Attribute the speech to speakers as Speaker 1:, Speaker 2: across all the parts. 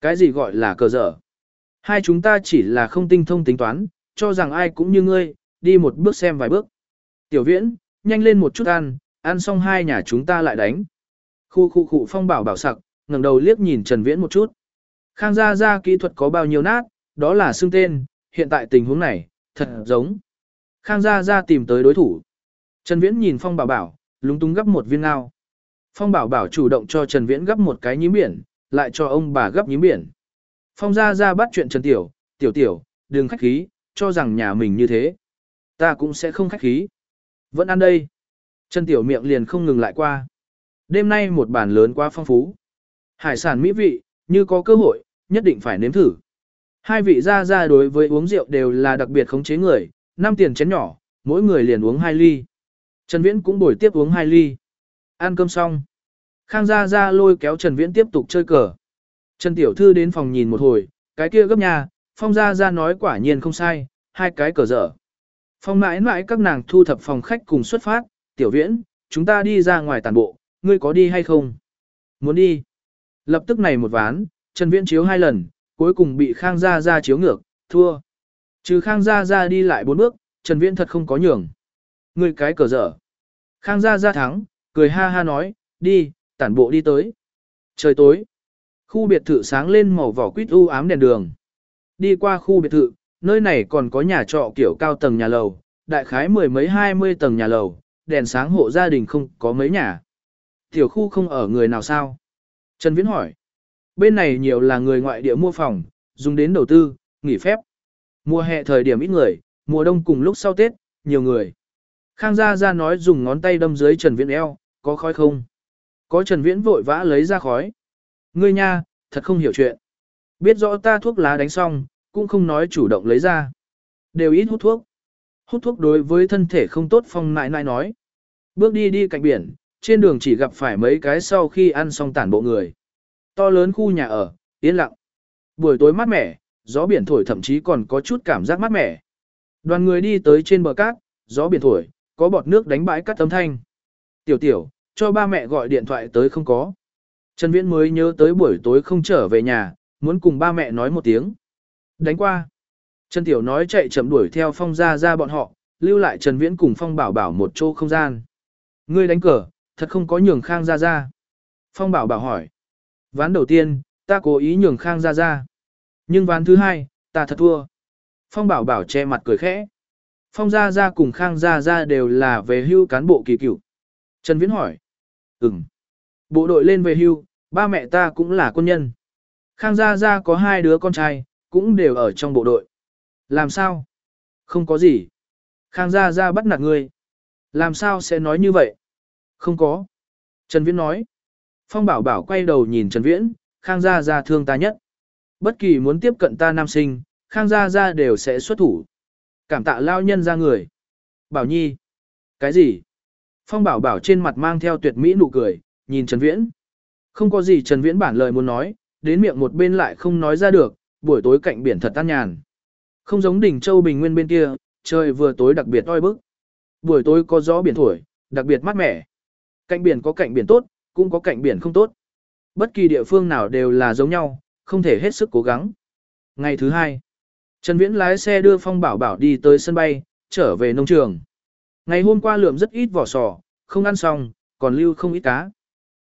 Speaker 1: Cái gì gọi là cờ dở? Hai chúng ta chỉ là không tinh thông tính toán, cho rằng ai cũng như ngươi, đi một bước xem vài bước. Tiểu viễn, nhanh lên một chút ăn, ăn xong hai nhà chúng ta lại đánh. Khu khu khu phong bảo bảo sặc, ngẩng đầu liếc nhìn Trần Viễn một chút. Khang gia gia kỹ thuật có bao nhiêu nát, đó là xương tên, hiện tại tình huống này, thật giống. Khang gia gia tìm tới đối thủ. Trần Viễn nhìn phong bảo bảo, lúng túng gấp một viên ngao. Phong bảo bảo chủ động cho Trần Viễn gấp một cái nhím biển, lại cho ông bà gấp nhím biển. Phong gia gia bắt chuyện Trần Tiểu, Tiểu Tiểu, đừng khách khí, cho rằng nhà mình như thế. Ta cũng sẽ không khách khí. Vẫn ăn đây. Trần Tiểu miệng liền không ngừng lại qua. Đêm nay một bàn lớn quá phong phú. Hải sản mỹ vị, như có cơ hội, nhất định phải nếm thử. Hai vị gia gia đối với uống rượu đều là đặc biệt khống chế người, năm tiền chén nhỏ, mỗi người liền uống hai ly. Trần Viễn cũng bồi tiếp uống hai ly. Ăn cơm xong. Khang gia gia lôi kéo Trần Viễn tiếp tục chơi cờ. Trần Tiểu Thư đến phòng nhìn một hồi, cái kia gấp nhà, Phong gia gia nói quả nhiên không sai, hai cái cờ dở. Phong mãi mãi các nàng thu thập phòng khách cùng xuất phát, Tiểu Viễn, chúng ta đi ra ngoài tàn bộ, ngươi có đi hay không? Muốn đi. Lập tức này một ván, Trần Viễn chiếu hai lần, cuối cùng bị Khang Gia Gia chiếu ngược, thua. Trừ Khang Gia Gia đi lại bốn bước, Trần Viễn thật không có nhường. Ngươi cái cờ dở. Khang Gia Gia thắng, cười ha ha nói, đi, tản bộ đi tới. Trời tối. Khu biệt thự sáng lên màu vỏ quýt u ám đèn đường. Đi qua khu biệt thự, nơi này còn có nhà trọ kiểu cao tầng nhà lầu, đại khái mười mấy hai mươi tầng nhà lầu, đèn sáng hộ gia đình không có mấy nhà. Tiểu khu không ở người nào sao? Trần Viễn hỏi. Bên này nhiều là người ngoại địa mua phòng, dùng đến đầu tư, nghỉ phép. Mùa hè thời điểm ít người, mùa đông cùng lúc sau Tết, nhiều người. Khang Gia Gia nói dùng ngón tay đâm dưới Trần Viễn eo, có khói không? Có Trần Viễn vội vã lấy ra khói. Ngươi nha, thật không hiểu chuyện. Biết rõ ta thuốc lá đánh xong, cũng không nói chủ động lấy ra. Đều ít hút thuốc. Hút thuốc đối với thân thể không tốt phong nại nại nói. Bước đi đi cạnh biển, trên đường chỉ gặp phải mấy cái sau khi ăn xong tản bộ người. To lớn khu nhà ở, yên lặng. Buổi tối mát mẻ, gió biển thổi thậm chí còn có chút cảm giác mát mẻ. Đoàn người đi tới trên bờ cát, gió biển thổi, có bọt nước đánh bãi cát âm thanh. Tiểu tiểu, cho ba mẹ gọi điện thoại tới không có. Trần Viễn mới nhớ tới buổi tối không trở về nhà, muốn cùng ba mẹ nói một tiếng. Đánh qua. Trần Tiểu nói chạy chậm đuổi theo Phong Gia Gia bọn họ, lưu lại Trần Viễn cùng Phong bảo bảo một chỗ không gian. Ngươi đánh cờ, thật không có nhường Khang Gia Gia. Phong bảo bảo hỏi. Ván đầu tiên, ta cố ý nhường Khang Gia Gia. Nhưng ván thứ hai, ta thật thua. Phong bảo bảo che mặt cười khẽ. Phong Gia Gia cùng Khang Gia Gia đều là về hưu cán bộ kỳ cựu. Trần Viễn hỏi. Ừm. Bộ đội lên về hưu, ba mẹ ta cũng là quân nhân. Khang Gia Gia có hai đứa con trai, cũng đều ở trong bộ đội. Làm sao? Không có gì. Khang Gia Gia bắt nạt ngươi. Làm sao sẽ nói như vậy? Không có. Trần Viễn nói. Phong Bảo Bảo quay đầu nhìn Trần Viễn, Khang Gia Gia thương ta nhất. Bất kỳ muốn tiếp cận ta nam sinh, Khang Gia Gia đều sẽ xuất thủ. Cảm tạ lao nhân ra người. Bảo Nhi. Cái gì? Phong Bảo Bảo trên mặt mang theo tuyệt mỹ nụ cười, nhìn Trần Viễn. Không có gì Trần Viễn bản lời muốn nói, đến miệng một bên lại không nói ra được, buổi tối cạnh biển thật tan nhàn. Không giống đỉnh Châu Bình Nguyên bên kia, trời vừa tối đặc biệt oi bức. Buổi tối có gió biển thổi, đặc biệt mát mẻ. Cạnh biển có cạnh biển tốt, cũng có cạnh biển không tốt. Bất kỳ địa phương nào đều là giống nhau, không thể hết sức cố gắng. Ngày thứ hai, Trần Viễn lái xe đưa Phong Bảo Bảo đi tới sân bay, trở về nông trường. Ngày hôm qua lượm rất ít vỏ sò, không ăn xong, còn lưu không ít cá.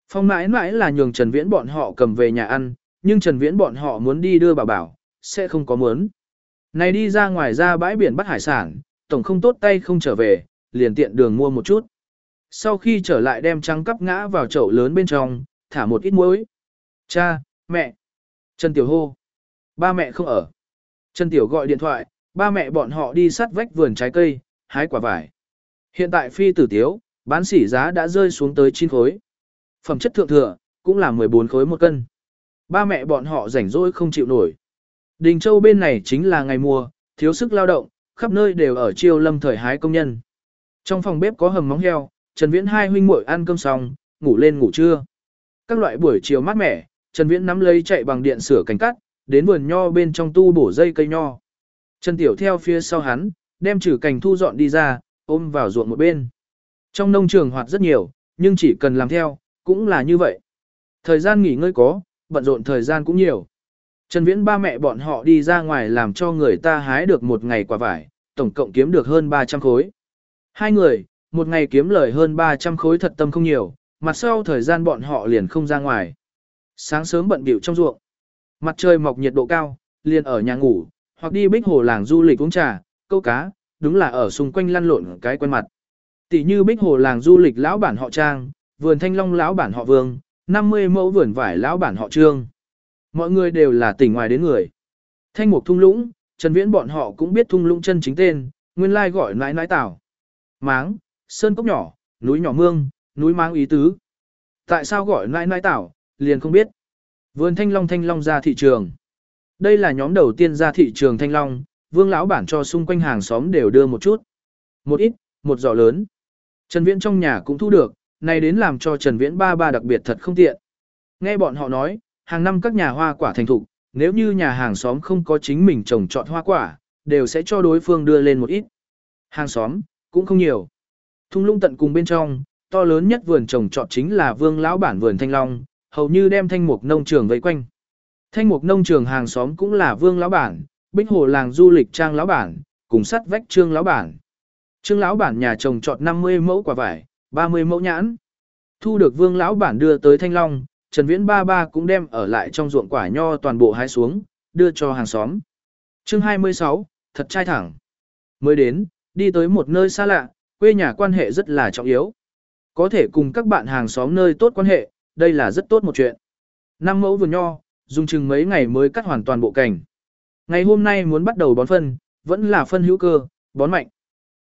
Speaker 1: Phong mãi mãi là nhường Trần Viễn bọn họ cầm về nhà ăn, nhưng Trần Viễn bọn họ muốn đi đưa Bảo Bảo, sẽ không có muốn. Này đi ra ngoài ra bãi biển bắt hải sản, tổng không tốt tay không trở về, liền tiện đường mua một chút. Sau khi trở lại đem trắng cắp ngã vào chậu lớn bên trong, thả một ít muối. Cha, mẹ, Trần Tiểu hô. Ba mẹ không ở. Trần Tiểu gọi điện thoại, ba mẹ bọn họ đi sát vách vườn trái cây, hái quả vải. Hiện tại phi tử tiếu, bán sỉ giá đã rơi xuống tới 9 khối. Phẩm chất thượng thừa, cũng là 14 khối một cân. Ba mẹ bọn họ rảnh rỗi không chịu nổi. Đình Châu bên này chính là ngày mùa, thiếu sức lao động, khắp nơi đều ở chiêu lâm thời hái công nhân. Trong phòng bếp có hầm móng heo, Trần Viễn hai huynh muội ăn cơm xong, ngủ lên ngủ trưa. Các loại buổi chiều mát mẻ, Trần Viễn nắm lấy chạy bằng điện sửa cánh cắt, đến vườn nho bên trong tu bổ dây cây nho. Trần Tiểu theo phía sau hắn, đem trừ cành thu dọn đi ra, ôm vào ruộng một bên. Trong nông trường hoạt rất nhiều, nhưng chỉ cần làm theo, cũng là như vậy. Thời gian nghỉ ngơi có, bận rộn thời gian cũng nhiều. Trần Viễn ba mẹ bọn họ đi ra ngoài làm cho người ta hái được một ngày quả vải, tổng cộng kiếm được hơn 300 khối. Hai người, một ngày kiếm lời hơn 300 khối thật tâm không nhiều, mặt sau thời gian bọn họ liền không ra ngoài. Sáng sớm bận biểu trong ruộng. Mặt trời mọc nhiệt độ cao, liền ở nhà ngủ, hoặc đi bích hồ làng du lịch uống trà, câu cá, đúng là ở xung quanh lăn lộn cái quen mặt. Tỷ như bích hồ làng du lịch lão bản họ Trang, vườn thanh long lão bản họ Vương, 50 mẫu vườn vải lão bản họ Trương. Mọi người đều là tỉnh ngoài đến người. Thanh mục thung lũng, Trần Viễn bọn họ cũng biết thung lũng chân chính tên, nguyên lai gọi nãi nãi tảo. Máng, sơn cốc nhỏ, núi nhỏ mương, núi máng ý tứ. Tại sao gọi nãi nãi tảo, liền không biết. Vườn thanh long thanh long ra thị trường. Đây là nhóm đầu tiên ra thị trường thanh long, vương lão bản cho xung quanh hàng xóm đều đưa một chút. Một ít, một giỏ lớn. Trần Viễn trong nhà cũng thu được, này đến làm cho Trần Viễn ba ba đặc biệt thật không tiện. Nghe bọn họ nói, hàng năm các nhà hoa quả thành thục, nếu như nhà hàng xóm không có chính mình trồng trọt hoa quả, đều sẽ cho đối phương đưa lên một ít. Hàng xóm, cũng không nhiều. Thung lũng tận cùng bên trong, to lớn nhất vườn trồng trọt chính là vương lão bản vườn thanh long, hầu như đem thanh mục nông trường vây quanh. Thanh mục nông trường hàng xóm cũng là vương lão bản, bích hồ làng du lịch trang lão bản, cùng sắt vách trương lão bản. Trương lão bản nhà trồng trọt 50 mẫu quả vải, 30 mẫu nhãn. Thu được vương lão bản đưa tới thanh long, Trần Viễn ba ba cũng đem ở lại trong ruộng quả nho toàn bộ hái xuống, đưa cho hàng xóm. Chương 26, thật trai thẳng. Mới đến, đi tới một nơi xa lạ, quê nhà quan hệ rất là trọng yếu. Có thể cùng các bạn hàng xóm nơi tốt quan hệ, đây là rất tốt một chuyện. Năm mẫu vườn nho, dùng chừng mấy ngày mới cắt hoàn toàn bộ cảnh. Ngày hôm nay muốn bắt đầu bón phân, vẫn là phân hữu cơ, bón mạnh.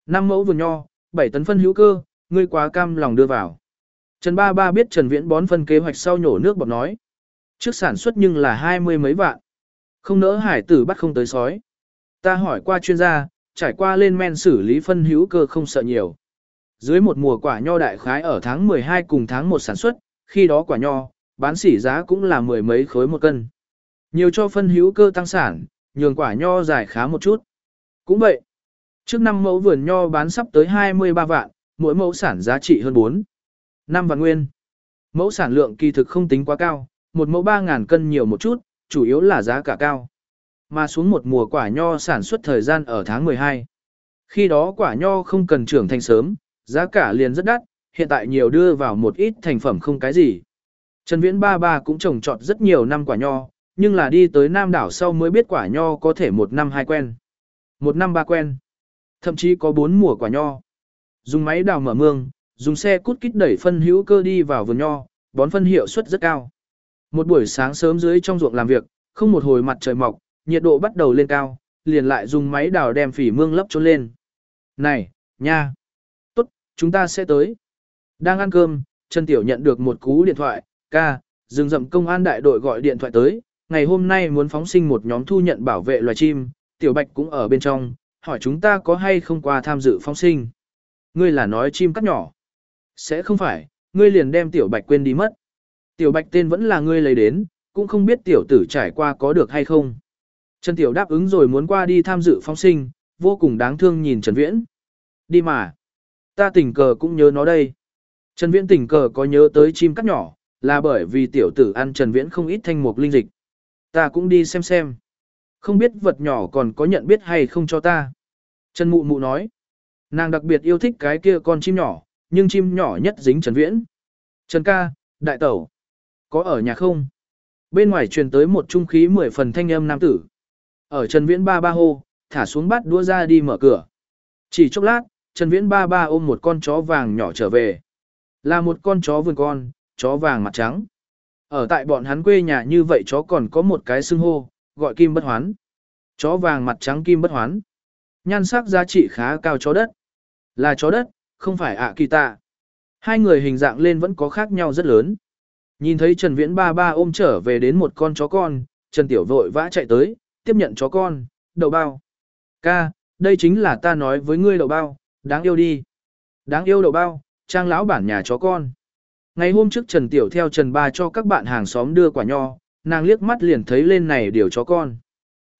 Speaker 1: Năm mẫu vườn nho, 7 tấn phân hữu cơ, ngươi quá cam lòng đưa vào. Trần Ba Ba biết Trần Viễn bón phân kế hoạch sau nhổ nước bọt nói. Trước sản xuất nhưng là hai mươi mấy vạn. Không nỡ hải tử bắt không tới sói. Ta hỏi qua chuyên gia, trải qua lên men xử lý phân hữu cơ không sợ nhiều. Dưới một mùa quả nho đại khái ở tháng 12 cùng tháng 1 sản xuất, khi đó quả nho, bán sỉ giá cũng là mười mấy khối một cân. Nhiều cho phân hữu cơ tăng sản, nhường quả nho dài khá một chút. Cũng vậy, trước năm mẫu vườn nho bán sắp tới 23 vạn, mỗi mẫu sản giá trị hơn 4. 5 vạn nguyên. Mẫu sản lượng kỳ thực không tính quá cao, một mẫu 3.000 cân nhiều một chút, chủ yếu là giá cả cao. Mà xuống một mùa quả nho sản xuất thời gian ở tháng 12. Khi đó quả nho không cần trưởng thành sớm, giá cả liền rất đắt, hiện tại nhiều đưa vào một ít thành phẩm không cái gì. Trần Viễn ba ba cũng trồng trọt rất nhiều năm quả nho, nhưng là đi tới Nam đảo sau mới biết quả nho có thể một năm hai quen. Một năm ba quen. Thậm chí có bốn mùa quả nho. Dùng máy đào mở mương, dùng xe cút kít đẩy phân hữu cơ đi vào vườn nho, bón phân hiệu suất rất cao. Một buổi sáng sớm dưới trong ruộng làm việc, không một hồi mặt trời mọc, nhiệt độ bắt đầu lên cao, liền lại dùng máy đào đem phỉ mương lấp trốn lên. Này, nha! Tốt, chúng ta sẽ tới. Đang ăn cơm, Trần Tiểu nhận được một cú điện thoại, ca, rừng rậm công an đại đội gọi điện thoại tới, ngày hôm nay muốn phóng sinh một nhóm thu nhận bảo vệ loài chim, Tiểu Bạch cũng ở bên trong, hỏi chúng ta có hay không qua tham dự phóng sinh. Ngươi là nói chim cắt nhỏ. Sẽ không phải, ngươi liền đem Tiểu Bạch quên đi mất. Tiểu Bạch tên vẫn là ngươi lấy đến, cũng không biết Tiểu tử trải qua có được hay không. Trần Tiểu đáp ứng rồi muốn qua đi tham dự phóng sinh, vô cùng đáng thương nhìn Trần Viễn. Đi mà. Ta tình cờ cũng nhớ nó đây. Trần Viễn tình cờ có nhớ tới chim cắt nhỏ, là bởi vì tiểu tử ăn Trần Viễn không ít thanh mục linh dịch. Ta cũng đi xem xem. Không biết vật nhỏ còn có nhận biết hay không cho ta. Trần Mụ Mụ nói. Nàng đặc biệt yêu thích cái kia con chim nhỏ, nhưng chim nhỏ nhất dính Trần Viễn. Trần ca, đại tẩu. Có ở nhà không? Bên ngoài truyền tới một trung khí mười phần thanh âm nam tử. Ở Trần Viễn ba ba hô, thả xuống bát đua ra đi mở cửa. Chỉ chốc lát, Trần Viễn ba ba ôm một con chó vàng nhỏ trở về. Là một con chó vườn con, chó vàng mặt trắng. Ở tại bọn hắn quê nhà như vậy chó còn có một cái xưng hô, gọi kim bất hoán. Chó vàng mặt trắng kim bất hoán. Nhan sắc giá trị khá cao chó đất. Là chó đất, không phải ạ kỳ tạ. Hai người hình dạng lên vẫn có khác nhau rất lớn. Nhìn thấy Trần Viễn ba ba ôm trở về đến một con chó con, Trần Tiểu vội vã chạy tới, tiếp nhận chó con, đậu bao. Ca, đây chính là ta nói với ngươi đậu bao, đáng yêu đi. Đáng yêu đậu bao, trang lão bản nhà chó con. Ngày hôm trước Trần Tiểu theo Trần Ba cho các bạn hàng xóm đưa quả nho, nàng liếc mắt liền thấy lên này điều chó con.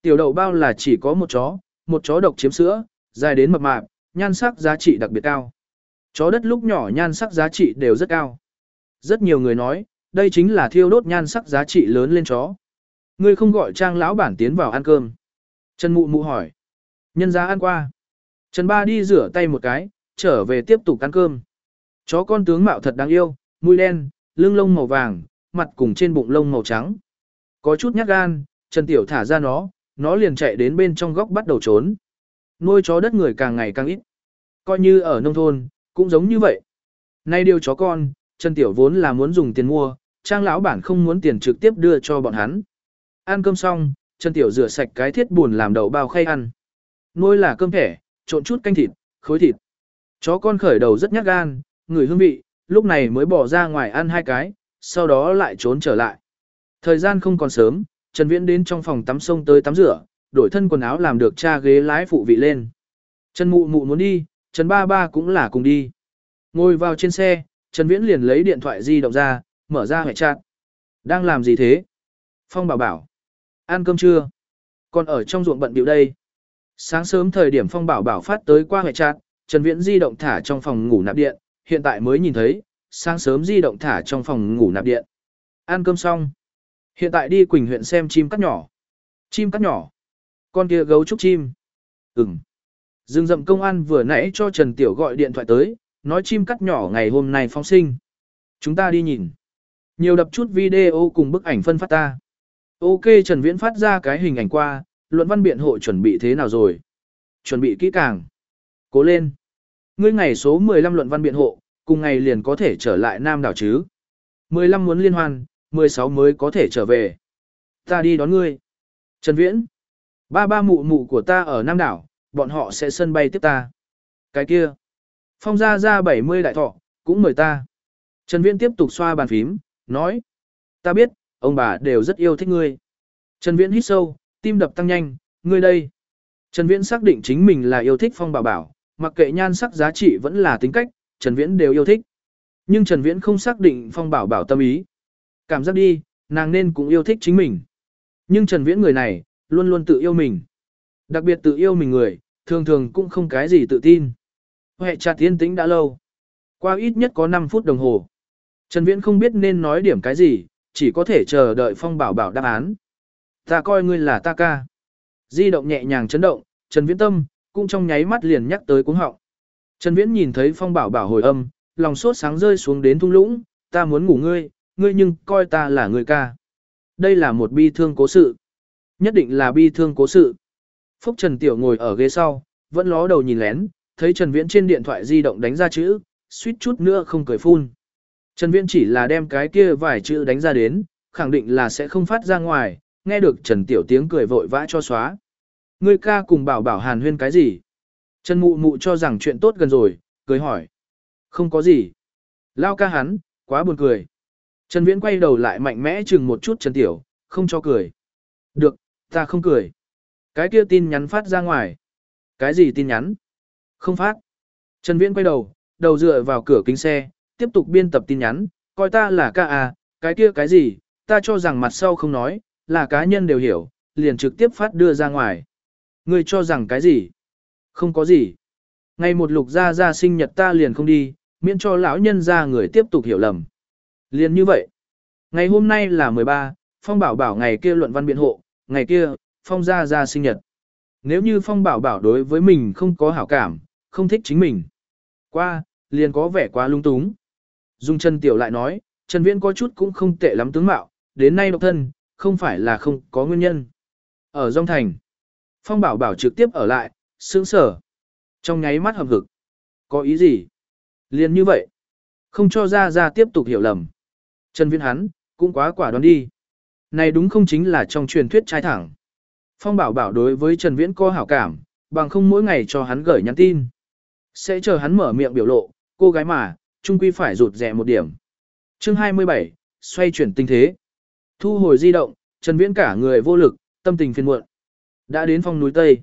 Speaker 1: Tiểu đậu bao là chỉ có một chó, một chó độc chiếm sữa, dài đến mập mạp, nhan sắc giá trị đặc biệt cao. Chó đất lúc nhỏ nhan sắc giá trị đều rất cao. Rất nhiều người nói, đây chính là thiêu đốt nhan sắc giá trị lớn lên chó. Ngươi không gọi trang lão bản tiến vào ăn cơm. Trần Mụ Mụ hỏi. Nhân ra ăn qua. Trần Ba đi rửa tay một cái, trở về tiếp tục ăn cơm. Chó con tướng mạo thật đáng yêu, mũi đen, lưng lông màu vàng, mặt cùng trên bụng lông màu trắng. Có chút nhát gan, Trần Tiểu thả ra nó, nó liền chạy đến bên trong góc bắt đầu trốn. Nuôi chó đất người càng ngày càng ít. Coi như ở nông thôn, cũng giống như vậy. Nay điều chó con, Trần Tiểu vốn là muốn dùng tiền mua, trang lão bản không muốn tiền trực tiếp đưa cho bọn hắn. Ăn cơm xong, Trần Tiểu rửa sạch cái thiết buồn làm đậu bao khay ăn. Nuôi là cơm thẻ, trộn chút canh thịt, khối thịt. Chó con khởi đầu rất nhát gan, người hương vị, lúc này mới bỏ ra ngoài ăn hai cái, sau đó lại trốn trở lại. Thời gian không còn sớm, Trần Viễn đến trong phòng tắm sông tới tắm rửa, đổi thân quần áo làm được cha ghế lái phụ vị lên. Trần Mụ Mụ muốn đi, Trần Ba Ba cũng là cùng đi. Ngồi vào trên xe, Trần Viễn liền lấy điện thoại di động ra, mở ra hệ trạng. Đang làm gì thế? Phong bảo bảo. Ăn cơm chưa? Còn ở trong ruộng bận biểu đây. Sáng sớm thời điểm Phong bảo bảo phát tới qua hệ trạng, Trần Viễn di động thả trong phòng ngủ nạp điện, hiện tại mới nhìn thấy, sáng sớm di động thả trong phòng ngủ nạp điện. Ăn cơm xong. Hiện tại đi Quỳnh huyện xem chim cắt nhỏ. Chim cắt nhỏ. Con kia gấu trúc chim. Ừm. Dương dậm công an vừa nãy cho Trần Tiểu gọi điện thoại tới, nói chim cắt nhỏ ngày hôm nay phóng sinh. Chúng ta đi nhìn. Nhiều đập chút video cùng bức ảnh phân phát ta. Ok Trần Viễn phát ra cái hình ảnh qua, luận văn biện hộ chuẩn bị thế nào rồi? Chuẩn bị kỹ càng. Cố lên. Ngươi ngày số 15 luận văn biện hộ, cùng ngày liền có thể trở lại Nam đảo chứ. 15 muốn liên hoan, 16 mới có thể trở về. Ta đi đón ngươi. Trần Viễn. Ba ba mụ mụ của ta ở Nam đảo, bọn họ sẽ sân bay tiếp ta. Cái kia. Phong gia gia 70 đại thọ, cũng mời ta. Trần Viễn tiếp tục xoa bàn phím, nói. Ta biết, ông bà đều rất yêu thích ngươi. Trần Viễn hít sâu, tim đập tăng nhanh, ngươi đây. Trần Viễn xác định chính mình là yêu thích Phong Bảo Bảo, mặc kệ nhan sắc giá trị vẫn là tính cách, Trần Viễn đều yêu thích. Nhưng Trần Viễn không xác định Phong Bảo Bảo tâm ý. Cảm giác đi, nàng nên cũng yêu thích chính mình. Nhưng Trần Viễn người này, luôn luôn tự yêu mình. Đặc biệt tự yêu mình người, thường thường cũng không cái gì tự tin. Hệ chặt tiên tĩnh đã lâu. Qua ít nhất có 5 phút đồng hồ. Trần Viễn không biết nên nói điểm cái gì, chỉ có thể chờ đợi Phong Bảo Bảo đáp án. Ta coi ngươi là ta ca. Di động nhẹ nhàng chấn động, Trần Viễn tâm, cũng trong nháy mắt liền nhắc tới cuống họng. Trần Viễn nhìn thấy Phong Bảo Bảo hồi âm, lòng sốt sáng rơi xuống đến thung lũng, ta muốn ngủ ngươi, ngươi nhưng coi ta là người ca. Đây là một bi thương cố sự. Nhất định là bi thương cố sự. Phúc Trần Tiểu ngồi ở ghế sau, vẫn ló đầu nhìn lén, thấy Trần Viễn trên điện thoại di động đánh ra chữ, suýt chút nữa không cười phun. Trần Viễn chỉ là đem cái kia vài chữ đánh ra đến, khẳng định là sẽ không phát ra ngoài, nghe được Trần Tiểu tiếng cười vội vã cho xóa. Ngươi ca cùng bảo bảo hàn huyên cái gì? Trần Mụ Mụ cho rằng chuyện tốt gần rồi, cười hỏi. Không có gì. Lao ca hắn, quá buồn cười. Trần Viễn quay đầu lại mạnh mẽ chừng một chút Trần Tiểu, không cho cười. Được, ta không cười. Cái kia tin nhắn phát ra ngoài. Cái gì tin nhắn? Không phát. Trần Viễn quay đầu, đầu dựa vào cửa kính xe, tiếp tục biên tập tin nhắn, coi ta là ca à, cái kia cái gì, ta cho rằng mặt sau không nói, là cá nhân đều hiểu, liền trực tiếp phát đưa ra ngoài. Ngươi cho rằng cái gì? Không có gì. Ngày một lục gia gia sinh nhật ta liền không đi, miễn cho lão nhân gia người tiếp tục hiểu lầm. Liền như vậy. Ngày hôm nay là 13, Phong bảo bảo ngày kia luận văn biện hộ, ngày kia, Phong gia gia sinh nhật. Nếu như Phong bảo bảo đối với mình không có hảo cảm, không thích chính mình. Qua, liền có vẻ quá lung túng. Dung Trần Tiểu lại nói, Trần Viễn có chút cũng không tệ lắm tướng mạo, đến nay độc thân, không phải là không có nguyên nhân. Ở Dung Thành, Phong Bảo Bảo trực tiếp ở lại, sững sở. Trong nháy mắt hợp hực. Có ý gì? Liền như vậy. Không cho ra ra tiếp tục hiểu lầm. Trần Viễn hắn, cũng quá quả đoán đi. Này đúng không chính là trong truyền thuyết trai thẳng. Phong Bảo Bảo đối với Trần Viễn có hảo cảm, bằng không mỗi ngày cho hắn gửi nhắn tin. Sẽ chờ hắn mở miệng biểu lộ, cô gái mà, trung quy phải rụt rẻ một điểm. Chương 27, xoay chuyển tình thế. Thu hồi di động, Trần Viễn cả người vô lực, tâm tình phiền muộn. Đã đến phong núi Tây.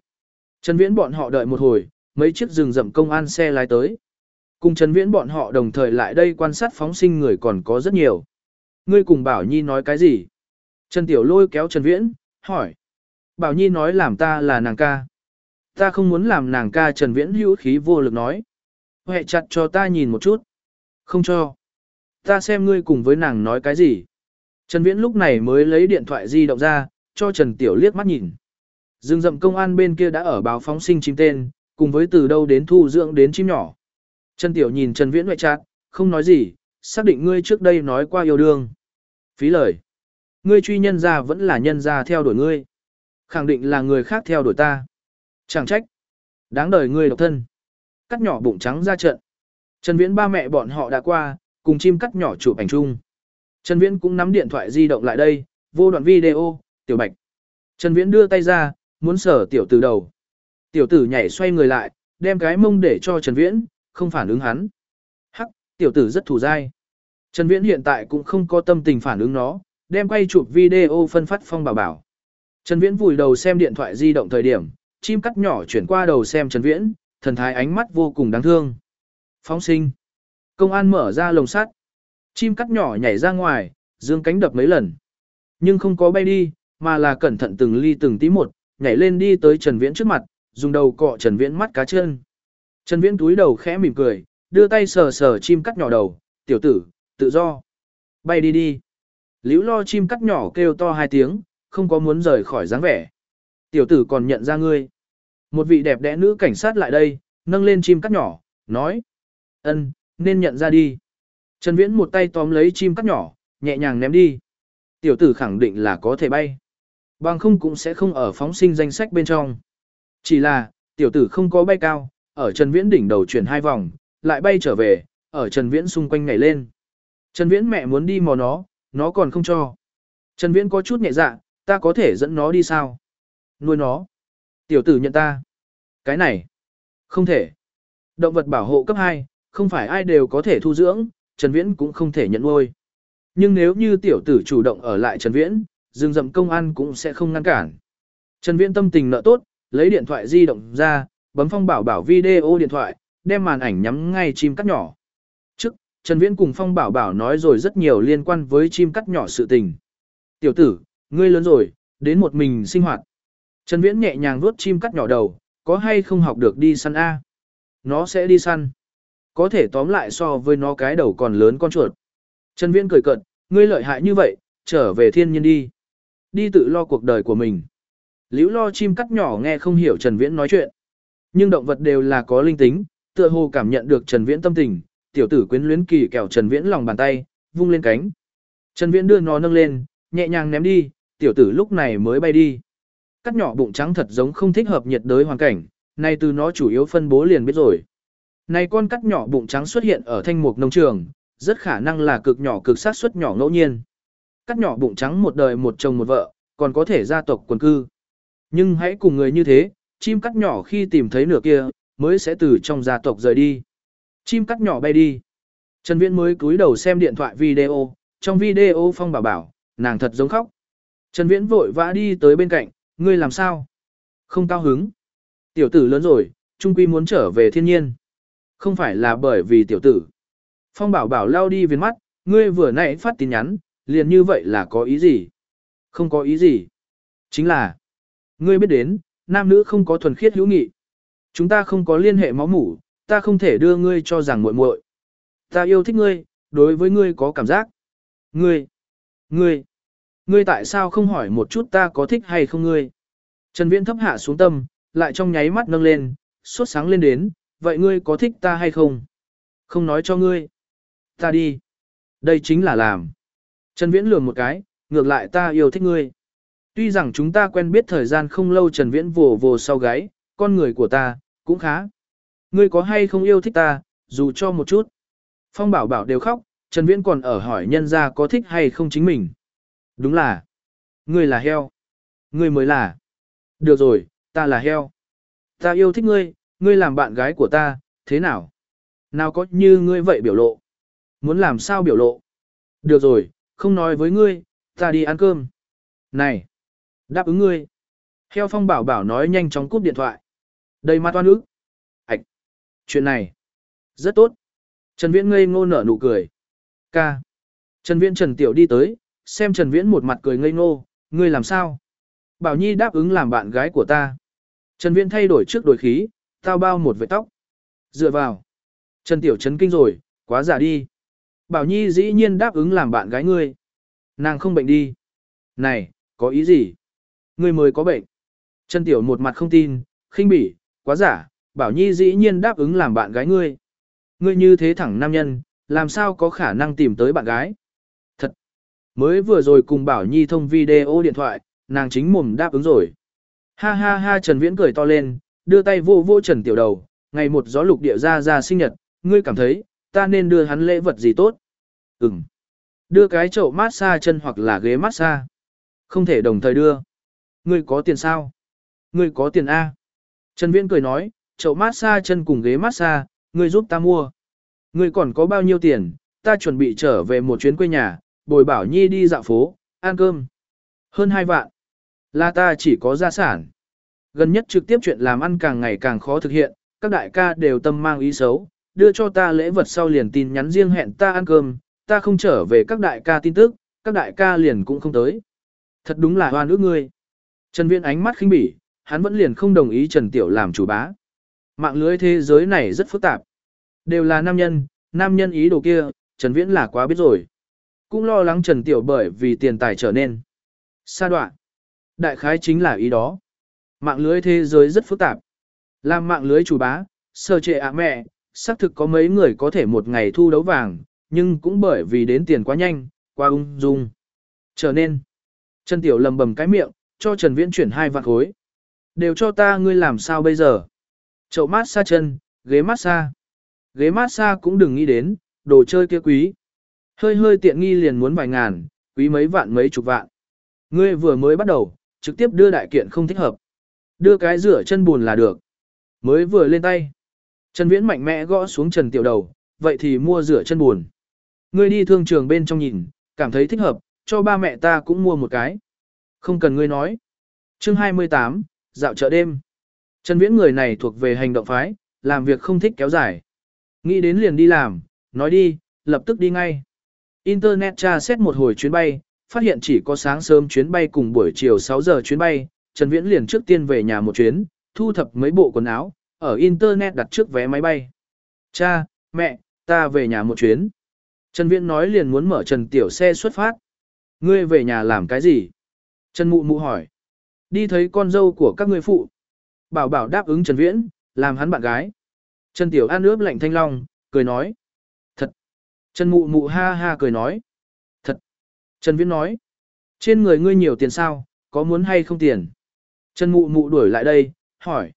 Speaker 1: Trần Viễn bọn họ đợi một hồi, mấy chiếc rừng rậm công an xe lái tới. Cùng Trần Viễn bọn họ đồng thời lại đây quan sát phóng sinh người còn có rất nhiều. Ngươi cùng Bảo Nhi nói cái gì? Trần Tiểu Lôi kéo Trần Viễn, hỏi. Bảo Nhi nói làm ta là nàng ca. Ta không muốn làm nàng ca Trần Viễn hữu khí vô lực nói. Hệ chặt cho ta nhìn một chút. Không cho. Ta xem ngươi cùng với nàng nói cái gì. Trần Viễn lúc này mới lấy điện thoại di động ra, cho Trần Tiểu liếc mắt nhìn. Rừng rậm công an bên kia đã ở báo phóng sinh chim tên, cùng với từ đâu đến thu dưỡng đến chim nhỏ. Trần Tiểu nhìn Trần Viễn ngoại chặt, không nói gì, xác định ngươi trước đây nói qua yêu đương. Phí lời. Ngươi truy nhân ra vẫn là nhân ra theo đuổi ngươi. Khẳng định là người khác theo đuổi ta. Chẳng trách. Đáng đời ngươi độc thân. Cắt nhỏ bụng trắng ra trận. Trần Viễn ba mẹ bọn họ đã qua, cùng chim cắt nhỏ chụp ảnh chung. Trần Viễn cũng nắm điện thoại di động lại đây, vô đoạn video, tiểu bạch. Trần Viễn đưa tay ra, muốn sở tiểu tử đầu. Tiểu tử nhảy xoay người lại, đem cái mông để cho Trần Viễn, không phản ứng hắn. Hắc, tiểu tử rất thủ dai. Trần Viễn hiện tại cũng không có tâm tình phản ứng nó, đem quay chụp video phân phát phong bảo bảo. Trần Viễn vùi đầu xem điện thoại di động thời điểm, chim cắt nhỏ chuyển qua đầu xem Trần Viễn, thần thái ánh mắt vô cùng đáng thương. Phóng sinh. Công an mở ra lồng sắt. Chim cắt nhỏ nhảy ra ngoài, dương cánh đập mấy lần. Nhưng không có bay đi, mà là cẩn thận từng ly từng tí một, nhảy lên đi tới Trần Viễn trước mặt, dùng đầu cọ Trần Viễn mắt cá chân. Trần Viễn túi đầu khẽ mỉm cười, đưa tay sờ sờ chim cắt nhỏ đầu, tiểu tử, tự do. Bay đi đi. Liễu lo chim cắt nhỏ kêu to hai tiếng, không có muốn rời khỏi dáng vẻ. Tiểu tử còn nhận ra ngươi. Một vị đẹp đẽ nữ cảnh sát lại đây, nâng lên chim cắt nhỏ, nói. ân, nên nhận ra đi. Trần Viễn một tay tóm lấy chim cắt nhỏ, nhẹ nhàng ném đi. Tiểu tử khẳng định là có thể bay. Bằng không cũng sẽ không ở phóng sinh danh sách bên trong. Chỉ là, tiểu tử không có bay cao, ở Trần Viễn đỉnh đầu chuyển hai vòng, lại bay trở về, ở Trần Viễn xung quanh nhảy lên. Trần Viễn mẹ muốn đi mò nó, nó còn không cho. Trần Viễn có chút nhẹ dạ, ta có thể dẫn nó đi sao? Nuôi nó. Tiểu tử nhận ta. Cái này. Không thể. Động vật bảo hộ cấp 2, không phải ai đều có thể thu dưỡng, Trần Viễn cũng không thể nhận nuôi. Nhưng nếu như tiểu tử chủ động ở lại Trần Viễn, rừng rậm công an cũng sẽ không ngăn cản. Trần Viễn tâm tình nợ tốt, lấy điện thoại di động ra, bấm phong bảo bảo video điện thoại, đem màn ảnh nhắm ngay chim cắt nhỏ. Trước, Trần Viễn cùng phong bảo bảo nói rồi rất nhiều liên quan với chim cắt nhỏ sự tình. Tiểu tử, ngươi lớn rồi, đến một mình sinh hoạt. Trần Viễn nhẹ nhàng vuốt chim cắt nhỏ đầu, có hay không học được đi săn A? Nó sẽ đi săn. Có thể tóm lại so với nó cái đầu còn lớn con chuột. Trần Viễn cười cợt, ngươi lợi hại như vậy, trở về thiên nhiên đi. Đi tự lo cuộc đời của mình. Liễu lo chim cắt nhỏ nghe không hiểu Trần Viễn nói chuyện. Nhưng động vật đều là có linh tính, tựa hồ cảm nhận được Trần Viễn tâm tình, tiểu tử quyến luyến kỳ kẹo Trần Viễn lòng bàn tay, vung lên cánh. Trần Viễn đưa nó nâng lên, nhẹ nhàng ném đi, tiểu tử lúc này mới bay đi. Cắt nhỏ bụng trắng thật giống không thích hợp nhiệt đới hoàn cảnh, nay từ nó chủ yếu phân bố liền biết rồi. Này con cắt nhỏ bụng trắng xuất hiện ở thanh mục nông trường, rất khả năng là cực nhỏ cực sát suất nhỏ ngẫu nhiên. Cắt nhỏ bụng trắng một đời một chồng một vợ, còn có thể gia tộc quần cư. Nhưng hãy cùng người như thế, chim cắt nhỏ khi tìm thấy nửa kia, mới sẽ từ trong gia tộc rời đi. Chim cắt nhỏ bay đi. Trần Viễn mới cúi đầu xem điện thoại video, trong video Phong bảo bảo, nàng thật giống khóc. Trần Viễn vội vã đi tới bên cạnh, ngươi làm sao? Không cao hứng. Tiểu tử lớn rồi, trung quy muốn trở về thiên nhiên. Không phải là bởi vì tiểu tử. Phong bảo bảo lao đi viên mắt, ngươi vừa nãy phát tin nhắn, liền như vậy là có ý gì? Không có ý gì. Chính là, ngươi biết đến, nam nữ không có thuần khiết hữu nghị. Chúng ta không có liên hệ máu mủ, ta không thể đưa ngươi cho rằng muội muội. Ta yêu thích ngươi, đối với ngươi có cảm giác. Ngươi, ngươi, ngươi tại sao không hỏi một chút ta có thích hay không ngươi? Trần Viễn thấp hạ xuống tâm, lại trong nháy mắt nâng lên, suốt sáng lên đến, vậy ngươi có thích ta hay không? Không nói cho ngươi. Ta đi. Đây chính là làm. Trần Viễn lườm một cái, ngược lại ta yêu thích ngươi. Tuy rằng chúng ta quen biết thời gian không lâu Trần Viễn vồ vồ sau gáy, con người của ta, cũng khá. Ngươi có hay không yêu thích ta, dù cho một chút. Phong bảo bảo đều khóc, Trần Viễn còn ở hỏi nhân gia có thích hay không chính mình. Đúng là. Ngươi là heo. Ngươi mới là. Được rồi, ta là heo. Ta yêu thích ngươi, ngươi làm bạn gái của ta, thế nào? Nào có như ngươi vậy biểu lộ? Muốn làm sao biểu lộ? Được rồi, không nói với ngươi, ta đi ăn cơm. Này! Đáp ứng ngươi. Heo phong bảo bảo nói nhanh chóng cúp điện thoại. Đầy mặt toan ức. Ảch! Chuyện này! Rất tốt. Trần Viễn ngây ngô nở nụ cười. Ca! Trần Viễn Trần Tiểu đi tới, xem Trần Viễn một mặt cười ngây ngô, ngươi làm sao? Bảo Nhi đáp ứng làm bạn gái của ta. Trần Viễn thay đổi trước đổi khí, tao bao một vệt tóc. Dựa vào. Trần Tiểu chấn kinh rồi, quá giả đi. Bảo Nhi dĩ nhiên đáp ứng làm bạn gái ngươi. Nàng không bệnh đi. Này, có ý gì? Ngươi mới có bệnh. Trần Tiểu một mặt không tin, khinh bỉ, quá giả, Bảo Nhi dĩ nhiên đáp ứng làm bạn gái ngươi. Ngươi như thế thẳng nam nhân, làm sao có khả năng tìm tới bạn gái? Thật! Mới vừa rồi cùng Bảo Nhi thông video điện thoại, nàng chính mồm đáp ứng rồi. Ha ha ha Trần Viễn cười to lên, đưa tay vô vô Trần Tiểu đầu, ngày một gió lục địa ra ra sinh nhật, ngươi cảm thấy, ta nên đưa hắn lễ vật gì tốt? Ừm. Đưa cái chậu massage chân hoặc là ghế massage. Không thể đồng thời đưa. Ngươi có tiền sao? Ngươi có tiền A. Trần Viễn cười nói, chậu massage chân cùng ghế massage, ngươi giúp ta mua. Ngươi còn có bao nhiêu tiền, ta chuẩn bị trở về một chuyến quê nhà, bồi bảo nhi đi dạo phố, ăn cơm. Hơn hai vạn. Là ta chỉ có gia sản. Gần nhất trực tiếp chuyện làm ăn càng ngày càng khó thực hiện, các đại ca đều tâm mang ý xấu, đưa cho ta lễ vật sau liền tin nhắn riêng hẹn ta ăn cơm, ta không trở về các đại ca tin tức, các đại ca liền cũng không tới. Thật đúng là hoan ước ngươi. Trần Viễn ánh mắt khinh bỉ, hắn vẫn liền không đồng ý Trần Tiểu làm chủ bá. Mạng lưới thế giới này rất phức tạp. Đều là nam nhân, nam nhân ý đồ kia, Trần Viễn là quá biết rồi. Cũng lo lắng Trần Tiểu bởi vì tiền tài trở nên Sa đoạn. Đại khái chính là ý đó. Mạng lưới thế giới rất phức tạp. Làm mạng lưới chủ bá, sơ trệ ạ mẹ, xác thực có mấy người có thể một ngày thu đấu vàng, nhưng cũng bởi vì đến tiền quá nhanh, quá ung dung. Trở nên, Trần Tiểu lầm bầm cái miệng, cho Trần Viễn chuyển hai vạn khối. Đều cho ta ngươi làm sao bây giờ? Chậu mát xa chân, ghế mát xa. Ghế mát xa cũng đừng nghĩ đến, đồ chơi kia quý. Hơi hơi tiện nghi liền muốn vài ngàn, quý mấy vạn mấy chục vạn. Ngươi vừa mới bắt đầu, trực tiếp đưa đại kiện không thích hợp. Đưa cái rửa chân buồn là được. Mới vừa lên tay. Trần Viễn mạnh mẽ gõ xuống Trần Tiểu đầu, vậy thì mua rửa chân buồn. Ngươi đi thương trường bên trong nhìn, cảm thấy thích hợp, cho ba mẹ ta cũng mua một cái. Không cần ngươi nói. Chương 28, dạo chợ đêm. Trần Viễn người này thuộc về hành động phái, làm việc không thích kéo dài. Nghĩ đến liền đi làm, nói đi, lập tức đi ngay. Internet tra xét một hồi chuyến bay, phát hiện chỉ có sáng sớm chuyến bay cùng buổi chiều 6 giờ chuyến bay, Trần Viễn liền trước tiên về nhà một chuyến, thu thập mấy bộ quần áo, ở Internet đặt trước vé máy bay. Cha, mẹ, ta về nhà một chuyến. Trần Viễn nói liền muốn mở Trần Tiểu xe xuất phát. Ngươi về nhà làm cái gì? Trần Mụ Mụ hỏi. Đi thấy con dâu của các ngươi phụ. Bảo bảo đáp ứng Trần Viễn, làm hắn bạn gái. Trần Tiểu ăn ướp lạnh thanh long, cười nói. Thật. Trần Mụ Mụ ha ha cười nói. Thật. Trần Viễn nói. Trên người ngươi nhiều tiền sao, có muốn hay không tiền? Trần Mụ Mụ đuổi lại đây, hỏi.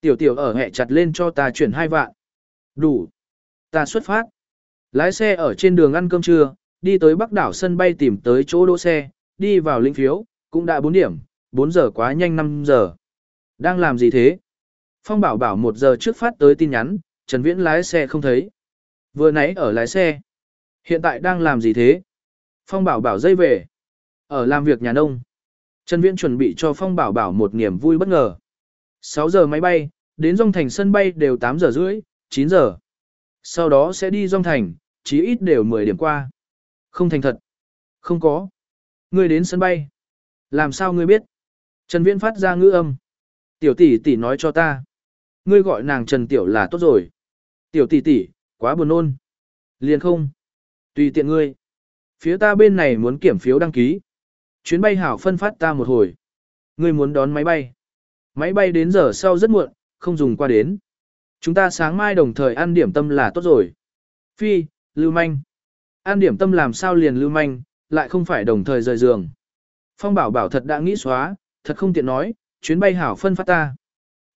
Speaker 1: Tiểu Tiểu ở hẹ chặt lên cho ta chuyển hai vạn. Đủ. Ta xuất phát. Lái xe ở trên đường ăn cơm trưa, đi tới Bắc đảo sân bay tìm tới chỗ đỗ xe, đi vào linh phiếu, cũng đã 4 điểm, 4 giờ quá nhanh 5 giờ. Đang làm gì thế? Phong bảo bảo 1 giờ trước phát tới tin nhắn, Trần Viễn lái xe không thấy. Vừa nãy ở lái xe. Hiện tại đang làm gì thế? Phong bảo bảo dây về. Ở làm việc nhà nông. Trần Viễn chuẩn bị cho Phong bảo bảo một niềm vui bất ngờ. 6 giờ máy bay, đến Rong Thành sân bay đều 8 giờ rưỡi, 9 giờ. Sau đó sẽ đi Dông Thành, chí ít đều 10 điểm qua. Không thành thật. Không có. Ngươi đến sân bay. Làm sao ngươi biết? Trần Viễn phát ra ngữ âm. Tiểu tỷ tỷ nói cho ta. Ngươi gọi nàng Trần Tiểu là tốt rồi. Tiểu tỷ tỷ, quá buồn nôn. Liền không. Tùy tiện ngươi. Phía ta bên này muốn kiểm phiếu đăng ký. Chuyến bay hảo phân phát ta một hồi. Ngươi muốn đón máy bay. Máy bay đến giờ sau rất muộn, không dùng qua đến. Chúng ta sáng mai đồng thời ăn điểm tâm là tốt rồi. Phi, lưu manh. Ăn điểm tâm làm sao liền lưu manh, lại không phải đồng thời rời giường. Phong bảo bảo thật đã nghĩ xóa, thật không tiện nói, chuyến bay hảo phân phát ta.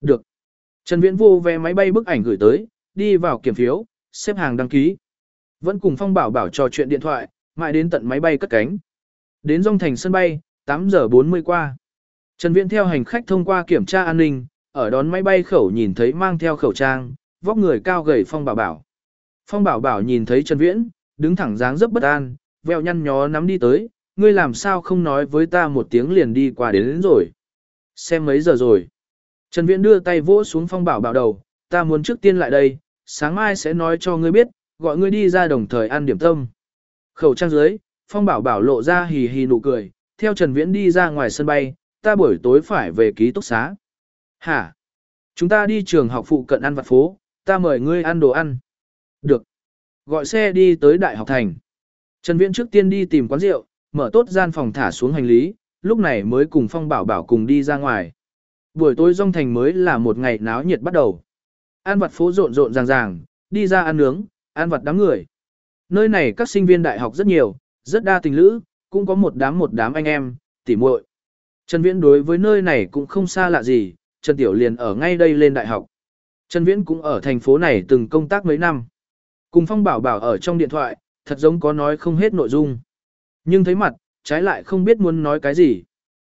Speaker 1: Được. Trần Viễn vô vé máy bay bức ảnh gửi tới, đi vào kiểm phiếu, xếp hàng đăng ký. Vẫn cùng Phong bảo bảo trò chuyện điện thoại, mãi đến tận máy bay cất cánh. Đến rong Thành sân bay, 8 giờ 40 qua. Trần Viễn theo hành khách thông qua kiểm tra an ninh, ở đón máy bay khẩu nhìn thấy mang theo khẩu trang, vóc người cao gầy Phong bảo bảo. Phong bảo bảo nhìn thấy Trần Viễn, đứng thẳng dáng rất bất an, veo nhăn nhó nắm đi tới, ngươi làm sao không nói với ta một tiếng liền đi qua đến, đến rồi. Xem mấy giờ rồi. Trần Viễn đưa tay vỗ xuống phong bảo bảo đầu, ta muốn trước tiên lại đây, sáng mai sẽ nói cho ngươi biết, gọi ngươi đi ra đồng thời ăn điểm tâm. Khẩu trang dưới, phong bảo bảo lộ ra hì hì nụ cười, theo Trần Viễn đi ra ngoài sân bay, ta buổi tối phải về ký túc xá. Hả? Chúng ta đi trường học phụ cận ăn vặt phố, ta mời ngươi ăn đồ ăn. Được. Gọi xe đi tới Đại học Thành. Trần Viễn trước tiên đi tìm quán rượu, mở tốt gian phòng thả xuống hành lý, lúc này mới cùng Phong Bảo Bảo cùng đi ra ngoài. Buổi tối rong thành mới là một ngày náo nhiệt bắt đầu. An vặt phố rộn rộn ràng ràng, đi ra ăn nướng, ăn vặt đám người. Nơi này các sinh viên đại học rất nhiều, rất đa tình lữ, cũng có một đám một đám anh em, tỉ muội. Trần Viễn đối với nơi này cũng không xa lạ gì, Trần Tiểu liền ở ngay đây lên đại học. Trần Viễn cũng ở thành phố này từng công tác mấy năm. Cùng Phong Bảo Bảo ở trong điện thoại, thật giống có nói không hết nội dung. Nhưng thấy mặt, trái lại không biết muốn nói cái gì.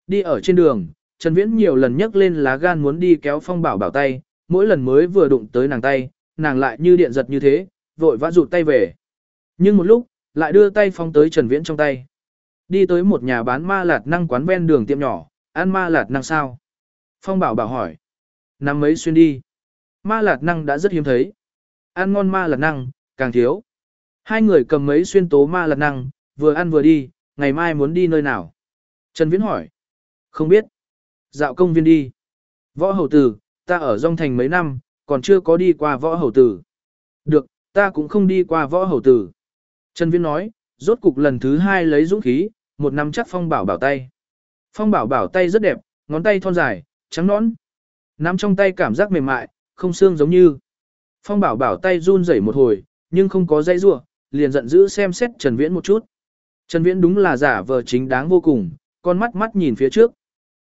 Speaker 1: Đi ở trên đường, Trần Viễn nhiều lần nhấc lên lá gan muốn đi kéo Phong Bảo Bảo tay, mỗi lần mới vừa đụng tới nàng tay, nàng lại như điện giật như thế, vội vã rụt tay về. Nhưng một lúc, lại đưa tay phong tới Trần Viễn trong tay. Đi tới một nhà bán ma lạt năng quán ven đường tiệm nhỏ, ăn ma lạt năng sao? Phong Bảo Bảo hỏi. Năm mấy xuyên đi. Ma lạt năng đã rất hiếm thấy. Ăn ngon ma lạt năng, càng thiếu. Hai người cầm mấy xuyên tố ma lạt năng, vừa ăn vừa đi, ngày mai muốn đi nơi nào? Trần Viễn hỏi. Không biết. Dạo công viên đi. Võ hầu tử, ta ở Dông Thành mấy năm, còn chưa có đi qua võ hầu tử. Được, ta cũng không đi qua võ hầu tử. Trần Viễn nói, rốt cục lần thứ hai lấy dũng khí, một năm chắc Phong Bảo Bảo tay. Phong Bảo Bảo tay rất đẹp, ngón tay thon dài, trắng nõn. Nắm trong tay cảm giác mềm mại, không xương giống như. Phong Bảo Bảo tay run rẩy một hồi, nhưng không có dây rủa, liền giận dữ xem xét Trần Viễn một chút. Trần Viễn đúng là giả vờ chính đáng vô cùng, con mắt mắt nhìn phía trước.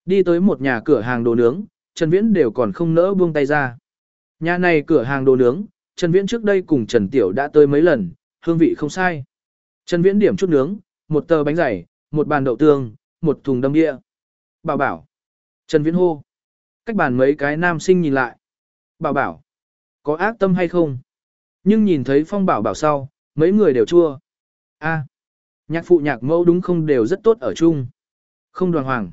Speaker 1: Đi tới một nhà cửa hàng đồ nướng, Trần Viễn đều còn không nỡ buông tay ra. Nhà này cửa hàng đồ nướng, Trần Viễn trước đây cùng Trần Tiểu đã tới mấy lần, hương vị không sai. Trần Viễn điểm chút nướng, một tờ bánh dày, một bàn đậu tương, một thùng đâm địa. Bảo bảo. Trần Viễn hô. Cách bàn mấy cái nam sinh nhìn lại. Bảo bảo. Có ác tâm hay không? Nhưng nhìn thấy phong bảo bảo sau, mấy người đều chua. a nhạc phụ nhạc mẫu đúng không đều rất tốt ở chung. Không đoàn hoàng.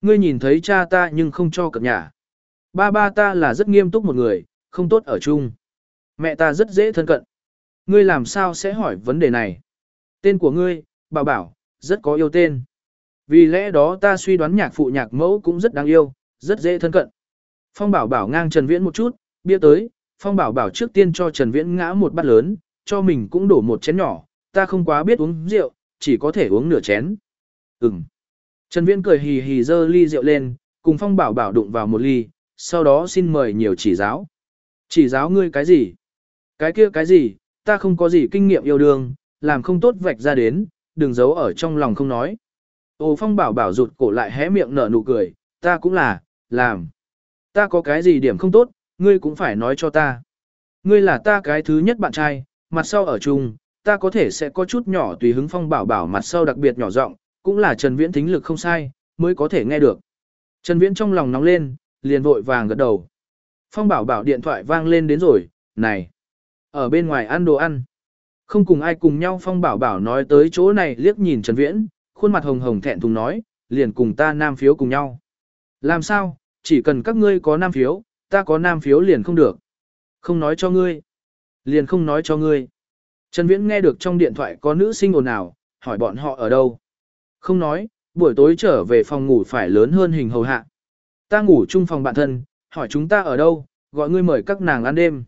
Speaker 1: Ngươi nhìn thấy cha ta nhưng không cho cập nhà. Ba ba ta là rất nghiêm túc một người, không tốt ở chung. Mẹ ta rất dễ thân cận. Ngươi làm sao sẽ hỏi vấn đề này? Tên của ngươi, bảo bảo, rất có yêu tên. Vì lẽ đó ta suy đoán nhạc phụ nhạc mẫu cũng rất đáng yêu, rất dễ thân cận. Phong bảo bảo ngang Trần Viễn một chút, bia tới, Phong bảo bảo trước tiên cho Trần Viễn ngã một bát lớn, cho mình cũng đổ một chén nhỏ, ta không quá biết uống rượu, chỉ có thể uống nửa chén. Ừm. Trần Viễn cười hì hì dơ ly rượu lên, cùng Phong bảo bảo đụng vào một ly, sau đó xin mời nhiều chỉ giáo. Chỉ giáo ngươi cái gì? Cái kia cái gì, ta không có gì kinh nghiệm yêu đương, làm không tốt vạch ra đến, đừng giấu ở trong lòng không nói. Ô Phong bảo bảo rụt cổ lại hé miệng nở nụ cười, ta cũng là, làm. Ta có cái gì điểm không tốt, ngươi cũng phải nói cho ta. Ngươi là ta cái thứ nhất bạn trai, mặt sau ở chung, ta có thể sẽ có chút nhỏ tùy hứng Phong bảo bảo mặt sau đặc biệt nhỏ giọng, cũng là Trần Viễn thính lực không sai, mới có thể nghe được. Trần Viễn trong lòng nóng lên, liền vội vàng gật đầu. Phong bảo bảo điện thoại vang lên đến rồi, này, ở bên ngoài ăn đồ ăn. Không cùng ai cùng nhau Phong bảo bảo nói tới chỗ này liếc nhìn Trần Viễn, khuôn mặt hồng hồng thẹn thùng nói, liền cùng ta nam phiếu cùng nhau. Làm sao, chỉ cần các ngươi có nam phiếu, ta có nam phiếu liền không được. Không nói cho ngươi. Liền không nói cho ngươi. Trần Viễn nghe được trong điện thoại có nữ sinh ồn ào, hỏi bọn họ ở đâu. Không nói, buổi tối trở về phòng ngủ phải lớn hơn hình hầu hạ. Ta ngủ chung phòng bạn thân, hỏi chúng ta ở đâu, gọi ngươi mời các nàng ăn đêm.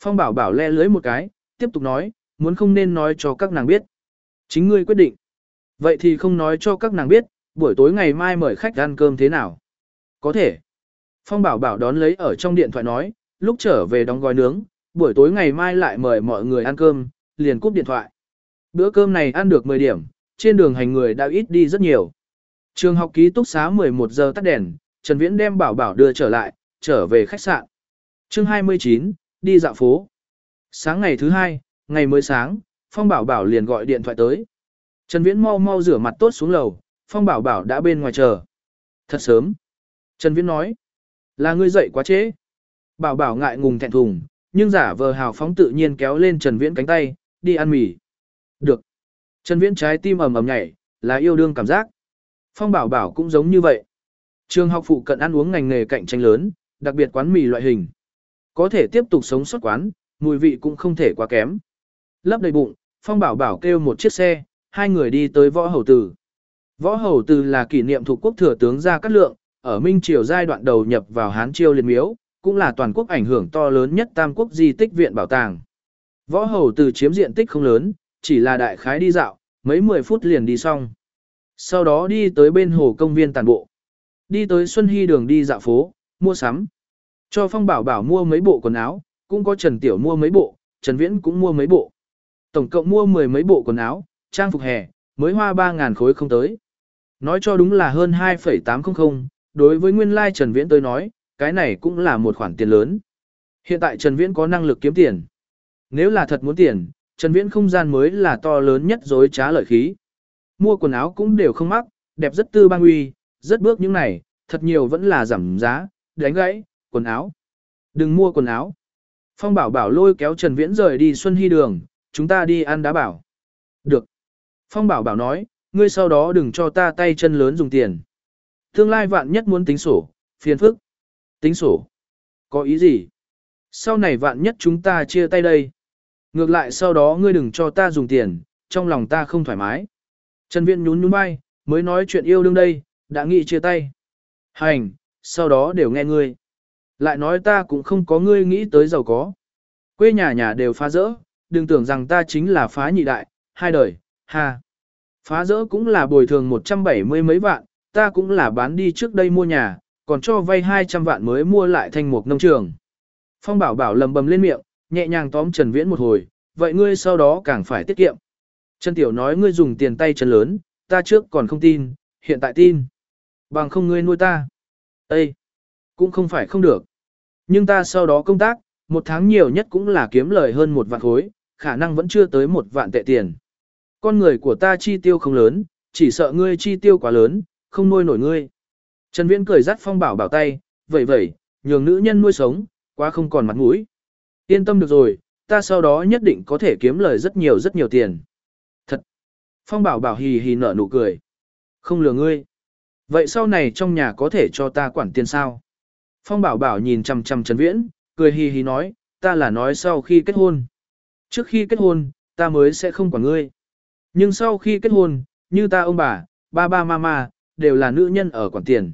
Speaker 1: Phong bảo bảo le lưới một cái, tiếp tục nói, muốn không nên nói cho các nàng biết. Chính ngươi quyết định. Vậy thì không nói cho các nàng biết, buổi tối ngày mai mời khách ăn cơm thế nào. Có thể. Phong bảo bảo đón lấy ở trong điện thoại nói, lúc trở về đóng gói nướng, buổi tối ngày mai lại mời mọi người ăn cơm, liền cúp điện thoại. Bữa cơm này ăn được 10 điểm, trên đường hành người đã ít đi rất nhiều. Trường học ký túc xá 11 giờ tắt đèn, Trần Viễn đem bảo bảo đưa trở lại, trở về khách sạn. Chương 29, đi dạo phố. Sáng ngày thứ hai, ngày mới sáng, Phong Bảo Bảo liền gọi điện thoại tới. Trần Viễn mau mau rửa mặt tốt xuống lầu, Phong Bảo Bảo đã bên ngoài chờ. Thật sớm. Trần Viễn nói. Là ngươi dậy quá trễ. Bảo Bảo ngại ngùng thẹn thùng, nhưng giả vờ hào phóng tự nhiên kéo lên Trần Viễn cánh tay, đi ăn mì. Được. Trần Viễn trái tim ầm ầm nhảy, là yêu đương cảm giác. Phong Bảo Bảo cũng giống như vậy. Trường học phụ cận ăn uống ngành nghề cạnh tranh lớn, đặc biệt quán mì loại hình. Có thể tiếp tục sống sót quán, mùi vị cũng không thể quá kém. Lấp đầy bụng, Phong Bảo Bảo kêu một chiếc xe, hai người đi tới Võ Hầu Tử. Võ Hầu Tử là kỷ niệm thuộc quốc thừa tướng Gia Cát Lượng, ở Minh Triều giai đoạn đầu nhập vào Hán Triều liên Miếu, cũng là toàn quốc ảnh hưởng to lớn nhất Tam Quốc di tích viện bảo tàng. Võ Hầu từ chiếm diện tích không lớn, chỉ là đại khái đi dạo, mấy mười phút liền đi xong. Sau đó đi tới bên hồ công viên tàn bộ. Đi tới Xuân Hy đường đi dạo phố, mua sắm. Cho Phong Bảo Bảo mua mấy bộ quần áo, cũng có Trần Tiểu mua mấy bộ, Trần Viễn cũng mua mấy bộ. Tổng cộng mua mười mấy bộ quần áo, trang phục hè, mới hoa 3.000 khối không tới. Nói cho đúng là hơn 2,800, đối với nguyên lai like Trần Viễn tôi nói, cái này cũng là một khoản tiền lớn. Hiện tại Trần Viễn có năng lực kiếm tiền. Nếu là thật muốn tiền, Trần Viễn không gian mới là to lớn nhất dối trá lợi khí. Mua quần áo cũng đều không mắc, đẹp rất tư bang uy, rất bước những này, thật nhiều vẫn là giảm giá, đánh gãy, quần áo. Đừng mua quần áo. Phong bảo bảo lôi kéo Trần Viễn rời đi Xuân Hy đường, chúng ta đi ăn đá bảo. Được. Phong bảo bảo nói, ngươi sau đó đừng cho ta tay chân lớn dùng tiền. Tương lai vạn nhất muốn tính sổ, phiền phức. Tính sổ. Có ý gì? Sau này vạn nhất chúng ta chia tay đây. Ngược lại sau đó ngươi đừng cho ta dùng tiền, trong lòng ta không thoải mái. Trần Viễn nhún nhún vai, mới nói chuyện yêu đương đây, đã nghĩ chia tay. Hành, sau đó đều nghe ngươi. Lại nói ta cũng không có ngươi nghĩ tới giàu có. Quê nhà nhà đều phá rỡ, đừng tưởng rằng ta chính là phá nhị đại, hai đời, ha. Phá rỡ cũng là bồi thường 170 mấy vạn, ta cũng là bán đi trước đây mua nhà, còn cho vay 200 vạn mới mua lại thành một nông trường. Phong bảo bảo lầm bầm lên miệng, nhẹ nhàng tóm Trần Viễn một hồi, vậy ngươi sau đó càng phải tiết kiệm. Trần Tiểu nói ngươi dùng tiền tay chân lớn, ta trước còn không tin, hiện tại tin. Bằng không ngươi nuôi ta. Ê! Cũng không phải không được. Nhưng ta sau đó công tác, một tháng nhiều nhất cũng là kiếm lời hơn một vạn khối, khả năng vẫn chưa tới một vạn tệ tiền. Con người của ta chi tiêu không lớn, chỉ sợ ngươi chi tiêu quá lớn, không nuôi nổi ngươi. Trần Viễn cười dắt Phong Bảo bảo tay, vậy vậy, nhường nữ nhân nuôi sống, quá không còn mặt mũi. Yên tâm được rồi, ta sau đó nhất định có thể kiếm lời rất nhiều rất nhiều tiền. Thật! Phong Bảo bảo hì hì nở nụ cười. Không lừa ngươi. Vậy sau này trong nhà có thể cho ta quản tiền sao? Phong Bảo Bảo nhìn chằm chằm Trần Viễn, cười hì hì nói, ta là nói sau khi kết hôn. Trước khi kết hôn, ta mới sẽ không quản ngươi. Nhưng sau khi kết hôn, như ta ông bà, ba ba mama, đều là nữ nhân ở quản tiền.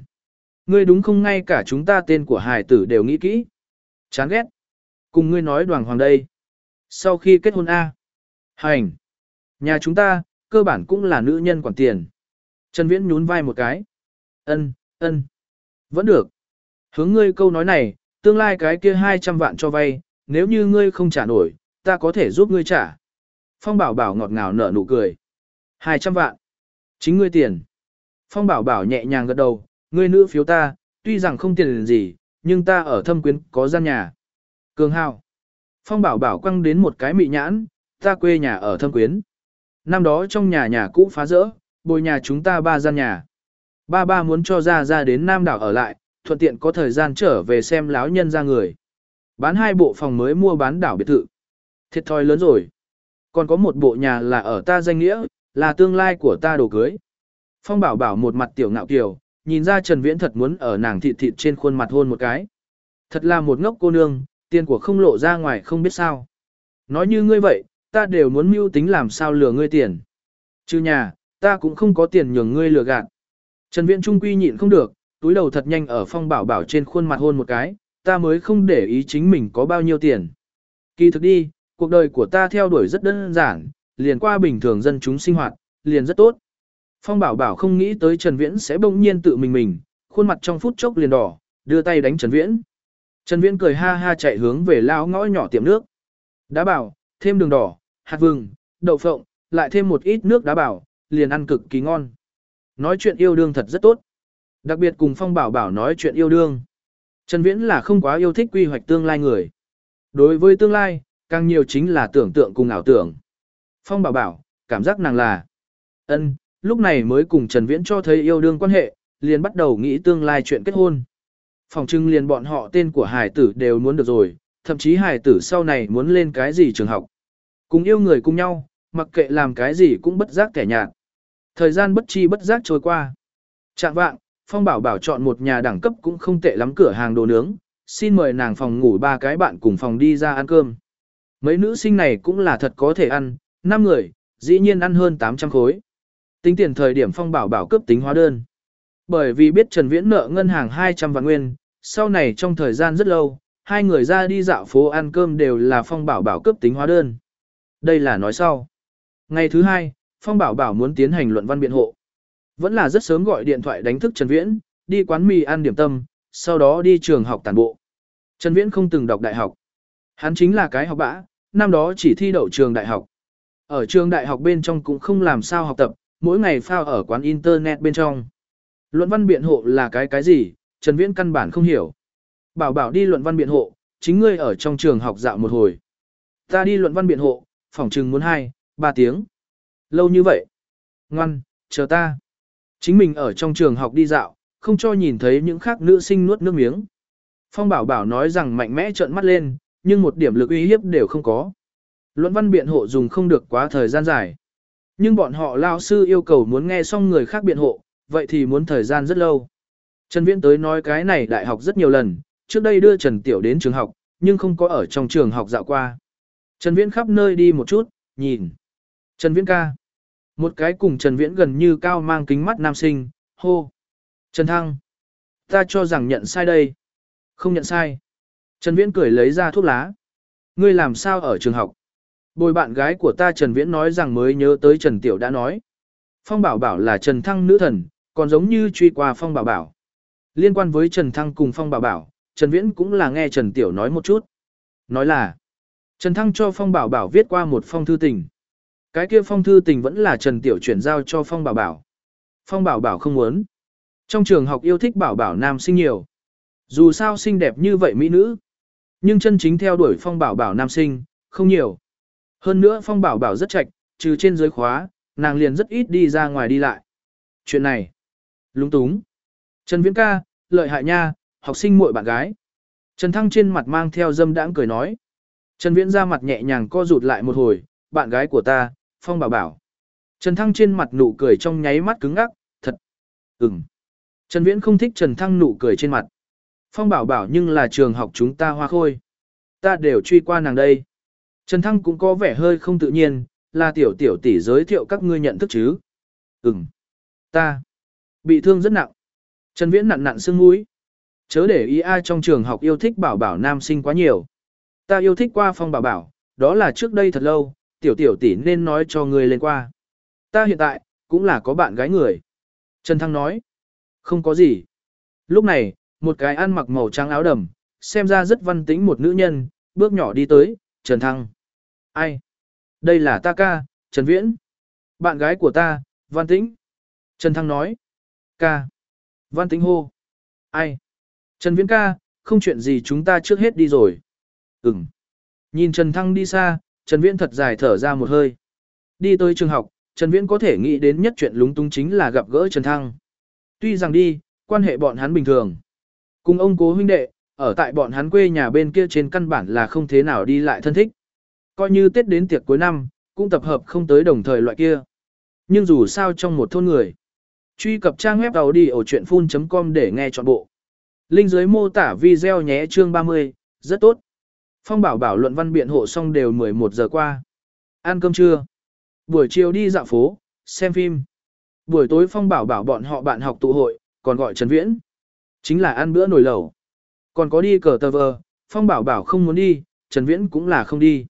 Speaker 1: Ngươi đúng không ngay cả chúng ta tên của hài tử đều nghĩ kỹ. Chán ghét. Cùng ngươi nói đoàn hoàng đây. Sau khi kết hôn A. Hành. Nhà chúng ta, cơ bản cũng là nữ nhân quản tiền. Trần Viễn nhún vai một cái. Ân, ân. Vẫn được. Hướng ngươi câu nói này, tương lai cái kia 200 vạn cho vay, nếu như ngươi không trả nổi, ta có thể giúp ngươi trả. Phong bảo bảo ngọt ngào nở nụ cười. 200 vạn. Chính ngươi tiền. Phong bảo bảo nhẹ nhàng gật đầu, ngươi nữ phiếu ta, tuy rằng không tiền gì, nhưng ta ở thâm quyến có gian nhà. Cường hào. Phong bảo bảo quăng đến một cái mị nhãn, ta quê nhà ở thâm quyến. Năm đó trong nhà nhà cũ phá rỡ, bồi nhà chúng ta ba gian nhà. Ba ba muốn cho ra ra đến Nam đảo ở lại, thuận tiện có thời gian trở về xem láo nhân ra người. Bán hai bộ phòng mới mua bán đảo biệt thự. Thiệt thòi lớn rồi. Còn có một bộ nhà là ở ta danh nghĩa, là tương lai của ta đồ cưới. Phong bảo bảo một mặt tiểu ngạo kiều, nhìn ra Trần Viễn thật muốn ở nàng thịt thịt trên khuôn mặt hôn một cái. Thật là một ngốc cô nương, tiền của không lộ ra ngoài không biết sao. Nói như ngươi vậy, ta đều muốn mưu tính làm sao lừa ngươi tiền. Chứ nhà, ta cũng không có tiền nhường ngươi lừa gạt. Trần Viễn Trung Quy nhịn không được, túi đầu thật nhanh ở phong bảo bảo trên khuôn mặt hôn một cái, ta mới không để ý chính mình có bao nhiêu tiền. Kỳ thực đi, cuộc đời của ta theo đuổi rất đơn giản, liền qua bình thường dân chúng sinh hoạt, liền rất tốt. Phong bảo bảo không nghĩ tới Trần Viễn sẽ bỗng nhiên tự mình mình, khuôn mặt trong phút chốc liền đỏ, đưa tay đánh Trần Viễn. Trần Viễn cười ha ha chạy hướng về lao ngõ nhỏ tiệm nước. Đá bảo, thêm đường đỏ, hạt vừng, đậu phộng, lại thêm một ít nước đá bảo, liền ăn cực kỳ ngon. Nói chuyện yêu đương thật rất tốt. Đặc biệt cùng Phong Bảo Bảo nói chuyện yêu đương. Trần Viễn là không quá yêu thích quy hoạch tương lai người. Đối với tương lai, càng nhiều chính là tưởng tượng cùng ảo tưởng. Phong Bảo Bảo, cảm giác nàng là ân, lúc này mới cùng Trần Viễn cho thấy yêu đương quan hệ, liền bắt đầu nghĩ tương lai chuyện kết hôn. Phòng trưng liền bọn họ tên của hải tử đều muốn được rồi, thậm chí hải tử sau này muốn lên cái gì trường học. Cùng yêu người cùng nhau, mặc kệ làm cái gì cũng bất giác kẻ nhạt. Thời gian bất chi bất giác trôi qua. Trạng vạng, Phong Bảo Bảo chọn một nhà đẳng cấp cũng không tệ lắm cửa hàng đồ nướng, xin mời nàng phòng ngủ ba cái bạn cùng phòng đi ra ăn cơm. Mấy nữ sinh này cũng là thật có thể ăn, năm người, dĩ nhiên ăn hơn 800 khối. Tính tiền thời điểm Phong Bảo Bảo cướp tính hóa đơn. Bởi vì biết Trần Viễn nợ ngân hàng 200 vạn nguyên, sau này trong thời gian rất lâu, hai người ra đi dạo phố ăn cơm đều là Phong Bảo Bảo cướp tính hóa đơn. Đây là nói sau. Ngày thứ hai, Phong Bảo Bảo muốn tiến hành luận văn biện hộ. Vẫn là rất sớm gọi điện thoại đánh thức Trần Viễn, đi quán mì ăn điểm tâm, sau đó đi trường học tản bộ. Trần Viễn không từng đọc đại học. Hắn chính là cái học bã, năm đó chỉ thi đậu trường đại học. Ở trường đại học bên trong cũng không làm sao học tập, mỗi ngày phao ở quán internet bên trong. Luận văn biện hộ là cái cái gì, Trần Viễn căn bản không hiểu. Bảo bảo đi luận văn biện hộ, chính ngươi ở trong trường học dạo một hồi. Ta đi luận văn biện hộ, phòng trừng muốn 2, 3 tiếng. Lâu như vậy. Ngoan, chờ ta. Chính mình ở trong trường học đi dạo, không cho nhìn thấy những khác nữ sinh nuốt nước miếng. Phong bảo bảo nói rằng mạnh mẽ trợn mắt lên, nhưng một điểm lực uy hiếp đều không có. Luận văn biện hộ dùng không được quá thời gian dài. Nhưng bọn họ lao sư yêu cầu muốn nghe xong người khác biện hộ, vậy thì muốn thời gian rất lâu. Trần Viễn tới nói cái này đại học rất nhiều lần, trước đây đưa Trần Tiểu đến trường học, nhưng không có ở trong trường học dạo qua. Trần Viễn khắp nơi đi một chút, nhìn. Trần Viễn ca. Một cái cùng Trần Viễn gần như cao mang kính mắt nam sinh, hô. Trần Thăng. Ta cho rằng nhận sai đây. Không nhận sai. Trần Viễn cười lấy ra thuốc lá. Ngươi làm sao ở trường học? Bồi bạn gái của ta Trần Viễn nói rằng mới nhớ tới Trần Tiểu đã nói. Phong Bảo Bảo là Trần Thăng nữ thần, còn giống như truy qua Phong Bảo Bảo. Liên quan với Trần Thăng cùng Phong Bảo Bảo, Trần Viễn cũng là nghe Trần Tiểu nói một chút. Nói là, Trần Thăng cho Phong Bảo Bảo viết qua một phong thư tình. Cái kia phong thư tình vẫn là Trần Tiểu chuyển giao cho Phong Bảo Bảo. Phong Bảo Bảo không muốn. Trong trường học yêu thích Bảo Bảo nam sinh nhiều. Dù sao xinh đẹp như vậy mỹ nữ. Nhưng chân chính theo đuổi Phong Bảo Bảo nam sinh, không nhiều. Hơn nữa Phong Bảo Bảo rất chạch, trừ trên dưới khóa, nàng liền rất ít đi ra ngoài đi lại. Chuyện này, lúng túng. Trần Viễn ca, lợi hại nha, học sinh muội bạn gái. Trần Thăng trên mặt mang theo dâm đãng cười nói. Trần Viễn ra mặt nhẹ nhàng co rụt lại một hồi, bạn gái của ta, Phong Bảo Bảo. Trần Thăng trên mặt nụ cười trong nháy mắt cứng ngắc, thật. Ừm. Trần Viễn không thích Trần Thăng nụ cười trên mặt. Phong Bảo Bảo nhưng là trường học chúng ta hoa khôi. Ta đều truy qua nàng đây. Trần Thăng cũng có vẻ hơi không tự nhiên, là tiểu tiểu tỷ giới thiệu các ngươi nhận thức chứ. Ừm. Ta. Bị thương rất nặng. Trần Viễn nặn nặn xương mũi. Chớ để ý ai trong trường học yêu thích bảo bảo nam sinh quá nhiều. Ta yêu thích qua phong bảo bảo, đó là trước đây thật lâu, tiểu tiểu tỷ nên nói cho ngươi lên qua. Ta hiện tại, cũng là có bạn gái người. Trần Thăng nói. Không có gì. Lúc này, một cái ăn mặc màu trắng áo đầm, xem ra rất văn tĩnh một nữ nhân, bước nhỏ đi tới, Trần Thăng. Ai? Đây là ta ca, Trần Viễn. Bạn gái của ta, Văn Tĩnh. Trần Thăng nói. Ca. Văn Tĩnh hô. Ai? Trần Viễn ca, không chuyện gì chúng ta trước hết đi rồi. Ừm. Nhìn Trần Thăng đi xa, Trần Viễn thật dài thở ra một hơi. Đi tới trường học, Trần Viễn có thể nghĩ đến nhất chuyện lúng túng chính là gặp gỡ Trần Thăng. Tuy rằng đi, quan hệ bọn hắn bình thường. Cùng ông cố huynh đệ, ở tại bọn hắn quê nhà bên kia trên căn bản là không thế nào đi lại thân thích. Coi như Tết đến tiệc cuối năm, cũng tập hợp không tới đồng thời loại kia. Nhưng dù sao trong một thôn người. Truy cập trang web đầu đi ở chuyện full.com để nghe trọn bộ. Linh dưới mô tả video nhé chương 30, rất tốt. Phong bảo bảo luận văn biện hộ xong đều 11 giờ qua. Ăn cơm trưa. Buổi chiều đi dạo phố, xem phim. Buổi tối Phong bảo bảo bọn họ bạn học tụ hội, còn gọi Trần Viễn. Chính là ăn bữa nồi lẩu. Còn có đi cờ tờ vờ, Phong bảo bảo không muốn đi, Trần Viễn cũng là không đi.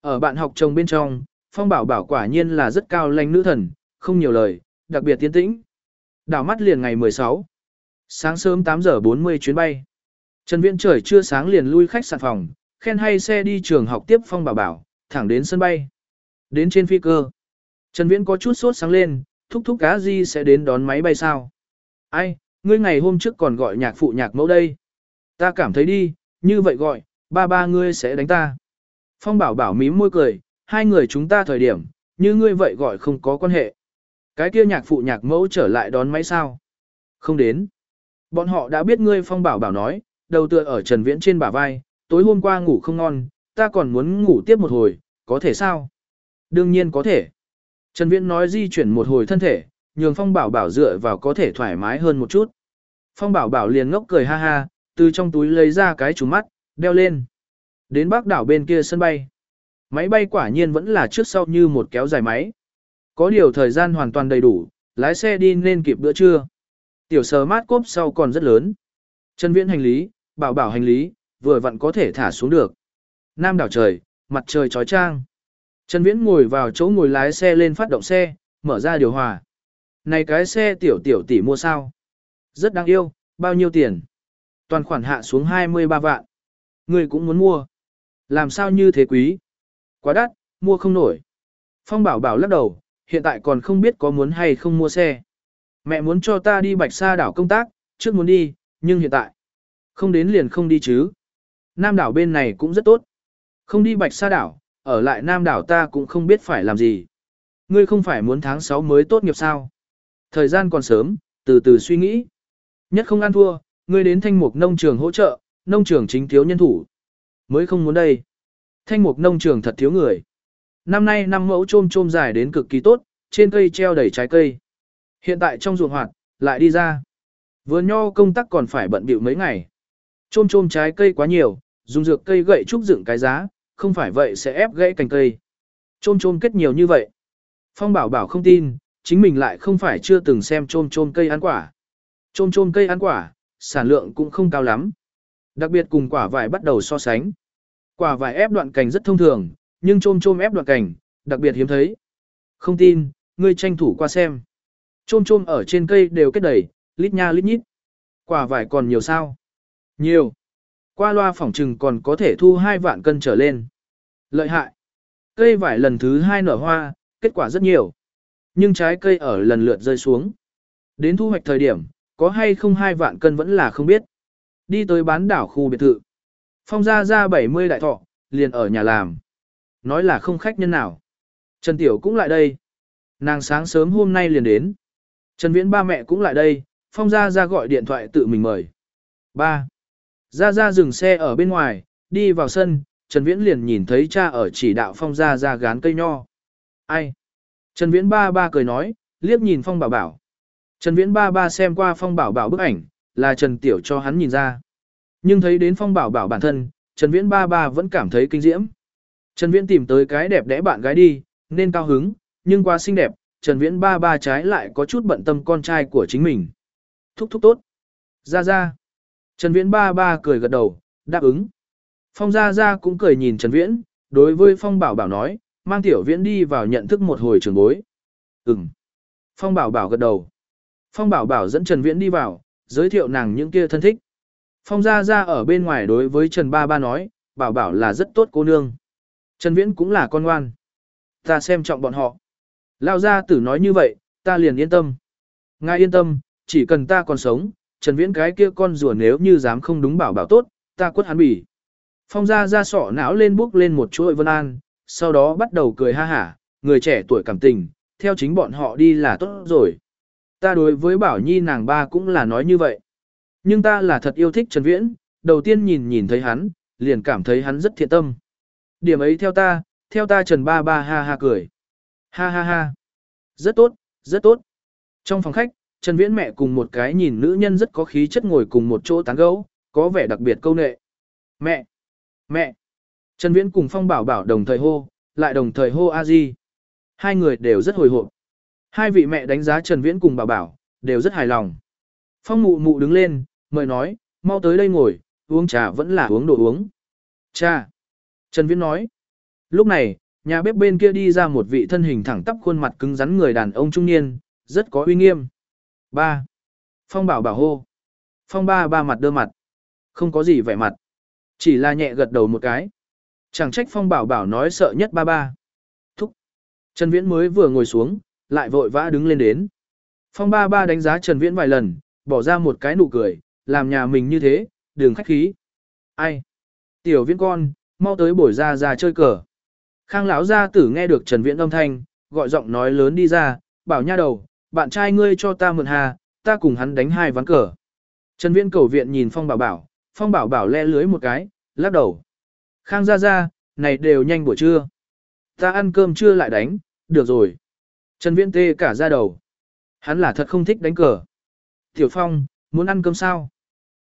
Speaker 1: Ở bạn học chồng bên trong, Phong bảo bảo quả nhiên là rất cao lãnh nữ thần, không nhiều lời, đặc biệt tiến tĩnh. Đảo mắt liền ngày 16. Sáng sớm 8 giờ 40 chuyến bay. Trần Viễn trời chưa sáng liền lui khách sạn phòng, khen hay xe đi trường học tiếp Phong bảo bảo, thẳng đến sân bay. Đến trên phi cơ. Trần Viễn có chút sốt sáng lên, thúc thúc cá gì sẽ đến đón máy bay sao? Ai, ngươi ngày hôm trước còn gọi nhạc phụ nhạc mẫu đây. Ta cảm thấy đi, như vậy gọi, ba ba ngươi sẽ đánh ta. Phong bảo bảo mím môi cười, hai người chúng ta thời điểm, như ngươi vậy gọi không có quan hệ. Cái kia nhạc phụ nhạc mẫu trở lại đón máy sao? Không đến. Bọn họ đã biết ngươi phong bảo bảo nói, đầu tựa ở Trần Viễn trên bả vai, tối hôm qua ngủ không ngon, ta còn muốn ngủ tiếp một hồi, có thể sao? Đương nhiên có thể. Trần Viễn nói di chuyển một hồi thân thể, nhường phong bảo bảo dựa vào có thể thoải mái hơn một chút. Phong bảo bảo liền ngốc cười ha ha, từ trong túi lấy ra cái trùm mắt, đeo lên. Đến bắc đảo bên kia sân bay. Máy bay quả nhiên vẫn là trước sau như một kéo dài máy. Có điều thời gian hoàn toàn đầy đủ, lái xe đi nên kịp bữa trưa. Tiểu sờ mát cốp sau còn rất lớn. Chân viễn hành lý, bảo bảo hành lý, vừa vặn có thể thả xuống được. Nam đảo trời, mặt trời trói trang. Trần Viễn ngồi vào chỗ ngồi lái xe lên phát động xe, mở ra điều hòa. này cái xe tiểu tiểu tỷ mua sao? Rất đáng yêu, bao nhiêu tiền? Toàn khoản hạ xuống 23 vạn. Người cũng muốn mua. Làm sao như thế quý? Quá đắt, mua không nổi. Phong bảo bảo lắc đầu, hiện tại còn không biết có muốn hay không mua xe. Mẹ muốn cho ta đi bạch sa đảo công tác, trước muốn đi, nhưng hiện tại, không đến liền không đi chứ. Nam đảo bên này cũng rất tốt. Không đi bạch sa đảo, ở lại Nam đảo ta cũng không biết phải làm gì. Ngươi không phải muốn tháng 6 mới tốt nghiệp sao? Thời gian còn sớm, từ từ suy nghĩ. Nhất không ăn thua, ngươi đến thanh mục nông trường hỗ trợ, nông trường chính thiếu nhân thủ. Mới không muốn đây. Thanh mục nông trường thật thiếu người. Năm nay năm mẫu trôm trôm dài đến cực kỳ tốt, trên cây treo đầy trái cây. Hiện tại trong ruộng hoạt, lại đi ra. Vườn nho công tác còn phải bận bịu mấy ngày. Trôm trôm trái cây quá nhiều, dùng dược cây gậy trúc dựng cái giá, không phải vậy sẽ ép gãy cành cây. Trôm trôm kết nhiều như vậy. Phong bảo bảo không tin, chính mình lại không phải chưa từng xem trôm trôm cây ăn quả. Trôm trôm cây ăn quả, sản lượng cũng không cao lắm. Đặc biệt cùng quả vải bắt đầu so sánh. Quả vải ép đoạn cành rất thông thường, nhưng trôm trôm ép đoạn cành, đặc biệt hiếm thấy. Không tin, ngươi tranh thủ qua xem. Trôm trôm ở trên cây đều kết đầy, lít nha lít nhít. Quả vải còn nhiều sao? Nhiều. Qua loa phỏng trừng còn có thể thu 2 vạn cân trở lên. Lợi hại. Cây vải lần thứ 2 nở hoa, kết quả rất nhiều. Nhưng trái cây ở lần lượt rơi xuống. Đến thu hoạch thời điểm, có hay không hai vạn cân vẫn là không biết. Đi tới bán đảo khu biệt thự. Phong ra ra 70 đại thọ, liền ở nhà làm. Nói là không khách nhân nào. Trần Tiểu cũng lại đây. Nàng sáng sớm hôm nay liền đến. Trần Viễn ba mẹ cũng lại đây, Phong ra ra gọi điện thoại tự mình mời. Ba. Ra ra dừng xe ở bên ngoài, đi vào sân, Trần Viễn liền nhìn thấy cha ở chỉ đạo Phong ra ra gán cây nho. Ai? Trần Viễn ba ba cười nói, liếc nhìn Phong bảo bảo. Trần Viễn ba ba xem qua Phong bảo bảo bức ảnh, là Trần Tiểu cho hắn nhìn ra. Nhưng thấy đến Phong bảo bảo bản thân, Trần Viễn ba ba vẫn cảm thấy kinh diễm. Trần Viễn tìm tới cái đẹp đẽ bạn gái đi, nên cao hứng, nhưng quá xinh đẹp, Trần Viễn ba ba trái lại có chút bận tâm con trai của chính mình. Thúc thúc tốt. Ra ra. Trần Viễn ba ba cười gật đầu, đáp ứng. Phong Gia Gia cũng cười nhìn Trần Viễn, đối với Phong Bảo Bảo nói, mang Tiểu Viễn đi vào nhận thức một hồi trường bối. Ừm. Phong Bảo Bảo gật đầu. Phong Bảo Bảo dẫn Trần Viễn đi vào, giới thiệu nàng những kia thân thích. Phong Gia Gia ở bên ngoài đối với Trần Ba Ba nói, Bảo Bảo là rất tốt cô nương. Trần Viễn cũng là con ngoan. Ta xem trọng bọn họ. Lao gia tử nói như vậy, ta liền yên tâm. Ngài yên tâm, chỉ cần ta còn sống, Trần Viễn cái kia con rùa nếu như dám không đúng bảo bảo tốt, ta quất hắn bỉ. Phong Gia Gia sọ não lên bước lên một chuỗi vân an, sau đó bắt đầu cười ha hả, người trẻ tuổi cảm tình, theo chính bọn họ đi là tốt rồi. Ta đối với Bảo Nhi nàng ba cũng là nói như vậy. Nhưng ta là thật yêu thích Trần Viễn, đầu tiên nhìn nhìn thấy hắn, liền cảm thấy hắn rất thiện tâm. Điểm ấy theo ta, theo ta Trần ba ba ha ha cười. Ha ha ha. Rất tốt, rất tốt. Trong phòng khách, Trần Viễn mẹ cùng một cái nhìn nữ nhân rất có khí chất ngồi cùng một chỗ tán gẫu, có vẻ đặc biệt câu nệ. Mẹ! Mẹ! Trần Viễn cùng Phong Bảo Bảo đồng thời hô, lại đồng thời hô a di. Hai người đều rất hồi hộp. Hai vị mẹ đánh giá Trần Viễn cùng Bảo Bảo, đều rất hài lòng. Phong mụ mụ đứng lên, mời nói, mau tới đây ngồi, uống trà vẫn là uống đồ uống. Cha! Trần Viễn nói. Lúc này, nhà bếp bên kia đi ra một vị thân hình thẳng tắp khuôn mặt cứng rắn người đàn ông trung niên, rất có uy nghiêm. Ba. Phong bảo bảo hô. Phong ba ba mặt đơ mặt. Không có gì vẻ mặt. Chỉ là nhẹ gật đầu một cái. Chẳng trách phong bảo bảo nói sợ nhất ba ba. Thúc. Trần Viễn mới vừa ngồi xuống, lại vội vã đứng lên đến. Phong ba ba đánh giá Trần Viễn vài lần, bỏ ra một cái nụ cười, làm nhà mình như thế, đường khách khí. Ai? Tiểu viễn con, mau tới bổi ra ra chơi cờ. Khang lão gia tử nghe được Trần Viễn âm thanh, gọi giọng nói lớn đi ra, bảo nha đầu, bạn trai ngươi cho ta mượn hà, ta cùng hắn đánh hai ván cờ. Trần Viễn cầu viện nhìn Phong Bảo Bảo, Phong Bảo Bảo le lưới một cái, lắc đầu. Khang ra ra, này đều nhanh buổi trưa. Ta ăn cơm trưa lại đánh, được rồi. Trần Viễn tê cả ra đầu. Hắn là thật không thích đánh cờ. Tiểu Phong, muốn ăn cơm sao?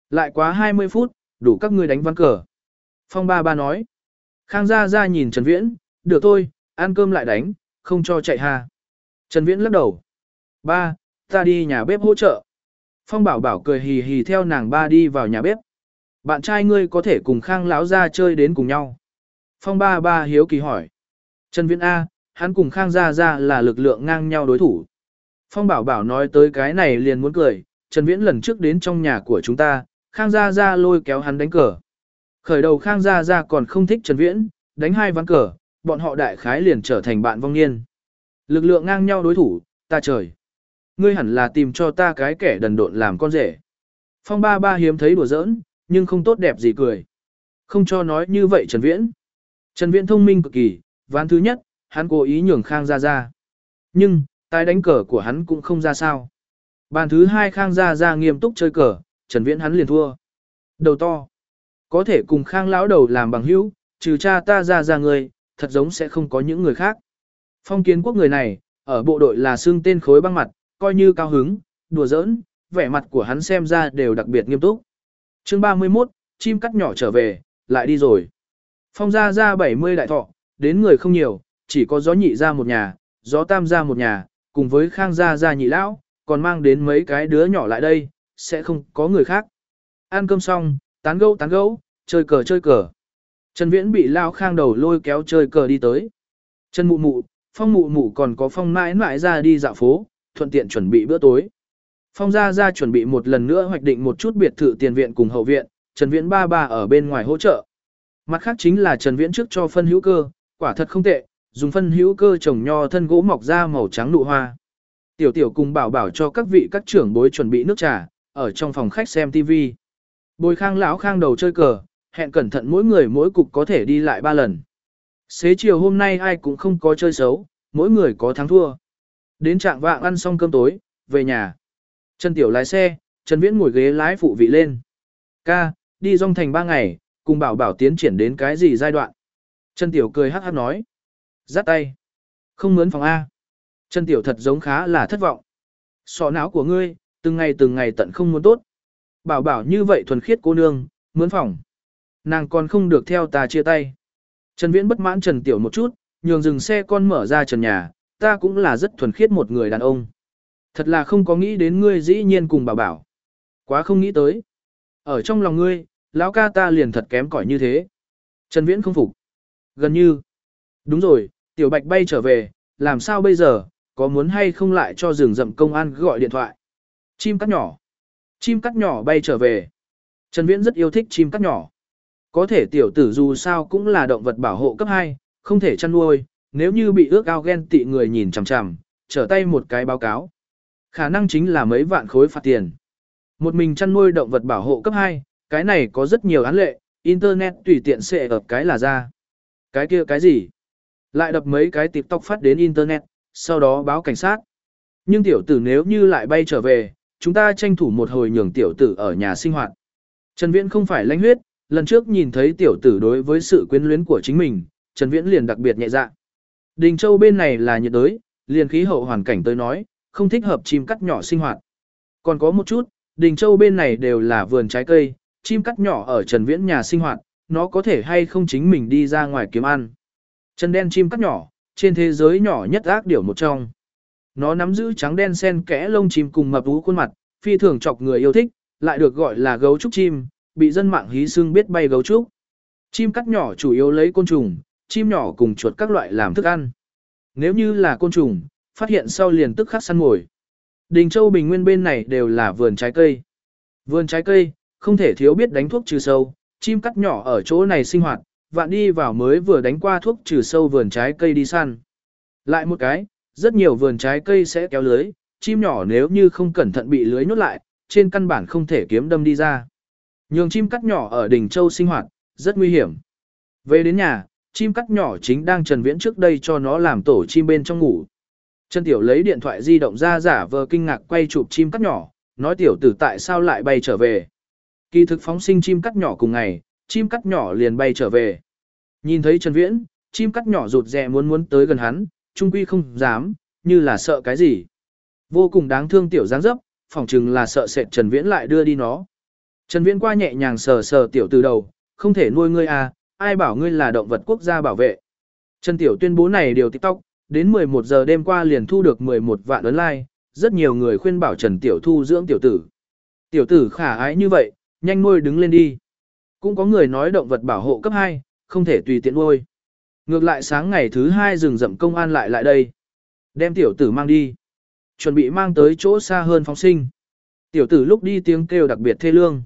Speaker 1: Lại quá 20 phút, đủ các ngươi đánh ván cờ. Phong ba ba nói. Khang gia gia nhìn Trần Viễn, được thôi, ăn cơm lại đánh, không cho chạy hà. Trần Viễn lắc đầu. Ba, ta đi nhà bếp hỗ trợ. Phong bảo bảo cười hì hì theo nàng ba đi vào nhà bếp. Bạn trai ngươi có thể cùng Khang lão gia chơi đến cùng nhau. Phong ba ba hiếu kỳ hỏi. Trần Viễn A, hắn cùng Khang Gia Gia là lực lượng ngang nhau đối thủ. Phong bảo bảo nói tới cái này liền muốn cười, Trần Viễn lần trước đến trong nhà của chúng ta, Khang Gia Gia lôi kéo hắn đánh cờ. Khởi đầu Khang Gia Gia còn không thích Trần Viễn, đánh hai ván cờ, bọn họ đại khái liền trở thành bạn vong niên. Lực lượng ngang nhau đối thủ, ta trời. Ngươi hẳn là tìm cho ta cái kẻ đần độn làm con rể. Phong ba ba hiếm thấy đùa giỡn, nhưng không tốt đẹp gì cười. Không cho nói như vậy Trần Viễn. Trần Viễn thông minh cực kỳ, ván thứ nhất, hắn cố ý nhường Khang Gia Gia. Nhưng, tài đánh cờ của hắn cũng không ra sao. Bàn thứ hai Khang Gia Gia nghiêm túc chơi cờ, Trần Viễn hắn liền thua. Đầu to. Có thể cùng Khang lão đầu làm bằng hữu, trừ cha ta ra ra người, thật giống sẽ không có những người khác. Phong kiến quốc người này, ở bộ đội là xương tên khối băng mặt, coi như cao hứng, đùa giỡn, vẻ mặt của hắn xem ra đều đặc biệt nghiêm túc. Chương 31, chim cắt nhỏ trở về, lại đi rồi. Phong gia ra 70 đại thọ, đến người không nhiều, chỉ có gió nhị ra một nhà, gió tam ra một nhà, cùng với khang gia gia nhị lão, còn mang đến mấy cái đứa nhỏ lại đây, sẽ không có người khác. Ăn cơm xong, tán gẫu tán gẫu, chơi cờ chơi cờ. Trần Viễn bị lão khang đầu lôi kéo chơi cờ đi tới. Trần mụ mụ, phong mụ mụ còn có phong mãi mãi ra đi dạo phố, thuận tiện chuẩn bị bữa tối. Phong gia gia chuẩn bị một lần nữa hoạch định một chút biệt thự tiền viện cùng hậu viện, Trần Viễn ba ba ở bên ngoài hỗ trợ. Mặt khác chính là Trần Viễn trước cho phân hữu cơ, quả thật không tệ, dùng phân hữu cơ trồng nho thân gỗ mọc ra màu trắng nụ hoa. Tiểu tiểu cùng bảo bảo cho các vị các trưởng bối chuẩn bị nước trà, ở trong phòng khách xem TV. Bồi khang lão khang đầu chơi cờ, hẹn cẩn thận mỗi người mỗi cục có thể đi lại ba lần. Xế chiều hôm nay ai cũng không có chơi xấu, mỗi người có thắng thua. Đến trạng vạng ăn xong cơm tối, về nhà. Trần Tiểu lái xe, Trần Viễn ngồi ghế lái phụ vị lên. Ca, đi rong thành ba ngày, cùng bảo bảo tiến triển đến cái gì giai đoạn. Trần Tiểu cười hát hát nói. Giắt tay. Không mướn phòng A. Trần Tiểu thật giống khá là thất vọng. Sọ não của ngươi, từng ngày từng ngày tận không muốn tốt. Bảo bảo như vậy thuần khiết cô nương, mướn phòng. Nàng còn không được theo ta chia tay. Trần Viễn bất mãn Trần Tiểu một chút, nhường dừng xe con mở ra trần nhà, ta cũng là rất thuần khiết một người đàn ông. Thật là không có nghĩ đến ngươi dĩ nhiên cùng bảo bảo. Quá không nghĩ tới. Ở trong lòng ngươi, lão ca ta liền thật kém cỏi như thế. Trần Viễn không phục. Gần như. Đúng rồi, tiểu bạch bay trở về, làm sao bây giờ, có muốn hay không lại cho rừng rậm công an gọi điện thoại. Chim cắt nhỏ. Chim cắt nhỏ bay trở về. Trần Viễn rất yêu thích chim cắt nhỏ. Có thể tiểu tử dù sao cũng là động vật bảo hộ cấp 2, không thể chăn nuôi, nếu như bị ước ao ghen tị người nhìn chằm chằm, trở tay một cái báo cáo. Khả năng chính là mấy vạn khối phạt tiền. Một mình chăn nuôi động vật bảo hộ cấp 2, cái này có rất nhiều án lệ, internet tùy tiện sẽ ập cái là ra. Cái kia cái gì? Lại đập mấy cái tóc phát đến internet, sau đó báo cảnh sát. Nhưng tiểu tử nếu như lại bay trở về, chúng ta tranh thủ một hồi nhường tiểu tử ở nhà sinh hoạt. Trần Viễn không phải lãnh huyết, lần trước nhìn thấy tiểu tử đối với sự quyến luyến của chính mình, Trần Viễn liền đặc biệt nhẹ dạ. Đình Châu bên này là nhiệt đới, liền khí hậu hoàn cảnh tới nói, không thích hợp chim cắt nhỏ sinh hoạt. Còn có một chút, Đình Châu bên này đều là vườn trái cây, chim cắt nhỏ ở Trần Viễn nhà sinh hoạt, nó có thể hay không chính mình đi ra ngoài kiếm ăn. Chân đen chim cắt nhỏ, trên thế giới nhỏ nhất ác điểu một trong. Nó nắm giữ trắng đen xen kẽ lông chim cùng mập ú khuôn mặt, phi thường chọc người yêu thích, lại được gọi là gấu trúc chim, bị dân mạng hí xương biết bay gấu trúc. Chim cắt nhỏ chủ yếu lấy côn trùng, chim nhỏ cùng chuột các loại làm thức ăn. Nếu như là côn trùng, phát hiện sau liền tức khắc săn mồi. Đình Châu Bình Nguyên bên này đều là vườn trái cây. Vườn trái cây, không thể thiếu biết đánh thuốc trừ sâu, chim cắt nhỏ ở chỗ này sinh hoạt, vạn đi vào mới vừa đánh qua thuốc trừ sâu vườn trái cây đi săn. Lại một cái, rất nhiều vườn trái cây sẽ kéo lưới, chim nhỏ nếu như không cẩn thận bị lưới nhốt lại, trên căn bản không thể kiếm đâm đi ra. Nhường chim cắt nhỏ ở đỉnh châu sinh hoạt, rất nguy hiểm. Về đến nhà, chim cắt nhỏ chính đang trần viễn trước đây cho nó làm tổ chim bên trong ngủ. Trần Tiểu lấy điện thoại di động ra giả vờ kinh ngạc quay chụp chim cắt nhỏ, nói tiểu tử tại sao lại bay trở về. Kỳ thực phóng sinh chim cắt nhỏ cùng ngày, chim cắt nhỏ liền bay trở về. Nhìn thấy Trần Viễn, chim cắt nhỏ rụt rè muốn muốn tới gần hắn, trung quy không dám, như là sợ cái gì. Vô cùng đáng thương tiểu dáng dấp, phỏng chừng là sợ sệt Trần Viễn lại đưa đi nó. Trần Viễn qua nhẹ nhàng sờ sờ tiểu từ đầu, không thể nuôi ngươi à, ai bảo ngươi là động vật quốc gia bảo vệ. Trần Tiểu tuyên bố này điều TikTok, đến 11 giờ đêm qua liền thu được 11 vạn ấn like, rất nhiều người khuyên bảo Trần Tiểu thu dưỡng tiểu tử. Tiểu tử khả ái như vậy, nhanh nuôi đứng lên đi. Cũng có người nói động vật bảo hộ cấp 2, không thể tùy tiện nuôi. Ngược lại sáng ngày thứ hai rừng rậm công an lại lại đây. Đem tiểu tử mang đi. Chuẩn bị mang tới chỗ xa hơn phóng sinh. Tiểu tử lúc đi tiếng kêu đặc biệt thê lương.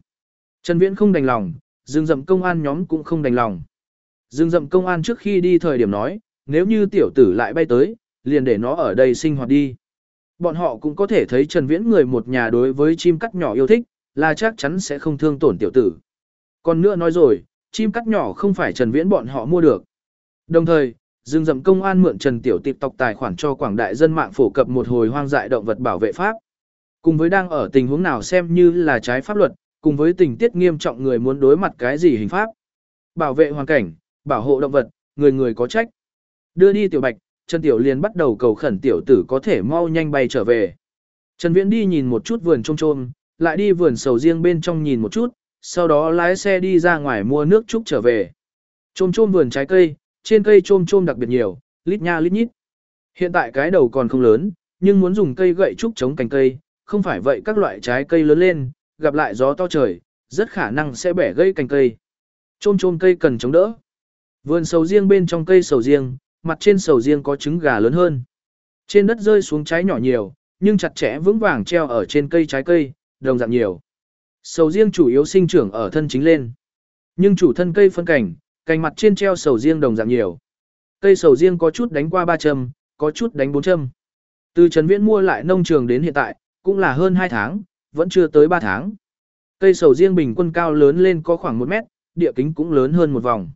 Speaker 1: Trần Viễn không đành lòng, rừng rậm công an nhóm cũng không đành lòng. Rừng rậm công an trước khi đi thời điểm nói, nếu như tiểu tử lại bay tới, liền để nó ở đây sinh hoạt đi. Bọn họ cũng có thể thấy Trần Viễn người một nhà đối với chim cắt nhỏ yêu thích, là chắc chắn sẽ không thương tổn tiểu tử. Còn nữa nói rồi, chim cắt nhỏ không phải Trần Viễn bọn họ mua được. Đồng thời, Dương Dậm công an mượn Trần Tiểu TikTok tài khoản cho quảng đại dân mạng phổ cập một hồi hoang dại động vật bảo vệ pháp. Cùng với đang ở tình huống nào xem như là trái pháp luật, cùng với tình tiết nghiêm trọng người muốn đối mặt cái gì hình pháp. Bảo vệ hoàn cảnh, bảo hộ động vật, người người có trách. Đưa đi Tiểu Bạch, Trần Tiểu liền bắt đầu cầu khẩn tiểu tử có thể mau nhanh bay trở về. Trần Viễn đi nhìn một chút vườn trôm trôm, lại đi vườn sầu riêng bên trong nhìn một chút, sau đó lái xe đi ra ngoài mua nước trúc trở về. Trôm trôm vườn trái cây, trên cây trôm trôm đặc biệt nhiều, lít nha lít nhít. Hiện tại cái đầu còn không lớn, nhưng muốn dùng cây gậy trúc chống cành cây, không phải vậy các loại trái cây lớn lên, gặp lại gió to trời, rất khả năng sẽ bẻ gãy cành cây. Trôm trôm cây cần chống đỡ. Vườn sầu riêng bên trong cây sầu riêng, mặt trên sầu riêng có trứng gà lớn hơn. Trên đất rơi xuống trái nhỏ nhiều, nhưng chặt chẽ vững vàng treo ở trên cây trái cây, đồng dạng nhiều. Sầu riêng chủ yếu sinh trưởng ở thân chính lên. Nhưng chủ thân cây phân cảnh, cành mặt trên treo sầu riêng đồng dạng nhiều. Cây sầu riêng có chút đánh qua 3 châm, có chút đánh 4 châm. Từ Trần Viễn mua lại nông trường đến hiện tại, cũng là hơn 2 tháng, vẫn chưa tới 3 tháng. Cây sầu riêng bình quân cao lớn lên có khoảng 1 mét, địa kính cũng lớn hơn một vòng.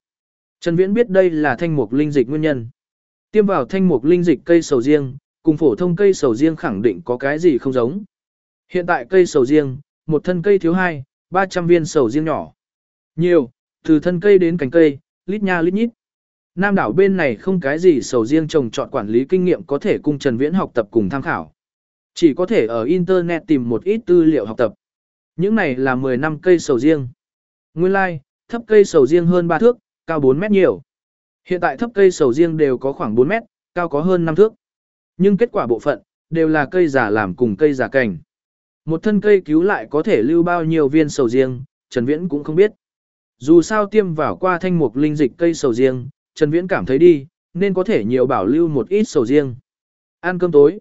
Speaker 1: Trần Viễn biết đây là thanh mục linh dịch nguyên nhân. Tiêm vào thanh mục linh dịch cây sầu riêng, cùng phổ thông cây sầu riêng khẳng định có cái gì không giống. Hiện tại cây sầu riêng, một thân cây thiếu hai, 300 viên sầu riêng nhỏ. Nhiều, từ thân cây đến cành cây, lít nha lít nhít. Nam đảo bên này không cái gì sầu riêng trồng trọt quản lý kinh nghiệm có thể cùng Trần Viễn học tập cùng tham khảo. Chỉ có thể ở Internet tìm một ít tư liệu học tập. Những này là 10 năm cây sầu riêng. Nguyên lai, like, thấp cây sầu riêng hơn 3 thước, cao 4 mét nhiều. Hiện tại thấp cây sầu riêng đều có khoảng 4 mét, cao có hơn 5 thước. Nhưng kết quả bộ phận, đều là cây giả làm cùng cây giả cành. Một thân cây cứu lại có thể lưu bao nhiêu viên sầu riêng, Trần Viễn cũng không biết. Dù sao tiêm vào qua thanh mục linh dịch cây sầu riêng, Trần Viễn cảm thấy đi, nên có thể nhiều bảo lưu một ít sầu riêng. Ăn cơm tối.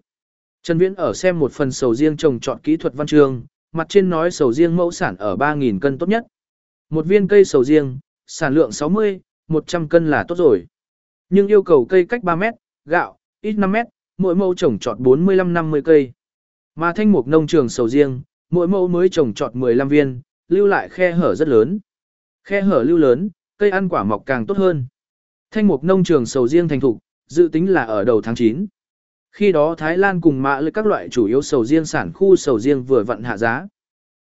Speaker 1: Trần Viễn ở xem một phần sầu riêng trồng trọt kỹ thuật văn chương, mặt trên nói sầu riêng mẫu sản ở 3.000 cân tốt nhất. Một viên cây sầu riêng, sản lượng 60, 100 cân là tốt rồi. Nhưng yêu cầu cây cách 3 mét, gạo, ít 5 mét, mỗi mẫu trồng trọt 45-50 cây. Mà thanh mục nông trường sầu riêng, mỗi mẫu mới trồng trọt 15 viên, lưu lại khe hở rất lớn. Khe hở lưu lớn, cây ăn quả mọc càng tốt hơn. Thanh mục nông trường sầu riêng thành thục, dự tính là ở đầu tháng 9. Khi đó Thái Lan cùng mạ lợi các loại chủ yếu sầu riêng sản khu sầu riêng vừa vận hạ giá.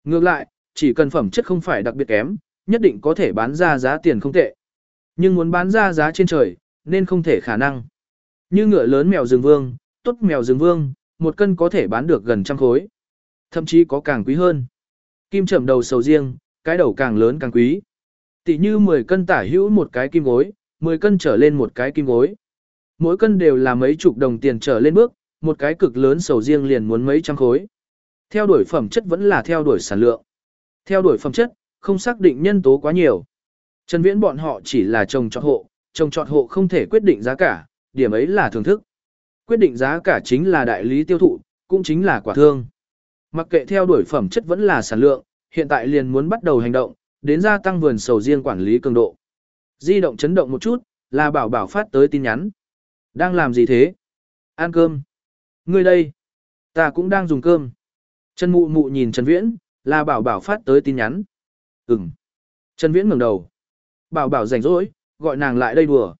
Speaker 1: Ngược lại, chỉ cần phẩm chất không phải đặc biệt kém, nhất định có thể bán ra giá tiền không tệ. Nhưng muốn bán ra giá trên trời, nên không thể khả năng. Như ngựa lớn mèo rừng vương, tốt mèo rừng vương, một cân có thể bán được gần trăm khối. Thậm chí có càng quý hơn. Kim trầm đầu sầu riêng, cái đầu càng lớn càng quý. Tỷ như 10 cân tả hữu một cái kim gối, 10 cân trở lên một cái kim gối. Mỗi cân đều là mấy chục đồng tiền trở lên bước, một cái cực lớn sầu riêng liền muốn mấy trăm khối. Theo đuổi phẩm chất vẫn là theo đuổi sản lượng. Theo đuổi phẩm chất, không xác định nhân tố quá nhiều. Trần Viễn bọn họ chỉ là trồng trọt hộ, trồng trọt hộ không thể quyết định giá cả, điểm ấy là thưởng thức. Quyết định giá cả chính là đại lý tiêu thụ, cũng chính là quả thương. Mặc kệ theo đuổi phẩm chất vẫn là sản lượng, hiện tại liền muốn bắt đầu hành động, đến gia tăng vườn sầu riêng quản lý cường độ. Di động chấn động một chút, là bảo bảo phát tới tin nhắn. Đang làm gì thế? Ăn cơm. Ngươi đây. Ta cũng đang dùng cơm. Trần mụ mụ nhìn Trần Viễn, là bảo bảo phát tới tin nhắn. Ừm. Trần Viễn ngẩng đầu. Bảo bảo rảnh rỗi, gọi nàng lại đây đùa.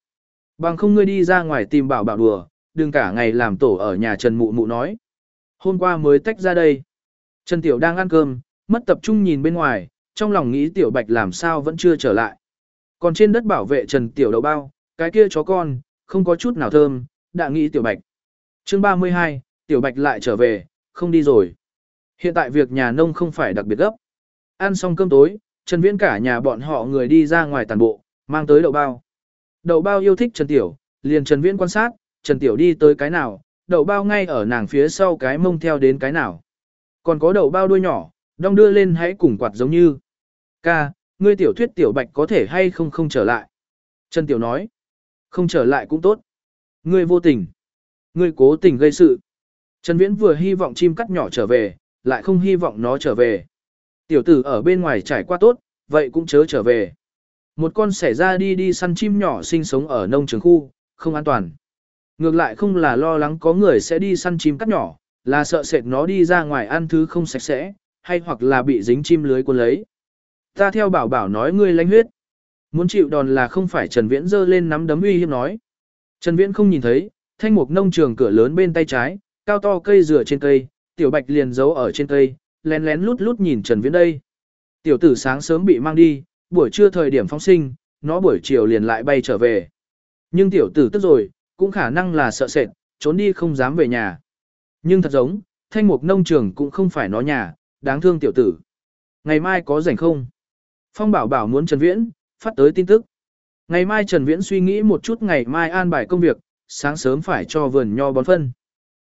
Speaker 1: Bằng không ngươi đi ra ngoài tìm bảo bảo đùa, đừng cả ngày làm tổ ở nhà Trần mụ mụ nói. Hôm qua mới tách ra đây. Trần Tiểu đang ăn cơm, mất tập trung nhìn bên ngoài, trong lòng nghĩ Tiểu Bạch làm sao vẫn chưa trở lại. Còn trên đất bảo vệ Trần Tiểu đậu bao, cái kia chó con, không có chút nào thơm, đã nghĩ Tiểu Bạch. chương 32, Tiểu Bạch lại trở về, không đi rồi. Hiện tại việc nhà nông không phải đặc biệt gấp. Ăn xong cơm tối, Trần Viễn cả nhà bọn họ người đi ra ngoài tàn bộ, mang tới đậu bao. Đậu bao yêu thích Trần Tiểu, liền Trần Viễn quan sát, Trần Tiểu đi tới cái nào, đậu bao ngay ở nàng phía sau cái mông theo đến cái nào. Còn có đậu bao đuôi nhỏ, đong đưa lên hãy cùng quạt giống như. Ca, ngươi tiểu thuyết tiểu bạch có thể hay không không trở lại. Trần Tiểu nói, không trở lại cũng tốt. Ngươi vô tình. Ngươi cố tình gây sự. Trần Viễn vừa hy vọng chim cắt nhỏ trở về, lại không hy vọng nó trở về. Tiểu tử ở bên ngoài trải qua tốt, vậy cũng chớ trở về. Một con sẻ ra đi đi săn chim nhỏ sinh sống ở nông trường khu, không an toàn. Ngược lại không là lo lắng có người sẽ đi săn chim cắt nhỏ, là sợ sệt nó đi ra ngoài ăn thứ không sạch sẽ, hay hoặc là bị dính chim lưới cuốn lấy. Ta theo bảo bảo nói ngươi lanh huyết. Muốn chịu đòn là không phải Trần Viễn dơ lên nắm đấm uy hiếp nói. Trần Viễn không nhìn thấy, thanh mục nông trường cửa lớn bên tay trái, cao to cây dừa trên cây, tiểu bạch liền giấu ở trên cây, lén lén lút lút nhìn Trần Viễn đây. Tiểu tử sáng sớm bị mang đi, buổi trưa thời điểm phóng sinh, nó buổi chiều liền lại bay trở về. Nhưng tiểu tử tức rồi, cũng khả năng là sợ sệt, trốn đi không dám về nhà. Nhưng thật giống, thanh mục nông trường cũng không phải nó nhà, đáng thương tiểu tử. Ngày mai có rảnh không? Phong bảo bảo muốn Trần Viễn, phát tới tin tức. Ngày mai Trần Viễn suy nghĩ một chút ngày mai an bài công việc, sáng sớm phải cho vườn nho bón phân.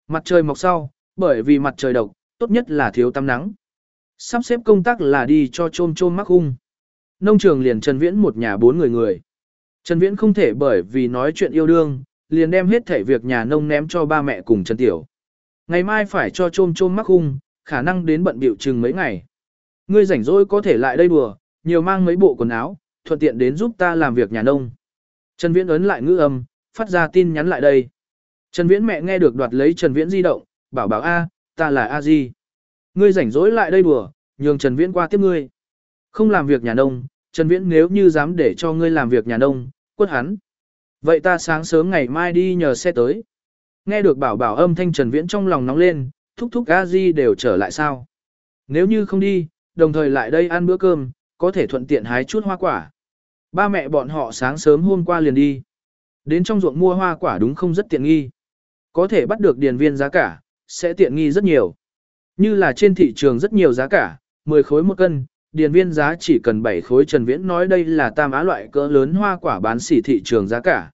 Speaker 1: Mặt trời mọc sau, bởi vì mặt trời độc, tốt nhất là thiếu tắm nắng. Sắp xếp công tác là đi cho trôm trôm mắc hung. Nông trường liền Trần Viễn một nhà bốn người người. Trần Viễn không thể bởi vì nói chuyện yêu đương, liền đem hết thể việc nhà nông ném cho ba mẹ cùng Trần Tiểu. Ngày mai phải cho trôm trôm mắc hung, khả năng đến bận biểu chừng mấy ngày. Ngươi rảnh rỗi có thể lại đây đùa, nhiều mang mấy bộ quần áo, thuận tiện đến giúp ta làm việc nhà nông. Trần Viễn ấn lại ngữ âm, phát ra tin nhắn lại đây. Trần Viễn mẹ nghe được đoạt lấy Trần Viễn di động, bảo bảo A, ta là A Di. Ngươi rảnh rỗi lại đây đùa, nhường Trần Viễn qua tiếp ngươi. Không làm việc nhà nông, Trần Viễn nếu như dám để cho ngươi làm việc nhà nông, quất hắn. Vậy ta sáng sớm ngày mai đi nhờ xe tới. Nghe được bảo bảo âm thanh Trần Viễn trong lòng nóng lên, thúc thúc A Di đều trở lại sao. Nếu như không đi, đồng thời lại đây ăn bữa cơm, có thể thuận tiện hái chút hoa quả. Ba mẹ bọn họ sáng sớm hôm qua liền đi. Đến trong ruộng mua hoa quả đúng không rất tiện nghi. Có thể bắt được điền viên giá cả, sẽ tiện nghi rất nhiều. Như là trên thị trường rất nhiều giá cả, 10 khối một cân, điền viên giá chỉ cần 7 khối Trần Viễn nói đây là tam á loại cỡ lớn hoa quả bán xỉ thị trường giá cả.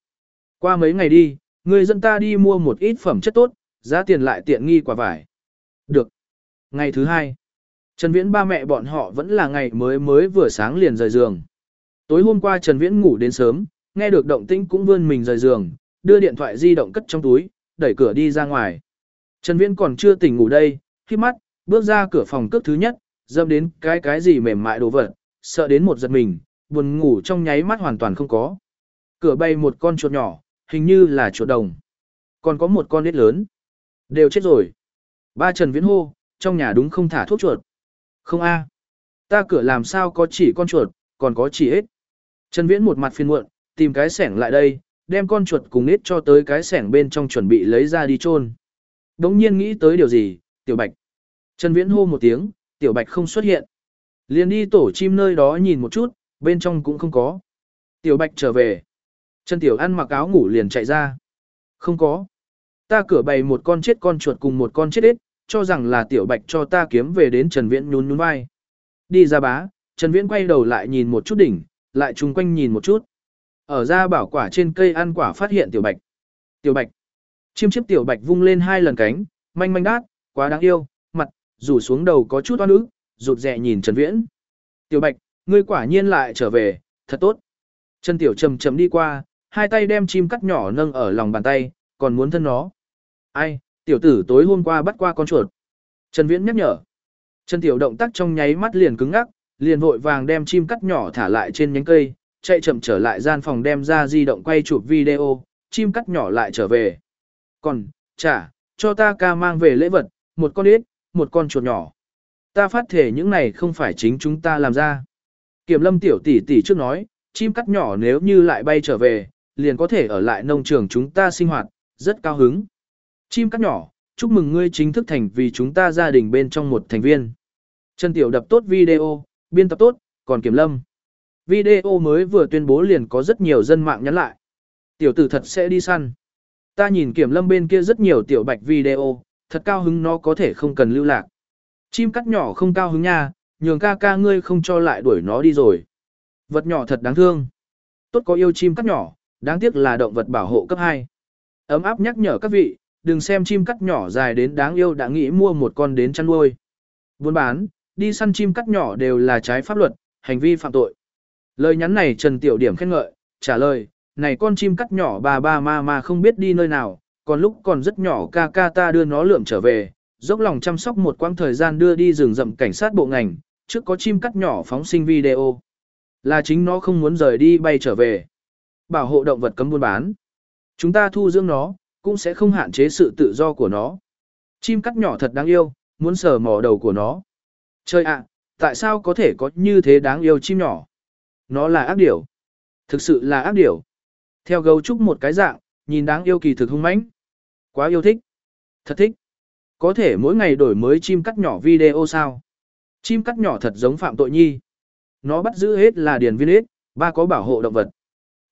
Speaker 1: Qua mấy ngày đi, người dân ta đi mua một ít phẩm chất tốt, giá tiền lại tiện nghi quả vải. Được. Ngày thứ hai, Trần Viễn ba mẹ bọn họ vẫn là ngày mới mới vừa sáng liền rời giường. Tối hôm qua Trần Viễn ngủ đến sớm, nghe được động tĩnh cũng vươn mình rời giường, đưa điện thoại di động cất trong túi, đẩy cửa đi ra ngoài. Trần Viễn còn chưa tỉnh ngủ đây, khi mắt, bước ra cửa phòng cước thứ nhất, dâm đến cái cái gì mềm mại đồ vật, sợ đến một giật mình, buồn ngủ trong nháy mắt hoàn toàn không có. Cửa bay một con chuột nhỏ, hình như là chuột đồng. Còn có một con nết lớn. Đều chết rồi. Ba Trần Viễn hô, trong nhà đúng không thả thuốc chuột. Không a, Ta cửa làm sao có chỉ con chuột, còn có chỉ ếch. Trần Viễn một mặt phiền muộn, tìm cái sẻng lại đây, đem con chuột cùng nết cho tới cái sẻng bên trong chuẩn bị lấy ra đi chôn. Đống nhiên nghĩ tới điều gì, tiểu bạch. Trần Viễn hô một tiếng, tiểu bạch không xuất hiện. Liền đi tổ chim nơi đó nhìn một chút, bên trong cũng không có. Tiểu bạch trở về. Trần Tiểu ăn mặc áo ngủ liền chạy ra. Không có. Ta cửa bày một con chết con chuột cùng một con chết ếch, cho rằng là tiểu bạch cho ta kiếm về đến Trần Viễn nhún nhún vai. Đi ra bá, Trần Viễn quay đầu lại nhìn một chút đỉnh, lại chung quanh nhìn một chút. Ở ra bảo quả trên cây ăn quả phát hiện tiểu bạch. Tiểu bạch. Chim chiếp tiểu bạch vung lên hai lần cánh, manh manh đát, quá đáng yêu, mặt, rủ xuống đầu có chút oan ức, rụt rè nhìn Trần Viễn. Tiểu bạch, ngươi quả nhiên lại trở về, thật tốt. Trần tiểu trầm trầm đi qua, hai tay đem chim cắt nhỏ nâng ở lòng bàn tay, còn muốn thân nó. Ai, tiểu tử tối hôm qua bắt qua con chuột. Trần Viễn nhắc nhở. Trần tiểu động tác trong nháy mắt liền cứng ngắc, liền vội vàng đem chim cắt nhỏ thả lại trên nhánh cây, chạy chậm trở lại gian phòng đem ra di động quay chụp video, chim cắt nhỏ lại trở về. Còn, chả, cho ta ca mang về lễ vật, một con ít, một con chuột nhỏ. Ta phát thể những này không phải chính chúng ta làm ra. Kiểm lâm tiểu tỷ tỷ trước nói, chim cắt nhỏ nếu như lại bay trở về, liền có thể ở lại nông trường chúng ta sinh hoạt, rất cao hứng. Chim cắt nhỏ, chúc mừng ngươi chính thức thành vì chúng ta gia đình bên trong một thành viên. Trần Tiểu đập tốt video, biên tập tốt, còn kiểm lâm. Video mới vừa tuyên bố liền có rất nhiều dân mạng nhắn lại. Tiểu tử thật sẽ đi săn. Ta nhìn kiểm lâm bên kia rất nhiều tiểu bạch video, thật cao hứng nó có thể không cần lưu lạc. Chim cắt nhỏ không cao hứng nha, nhường ca ca ngươi không cho lại đuổi nó đi rồi. Vật nhỏ thật đáng thương. Tốt có yêu chim cắt nhỏ, đáng tiếc là động vật bảo hộ cấp 2. Ấm áp nhắc nhở các vị, đừng xem chim cắt nhỏ dài đến đáng yêu đã nghĩ mua một con đến chăn nuôi. Buôn bán, đi săn chim cắt nhỏ đều là trái pháp luật, hành vi phạm tội. Lời nhắn này Trần Tiểu Điểm khen ngợi, trả lời, này con chim cắt nhỏ bà ba ma ma không biết đi nơi nào, còn lúc còn rất nhỏ ca ca ta đưa nó lượm trở về, dốc lòng chăm sóc một quãng thời gian đưa đi rừng rậm cảnh sát bộ ngành, trước có chim cắt nhỏ phóng sinh video. Là chính nó không muốn rời đi bay trở về. Bảo hộ động vật cấm buôn bán. Chúng ta thu dưỡng nó, cũng sẽ không hạn chế sự tự do của nó. Chim cắt nhỏ thật đáng yêu, muốn sờ mỏ đầu của nó. Trời ạ, tại sao có thể có như thế đáng yêu chim nhỏ? Nó là ác điểu. Thực sự là ác điểu. Theo gấu trúc một cái dạng, nhìn đáng yêu kỳ thực hung mãnh. Quá yêu thích. Thật thích. Có thể mỗi ngày đổi mới chim cắt nhỏ video sao? Chim cắt nhỏ thật giống phạm tội nhi. Nó bắt giữ hết là điền viên hết, ba có bảo hộ động vật.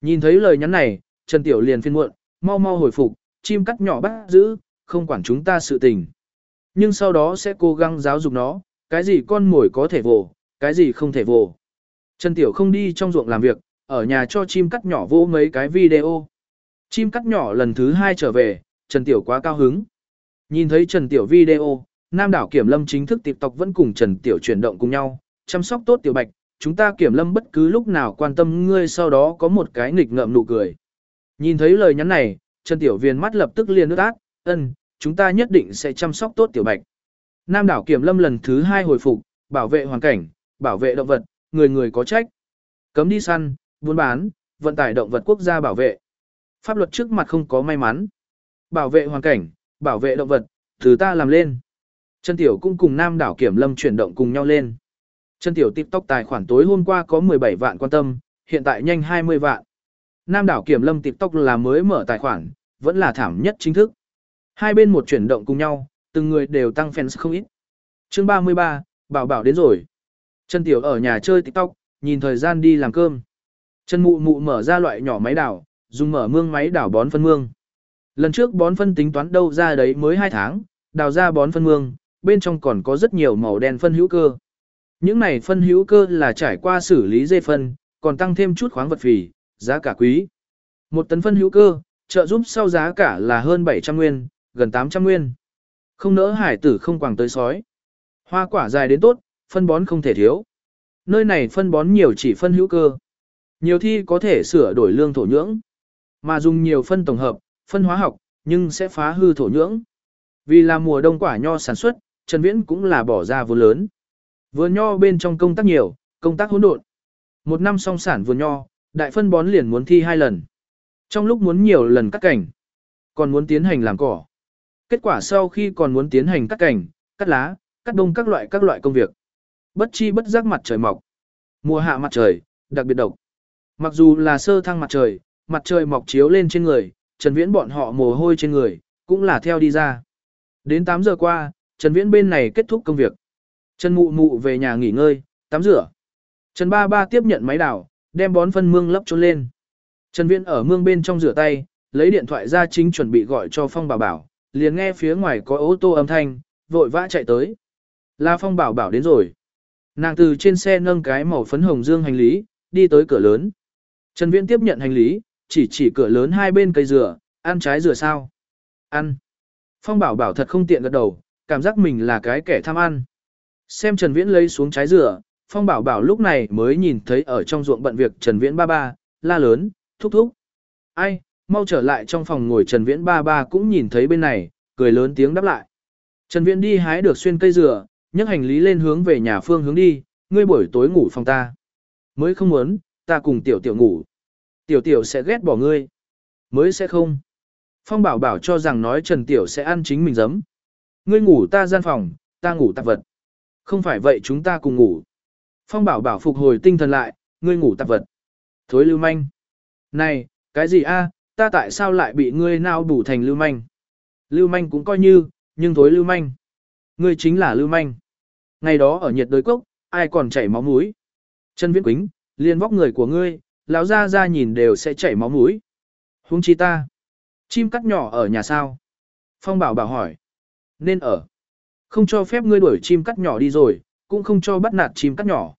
Speaker 1: Nhìn thấy lời nhắn này, Trần Tiểu liền phiên muộn, mau mau hồi phục, chim cắt nhỏ bắt giữ, không quản chúng ta sự tình. Nhưng sau đó sẽ cố gắng giáo dục nó, cái gì con mồi có thể vồ, cái gì không thể vồ. Trần Tiểu không đi trong ruộng làm việc, ở nhà cho chim cắt nhỏ vỗ mấy cái video. Chim cắt nhỏ lần thứ hai trở về, Trần Tiểu quá cao hứng. Nhìn thấy Trần Tiểu video, Nam đảo Kiểm Lâm chính thức TikTok vẫn cùng Trần Tiểu chuyển động cùng nhau, chăm sóc tốt Tiểu Bạch, chúng ta Kiểm Lâm bất cứ lúc nào quan tâm ngươi sau đó có một cái nghịch ngợm nụ cười. Nhìn thấy lời nhắn này, Trần Tiểu Viên mắt lập tức liền nước át, ân, chúng ta nhất định sẽ chăm sóc tốt Tiểu Bạch. Nam đảo Kiểm Lâm lần thứ hai hồi phục, bảo vệ hoàn cảnh, bảo vệ động vật, người người có trách. Cấm đi săn, buôn bán, vận tải động vật quốc gia bảo vệ. Pháp luật trước mặt không có may mắn. Bảo vệ hoàn cảnh, bảo vệ động vật, từ ta làm lên. Trần Tiểu cũng cùng Nam đảo Kiểm Lâm chuyển động cùng nhau lên. Chân Tiểu TikTok tài khoản tối hôm qua có 17 vạn quan tâm, hiện tại nhanh 20 vạn. Nam đảo Kiểm Lâm TikTok là mới mở tài khoản, vẫn là thảm nhất chính thức. Hai bên một chuyển động cùng nhau, từng người đều tăng fans không ít. Chương 33, Bảo Bảo đến rồi. Chân Tiểu ở nhà chơi TikTok, nhìn thời gian đi làm cơm. Chân Mụ Mụ mở ra loại nhỏ máy đảo, dùng mở mương máy đảo bón phân mương. Lần trước bón phân tính toán đâu ra đấy mới 2 tháng, đào ra bón phân mương, bên trong còn có rất nhiều màu đen phân hữu cơ. Những này phân hữu cơ là trải qua xử lý dê phân, còn tăng thêm chút khoáng vật phì, giá cả quý. Một tấn phân hữu cơ, trợ giúp sau giá cả là hơn 700 nguyên, gần 800 nguyên. Không nỡ hải tử không quàng tới sói. Hoa quả dài đến tốt, phân bón không thể thiếu. Nơi này phân bón nhiều chỉ phân hữu cơ. Nhiều thi có thể sửa đổi lương thổ nhưỡng. Mà dùng nhiều phân tổng hợp, phân hóa học, nhưng sẽ phá hư thổ nhưỡng. Vì là mùa đông quả nho sản xuất, Trần Viễn cũng là bỏ ra vốn lớn. Vườn nho bên trong công tác nhiều, công tác hỗn độn. Một năm song sản vườn nho, đại phân bón liền muốn thi hai lần. Trong lúc muốn nhiều lần cắt cảnh, còn muốn tiến hành làm cỏ. Kết quả sau khi còn muốn tiến hành cắt cảnh, cắt lá, cắt đông các loại các loại công việc. Bất chi bất giác mặt trời mọc. Mùa hạ mặt trời, đặc biệt độc. Mặc dù là sơ thăng mặt trời, mặt trời mọc chiếu lên trên người, Trần Viễn bọn họ mồ hôi trên người, cũng là theo đi ra. Đến 8 giờ qua, Trần Viễn bên này kết thúc công việc. Trần Mụ Mụ về nhà nghỉ ngơi, tắm rửa. Trần Ba Ba tiếp nhận máy đào, đem bón phân mương lấp trôn lên. Trần Viễn ở mương bên trong rửa tay, lấy điện thoại ra chính chuẩn bị gọi cho Phong Bảo Bảo, liền nghe phía ngoài có ô tô âm thanh, vội vã chạy tới. La Phong Bảo Bảo đến rồi. Nàng từ trên xe nâng cái màu phấn hồng dương hành lý, đi tới cửa lớn. Trần Viễn tiếp nhận hành lý, chỉ chỉ cửa lớn hai bên cây dừa, ăn trái dừa sao? Ăn. Phong Bảo Bảo thật không tiện gật đầu, cảm giác mình là cái kẻ tham ăn. Xem Trần Viễn lấy xuống trái dừa, Phong Bảo Bảo lúc này mới nhìn thấy ở trong ruộng bận việc Trần Viễn ba ba, la lớn, thúc thúc. Ai, mau trở lại trong phòng ngồi Trần Viễn ba ba cũng nhìn thấy bên này, cười lớn tiếng đáp lại. Trần Viễn đi hái được xuyên cây dừa, nhấc hành lý lên hướng về nhà phương hướng đi, ngươi buổi tối ngủ phòng ta. Mới không muốn, ta cùng tiểu tiểu ngủ. Tiểu tiểu sẽ ghét bỏ ngươi. Mới sẽ không. Phong bảo bảo cho rằng nói Trần Tiểu sẽ ăn chính mình giấm. Ngươi ngủ ta gian phòng, ta ngủ tạp vật. Không phải vậy chúng ta cùng ngủ. Phong bảo bảo phục hồi tinh thần lại, ngươi ngủ tạp vật. Thối lưu manh. Này, cái gì a? ta tại sao lại bị ngươi nào đủ thành lưu manh? Lưu manh cũng coi như, nhưng thối lưu manh. Ngươi chính là lưu manh. Ngày đó ở nhiệt đới cốc, ai còn chảy máu mũi. Chân viễn quính, liền vóc người của ngươi, lão ra ra nhìn đều sẽ chảy máu mũi. Huống chi ta. Chim cắt nhỏ ở nhà sao? Phong bảo bảo hỏi. Nên ở. Không cho phép ngươi đuổi chim cắt nhỏ đi rồi, cũng không cho bắt nạt chim cắt nhỏ.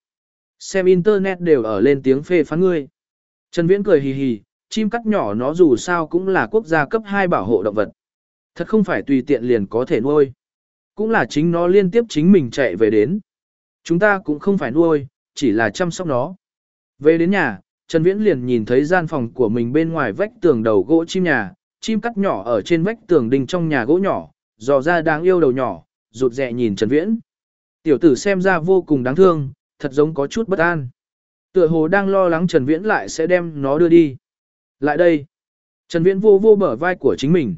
Speaker 1: Xem internet đều ở lên tiếng phê phán ngươi. Trần Viễn cười hì hì, chim cắt nhỏ nó dù sao cũng là quốc gia cấp 2 bảo hộ động vật. Thật không phải tùy tiện liền có thể nuôi. Cũng là chính nó liên tiếp chính mình chạy về đến. Chúng ta cũng không phải nuôi, chỉ là chăm sóc nó. Về đến nhà, Trần Viễn liền nhìn thấy gian phòng của mình bên ngoài vách tường đầu gỗ chim nhà, chim cắt nhỏ ở trên vách tường đình trong nhà gỗ nhỏ, dò ra đáng yêu đầu nhỏ, rụt rè nhìn Trần Viễn. Tiểu tử xem ra vô cùng đáng thương, thật giống có chút bất an. Tựa hồ đang lo lắng Trần Viễn lại sẽ đem nó đưa đi. Lại đây. Trần Viễn vô vô bờ vai của chính mình.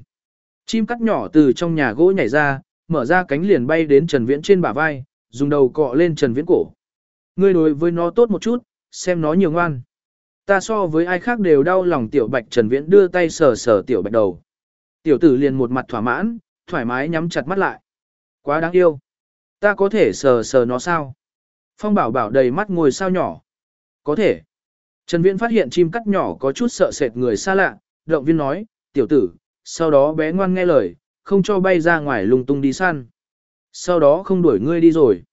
Speaker 1: Chim cắt nhỏ từ trong nhà gỗ nhảy ra, mở ra cánh liền bay đến Trần Viễn trên bả vai, dùng đầu cọ lên Trần Viễn cổ. Ngươi đối với nó tốt một chút, xem nó nhiều ngoan. Ta so với ai khác đều đau lòng tiểu bạch Trần Viễn đưa tay sờ sờ tiểu bạch đầu. Tiểu tử liền một mặt thỏa mãn, thoải mái nhắm chặt mắt lại. Quá đáng yêu. Ta có thể sờ sờ nó sao? Phong bảo bảo đầy mắt ngồi sao nhỏ. Có thể. Trần Viễn phát hiện chim cắt nhỏ có chút sợ sệt người xa lạ, động viên nói, tiểu tử, sau đó bé ngoan nghe lời, không cho bay ra ngoài lung tung đi săn. Sau đó không đuổi ngươi đi rồi.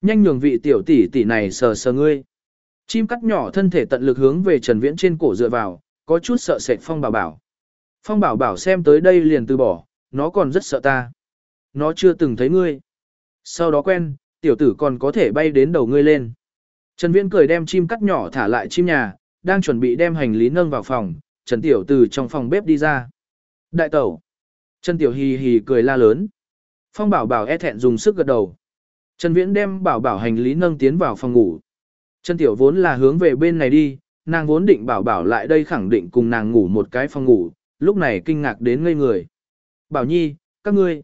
Speaker 1: Nhanh nhường vị tiểu tỷ tỷ này sờ sờ ngươi. Chim cắt nhỏ thân thể tận lực hướng về Trần Viễn trên cổ dựa vào, có chút sợ sệt Phong Bảo Bảo. Phong Bảo Bảo xem tới đây liền từ bỏ, nó còn rất sợ ta. Nó chưa từng thấy ngươi. Sau đó quen, tiểu tử còn có thể bay đến đầu ngươi lên. Trần Viễn cười đem chim cắt nhỏ thả lại chim nhà, đang chuẩn bị đem hành lý nâng vào phòng, Trần Tiểu từ trong phòng bếp đi ra. Đại tẩu. Trần Tiểu hì hì cười la lớn. Phong bảo bảo e thẹn dùng sức gật đầu. Trần Viễn đem bảo bảo hành lý nâng tiến vào phòng ngủ. Trần Tiểu vốn là hướng về bên này đi, nàng vốn định bảo bảo lại đây khẳng định cùng nàng ngủ một cái phòng ngủ, lúc này kinh ngạc đến ngây người. Bảo Nhi, các ngươi,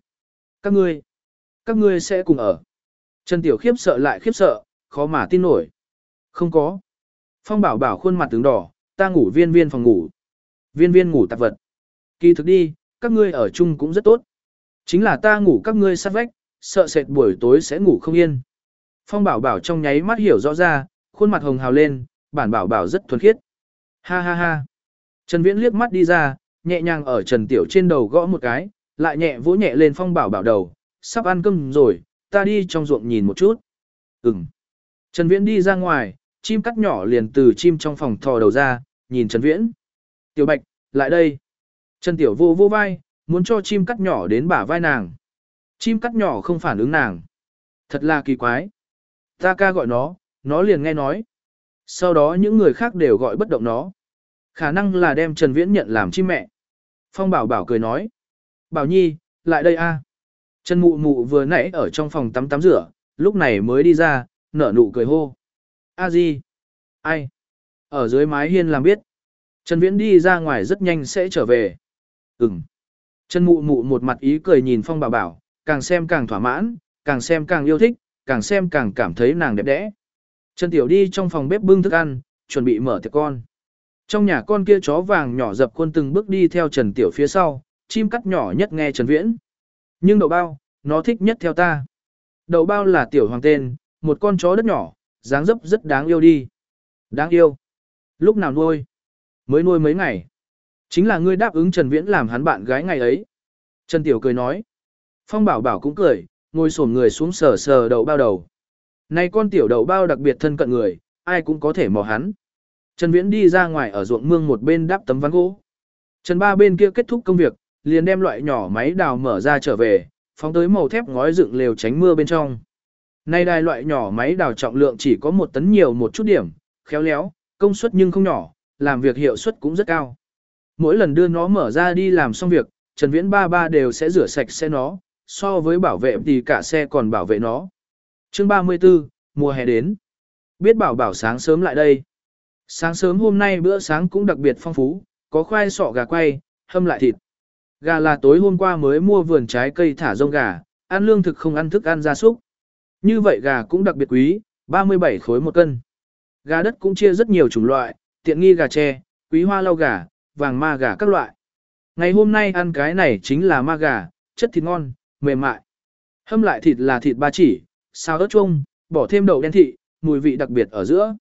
Speaker 1: các ngươi, các ngươi sẽ cùng ở. Trần Tiểu khiếp sợ lại khiếp sợ, khó mà tin nổi. Không có. Phong bảo bảo khuôn mặt tướng đỏ, ta ngủ viên viên phòng ngủ. Viên viên ngủ tạp vật. Kỳ thực đi, các ngươi ở chung cũng rất tốt. Chính là ta ngủ các ngươi sát vách, sợ sệt buổi tối sẽ ngủ không yên. Phong bảo bảo trong nháy mắt hiểu rõ ra, khuôn mặt hồng hào lên, bản bảo bảo rất thuần khiết. Ha ha ha. Trần Viễn liếc mắt đi ra, nhẹ nhàng ở Trần Tiểu trên đầu gõ một cái, lại nhẹ vỗ nhẹ lên phong bảo bảo đầu, sắp ăn cơm rồi, ta đi trong ruộng nhìn một chút. Ừm. Trần Viễn đi ra ngoài, chim cắt nhỏ liền từ chim trong phòng thò đầu ra, nhìn Trần Viễn. Tiểu Bạch, lại đây. Trần Tiểu vô vô vai, muốn cho chim cắt nhỏ đến bả vai nàng. Chim cắt nhỏ không phản ứng nàng. Thật là kỳ quái. Ta ca gọi nó, nó liền nghe nói. Sau đó những người khác đều gọi bất động nó. Khả năng là đem Trần Viễn nhận làm chim mẹ. Phong Bảo Bảo cười nói. Bảo Nhi, lại đây a. Trần Mụ Mụ vừa nãy ở trong phòng tắm tắm rửa, lúc này mới đi ra, nở nụ cười hô. A Di. Ai? Ở dưới mái hiên làm biết. Trần Viễn đi ra ngoài rất nhanh sẽ trở về. Ừm. Trần Mụ Mụ một mặt ý cười nhìn Phong Bảo Bảo, càng xem càng thỏa mãn, càng xem càng yêu thích, càng xem càng cảm thấy nàng đẹp đẽ. Trần Tiểu đi trong phòng bếp bưng thức ăn, chuẩn bị mở tiệc con. Trong nhà con kia chó vàng nhỏ dập khuôn từng bước đi theo Trần Tiểu phía sau, chim cắt nhỏ nhất nghe Trần Viễn. Nhưng đậu bao, nó thích nhất theo ta. Đậu bao là tiểu hoàng tên, một con chó đất nhỏ, dáng dấp rất đáng yêu đi. Đáng yêu. Lúc nào nuôi? Mới nuôi mấy ngày. Chính là ngươi đáp ứng Trần Viễn làm hắn bạn gái ngày ấy. Trần Tiểu cười nói. Phong Bảo Bảo cũng cười, ngồi xổm người xuống sờ sờ đậu bao đầu. Này con tiểu đậu bao đặc biệt thân cận người, ai cũng có thể mò hắn. Trần Viễn đi ra ngoài ở ruộng mương một bên đắp tấm ván gỗ. Trần Ba bên kia kết thúc công việc, liền đem loại nhỏ máy đào mở ra trở về, phóng tới màu thép ngói dựng lều tránh mưa bên trong. Nay đài loại nhỏ máy đào trọng lượng chỉ có một tấn nhiều một chút điểm, khéo léo, công suất nhưng không nhỏ, làm việc hiệu suất cũng rất cao. Mỗi lần đưa nó mở ra đi làm xong việc, Trần Viễn ba ba đều sẽ rửa sạch xe nó, so với bảo vệ thì cả xe còn bảo vệ nó. Chương 34, mùa hè đến. Biết bảo bảo sáng sớm lại đây. Sáng sớm hôm nay bữa sáng cũng đặc biệt phong phú, có khoai sọ gà quay, hâm lại thịt. Gà là tối hôm qua mới mua vườn trái cây thả rông gà, ăn lương thực không ăn thức ăn gia súc. Như vậy gà cũng đặc biệt quý, 37 khối một cân. Gà đất cũng chia rất nhiều chủng loại, tiện nghi gà tre, quý hoa lau gà, vàng ma gà các loại. Ngày hôm nay ăn cái này chính là ma gà, chất thịt ngon, mềm mại. Hâm lại thịt là thịt ba chỉ, xào ớt chuông, bỏ thêm đậu đen thị, mùi vị đặc biệt ở giữa.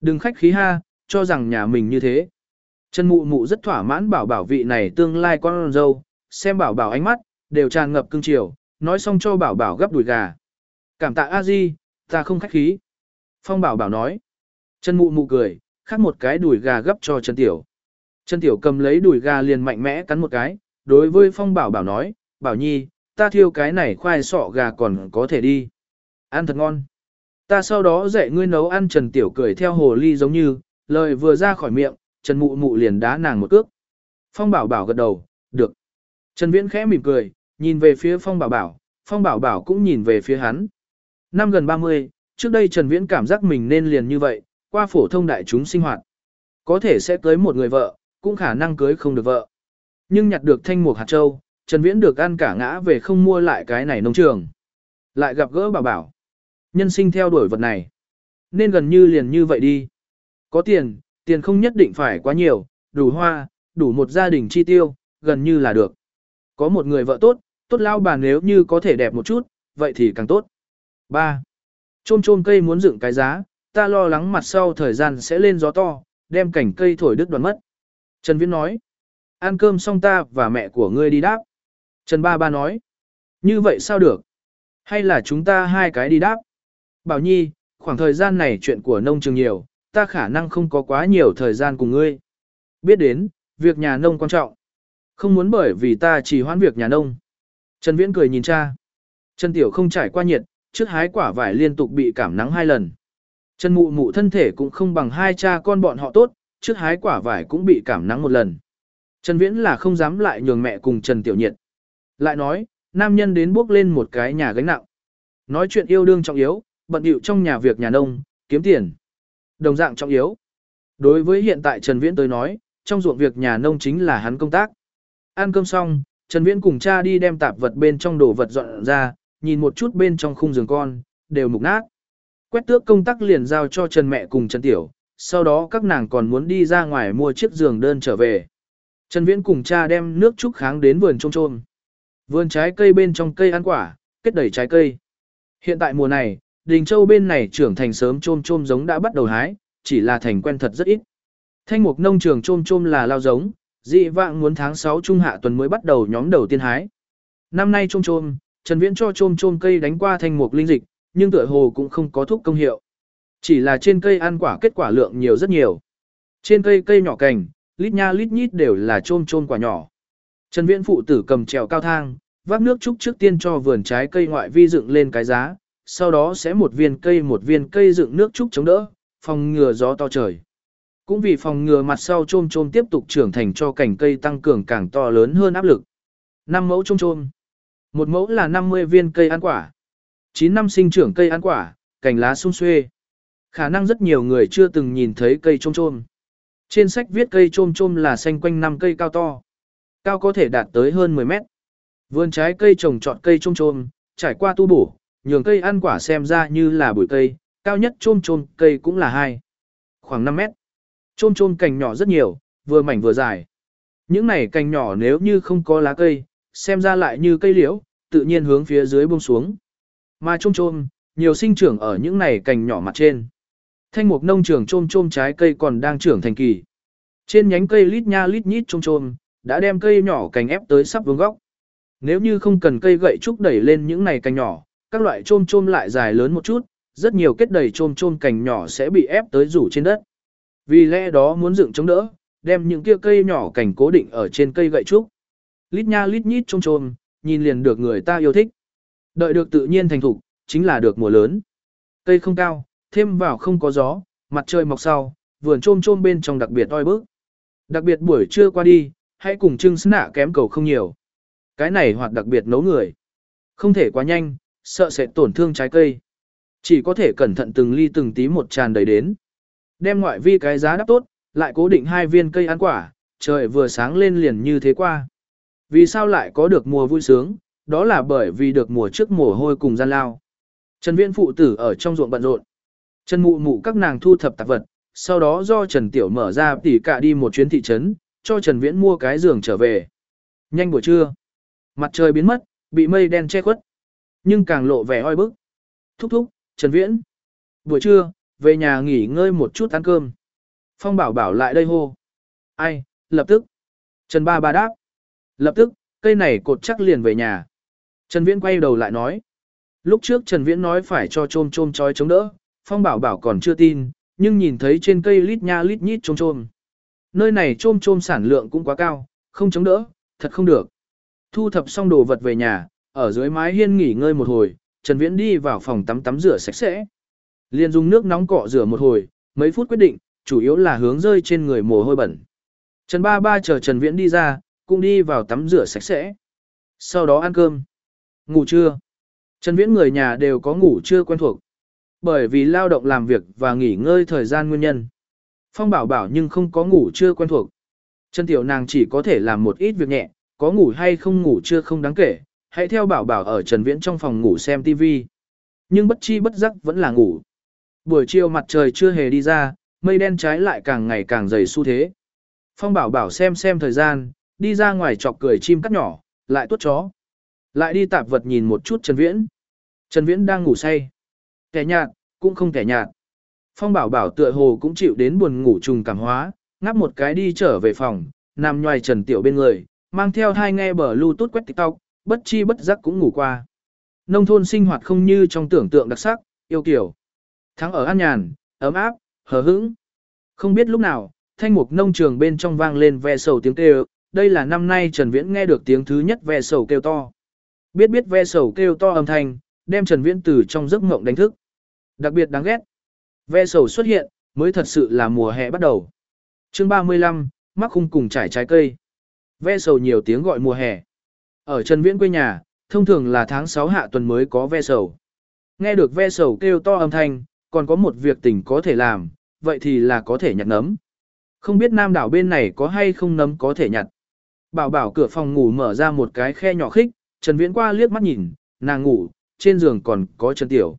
Speaker 1: Đừng khách khí ha, cho rằng nhà mình như thế. Trần mụ mụ rất thỏa mãn bảo bảo vị này tương lai con dâu, xem bảo bảo ánh mắt, đều tràn ngập cưng chiều, nói xong cho bảo bảo gấp đùi gà. Cảm tạ a di, ta không khách khí. Phong bảo bảo nói. Trần mụ mụ cười, khắc một cái đùi gà gấp cho Trần Tiểu. Trần Tiểu cầm lấy đùi gà liền mạnh mẽ cắn một cái, đối với Phong bảo bảo nói, bảo nhi, ta thiêu cái này khoai sọ gà còn có thể đi. Ăn thật ngon. Ta sau đó dạy ngươi nấu ăn Trần Tiểu cười theo hồ ly giống như, lời vừa ra khỏi miệng, Trần Mụ Mụ liền đá nàng một cước. Phong bảo bảo gật đầu, được. Trần Viễn khẽ mỉm cười, nhìn về phía Phong Bảo Bảo, Phong Bảo Bảo cũng nhìn về phía hắn. Năm gần 30, trước đây Trần Viễn cảm giác mình nên liền như vậy, qua phổ thông đại chúng sinh hoạt. Có thể sẽ cưới một người vợ, cũng khả năng cưới không được vợ. Nhưng nhặt được thanh mục hạt châu, Trần Viễn được ăn cả ngã về không mua lại cái này nông trường. Lại gặp gỡ bảo bảo. Nhân sinh theo đuổi vật này. Nên gần như liền như vậy đi. Có tiền, tiền không nhất định phải quá nhiều, đủ hoa, đủ một gia đình chi tiêu, gần như là được. Có một người vợ tốt, tốt lao bà nếu như có thể đẹp một chút, vậy thì càng tốt. 3. Trôm trôm cây muốn dựng cái giá, ta lo lắng mặt sau thời gian sẽ lên gió to, đem cảnh cây thổi đứt đoạn mất. Trần Viễn nói, ăn cơm xong ta và mẹ của ngươi đi đáp. Trần Ba Ba nói, như vậy sao được? Hay là chúng ta hai cái đi đáp? Bảo Nhi, khoảng thời gian này chuyện của nông trường nhiều, ta khả năng không có quá nhiều thời gian cùng ngươi. Biết đến, việc nhà nông quan trọng. Không muốn bởi vì ta chỉ hoãn việc nhà nông. Trần Viễn cười nhìn cha. Trần Tiểu không trải qua nhiệt, trước hái quả vải liên tục bị cảm nắng hai lần. Trần Mụ Mụ thân thể cũng không bằng hai cha con bọn họ tốt, trước hái quả vải cũng bị cảm nắng một lần. Trần Viễn là không dám lại nhường mẹ cùng Trần Tiểu nhiệt. Lại nói, nam nhân đến bước lên một cái nhà gánh nặng. Nói chuyện yêu đương trọng yếu, bận điệu trong nhà việc nhà nông, kiếm tiền. Đồng dạng trọng yếu. Đối với hiện tại Trần Viễn tới nói, trong ruộng việc nhà nông chính là hắn công tác. Ăn cơm xong, Trần Viễn cùng cha đi đem tạp vật bên trong đồ vật dọn ra, nhìn một chút bên trong khung giường con, đều mục nát. Quét tước công tác liền giao cho Trần mẹ cùng Trần Tiểu, sau đó các nàng còn muốn đi ra ngoài mua chiếc giường đơn trở về. Trần Viễn cùng cha đem nước trúc kháng đến vườn trôm trôm. Vườn trái cây bên trong cây ăn quả, kết đầy trái cây. Hiện tại mùa này, Đình Châu bên này trưởng thành sớm trôm trôm giống đã bắt đầu hái, chỉ là thành quen thật rất ít. Thanh mục nông trường trôm trôm là lao giống, dị vạng muốn tháng 6 trung hạ tuần mới bắt đầu nhóm đầu tiên hái. Năm nay trôm trôm, Trần Viễn cho trôm trôm cây đánh qua thanh mục linh dịch, nhưng tựa hồ cũng không có thuốc công hiệu. Chỉ là trên cây ăn quả kết quả lượng nhiều rất nhiều. Trên cây cây nhỏ cành, lít nha lít nhít đều là trôm trôm quả nhỏ. Trần Viễn phụ tử cầm trèo cao thang, vác nước trúc trước tiên cho vườn trái cây ngoại vi dựng lên cái giá, sau đó sẽ một viên cây một viên cây dựng nước trúc chống đỡ, phòng ngừa gió to trời. Cũng vì phòng ngừa mặt sau chôm chôm tiếp tục trưởng thành cho cành cây tăng cường càng to lớn hơn áp lực. 5 mẫu chôm chôm. Một mẫu là 50 viên cây ăn quả. 9 năm sinh trưởng cây ăn quả, cành lá sung xuê. Khả năng rất nhiều người chưa từng nhìn thấy cây chôm chôm. Trên sách viết cây chôm chôm là xanh quanh năm cây cao to. Cao có thể đạt tới hơn 10 mét. Vườn trái cây trồng trọt cây chôm chôm, trải qua tu bổ, nhường cây ăn quả xem ra như là bụi cây, cao nhất chôm chôm cây cũng là 2. Khoảng 5 mét. Chôm chôm cành nhỏ rất nhiều, vừa mảnh vừa dài. Những này cành nhỏ nếu như không có lá cây, xem ra lại như cây liễu, tự nhiên hướng phía dưới buông xuống. Mà chôm chôm, nhiều sinh trưởng ở những này cành nhỏ mặt trên. Thanh mục nông trường chôm chôm trái cây còn đang trưởng thành kỳ. Trên nhánh cây lít nha lít nhít chôm chôm, đã đem cây nhỏ cành ép tới sắp vương góc. Nếu như không cần cây gậy trúc đẩy lên những này cành nhỏ, các loại chôm chôm lại dài lớn một chút, rất nhiều kết đầy chôm chôm cành nhỏ sẽ bị ép tới rủ trên đất. Vì lẽ đó muốn dựng chống đỡ, đem những kia cây nhỏ cành cố định ở trên cây gậy trúc. Lít nha lít nhít chôm chôm, nhìn liền được người ta yêu thích. Đợi được tự nhiên thành thục, chính là được mùa lớn. Cây không cao, thêm vào không có gió, mặt trời mọc sau, vườn chôm chôm bên trong đặc biệt oi bức. Đặc biệt buổi trưa qua đi, hãy cùng trưng nạ kém cầu không nhiều. Cái này hoạt đặc biệt nấu người. Không thể quá nhanh, sợ sẽ tổn thương trái cây. Chỉ có thể cẩn thận từng ly từng tí một tràn đầy đến. Đem ngoại vi cái giá đắp tốt, lại cố định hai viên cây ăn quả, trời vừa sáng lên liền như thế qua. Vì sao lại có được mùa vui sướng, đó là bởi vì được mùa trước mùa hôi cùng gian lao. Trần Viễn phụ tử ở trong ruộng bận rộn. Trần Mụ Mụ các nàng thu thập tạp vật, sau đó do Trần Tiểu mở ra tỉ cả đi một chuyến thị trấn, cho Trần Viễn mua cái giường trở về. Nhanh buổi trưa. Mặt trời biến mất, bị mây đen che khuất. Nhưng càng lộ vẻ oi bức. Thúc thúc, Trần Viễn. Buổi trưa, về nhà nghỉ ngơi một chút ăn cơm. Phong bảo bảo lại đây hô. Ai, lập tức. Trần ba ba đáp. Lập tức, cây này cột chắc liền về nhà. Trần Viễn quay đầu lại nói. Lúc trước Trần Viễn nói phải cho trôm trôm chói chống đỡ, Phong bảo bảo còn chưa tin, nhưng nhìn thấy trên cây lít nha lít nhít trôm trôm. Nơi này trôm trôm sản lượng cũng quá cao, không chống đỡ, thật không được. Thu thập xong đồ vật về nhà, ở dưới mái hiên nghỉ ngơi một hồi, Trần Viễn đi vào phòng tắm tắm rửa sạch sẽ. Liên dùng nước nóng cọ rửa một hồi, mấy phút quyết định, chủ yếu là hướng rơi trên người mồ hôi bẩn. Trần Ba Ba chờ Trần Viễn đi ra, cũng đi vào tắm rửa sạch sẽ. Sau đó ăn cơm. Ngủ trưa. Trần Viễn người nhà đều có ngủ trưa quen thuộc. Bởi vì lao động làm việc và nghỉ ngơi thời gian nguyên nhân. Phong bảo bảo nhưng không có ngủ trưa quen thuộc. Trần Tiểu nàng chỉ có thể làm một ít việc nhẹ, có ngủ hay không ngủ trưa không đáng kể, hãy theo bảo bảo ở Trần Viễn trong phòng ngủ xem TV. Nhưng bất chi bất giác vẫn là ngủ. Buổi chiều mặt trời chưa hề đi ra, mây đen trái lại càng ngày càng dày xu thế. Phong bảo bảo xem xem thời gian, đi ra ngoài chọc cười chim cắt nhỏ, lại tuốt chó. Lại đi tạp vật nhìn một chút Trần Viễn. Trần Viễn đang ngủ say. Kẻ nhạt, cũng không kẻ nhạt. Phong bảo bảo tựa hồ cũng chịu đến buồn ngủ trùng cảm hóa, ngáp một cái đi trở về phòng, nằm nhoài Trần Tiểu bên người, mang theo hai nghe bờ Bluetooth quét TikTok, bất chi bất giác cũng ngủ qua. Nông thôn sinh hoạt không như trong tưởng tượng đặc sắc, yêu kiểu. Thắng ở an nhàn, ấm áp, hờ hững. Không biết lúc nào, thanh mục nông trường bên trong vang lên ve sầu tiếng kêu, đây là năm nay Trần Viễn nghe được tiếng thứ nhất ve sầu kêu to. Biết biết ve sầu kêu to âm thanh, đem Trần Viễn từ trong giấc mộng đánh thức. Đặc biệt đáng ghét. Ve sầu xuất hiện, mới thật sự là mùa hè bắt đầu. Chương 35, mắc khung cùng trải trái cây. Ve sầu nhiều tiếng gọi mùa hè. Ở Trần Viễn quê nhà, thông thường là tháng 6 hạ tuần mới có ve sầu. Nghe được ve sầu kêu to âm thanh, còn có một việc tình có thể làm, vậy thì là có thể nhặt nấm. Không biết nam đảo bên này có hay không nấm có thể nhặt. Bảo bảo cửa phòng ngủ mở ra một cái khe nhỏ khích, Trần Viễn qua liếc mắt nhìn, nàng ngủ, trên giường còn có Trần Tiểu.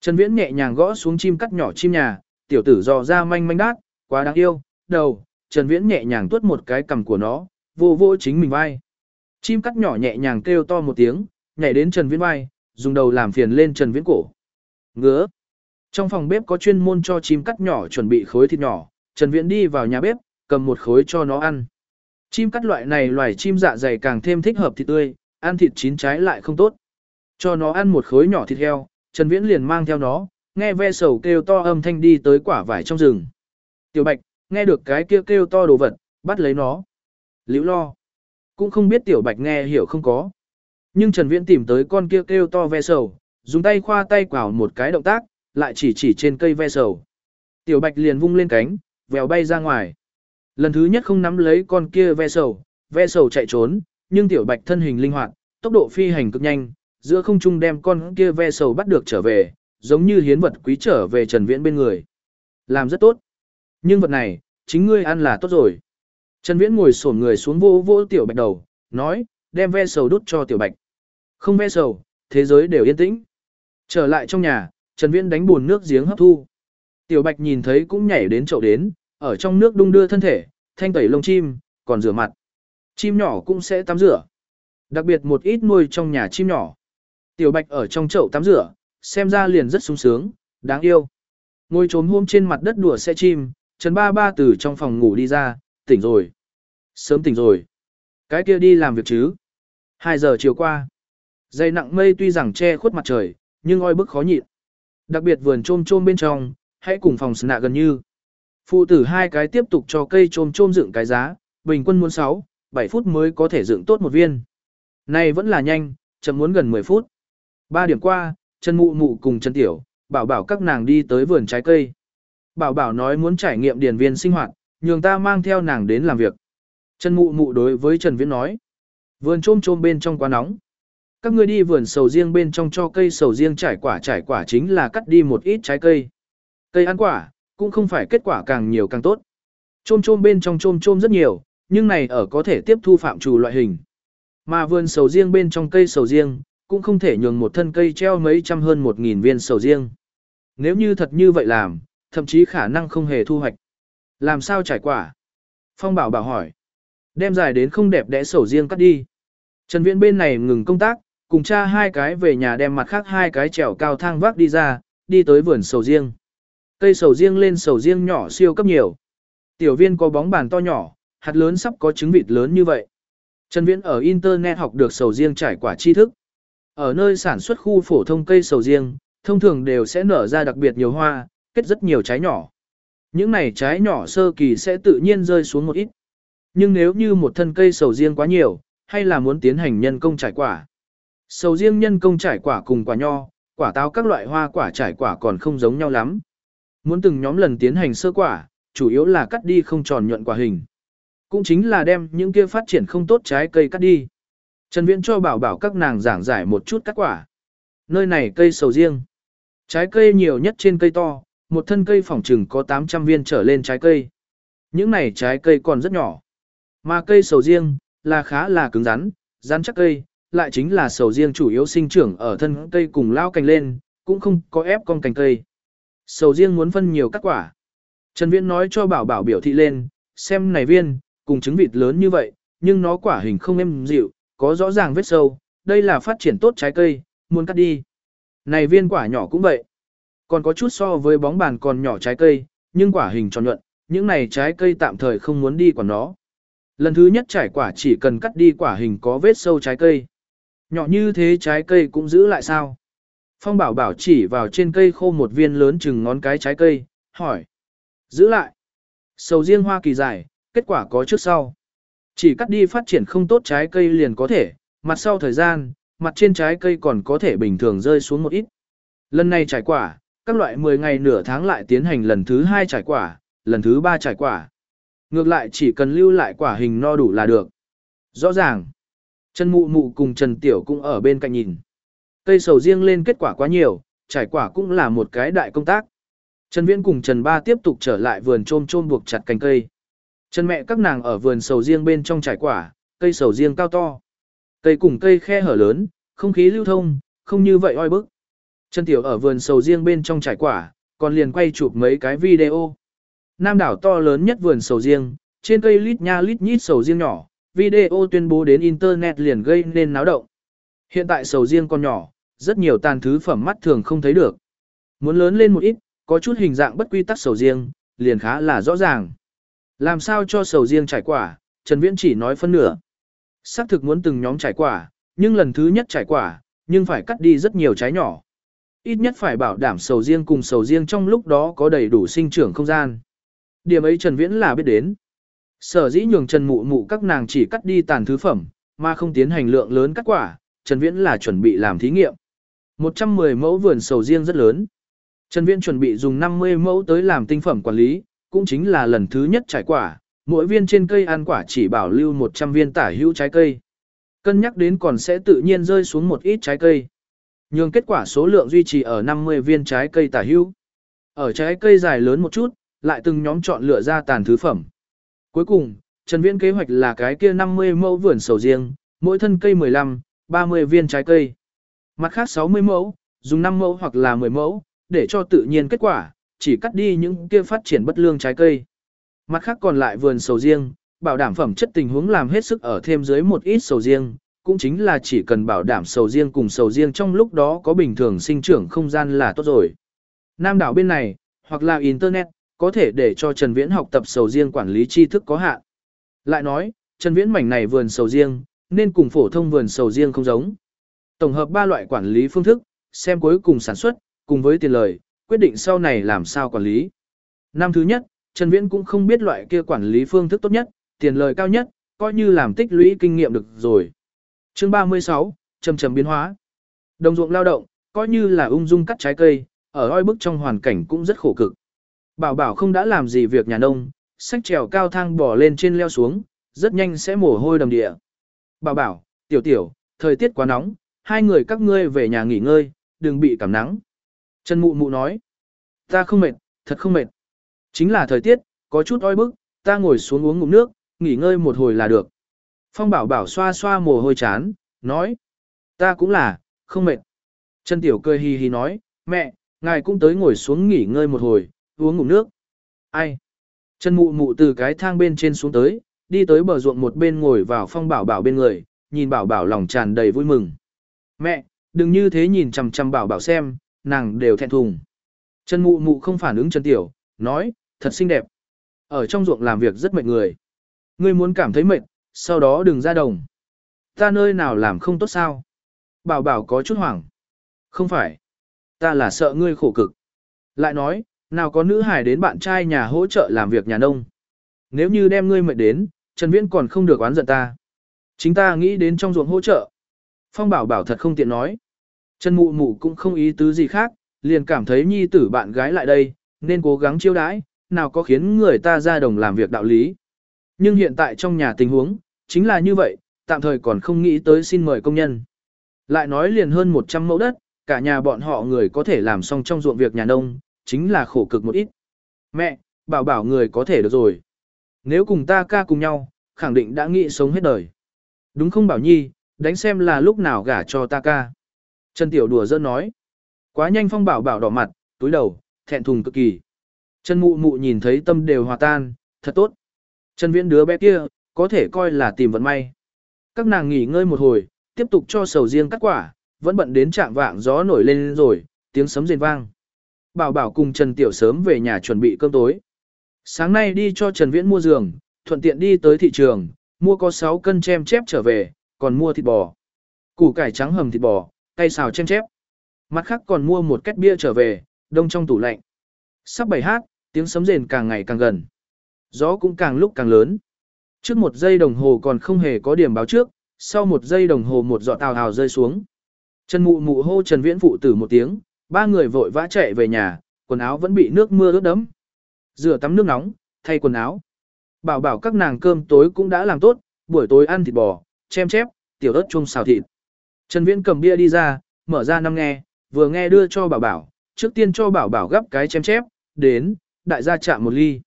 Speaker 1: Trần Viễn nhẹ nhàng gõ xuống chim cắt nhỏ chim nhà, tiểu tử dò ra manh manh đát, quá đáng yêu, đầu, Trần Viễn nhẹ nhàng tuốt một cái cầm của nó, vô vô chính mình vai. Chim cắt nhỏ nhẹ nhàng kêu to một tiếng, nhảy đến Trần Viễn vai, dùng đầu làm phiền lên Trần Viễn cổ. Ngứa. Trong phòng bếp có chuyên môn cho chim cắt nhỏ chuẩn bị khối thịt nhỏ, Trần Viễn đi vào nhà bếp, cầm một khối cho nó ăn. Chim cắt loại này loài chim dạ dày càng thêm thích hợp thịt tươi, ăn thịt chín trái lại không tốt. Cho nó ăn một khối nhỏ thịt heo, Trần Viễn liền mang theo nó, nghe ve sầu kêu to âm thanh đi tới quả vải trong rừng. Tiểu Bạch, nghe được cái kia kêu, kêu to đồ vật, bắt lấy nó. Liễu lo. Cũng không biết Tiểu Bạch nghe hiểu không có. Nhưng Trần Viễn tìm tới con kia kêu, kêu to ve sầu, dùng tay khoa tay quảo một cái động tác, lại chỉ chỉ trên cây ve sầu. Tiểu Bạch liền vung lên cánh, vèo bay ra ngoài. Lần thứ nhất không nắm lấy con kia ve sầu, ve sầu chạy trốn, nhưng Tiểu Bạch thân hình linh hoạt, tốc độ phi hành cực nhanh, giữa không trung đem con kia ve sầu bắt được trở về, giống như hiến vật quý trở về Trần Viễn bên người. Làm rất tốt. Nhưng vật này, chính ngươi ăn là tốt rồi. Trần Viễn ngồi xổm người xuống vô vô Tiểu Bạch đầu, nói, đem ve sầu đút cho Tiểu Bạch. Không ve sầu, thế giới đều yên tĩnh. Trở lại trong nhà, Trần Viễn đánh buồn nước giếng hấp thu. Tiểu Bạch nhìn thấy cũng nhảy đến chậu đến, ở trong nước đung đưa thân thể, thanh tẩy lông chim, còn rửa mặt. Chim nhỏ cũng sẽ tắm rửa. Đặc biệt một ít nuôi trong nhà chim nhỏ. Tiểu Bạch ở trong chậu tắm rửa, xem ra liền rất sung sướng, đáng yêu. Ngồi trốn hôm trên mặt đất đùa xe chim, Trần Ba Ba từ trong phòng ngủ đi ra, tỉnh rồi. Sớm tỉnh rồi. Cái kia đi làm việc chứ. hai giờ chiều qua. Dây nặng mây tuy rằng che khuất mặt trời, nhưng oi bức khó nhịn. Đặc biệt vườn trôm trôm bên trong, hãy cùng phòng sna gần như. Phụ tử hai cái tiếp tục cho cây trôm trôm dựng cái giá, bình quân muốn 6, 7 phút mới có thể dựng tốt một viên. Này vẫn là nhanh, chậm muốn gần 10 phút. Ba điểm qua, Trần Mụ Mụ cùng Trần Tiểu, bảo bảo các nàng đi tới vườn trái cây. Bảo bảo nói muốn trải nghiệm điển viên sinh hoạt, nhường ta mang theo nàng đến làm việc. Trần Mụ Mụ đối với Trần Viễn nói. Vườn trôm trôm bên trong quá nóng. Các ngươi đi vườn sầu riêng bên trong cho cây sầu riêng trải quả trải quả chính là cắt đi một ít trái cây. Cây ăn quả, cũng không phải kết quả càng nhiều càng tốt. Trôm trôm bên trong trôm trôm rất nhiều, nhưng này ở có thể tiếp thu phạm trù loại hình. Mà vườn sầu riêng bên trong cây sầu riêng, cũng không thể nhường một thân cây treo mấy trăm hơn một nghìn viên sầu riêng. Nếu như thật như vậy làm, thậm chí khả năng không hề thu hoạch. Làm sao trải quả? Phong bảo bảo hỏi. Đem dài đến không đẹp đẽ sầu riêng cắt đi. Trần Viễn bên này ngừng công tác, cùng cha hai cái về nhà đem mặt khác hai cái trèo cao thang vác đi ra, đi tới vườn sầu riêng. Cây sầu riêng lên sầu riêng nhỏ siêu cấp nhiều. Tiểu viên có bóng bàn to nhỏ, hạt lớn sắp có trứng vịt lớn như vậy. Trần Viễn ở Internet học được sầu riêng trải quả tri thức. Ở nơi sản xuất khu phổ thông cây sầu riêng, thông thường đều sẽ nở ra đặc biệt nhiều hoa, kết rất nhiều trái nhỏ. Những này trái nhỏ sơ kỳ sẽ tự nhiên rơi xuống một ít. Nhưng nếu như một thân cây sầu riêng quá nhiều, hay là muốn tiến hành nhân công trải quả. Sầu riêng nhân công trải quả cùng quả nho, quả táo các loại hoa quả trải quả còn không giống nhau lắm. Muốn từng nhóm lần tiến hành sơ quả, chủ yếu là cắt đi không tròn nhuận quả hình. Cũng chính là đem những kia phát triển không tốt trái cây cắt đi. Trần Viễn cho bảo bảo các nàng giảng giải một chút cắt quả. Nơi này cây sầu riêng. Trái cây nhiều nhất trên cây to, một thân cây phòng trừng có 800 viên trở lên trái cây. Những này trái cây còn rất nhỏ. Mà cây sầu riêng, là khá là cứng rắn, rắn chắc cây, lại chính là sầu riêng chủ yếu sinh trưởng ở thân cây cùng lao cành lên, cũng không có ép con cành cây. Sầu riêng muốn phân nhiều các quả. Trần Viễn nói cho bảo bảo biểu thị lên, xem này viên, cùng trứng vịt lớn như vậy, nhưng nó quả hình không êm dịu, có rõ ràng vết sâu, đây là phát triển tốt trái cây, muốn cắt đi. Này viên quả nhỏ cũng vậy. Còn có chút so với bóng bàn còn nhỏ trái cây, nhưng quả hình tròn nhuận, những này trái cây tạm thời không muốn đi quả nó. Lần thứ nhất trải quả chỉ cần cắt đi quả hình có vết sâu trái cây. Nhỏ như thế trái cây cũng giữ lại sao? Phong bảo bảo chỉ vào trên cây khô một viên lớn chừng ngón cái trái cây, hỏi. Giữ lại. Sầu riêng hoa kỳ dài, kết quả có trước sau. Chỉ cắt đi phát triển không tốt trái cây liền có thể, mặt sau thời gian, mặt trên trái cây còn có thể bình thường rơi xuống một ít. Lần này trải quả, các loại 10 ngày nửa tháng lại tiến hành lần thứ 2 trải quả, lần thứ 3 trải quả. Ngược lại chỉ cần lưu lại quả hình no đủ là được. Rõ ràng, Trần Mụ Mụ cùng Trần Tiểu cũng ở bên cạnh nhìn. Cây sầu riêng lên kết quả quá nhiều, trải quả cũng là một cái đại công tác. Trần Viễn cùng Trần Ba tiếp tục trở lại vườn trôm trôm buộc chặt cành cây. Trần mẹ các nàng ở vườn sầu riêng bên trong trải quả, cây sầu riêng cao to. Cây cùng cây khe hở lớn, không khí lưu thông, không như vậy oi bức. Trần Tiểu ở vườn sầu riêng bên trong trải quả, còn liền quay chụp mấy cái video. Nam đảo to lớn nhất vườn sầu riêng, trên cây lít nha lít nhít sầu riêng nhỏ, video tuyên bố đến internet liền gây nên náo động. Hiện tại sầu riêng còn nhỏ, rất nhiều tàn thứ phẩm mắt thường không thấy được. Muốn lớn lên một ít, có chút hình dạng bất quy tắc sầu riêng, liền khá là rõ ràng. Làm sao cho sầu riêng trải quả, Trần Viễn chỉ nói phân nửa. Xác thực muốn từng nhóm trải quả, nhưng lần thứ nhất trải quả, nhưng phải cắt đi rất nhiều trái nhỏ. Ít nhất phải bảo đảm sầu riêng cùng sầu riêng trong lúc đó có đầy đủ sinh trưởng không gian. Điểm ấy Trần Viễn là biết đến. Sở dĩ nhường Trần Mụ Mụ các nàng chỉ cắt đi tàn thứ phẩm, mà không tiến hành lượng lớn cắt quả, Trần Viễn là chuẩn bị làm thí nghiệm. 110 mẫu vườn sầu riêng rất lớn. Trần Viễn chuẩn bị dùng 50 mẫu tới làm tinh phẩm quản lý, cũng chính là lần thứ nhất trải quả, mỗi viên trên cây ăn quả chỉ bảo lưu 100 viên tả hữu trái cây. Cân nhắc đến còn sẽ tự nhiên rơi xuống một ít trái cây. Nhưng kết quả số lượng duy trì ở 50 viên trái cây tả hữu. Ở trái cây dài lớn một chút, lại từng nhóm chọn lựa ra tàn thứ phẩm. Cuối cùng, Trần Viễn kế hoạch là cái kia 50 mẫu vườn sầu riêng, mỗi thân cây 15, 30 viên trái cây. Mặt khác 60 mẫu, dùng 5 mẫu hoặc là 10 mẫu, để cho tự nhiên kết quả, chỉ cắt đi những kia phát triển bất lương trái cây. Mặt khác còn lại vườn sầu riêng, bảo đảm phẩm chất tình huống làm hết sức ở thêm dưới một ít sầu riêng, cũng chính là chỉ cần bảo đảm sầu riêng cùng sầu riêng trong lúc đó có bình thường sinh trưởng không gian là tốt rồi. Nam đảo bên này, hoặc là Internet, có thể để cho Trần Viễn học tập sầu riêng quản lý tri thức có hạn. Lại nói, Trần Viễn mảnh này vườn sầu riêng, nên cùng phổ thông vườn sầu riêng không giống. Tổng hợp ba loại quản lý phương thức, xem cuối cùng sản xuất, cùng với tiền lời, quyết định sau này làm sao quản lý. Năm thứ nhất, Trần Viễn cũng không biết loại kia quản lý phương thức tốt nhất, tiền lời cao nhất, coi như làm tích lũy kinh nghiệm được rồi. Chương 36, chầm chầm biến hóa. Đồng ruộng lao động, coi như là ung dung cắt trái cây, ở oi bức trong hoàn cảnh cũng rất khổ cực. Bảo bảo không đã làm gì việc nhà nông, sách trèo cao thang bò lên trên leo xuống, rất nhanh sẽ mồ hôi đầm địa. Bảo bảo, tiểu tiểu, thời tiết quá nóng, hai người các ngươi về nhà nghỉ ngơi, đừng bị cảm nắng. Trần mụ mụ nói, ta không mệt, thật không mệt. Chính là thời tiết, có chút oi bức, ta ngồi xuống uống ngụm nước, nghỉ ngơi một hồi là được. Phong bảo bảo xoa xoa mồ hôi chán, nói, ta cũng là, không mệt. Trần tiểu cười hì hì nói, mẹ, ngài cũng tới ngồi xuống nghỉ ngơi một hồi, uống ngủ nước. Ai? Trần mụ mụ từ cái thang bên trên xuống tới, đi tới bờ ruộng một bên ngồi vào phong bảo bảo bên người, nhìn bảo bảo lòng tràn đầy vui mừng. Mẹ, đừng như thế nhìn chằm chằm bảo bảo xem, nàng đều thẹn thùng. Trần mụ mụ không phản ứng Trần Tiểu, nói, thật xinh đẹp. Ở trong ruộng làm việc rất mệt người. Ngươi muốn cảm thấy mệt, sau đó đừng ra đồng. Ta nơi nào làm không tốt sao? Bảo bảo có chút hoảng. Không phải. Ta là sợ ngươi khổ cực. Lại nói, nào có nữ hải đến bạn trai nhà hỗ trợ làm việc nhà nông. Nếu như đem ngươi mệt đến, Trần Viễn còn không được oán giận ta. Chính ta nghĩ đến trong ruộng hỗ trợ. Phong bảo bảo thật không tiện nói. Trần mụ mụ cũng không ý tứ gì khác, liền cảm thấy nhi tử bạn gái lại đây, nên cố gắng chiêu đãi, nào có khiến người ta ra đồng làm việc đạo lý. Nhưng hiện tại trong nhà tình huống, chính là như vậy, tạm thời còn không nghĩ tới xin mời công nhân. Lại nói liền hơn 100 mẫu đất, cả nhà bọn họ người có thể làm xong trong ruộng việc nhà nông, chính là khổ cực một ít. Mẹ, bảo bảo người có thể được rồi. Nếu cùng ta ca cùng nhau, khẳng định đã nghĩ sống hết đời. Đúng không bảo nhi, đánh xem là lúc nào gả cho ta ca. Trần Tiểu đùa dân nói. Quá nhanh phong bảo bảo đỏ mặt, túi đầu, thẹn thùng cực kỳ. Trần mụ mụ nhìn thấy tâm đều hòa tan, thật tốt. Trần viễn đứa bé kia, có thể coi là tìm vận may. Các nàng nghỉ ngơi một hồi, tiếp tục cho sầu riêng cắt quả, vẫn bận đến trạng vạng gió nổi lên rồi, tiếng sấm rền vang. Bảo bảo cùng Trần Tiểu sớm về nhà chuẩn bị cơm tối. Sáng nay đi cho Trần Viễn mua giường, thuận tiện đi tới thị trường, mua có 6 cân chem chép trở về, còn mua thịt bò. Củ cải trắng hầm thịt bò, tay xào chem chép. Mặt khác còn mua một két bia trở về, đông trong tủ lạnh. Sắp 7 hát, tiếng sấm rền càng ngày càng gần. Gió cũng càng lúc càng lớn. Trước một giây đồng hồ còn không hề có điểm báo trước, sau một giây đồng hồ một giọt tào hào rơi xuống. Trần mụ mụ hô Trần Viễn phụ tử một tiếng, ba người vội vã chạy về nhà, quần áo vẫn bị nước mưa ướt đẫm. Rửa tắm nước nóng, thay quần áo. Bảo bảo các nàng cơm tối cũng đã làm tốt, buổi tối ăn thịt bò, chem chép, tiểu ớt chung xào thịt. Trần Viễn cầm bia đi ra, mở ra năm nghe, vừa nghe đưa cho bảo bảo, trước tiên cho bảo bảo gấp cái chém chép, đến, đại gia chạm một ly.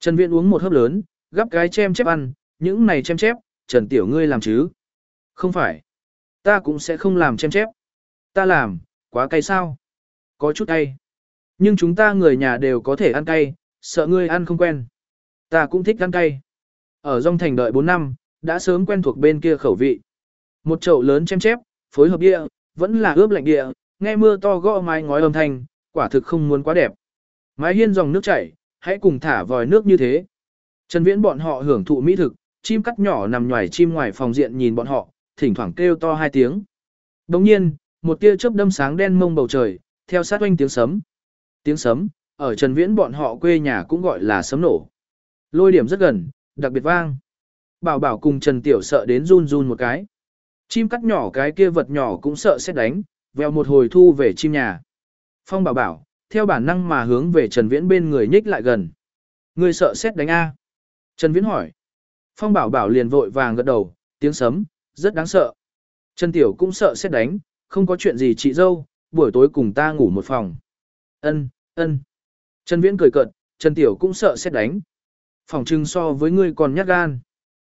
Speaker 1: Trần Viễn uống một hớp lớn, gấp cái chem chép ăn, những này chem chép, Trần Tiểu ngươi làm chứ? Không phải. Ta cũng sẽ không làm chem chép. Ta làm, quá cay sao? Có chút cay. Nhưng chúng ta người nhà đều có thể ăn cay, sợ ngươi ăn không quen. Ta cũng thích ăn cay. Ở dòng thành đợi 4 năm, đã sớm quen thuộc bên kia khẩu vị. Một chậu lớn chem chép, phối hợp địa, vẫn là ướp lạnh địa, nghe mưa to gõ mái ngói âm thanh, quả thực không muốn quá đẹp. Mái hiên dòng nước chảy, hãy cùng thả vòi nước như thế. Trần Viễn bọn họ hưởng thụ mỹ thực, chim cắt nhỏ nằm ngoài chim ngoài phòng diện nhìn bọn họ, thỉnh thoảng kêu to hai tiếng. Đồng nhiên, một tia chớp đâm sáng đen mông bầu trời, theo sát oanh tiếng sấm. Tiếng sấm, ở Trần Viễn bọn họ quê nhà cũng gọi là sấm nổ. Lôi điểm rất gần, đặc biệt vang. Bảo bảo cùng Trần Tiểu sợ đến run run một cái. Chim cắt nhỏ cái kia vật nhỏ cũng sợ sẽ đánh, vèo một hồi thu về chim nhà. Phong bảo bảo, theo bản năng mà hướng về Trần Viễn bên người nhích lại gần. Người sợ xét đánh A. Trần Viễn hỏi. Phong bảo bảo liền vội vàng gật đầu, tiếng sấm, rất đáng sợ. Trần Tiểu cũng sợ xét đánh, không có chuyện gì chị dâu, buổi tối cùng ta ngủ một phòng. Ân, ân. Trần Viễn cười cợt, Trần Tiểu cũng sợ xét đánh. Phòng trưng so với ngươi còn nhát gan.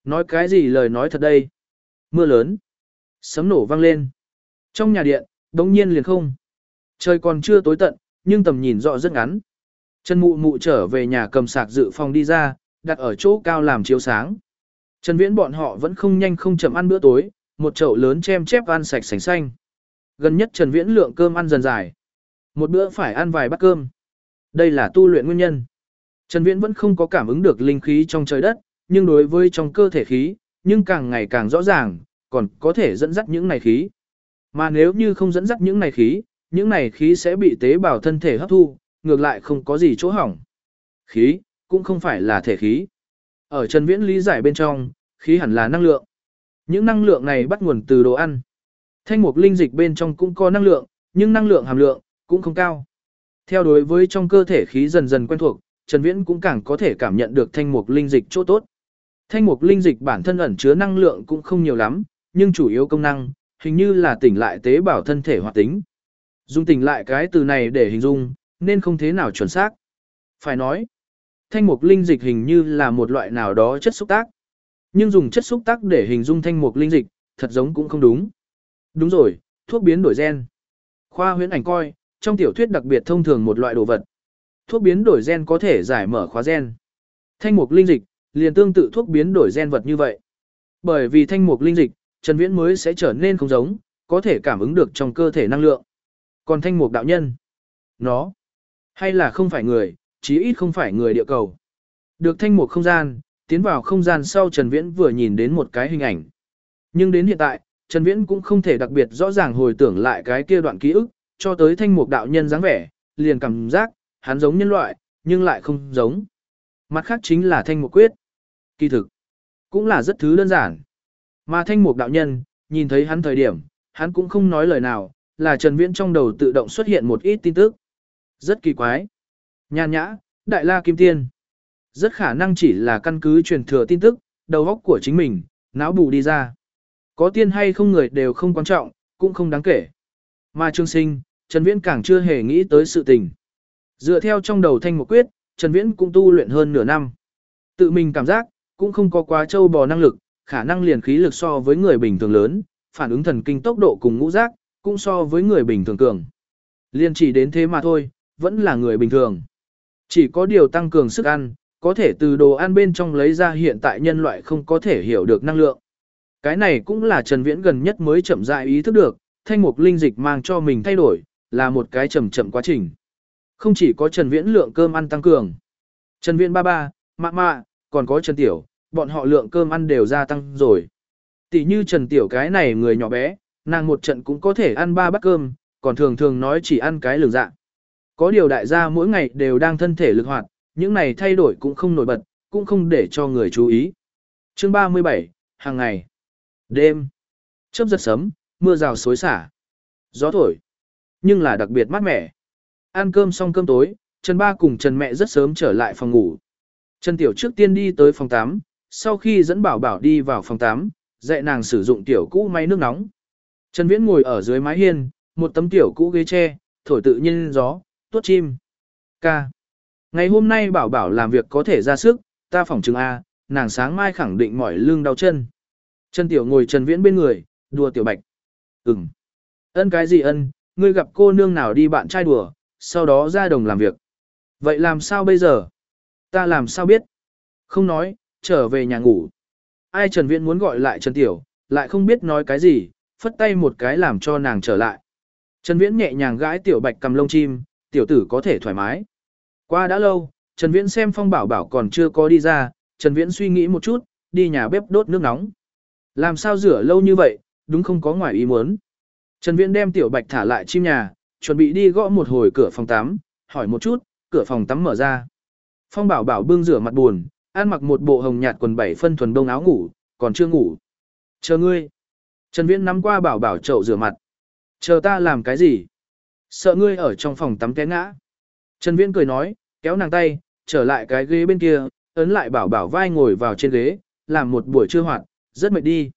Speaker 1: Nói cái gì lời nói thật đây? Mưa lớn. Sấm nổ vang lên. Trong nhà điện, đống nhiên liền không. Trời còn chưa tối tận, nhưng tầm nhìn rõ rất ngắn. Trần Mụ Mụ trở về nhà cầm sạc dự phòng đi ra, đặt ở chỗ cao làm chiếu sáng. Trần Viễn bọn họ vẫn không nhanh không chậm ăn bữa tối, một chậu lớn chem chép ăn sạch sành xanh. Gần nhất Trần Viễn lượng cơm ăn dần dài. Một bữa phải ăn vài bát cơm. Đây là tu luyện nguyên nhân. Trần Viễn vẫn không có cảm ứng được linh khí trong trời đất, nhưng đối với trong cơ thể khí, nhưng càng ngày càng rõ ràng, còn có thể dẫn dắt những này khí. Mà nếu như không dẫn dắt những này khí, những này khí sẽ bị tế bào thân thể hấp thu, ngược lại không có gì chỗ hỏng. Khí, cũng không phải là thể khí. Ở Trần Viễn lý giải bên trong, khí hẳn là năng lượng. Những năng lượng này bắt nguồn từ đồ ăn. Thanh mục linh dịch bên trong cũng có năng lượng, nhưng năng lượng hàm lượng cũng không cao. Theo đối với trong cơ thể khí dần dần quen thuộc, Trần Viễn cũng càng có thể cảm nhận được thanh mục linh dịch chỗ tốt. Thanh mục linh dịch bản thân ẩn chứa năng lượng cũng không nhiều lắm, nhưng chủ yếu công năng, hình như là tỉnh lại tế bào thân thể hoạt tính. Dùng tỉnh lại cái từ này để hình dung, nên không thế nào chuẩn xác. Phải nói, thanh mục linh dịch hình như là một loại nào đó chất xúc tác. Nhưng dùng chất xúc tác để hình dung thanh mục linh dịch, thật giống cũng không đúng. Đúng rồi, thuốc biến đổi gen. Khoa huyễn ảnh coi, trong tiểu thuyết đặc biệt thông thường một loại đồ vật. Thuốc biến đổi gen có thể giải mở khóa gen. Thanh mục linh dịch, liền tương tự thuốc biến đổi gen vật như vậy. Bởi vì thanh mục linh dịch, Trần Viễn mới sẽ trở nên không giống, có thể cảm ứng được trong cơ thể năng lượng. Còn thanh mục đạo nhân, nó, hay là không phải người, chí ít không phải người địa cầu. Được thanh mục không gian, tiến vào không gian sau Trần Viễn vừa nhìn đến một cái hình ảnh. Nhưng đến hiện tại, Trần Viễn cũng không thể đặc biệt rõ ràng hồi tưởng lại cái kia đoạn ký ức, cho tới thanh mục đạo nhân dáng vẻ, liền cảm giác, hắn giống nhân loại, nhưng lại không giống. Mặt khác chính là thanh mục quyết. Kỳ thực, cũng là rất thứ đơn giản. Mà thanh mục đạo nhân, nhìn thấy hắn thời điểm, hắn cũng không nói lời nào, là Trần Viễn trong đầu tự động xuất hiện một ít tin tức. Rất kỳ quái. Nhàn nhã, đại la kim tiên. Rất khả năng chỉ là căn cứ truyền thừa tin tức, đầu óc của chính mình, não bù đi ra. Có tiên hay không người đều không quan trọng, cũng không đáng kể. Mà Trương Sinh, Trần Viễn càng chưa hề nghĩ tới sự tình. Dựa theo trong đầu thanh một quyết, Trần Viễn cũng tu luyện hơn nửa năm. Tự mình cảm giác, cũng không có quá trâu bò năng lực, khả năng liền khí lực so với người bình thường lớn, phản ứng thần kinh tốc độ cùng ngũ giác, cũng so với người bình thường cường. Liên chỉ đến thế mà thôi, vẫn là người bình thường. Chỉ có điều tăng cường sức ăn, có thể từ đồ ăn bên trong lấy ra hiện tại nhân loại không có thể hiểu được năng lượng. Cái này cũng là Trần Viễn gần nhất mới chậm rãi ý thức được, thanh mục linh dịch mang cho mình thay đổi, là một cái chậm chậm quá trình. Không chỉ có Trần Viễn lượng cơm ăn tăng cường. Trần Viễn ba ba, mạ mạ, còn có Trần Tiểu, bọn họ lượng cơm ăn đều gia tăng rồi. Tỷ như Trần Tiểu cái này người nhỏ bé, nàng một trận cũng có thể ăn ba bát cơm, còn thường thường nói chỉ ăn cái lường dạ. Có điều đại gia mỗi ngày đều đang thân thể lực hoạt, những này thay đổi cũng không nổi bật, cũng không để cho người chú ý. Chương 37, hàng ngày. Đêm. Chớp giật sấm, mưa rào xối xả. Gió thổi. Nhưng là đặc biệt mát mẻ. Ăn cơm xong cơm tối, Trần Ba cùng Trần Mẹ rất sớm trở lại phòng ngủ. Trần Tiểu trước tiên đi tới phòng 8, sau khi dẫn Bảo Bảo đi vào phòng 8, dạy nàng sử dụng tiểu cũ máy nước nóng. Trần Viễn ngồi ở dưới mái hiên, một tấm tiểu cũ ghế tre, thổi tự nhiên gió, tuốt chim. Ca. Ngày hôm nay Bảo Bảo làm việc có thể ra sức, ta phỏng chừng A, nàng sáng mai khẳng định mỏi lưng đau chân. Trần Tiểu ngồi Trần Viễn bên người, đùa Tiểu Bạch. Ừm. Ân cái gì ân, ngươi gặp cô nương nào đi bạn trai đùa, sau đó ra đồng làm việc. Vậy làm sao bây giờ? Ta làm sao biết? Không nói, trở về nhà ngủ. Ai Trần Viễn muốn gọi lại Trần Tiểu, lại không biết nói cái gì, phất tay một cái làm cho nàng trở lại. Trần Viễn nhẹ nhàng gãi Tiểu Bạch cầm lông chim, tiểu tử có thể thoải mái. Qua đã lâu, Trần Viễn xem Phong Bảo Bảo còn chưa có đi ra, Trần Viễn suy nghĩ một chút, đi nhà bếp đốt nước nóng. Làm sao rửa lâu như vậy, đúng không có ngoài ý muốn. Trần Viễn đem Tiểu Bạch thả lại chim nhà, chuẩn bị đi gõ một hồi cửa phòng tắm, hỏi một chút, cửa phòng tắm mở ra. Phong Bảo Bảo bưng rửa mặt buồn, ăn mặc một bộ hồng nhạt quần bảy phân thuần đông áo ngủ, còn chưa ngủ. Chờ ngươi. Trần Viễn nắm qua Bảo Bảo chậu rửa mặt. Chờ ta làm cái gì? Sợ ngươi ở trong phòng tắm té ngã. Trần Viễn cười nói, kéo nàng tay, trở lại cái ghế bên kia, ấn lại Bảo Bảo vai ngồi vào trên ghế, làm một buổi trưa hoạt, rất mệt đi.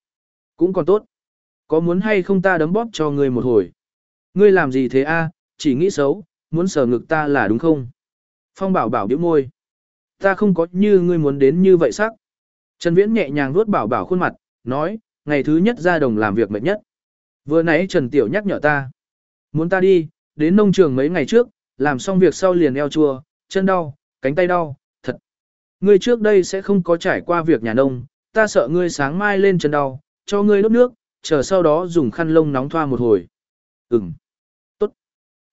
Speaker 1: Cũng còn tốt. Có muốn hay không ta đấm bóp cho ngươi một hồi? Ngươi làm gì thế a? chỉ nghĩ xấu, muốn sờ ngực ta là đúng không? Phong bảo bảo điệu môi. Ta không có như ngươi muốn đến như vậy sắc. Trần Viễn nhẹ nhàng vuốt bảo bảo khuôn mặt, nói, ngày thứ nhất ra đồng làm việc mệt nhất. Vừa nãy Trần Tiểu nhắc nhở ta. Muốn ta đi, đến nông trường mấy ngày trước, làm xong việc sau liền eo chua, chân đau, cánh tay đau, thật. Ngươi trước đây sẽ không có trải qua việc nhà nông, ta sợ ngươi sáng mai lên chân đau, cho ngươi đốt nước, chờ sau đó dùng khăn lông nóng thoa một hồi. Ừm. Tốt.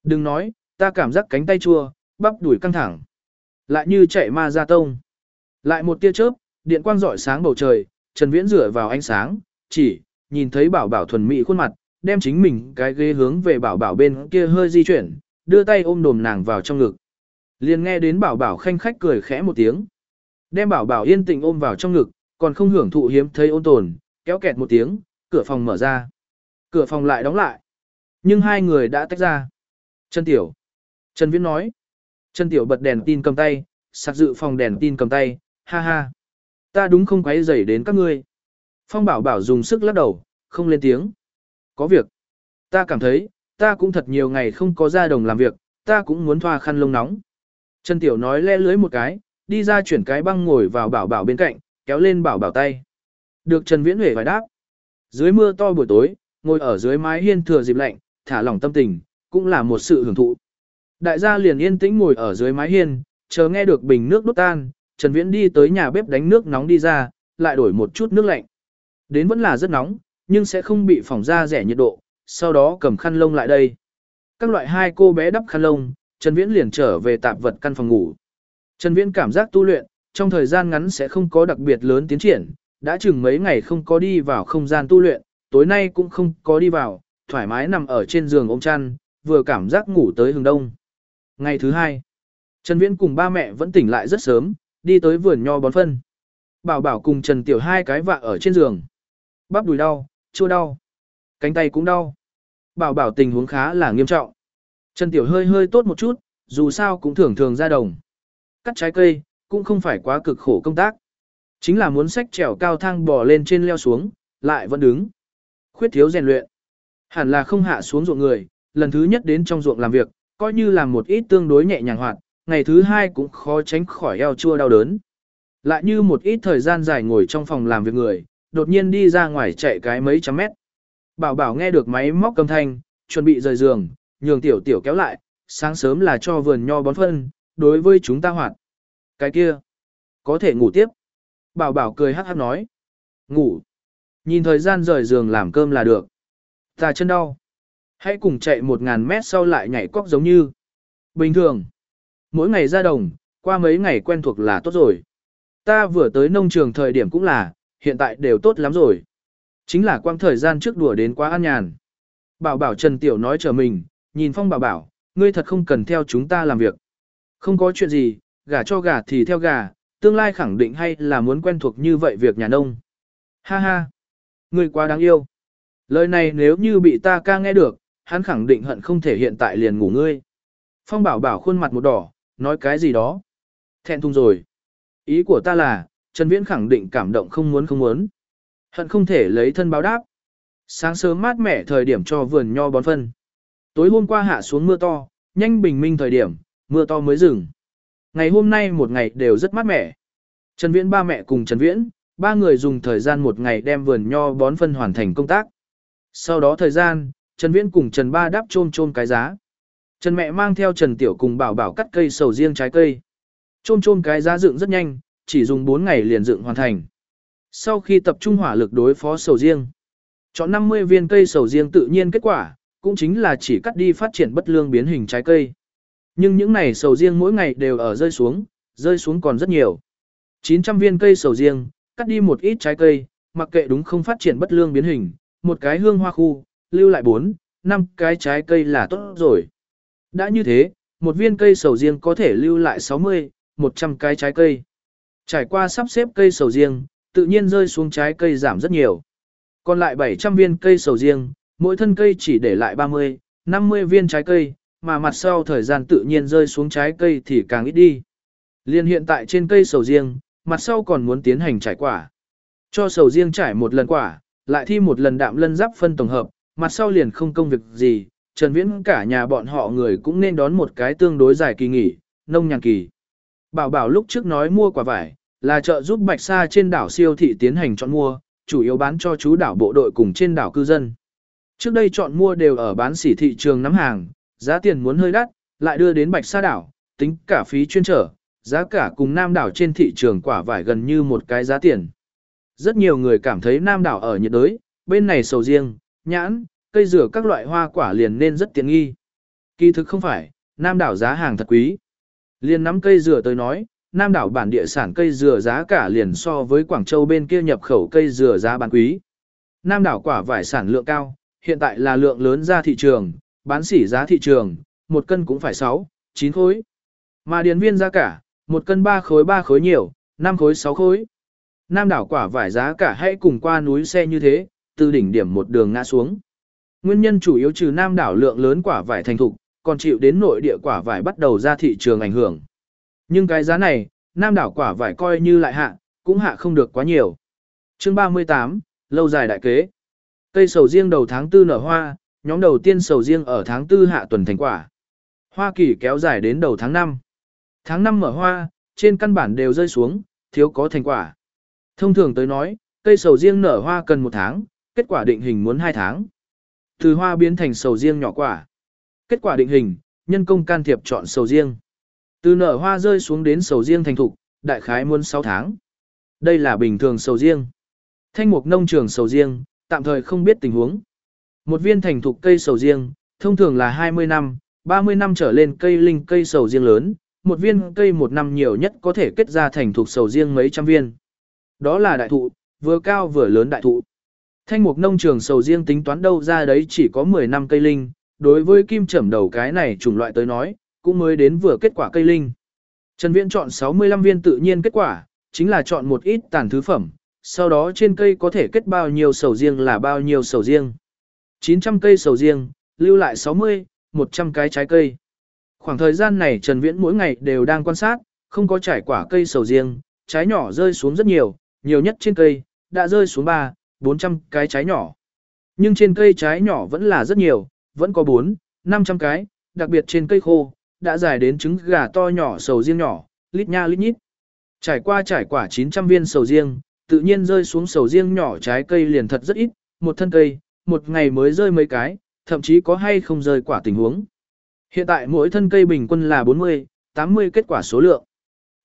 Speaker 1: Đừng nói, ta cảm giác cánh tay chua, bắp đuổi căng thẳng. Lại như chạy ma ra tông. Lại một tia chớp, điện quang rọi sáng bầu trời, Trần Viễn rửa vào ánh sáng, chỉ, nhìn thấy bảo bảo thuần mỹ khuôn mặt, đem chính mình cái ghế hướng về bảo bảo bên kia hơi di chuyển, đưa tay ôm đồm nàng vào trong ngực. Liền nghe đến bảo bảo khanh khách cười khẽ một tiếng. Đem bảo bảo yên tĩnh ôm vào trong ngực, còn không hưởng thụ hiếm thấy ôn tồn, kéo kẹt một tiếng, cửa phòng mở ra. Cửa phòng lại đóng lại. Nhưng hai người đã tách ra. Trần Tiểu. Trần Viễn nói. Trần Tiểu bật đèn tin cầm tay, sạc dự phòng đèn tin cầm tay, ha ha. Ta đúng không quấy rầy đến các ngươi. Phong bảo bảo dùng sức lắc đầu, không lên tiếng. Có việc. Ta cảm thấy, ta cũng thật nhiều ngày không có ra đồng làm việc, ta cũng muốn thoa khăn lông nóng. Trần Tiểu nói le lưới một cái, đi ra chuyển cái băng ngồi vào bảo bảo bên cạnh, kéo lên bảo bảo tay. Được Trần Viễn Huệ vài đáp. Dưới mưa to buổi tối, ngồi ở dưới mái hiên thừa dịp lạnh, thả lỏng tâm tình, cũng là một sự hưởng thụ. Đại gia liền yên tĩnh ngồi ở dưới mái hiên, chờ nghe được bình nước đốt tan, Trần Viễn đi tới nhà bếp đánh nước nóng đi ra, lại đổi một chút nước lạnh. Đến vẫn là rất nóng, nhưng sẽ không bị phỏng ra rẻ nhiệt độ, sau đó cầm khăn lông lại đây. Các loại hai cô bé đắp khăn lông, Trần Viễn liền trở về tạp vật căn phòng ngủ. Trần Viễn cảm giác tu luyện, trong thời gian ngắn sẽ không có đặc biệt lớn tiến triển, đã chừng mấy ngày không có đi vào không gian tu luyện, tối nay cũng không có đi vào, thoải mái nằm ở trên giường ôm chăn, vừa cảm giác ngủ tới hừng đông. Ngày thứ hai, Trần Viễn cùng ba mẹ vẫn tỉnh lại rất sớm, đi tới vườn nho bón phân. Bảo bảo cùng Trần Tiểu hai cái vạ ở trên giường. Bắp đùi đau, chua đau, cánh tay cũng đau. Bảo bảo tình huống khá là nghiêm trọng. Trần Tiểu hơi hơi tốt một chút, dù sao cũng thường thường ra đồng. Cắt trái cây, cũng không phải quá cực khổ công tác. Chính là muốn sách trèo cao thang bò lên trên leo xuống, lại vẫn đứng. Khuyết thiếu rèn luyện. Hẳn là không hạ xuống ruộng người, lần thứ nhất đến trong ruộng làm việc, coi như làm một ít tương đối nhẹ nhàng hoạt, ngày thứ hai cũng khó tránh khỏi eo chua đau đớn. Lại như một ít thời gian dài ngồi trong phòng làm việc người, đột nhiên đi ra ngoài chạy cái mấy trăm mét. Bảo bảo nghe được máy móc cầm thanh, chuẩn bị rời giường, nhường tiểu tiểu kéo lại, sáng sớm là cho vườn nho bón phân, đối với chúng ta hoạt. Cái kia, có thể ngủ tiếp. Bảo bảo cười hát hát nói. Ngủ. Nhìn thời gian rời giường làm cơm là được. Ta chân đau. Hãy cùng chạy một ngàn mét sau lại nhảy cóc giống như. Bình thường. Mỗi ngày ra đồng, qua mấy ngày quen thuộc là tốt rồi. Ta vừa tới nông trường thời điểm cũng là, hiện tại đều tốt lắm rồi. Chính là quang thời gian trước đùa đến quá an nhàn. Bảo bảo Trần Tiểu nói trở mình, nhìn Phong bảo bảo, ngươi thật không cần theo chúng ta làm việc. Không có chuyện gì, gà cho gà thì theo gà, tương lai khẳng định hay là muốn quen thuộc như vậy việc nhà nông. Ha ha, ngươi quá đáng yêu. Lời này nếu như bị ta ca nghe được, hắn khẳng định hận không thể hiện tại liền ngủ ngươi. Phong bảo bảo khuôn mặt một đỏ, nói cái gì đó. Thẹn thùng rồi. Ý của ta là, Trần Viễn khẳng định cảm động không muốn không muốn. Hận không thể lấy thân báo đáp. Sáng sớm mát mẻ thời điểm cho vườn nho bón phân. Tối hôm qua hạ xuống mưa to, nhanh bình minh thời điểm, mưa to mới dừng. Ngày hôm nay một ngày đều rất mát mẻ. Trần Viễn ba mẹ cùng Trần Viễn, ba người dùng thời gian một ngày đem vườn nho bón phân hoàn thành công tác. Sau đó thời gian, Trần Viễn cùng Trần Ba đáp trôm trôm cái giá. Trần mẹ mang theo Trần Tiểu cùng bảo bảo cắt cây sầu riêng trái cây. Trôm trôm cái giá dựng rất nhanh, chỉ dùng 4 ngày liền dựng hoàn thành. Sau khi tập trung hỏa lực đối phó sầu riêng, chọn 50 viên cây sầu riêng tự nhiên kết quả, cũng chính là chỉ cắt đi phát triển bất lương biến hình trái cây. Nhưng những này sầu riêng mỗi ngày đều ở rơi xuống, rơi xuống còn rất nhiều. 900 viên cây sầu riêng, cắt đi một ít trái cây, mặc kệ đúng không phát triển bất lương biến hình, một cái hương hoa khu, lưu lại 4, 5 cái trái cây là tốt rồi. Đã như thế, một viên cây sầu riêng có thể lưu lại 60, 100 cái trái cây. Trải qua sắp xếp cây sầu riêng, tự nhiên rơi xuống trái cây giảm rất nhiều. Còn lại 700 viên cây sầu riêng, mỗi thân cây chỉ để lại 30, 50 viên trái cây, mà mặt sau thời gian tự nhiên rơi xuống trái cây thì càng ít đi. Liên hiện tại trên cây sầu riêng, mặt sau còn muốn tiến hành trải quả. Cho sầu riêng trải một lần quả, lại thi một lần đạm lân giáp phân tổng hợp, mặt sau liền không công việc gì, Trần Viễn cả nhà bọn họ người cũng nên đón một cái tương đối dài kỳ nghỉ, nông nhàn kỳ. Bảo bảo lúc trước nói mua quả vải, là chợ giúp Bạch Sa trên đảo siêu thị tiến hành chọn mua, chủ yếu bán cho chú đảo bộ đội cùng trên đảo cư dân. Trước đây chọn mua đều ở bán sỉ thị trường nắm hàng, giá tiền muốn hơi đắt, lại đưa đến Bạch Sa đảo, tính cả phí chuyên trở, giá cả cùng Nam đảo trên thị trường quả vải gần như một cái giá tiền. Rất nhiều người cảm thấy Nam đảo ở nhiệt đới, bên này sầu riêng, nhãn, cây dừa các loại hoa quả liền nên rất tiện nghi. Kỳ thực không phải, Nam đảo giá hàng thật quý. Liên nắm cây dừa tới nói, Nam đảo bản địa sản cây dừa giá cả liền so với Quảng Châu bên kia nhập khẩu cây dừa giá bán quý. Nam đảo quả vải sản lượng cao, hiện tại là lượng lớn ra thị trường, bán sỉ giá thị trường, một cân cũng phải 6, 9 khối. Mà điền viên giá cả, một cân 3 khối 3 khối nhiều, 5 khối 6 khối. Nam đảo quả vải giá cả hãy cùng qua núi xe như thế, từ đỉnh điểm một đường ngã xuống. Nguyên nhân chủ yếu trừ Nam đảo lượng lớn quả vải thành thục, còn chịu đến nội địa quả vải bắt đầu ra thị trường ảnh hưởng. Nhưng cái giá này, Nam đảo quả vải coi như lại hạ, cũng hạ không được quá nhiều. Chương 38, lâu dài đại kế. Cây sầu riêng đầu tháng 4 nở hoa, nhóm đầu tiên sầu riêng ở tháng 4 hạ tuần thành quả. Hoa kỳ kéo dài đến đầu tháng 5. Tháng 5 mở hoa, trên căn bản đều rơi xuống, thiếu có thành quả. Thông thường tới nói, cây sầu riêng nở hoa cần một tháng, kết quả định hình muốn 2 tháng. Từ hoa biến thành sầu riêng nhỏ quả. Kết quả định hình, nhân công can thiệp chọn sầu riêng. Từ nở hoa rơi xuống đến sầu riêng thành thục, đại khái muốn 6 tháng. Đây là bình thường sầu riêng. Thanh mục nông trường sầu riêng, tạm thời không biết tình huống. Một viên thành thục cây sầu riêng, thông thường là 20 năm, 30 năm trở lên cây linh cây sầu riêng lớn, một viên cây một năm nhiều nhất có thể kết ra thành thục sầu riêng mấy trăm viên. Đó là đại thụ, vừa cao vừa lớn đại thụ. Thanh mục nông trường sầu riêng tính toán đâu ra đấy chỉ có 10 năm cây linh, đối với kim trầm đầu cái này chủng loại tới nói, cũng mới đến vừa kết quả cây linh. Trần Viễn chọn 65 viên tự nhiên kết quả, chính là chọn một ít tàn thứ phẩm, sau đó trên cây có thể kết bao nhiêu sầu riêng là bao nhiêu sầu riêng. 900 cây sầu riêng, lưu lại 60, 100 cái trái cây. Khoảng thời gian này Trần Viễn mỗi ngày đều đang quan sát, không có trải quả cây sầu riêng, trái nhỏ rơi xuống rất nhiều, nhiều nhất trên cây, đã rơi xuống 3, 400 cái trái nhỏ. Nhưng trên cây trái nhỏ vẫn là rất nhiều, vẫn có 4, 500 cái, đặc biệt trên cây khô, đã dài đến trứng gà to nhỏ sầu riêng nhỏ, lít nha lít nhít. Trải qua trải quả 900 viên sầu riêng, tự nhiên rơi xuống sầu riêng nhỏ trái cây liền thật rất ít, một thân cây, một ngày mới rơi mấy cái, thậm chí có hay không rơi quả tình huống. Hiện tại mỗi thân cây bình quân là 40, 80 kết quả số lượng.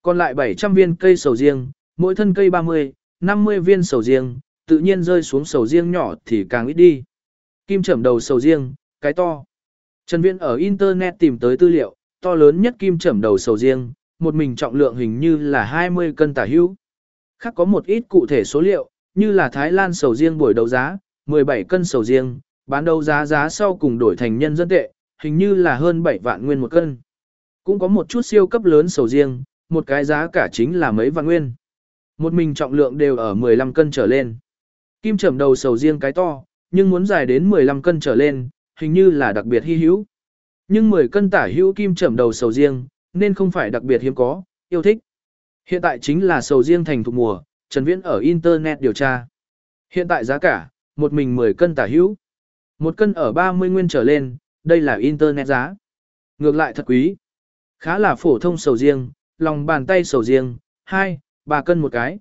Speaker 1: Còn lại 700 viên cây sầu riêng, mỗi thân cây 30, 50 viên sầu riêng, tự nhiên rơi xuống sầu riêng nhỏ thì càng ít đi. Kim chẩm đầu sầu riêng, cái to. Trần Viễn ở Internet tìm tới tư liệu, to lớn nhất kim chẩm đầu sầu riêng, một mình trọng lượng hình như là 20 cân tả hữu. Khác có một ít cụ thể số liệu, như là Thái Lan sầu riêng buổi đấu giá, 17 cân sầu riêng, bán đấu giá giá sau cùng đổi thành nhân dân tệ, hình như là hơn 7 vạn nguyên một cân. Cũng có một chút siêu cấp lớn sầu riêng, một cái giá cả chính là mấy vạn nguyên. Một mình trọng lượng đều ở 15 cân trở lên. Kim trầm đầu sầu riêng cái to, nhưng muốn dài đến 15 cân trở lên, hình như là đặc biệt hy hữu. Nhưng 10 cân tả hữu kim trầm đầu sầu riêng, nên không phải đặc biệt hiếm có, yêu thích. Hiện tại chính là sầu riêng thành thuộc mùa, Trần Viễn ở Internet điều tra. Hiện tại giá cả, một mình 10 cân tả hữu. Một cân ở 30 nguyên trở lên, đây là Internet giá. Ngược lại thật quý. Khá là phổ thông sầu riêng, lòng bàn tay sầu riêng, 2, 3 cân một cái.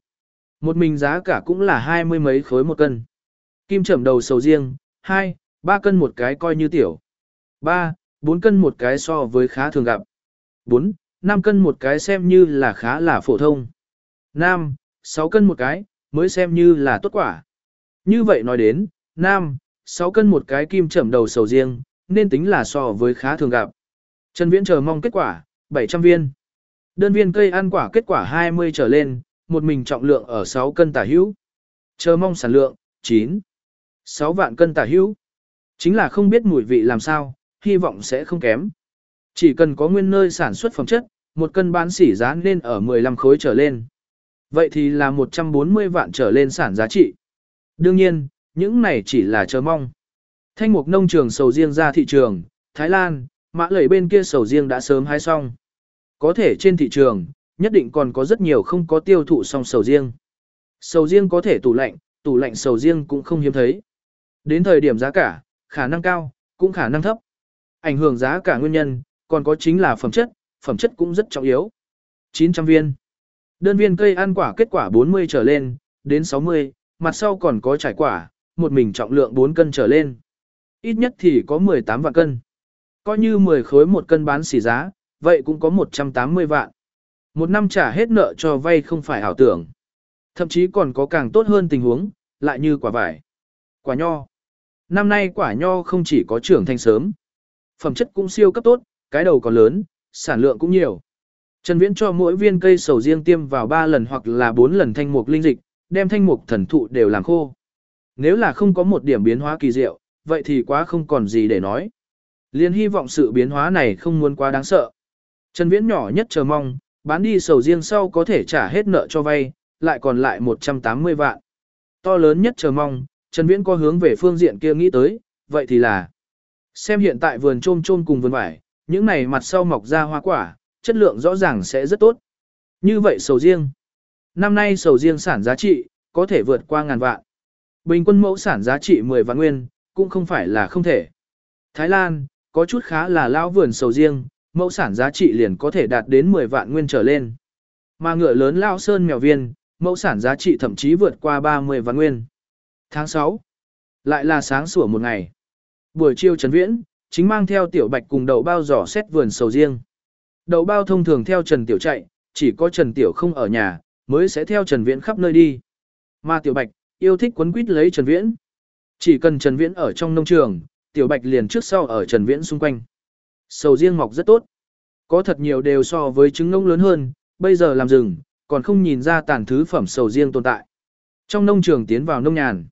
Speaker 1: Một mình giá cả cũng là hai mươi mấy khối một cân. Kim trầm đầu sầu riêng, 2, 3 cân một cái coi như tiểu. 3, 4 cân một cái so với khá thường gặp. 4, 5 cân một cái xem như là khá là phổ thông. 5, 6 cân một cái, mới xem như là tốt quả. Như vậy nói đến, 5, 6 cân một cái kim chẩm đầu sầu riêng, nên tính là so với khá thường gặp. Trần Viễn chờ mong kết quả, 700 viên. Đơn viên cây ăn quả kết quả 20 trở lên, một mình trọng lượng ở 6 cân tả hữu. Chờ mong sản lượng, 9. 6 vạn cân tả hữu. Chính là không biết mùi vị làm sao, hy vọng sẽ không kém. Chỉ cần có nguyên nơi sản xuất phẩm chất, một cân bán sỉ giá nên ở 15 khối trở lên. Vậy thì là 140 vạn trở lên sản giá trị. Đương nhiên, những này chỉ là chờ mong. Thanh mục nông trường sầu riêng ra thị trường, Thái Lan, mã lẩy bên kia sầu riêng đã sớm hái xong. Có thể trên thị trường, nhất định còn có rất nhiều không có tiêu thụ xong sầu riêng. Sầu riêng có thể tủ lạnh, tủ lạnh sầu riêng cũng không hiếm thấy. Đến thời điểm giá cả, khả năng cao, cũng khả năng thấp. Ảnh hưởng giá cả nguyên nhân, còn có chính là phẩm chất, phẩm chất cũng rất trọng yếu. 900 viên. Đơn viên cây ăn quả kết quả 40 trở lên, đến 60, mặt sau còn có trải quả, một mình trọng lượng 4 cân trở lên. Ít nhất thì có 18 vạn cân. Coi như 10 khối một cân bán xỉ giá, vậy cũng có 180 vạn. Một năm trả hết nợ cho vay không phải ảo tưởng. Thậm chí còn có càng tốt hơn tình huống, lại như quả vải. Quả nho. Năm nay quả nho không chỉ có trưởng thành sớm. Phẩm chất cũng siêu cấp tốt, cái đầu còn lớn, sản lượng cũng nhiều. Trần Viễn cho mỗi viên cây sầu riêng tiêm vào 3 lần hoặc là 4 lần thanh mục linh dịch, đem thanh mục thần thụ đều làm khô. Nếu là không có một điểm biến hóa kỳ diệu, vậy thì quá không còn gì để nói. Liên hy vọng sự biến hóa này không muốn quá đáng sợ. Trần Viễn nhỏ nhất chờ mong, bán đi sầu riêng sau có thể trả hết nợ cho vay, lại còn lại 180 vạn. To lớn nhất chờ mong, Trần Viễn có hướng về phương diện kia nghĩ tới, vậy thì là xem hiện tại vườn trôm trôm cùng vườn vải, những này mặt sau mọc ra hoa quả, chất lượng rõ ràng sẽ rất tốt. Như vậy sầu riêng. Năm nay sầu riêng sản giá trị, có thể vượt qua ngàn vạn. Bình quân mẫu sản giá trị 10 vạn nguyên, cũng không phải là không thể. Thái Lan, có chút khá là lão vườn sầu riêng, mẫu sản giá trị liền có thể đạt đến 10 vạn nguyên trở lên. Mà ngựa lớn lao sơn mèo viên, mẫu sản giá trị thậm chí vượt qua 30 vạn nguyên. Tháng 6, lại là sáng sủa một ngày. Buổi chiều Trần Viễn, chính mang theo tiểu bạch cùng đậu bao giỏ xét vườn sầu riêng. Đậu bao thông thường theo Trần Tiểu chạy, chỉ có Trần Tiểu không ở nhà, mới sẽ theo Trần Viễn khắp nơi đi. Mà tiểu bạch, yêu thích quấn quýt lấy Trần Viễn. Chỉ cần Trần Viễn ở trong nông trường, tiểu bạch liền trước sau ở Trần Viễn xung quanh. Sầu riêng mọc rất tốt. Có thật nhiều đều so với trứng ngông lớn hơn, bây giờ làm rừng, còn không nhìn ra tàn thứ phẩm sầu riêng tồn tại. Trong nông trường tiến vào nông nhàn.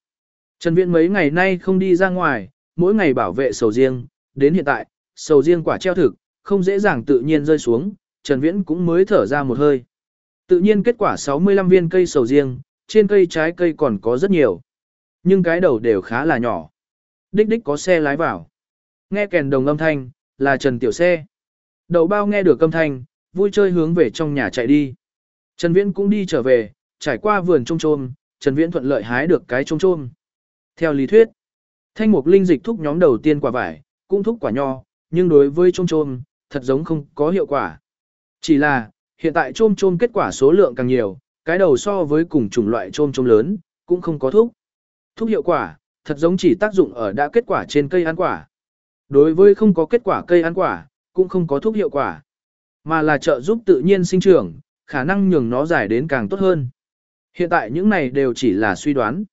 Speaker 1: Trần Viễn mấy ngày nay không đi ra ngoài, mỗi ngày bảo vệ sầu riêng, đến hiện tại, sầu riêng quả treo thực, không dễ dàng tự nhiên rơi xuống, Trần Viễn cũng mới thở ra một hơi. Tự nhiên kết quả 65 viên cây sầu riêng, trên cây trái cây còn có rất nhiều. Nhưng cái đầu đều khá là nhỏ. Đích đích có xe lái vào. Nghe kèn đồng âm thanh, là Trần Tiểu Xe. Đầu bao nghe được âm thanh, vui chơi hướng về trong nhà chạy đi. Trần Viễn cũng đi trở về, trải qua vườn trông trôm, Trần Viễn thuận lợi hái được cái trông trôm. Theo lý thuyết, Thanh mục linh dịch thúc nhóm đầu tiên quả vải, cũng thúc quả nho, nhưng đối với trôm trôm, thật giống không có hiệu quả. Chỉ là, hiện tại trôm trôm kết quả số lượng càng nhiều, cái đầu so với cùng chủng loại trôm trôm lớn, cũng không có thúc. Thúc hiệu quả, thật giống chỉ tác dụng ở đã kết quả trên cây ăn quả. Đối với không có kết quả cây ăn quả, cũng không có thuốc hiệu quả, mà là trợ giúp tự nhiên sinh trưởng, khả năng nhường nó giải đến càng tốt hơn. Hiện tại những này đều chỉ là suy đoán.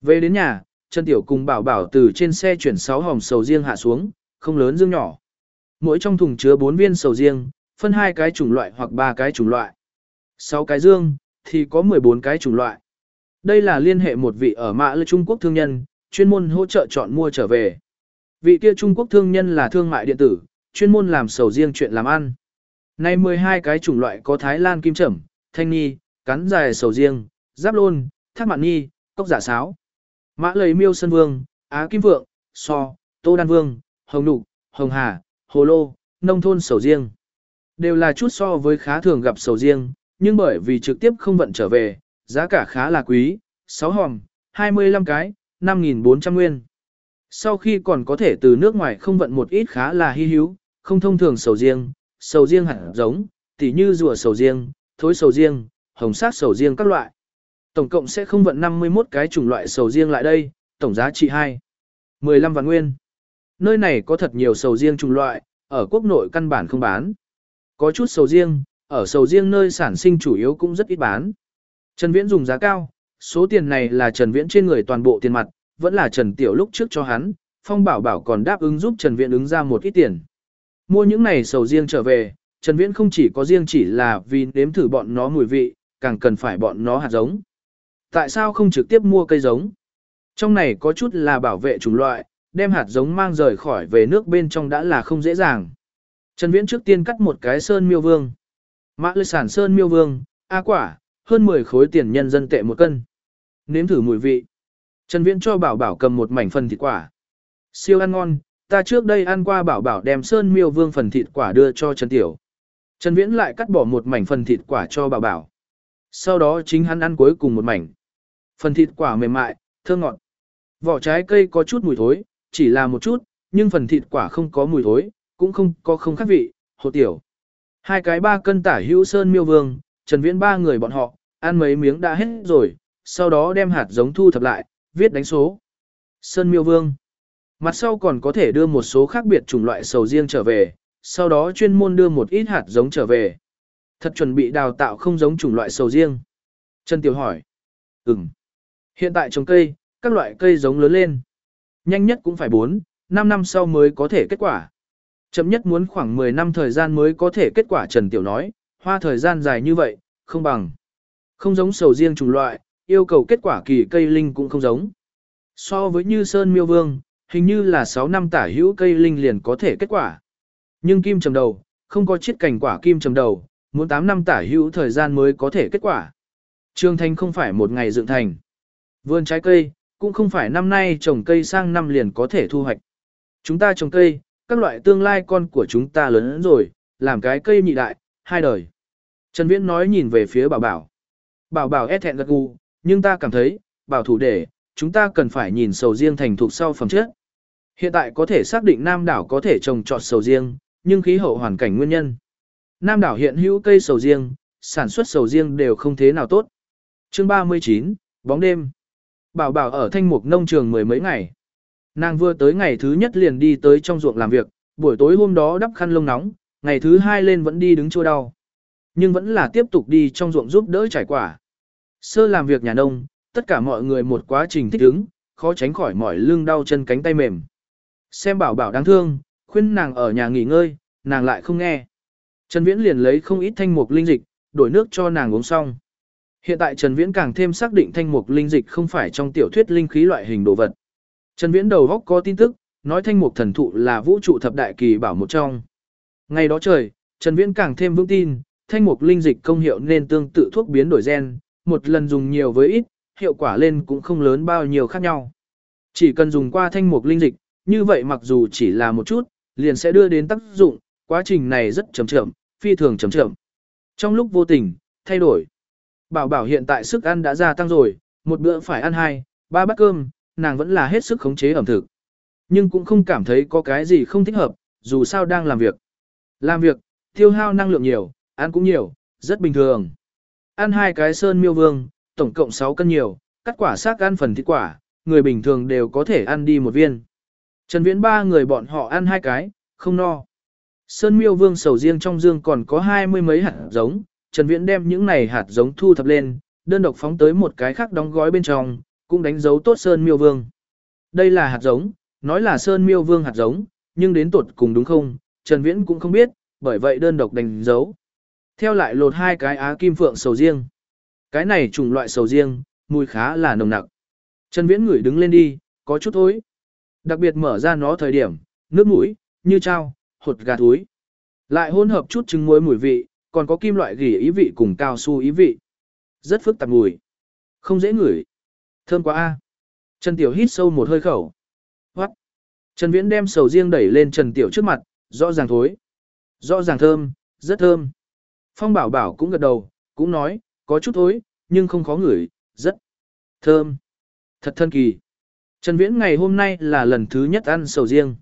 Speaker 1: Về đến nhà, Trần Tiểu cùng bảo bảo từ trên xe chuyển 6 hòm sầu riêng hạ xuống, không lớn dương nhỏ. Mỗi trong thùng chứa 4 viên sầu riêng, phân hai cái chủng loại hoặc ba cái chủng loại. 6 cái dương, thì có 14 cái chủng loại. Đây là liên hệ một vị ở Mã Lư Trung Quốc thương nhân, chuyên môn hỗ trợ chọn mua trở về. Vị kia Trung Quốc thương nhân là thương mại điện tử, chuyên môn làm sầu riêng chuyện làm ăn. Nay 12 cái chủng loại có Thái Lan kim trẩm, thanh ni, cắn dài sầu riêng, giáp lôn, thác mạn ni, cốc giả sáo. Mã lầy miêu sân vương, á kim vượng, so, tô đan vương, hồng nục, hồng hà, hồ lô, nông thôn sầu riêng. Đều là chút so với khá thường gặp sầu riêng, nhưng bởi vì trực tiếp không vận trở về, giá cả khá là quý, 6 hòm, 25 cái, 5.400 nguyên. Sau khi còn có thể từ nước ngoài không vận một ít khá là hy hữu, không thông thường sầu riêng, sầu riêng hẳn giống, tỉ như rùa sầu riêng, thối sầu riêng, hồng sát sầu riêng các loại. Tổng cộng sẽ không vận 51 cái chủng loại sầu riêng lại đây, tổng giá trị 2. 15 vạn nguyên. Nơi này có thật nhiều sầu riêng chủng loại, ở quốc nội căn bản không bán. Có chút sầu riêng, ở sầu riêng nơi sản sinh chủ yếu cũng rất ít bán. Trần Viễn dùng giá cao, số tiền này là Trần Viễn trên người toàn bộ tiền mặt, vẫn là Trần Tiểu lúc trước cho hắn, Phong Bảo Bảo còn đáp ứng giúp Trần Viễn ứng ra một ít tiền. Mua những này sầu riêng trở về, Trần Viễn không chỉ có riêng chỉ là vì nếm thử bọn nó mùi vị, càng cần phải bọn nó hạt giống. Tại sao không trực tiếp mua cây giống? Trong này có chút là bảo vệ chủng loại, đem hạt giống mang rời khỏi về nước bên trong đã là không dễ dàng. Trần Viễn trước tiên cắt một cái sơn miêu vương. Mã lư sản sơn miêu vương, A quả, hơn 10 khối tiền nhân dân tệ một cân. Nếm thử mùi vị. Trần Viễn cho bảo bảo cầm một mảnh phần thịt quả. Siêu ăn ngon, ta trước đây ăn qua bảo bảo đem sơn miêu vương phần thịt quả đưa cho Trần Tiểu. Trần Viễn lại cắt bỏ một mảnh phần thịt quả cho bảo bảo. Sau đó chính hắn ăn cuối cùng một mảnh. Phần thịt quả mềm mại, thơm ngọt. Vỏ trái cây có chút mùi thối, chỉ là một chút, nhưng phần thịt quả không có mùi thối, cũng không có không khác vị, hồ tiểu. Hai cái ba cân tả hữu sơn miêu vương, Trần Viễn ba người bọn họ, ăn mấy miếng đã hết rồi, sau đó đem hạt giống thu thập lại, viết đánh số. Sơn miêu vương. Mặt sau còn có thể đưa một số khác biệt chủng loại sầu riêng trở về, sau đó chuyên môn đưa một ít hạt giống trở về. Thật chuẩn bị đào tạo không giống chủng loại sầu riêng. Trần Tiểu hỏi. Ừm. Hiện tại trồng cây, các loại cây giống lớn lên. Nhanh nhất cũng phải 4, 5 năm sau mới có thể kết quả. Chậm nhất muốn khoảng 10 năm thời gian mới có thể kết quả Trần Tiểu nói, hoa thời gian dài như vậy, không bằng. Không giống sầu riêng chủng loại, yêu cầu kết quả kỳ cây linh cũng không giống. So với như Sơn Miêu Vương, hình như là 6 năm tả hữu cây linh liền có thể kết quả. Nhưng kim trầm đầu, không có chiết cảnh quả kim trầm đầu, muốn 8 năm tả hữu thời gian mới có thể kết quả. Trường thành không phải một ngày dựng thành. Vườn trái cây, cũng không phải năm nay trồng cây sang năm liền có thể thu hoạch. Chúng ta trồng cây, các loại tương lai con của chúng ta lớn hơn rồi, làm cái cây nhị đại, hai đời. Trần Viễn nói nhìn về phía bảo bảo. Bảo bảo e thẹn gật gù, nhưng ta cảm thấy, bảo thủ để, chúng ta cần phải nhìn sầu riêng thành thục sau phẩm chất. Hiện tại có thể xác định Nam đảo có thể trồng trọt sầu riêng, nhưng khí hậu hoàn cảnh nguyên nhân. Nam đảo hiện hữu cây sầu riêng, sản xuất sầu riêng đều không thế nào tốt. Chương 39, bóng đêm. Bảo bảo ở thanh mục nông trường mười mấy ngày. Nàng vừa tới ngày thứ nhất liền đi tới trong ruộng làm việc, buổi tối hôm đó đắp khăn lông nóng, ngày thứ hai lên vẫn đi đứng chua đau. Nhưng vẫn là tiếp tục đi trong ruộng giúp đỡ trải quả. Sơ làm việc nhà nông, tất cả mọi người một quá trình thích ứng, khó tránh khỏi mỏi lưng đau chân cánh tay mềm. Xem bảo bảo đáng thương, khuyên nàng ở nhà nghỉ ngơi, nàng lại không nghe. Trần Viễn liền lấy không ít thanh mục linh dịch, đổi nước cho nàng uống xong. Hiện tại Trần Viễn càng thêm xác định thanh mục linh dịch không phải trong tiểu thuyết linh khí loại hình đồ vật. Trần Viễn đầu góc có tin tức, nói thanh mục thần thụ là vũ trụ thập đại kỳ bảo một trong. Ngày đó trời, Trần Viễn càng thêm vững tin, thanh mục linh dịch công hiệu nên tương tự thuốc biến đổi gen, một lần dùng nhiều với ít, hiệu quả lên cũng không lớn bao nhiêu khác nhau. Chỉ cần dùng qua thanh mục linh dịch, như vậy mặc dù chỉ là một chút, liền sẽ đưa đến tác dụng, quá trình này rất chậm chậm, phi thường chậm chậm. Trong lúc vô tình, thay đổi. Bảo bảo hiện tại sức ăn đã gia tăng rồi, một bữa phải ăn hai, ba bát cơm, nàng vẫn là hết sức khống chế ẩm thực. Nhưng cũng không cảm thấy có cái gì không thích hợp, dù sao đang làm việc. Làm việc, tiêu hao năng lượng nhiều, ăn cũng nhiều, rất bình thường. Ăn hai cái sơn miêu vương, tổng cộng 6 cân nhiều, cắt quả xác ăn phần thịt quả, người bình thường đều có thể ăn đi một viên. Trần Viễn ba người bọn họ ăn hai cái, không no. Sơn miêu vương sầu riêng trong dương còn có hai mươi mấy hạt giống, Trần Viễn đem những này hạt giống thu thập lên, đơn độc phóng tới một cái khác đóng gói bên trong, cũng đánh dấu tốt Sơn miêu vương. Đây là hạt giống, nói là Sơn miêu vương hạt giống, nhưng đến tuột cùng đúng không, Trần Viễn cũng không biết, bởi vậy đơn độc đánh dấu. Theo lại lột hai cái á kim phượng sầu riêng. Cái này chủng loại sầu riêng, mùi khá là nồng nặc. Trần Viễn ngửi đứng lên đi, có chút thối. Đặc biệt mở ra nó thời điểm, nước mũi, như trao, hột gà túi. Lại hỗn hợp chút trứng muối mùi vị, còn có kim loại gỉ ý vị cùng cao su ý vị. Rất phức tạp mùi. Không dễ ngửi. Thơm quá a. Trần Tiểu hít sâu một hơi khẩu. Hoắc. Trần Viễn đem sầu riêng đẩy lên Trần Tiểu trước mặt, rõ ràng thối. Rõ ràng thơm, rất thơm. Phong Bảo Bảo cũng gật đầu, cũng nói, có chút thối, nhưng không khó ngửi, rất thơm. Thật thân kỳ. Trần Viễn ngày hôm nay là lần thứ nhất ăn sầu riêng.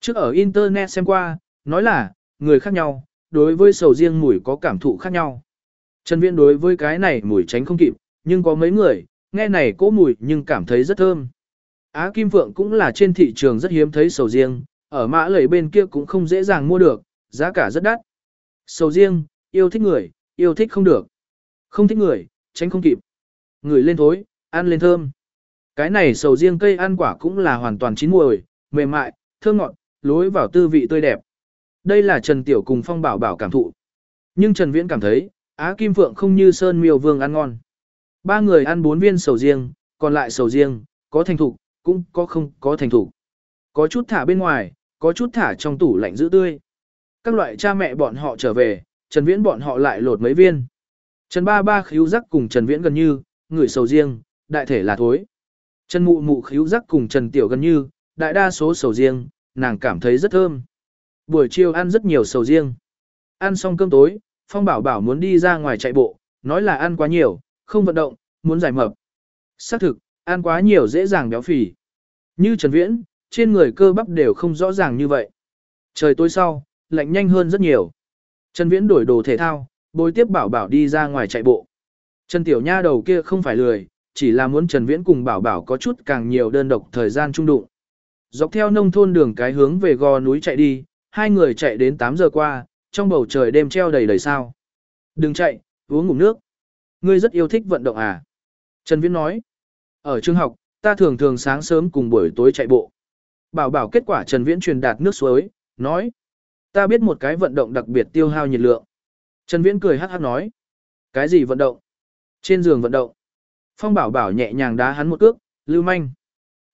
Speaker 1: Trước ở Internet xem qua, nói là, người khác nhau, đối với sầu riêng mùi có cảm thụ khác nhau. Trần Viễn đối với cái này mùi tránh không kịp, nhưng có mấy người, nghe này cố mùi nhưng cảm thấy rất thơm. Á Kim Phượng cũng là trên thị trường rất hiếm thấy sầu riêng, ở mã lầy bên kia cũng không dễ dàng mua được, giá cả rất đắt. Sầu riêng, yêu thích người, yêu thích không được. Không thích người, tránh không kịp. Người lên thối, ăn lên thơm. Cái này sầu riêng cây ăn quả cũng là hoàn toàn chín muồi, mềm mại, thơm ngọt, lối vào tư vị tươi đẹp. Đây là Trần Tiểu cùng Phong Bảo Bảo cảm thụ. Nhưng Trần Viễn cảm thấy, Á Kim Phượng không như Sơn Miêu Vương ăn ngon. Ba người ăn bốn viên sầu riêng, còn lại sầu riêng, có thành thục, cũng có không có thành thục. Có chút thả bên ngoài, có chút thả trong tủ lạnh giữ tươi. Các loại cha mẹ bọn họ trở về, Trần Viễn bọn họ lại lột mấy viên. Trần Ba Ba khíu rắc cùng Trần Viễn gần như, người sầu riêng, đại thể là thối. Trần Mụ Mụ khíu rắc cùng Trần Tiểu gần như, đại đa số sầu riêng, nàng cảm thấy rất thơm. Buổi chiều ăn rất nhiều sầu riêng. Ăn xong cơm tối, Phong Bảo Bảo muốn đi ra ngoài chạy bộ, nói là ăn quá nhiều, không vận động, muốn giải mập. Xác thực, ăn quá nhiều dễ dàng béo phì. Như Trần Viễn, trên người cơ bắp đều không rõ ràng như vậy. Trời tối sau, lạnh nhanh hơn rất nhiều. Trần Viễn đổi đồ thể thao, bồi tiếp Bảo Bảo đi ra ngoài chạy bộ. Trần Tiểu Nha đầu kia không phải lười, chỉ là muốn Trần Viễn cùng Bảo Bảo có chút càng nhiều đơn độc thời gian trung đụng. Dọc theo nông thôn đường cái hướng về gò núi chạy đi, hai người chạy đến 8 giờ qua, trong bầu trời đêm treo đầy đầy sao. Đừng chạy, uống ngủ nước. Ngươi rất yêu thích vận động à? Trần Viễn nói. Ở trường học, ta thường thường sáng sớm cùng buổi tối chạy bộ. Bảo bảo kết quả Trần Viễn truyền đạt nước suối, nói. Ta biết một cái vận động đặc biệt tiêu hao nhiệt lượng. Trần Viễn cười hát hát nói. Cái gì vận động? Trên giường vận động. Phong bảo bảo nhẹ nhàng đá hắn một cước, lưu manh.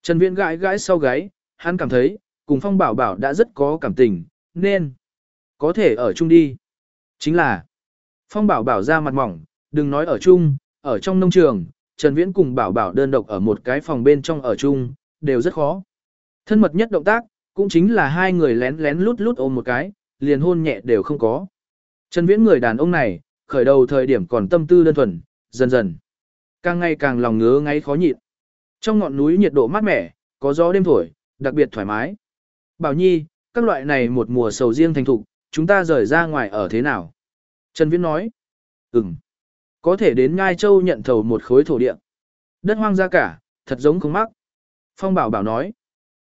Speaker 1: Trần Viễn gãi gãi sau gáy, hắn cảm thấy, cùng Phong bảo bảo đã rất có cảm tình, nên có thể ở chung đi. Chính là, Phong bảo bảo ra mặt mỏng, đừng nói ở chung, ở trong nông trường, Trần Viễn cùng bảo bảo đơn độc ở một cái phòng bên trong ở chung, đều rất khó. Thân mật nhất động tác, cũng chính là hai người lén lén lút lút ôm một cái, liền hôn nhẹ đều không có. Trần Viễn người đàn ông này, khởi đầu thời điểm còn tâm tư đơn thuần, dần dần. Càng ngày càng lòng ngứa ngáy khó nhịn. Trong ngọn núi nhiệt độ mát mẻ, có gió đêm thổi, đặc biệt thoải mái. Bảo Nhi, các loại này một mùa sầu riêng thành thục, chúng ta rời ra ngoài ở thế nào? Trần Viễn nói. Ừm. Có thể đến Ngai Châu nhận thầu một khối thổ địa. Đất hoang ra cả, thật giống không mắc. Phong Bảo Bảo nói.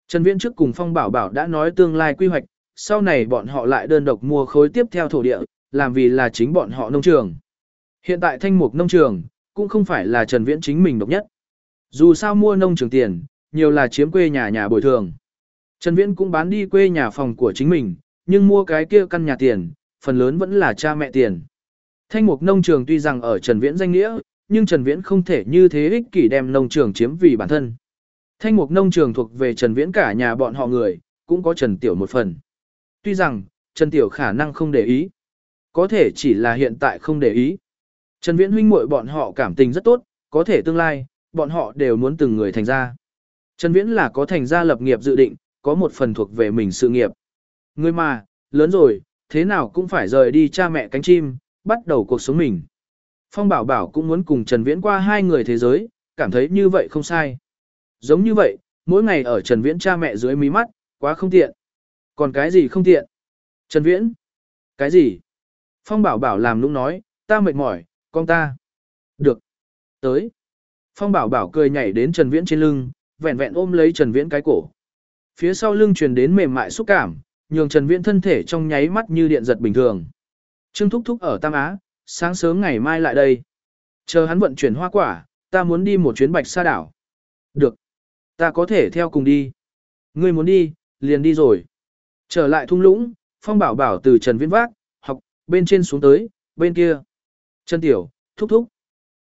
Speaker 1: Trần Viễn trước cùng Phong Bảo Bảo đã nói tương lai quy hoạch, sau này bọn họ lại đơn độc mua khối tiếp theo thổ địa, làm vì là chính bọn họ nông trường. Hiện tại thanh mục nông trường, cũng không phải là Trần Viễn chính mình độc nhất. Dù sao mua nông trường tiền, nhiều là chiếm quê nhà nhà bồi thường. Trần Viễn cũng bán đi quê nhà phòng của chính mình, nhưng mua cái kia căn nhà tiền, phần lớn vẫn là cha mẹ tiền. Thanh mục nông trường tuy rằng ở Trần Viễn danh nghĩa, nhưng Trần Viễn không thể như thế ích kỷ đem nông trường chiếm vì bản thân. Thanh mục nông trường thuộc về Trần Viễn cả nhà bọn họ người, cũng có Trần Tiểu một phần. Tuy rằng, Trần Tiểu khả năng không để ý. Có thể chỉ là hiện tại không để ý. Trần Viễn huynh muội bọn họ cảm tình rất tốt, có thể tương lai, bọn họ đều muốn từng người thành gia. Trần Viễn là có thành gia lập nghiệp dự định, có một phần thuộc về mình sự nghiệp. Người mà, lớn rồi, thế nào cũng phải rời đi cha mẹ cánh chim, bắt đầu cuộc sống mình. Phong Bảo Bảo cũng muốn cùng Trần Viễn qua hai người thế giới, cảm thấy như vậy không sai. Giống như vậy, mỗi ngày ở Trần Viễn cha mẹ dưới mí mắt, quá không tiện. Còn cái gì không tiện? Trần Viễn? Cái gì? Phong Bảo Bảo làm nũng nói, ta mệt mỏi, con ta. Được. Tới. Phong Bảo Bảo cười nhảy đến Trần Viễn trên lưng, vẹn vẹn ôm lấy Trần Viễn cái cổ. Phía sau lưng truyền đến mềm mại xúc cảm, nhường Trần Viễn thân thể trong nháy mắt như điện giật bình thường. Trương Thúc Thúc ở Tam Á, sáng sớm ngày mai lại đây. Chờ hắn vận chuyển hoa quả, ta muốn đi một chuyến bạch sa đảo. Được. Ta có thể theo cùng đi. Ngươi muốn đi, liền đi rồi. Trở lại thung lũng, Phong Bảo Bảo từ Trần Viễn vác, học, bên trên xuống tới, bên kia. Trần Tiểu, thúc thúc.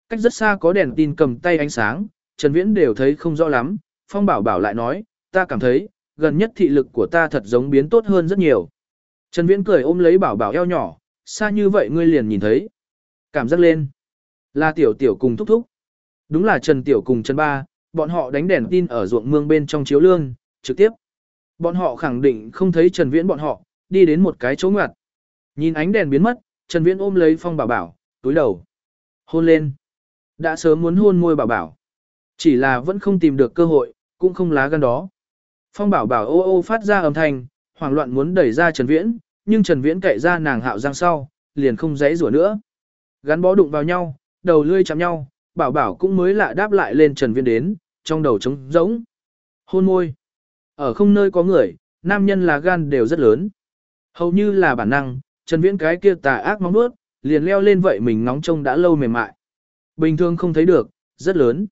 Speaker 1: Cách rất xa có đèn tin cầm tay ánh sáng, Trần Viễn đều thấy không rõ lắm. Phong Bảo Bảo lại nói, ta cảm thấy, gần nhất thị lực của ta thật giống biến tốt hơn rất nhiều. Trần Viễn cười ôm lấy Bảo Bảo eo nhỏ, xa như vậy ngươi liền nhìn thấy. Cảm giác lên. Là Tiểu Tiểu cùng thúc thúc. Đúng là Trần Tiểu cùng Trần Ba, bọn họ đánh đèn tin ở ruộng mương bên trong chiếu lương, trực tiếp. Bọn họ khẳng định không thấy Trần Viễn bọn họ, đi đến một cái chỗ ngoặt. Nhìn ánh đèn biến mất, Trần Viễn ôm lấy Phong Bảo Bảo, túi đầu. Hôn lên. Đã sớm muốn hôn môi Bảo Bảo. Chỉ là vẫn không tìm được cơ hội, cũng không lá gan đó. Phong Bảo Bảo ô ô phát ra âm thanh, hoảng loạn muốn đẩy ra Trần Viễn, nhưng Trần Viễn cậy ra nàng hạo giang sau, liền không dãy rủa nữa. Gắn bó đụng vào nhau, đầu lươi chạm nhau, Bảo Bảo cũng mới lạ đáp lại lên Trần Viễn đến, trong đầu trống rỗng. Hôn môi. Ở không nơi có người, nam nhân là gan đều rất lớn. Hầu như là bản năng, Trần Viễn cái kia tà ác móng nuốt, liền leo lên vậy mình nóng trông đã lâu mềm mại. Bình thường không thấy được, rất lớn.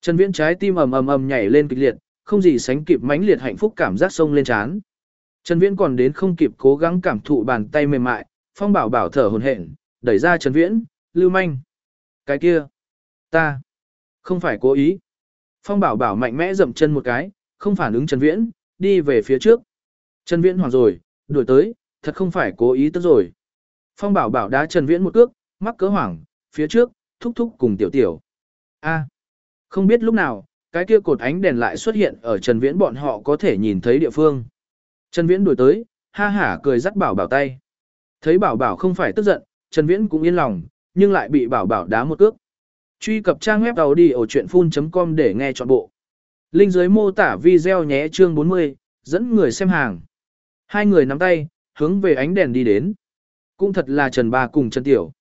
Speaker 1: Trần Viễn trái tim ầm ầm ầm nhảy lên kịch liệt, không gì sánh kịp mãnh liệt hạnh phúc cảm giác sông lên trán. Trần Viễn còn đến không kịp cố gắng cảm thụ bàn tay mềm mại, Phong Bảo Bảo thở hổn hển, đẩy ra Trần Viễn, "Lưu manh, cái kia, ta không phải cố ý." Phong Bảo Bảo mạnh mẽ dậm chân một cái, không phản ứng Trần Viễn, đi về phía trước. Trần Viễn hoảng rồi, đuổi tới, thật không phải cố ý tức rồi. Phong Bảo Bảo đá Trần Viễn một cước, mắc cỡ hoảng, phía trước, thúc thúc cùng tiểu tiểu. A, không biết lúc nào, cái kia cột ánh đèn lại xuất hiện ở Trần Viễn bọn họ có thể nhìn thấy địa phương. Trần Viễn đuổi tới, ha hả cười dắt Bảo Bảo tay. Thấy Bảo Bảo không phải tức giận, Trần Viễn cũng yên lòng, nhưng lại bị Bảo Bảo đá một cước. Truy cập trang web đầu đi ở chuyện full.com để nghe trọn bộ. Linh dưới mô tả video nhé chương 40, dẫn người xem hàng. Hai người nắm tay, hướng về ánh đèn đi đến. Cũng thật là Trần Ba cùng Trần Tiểu.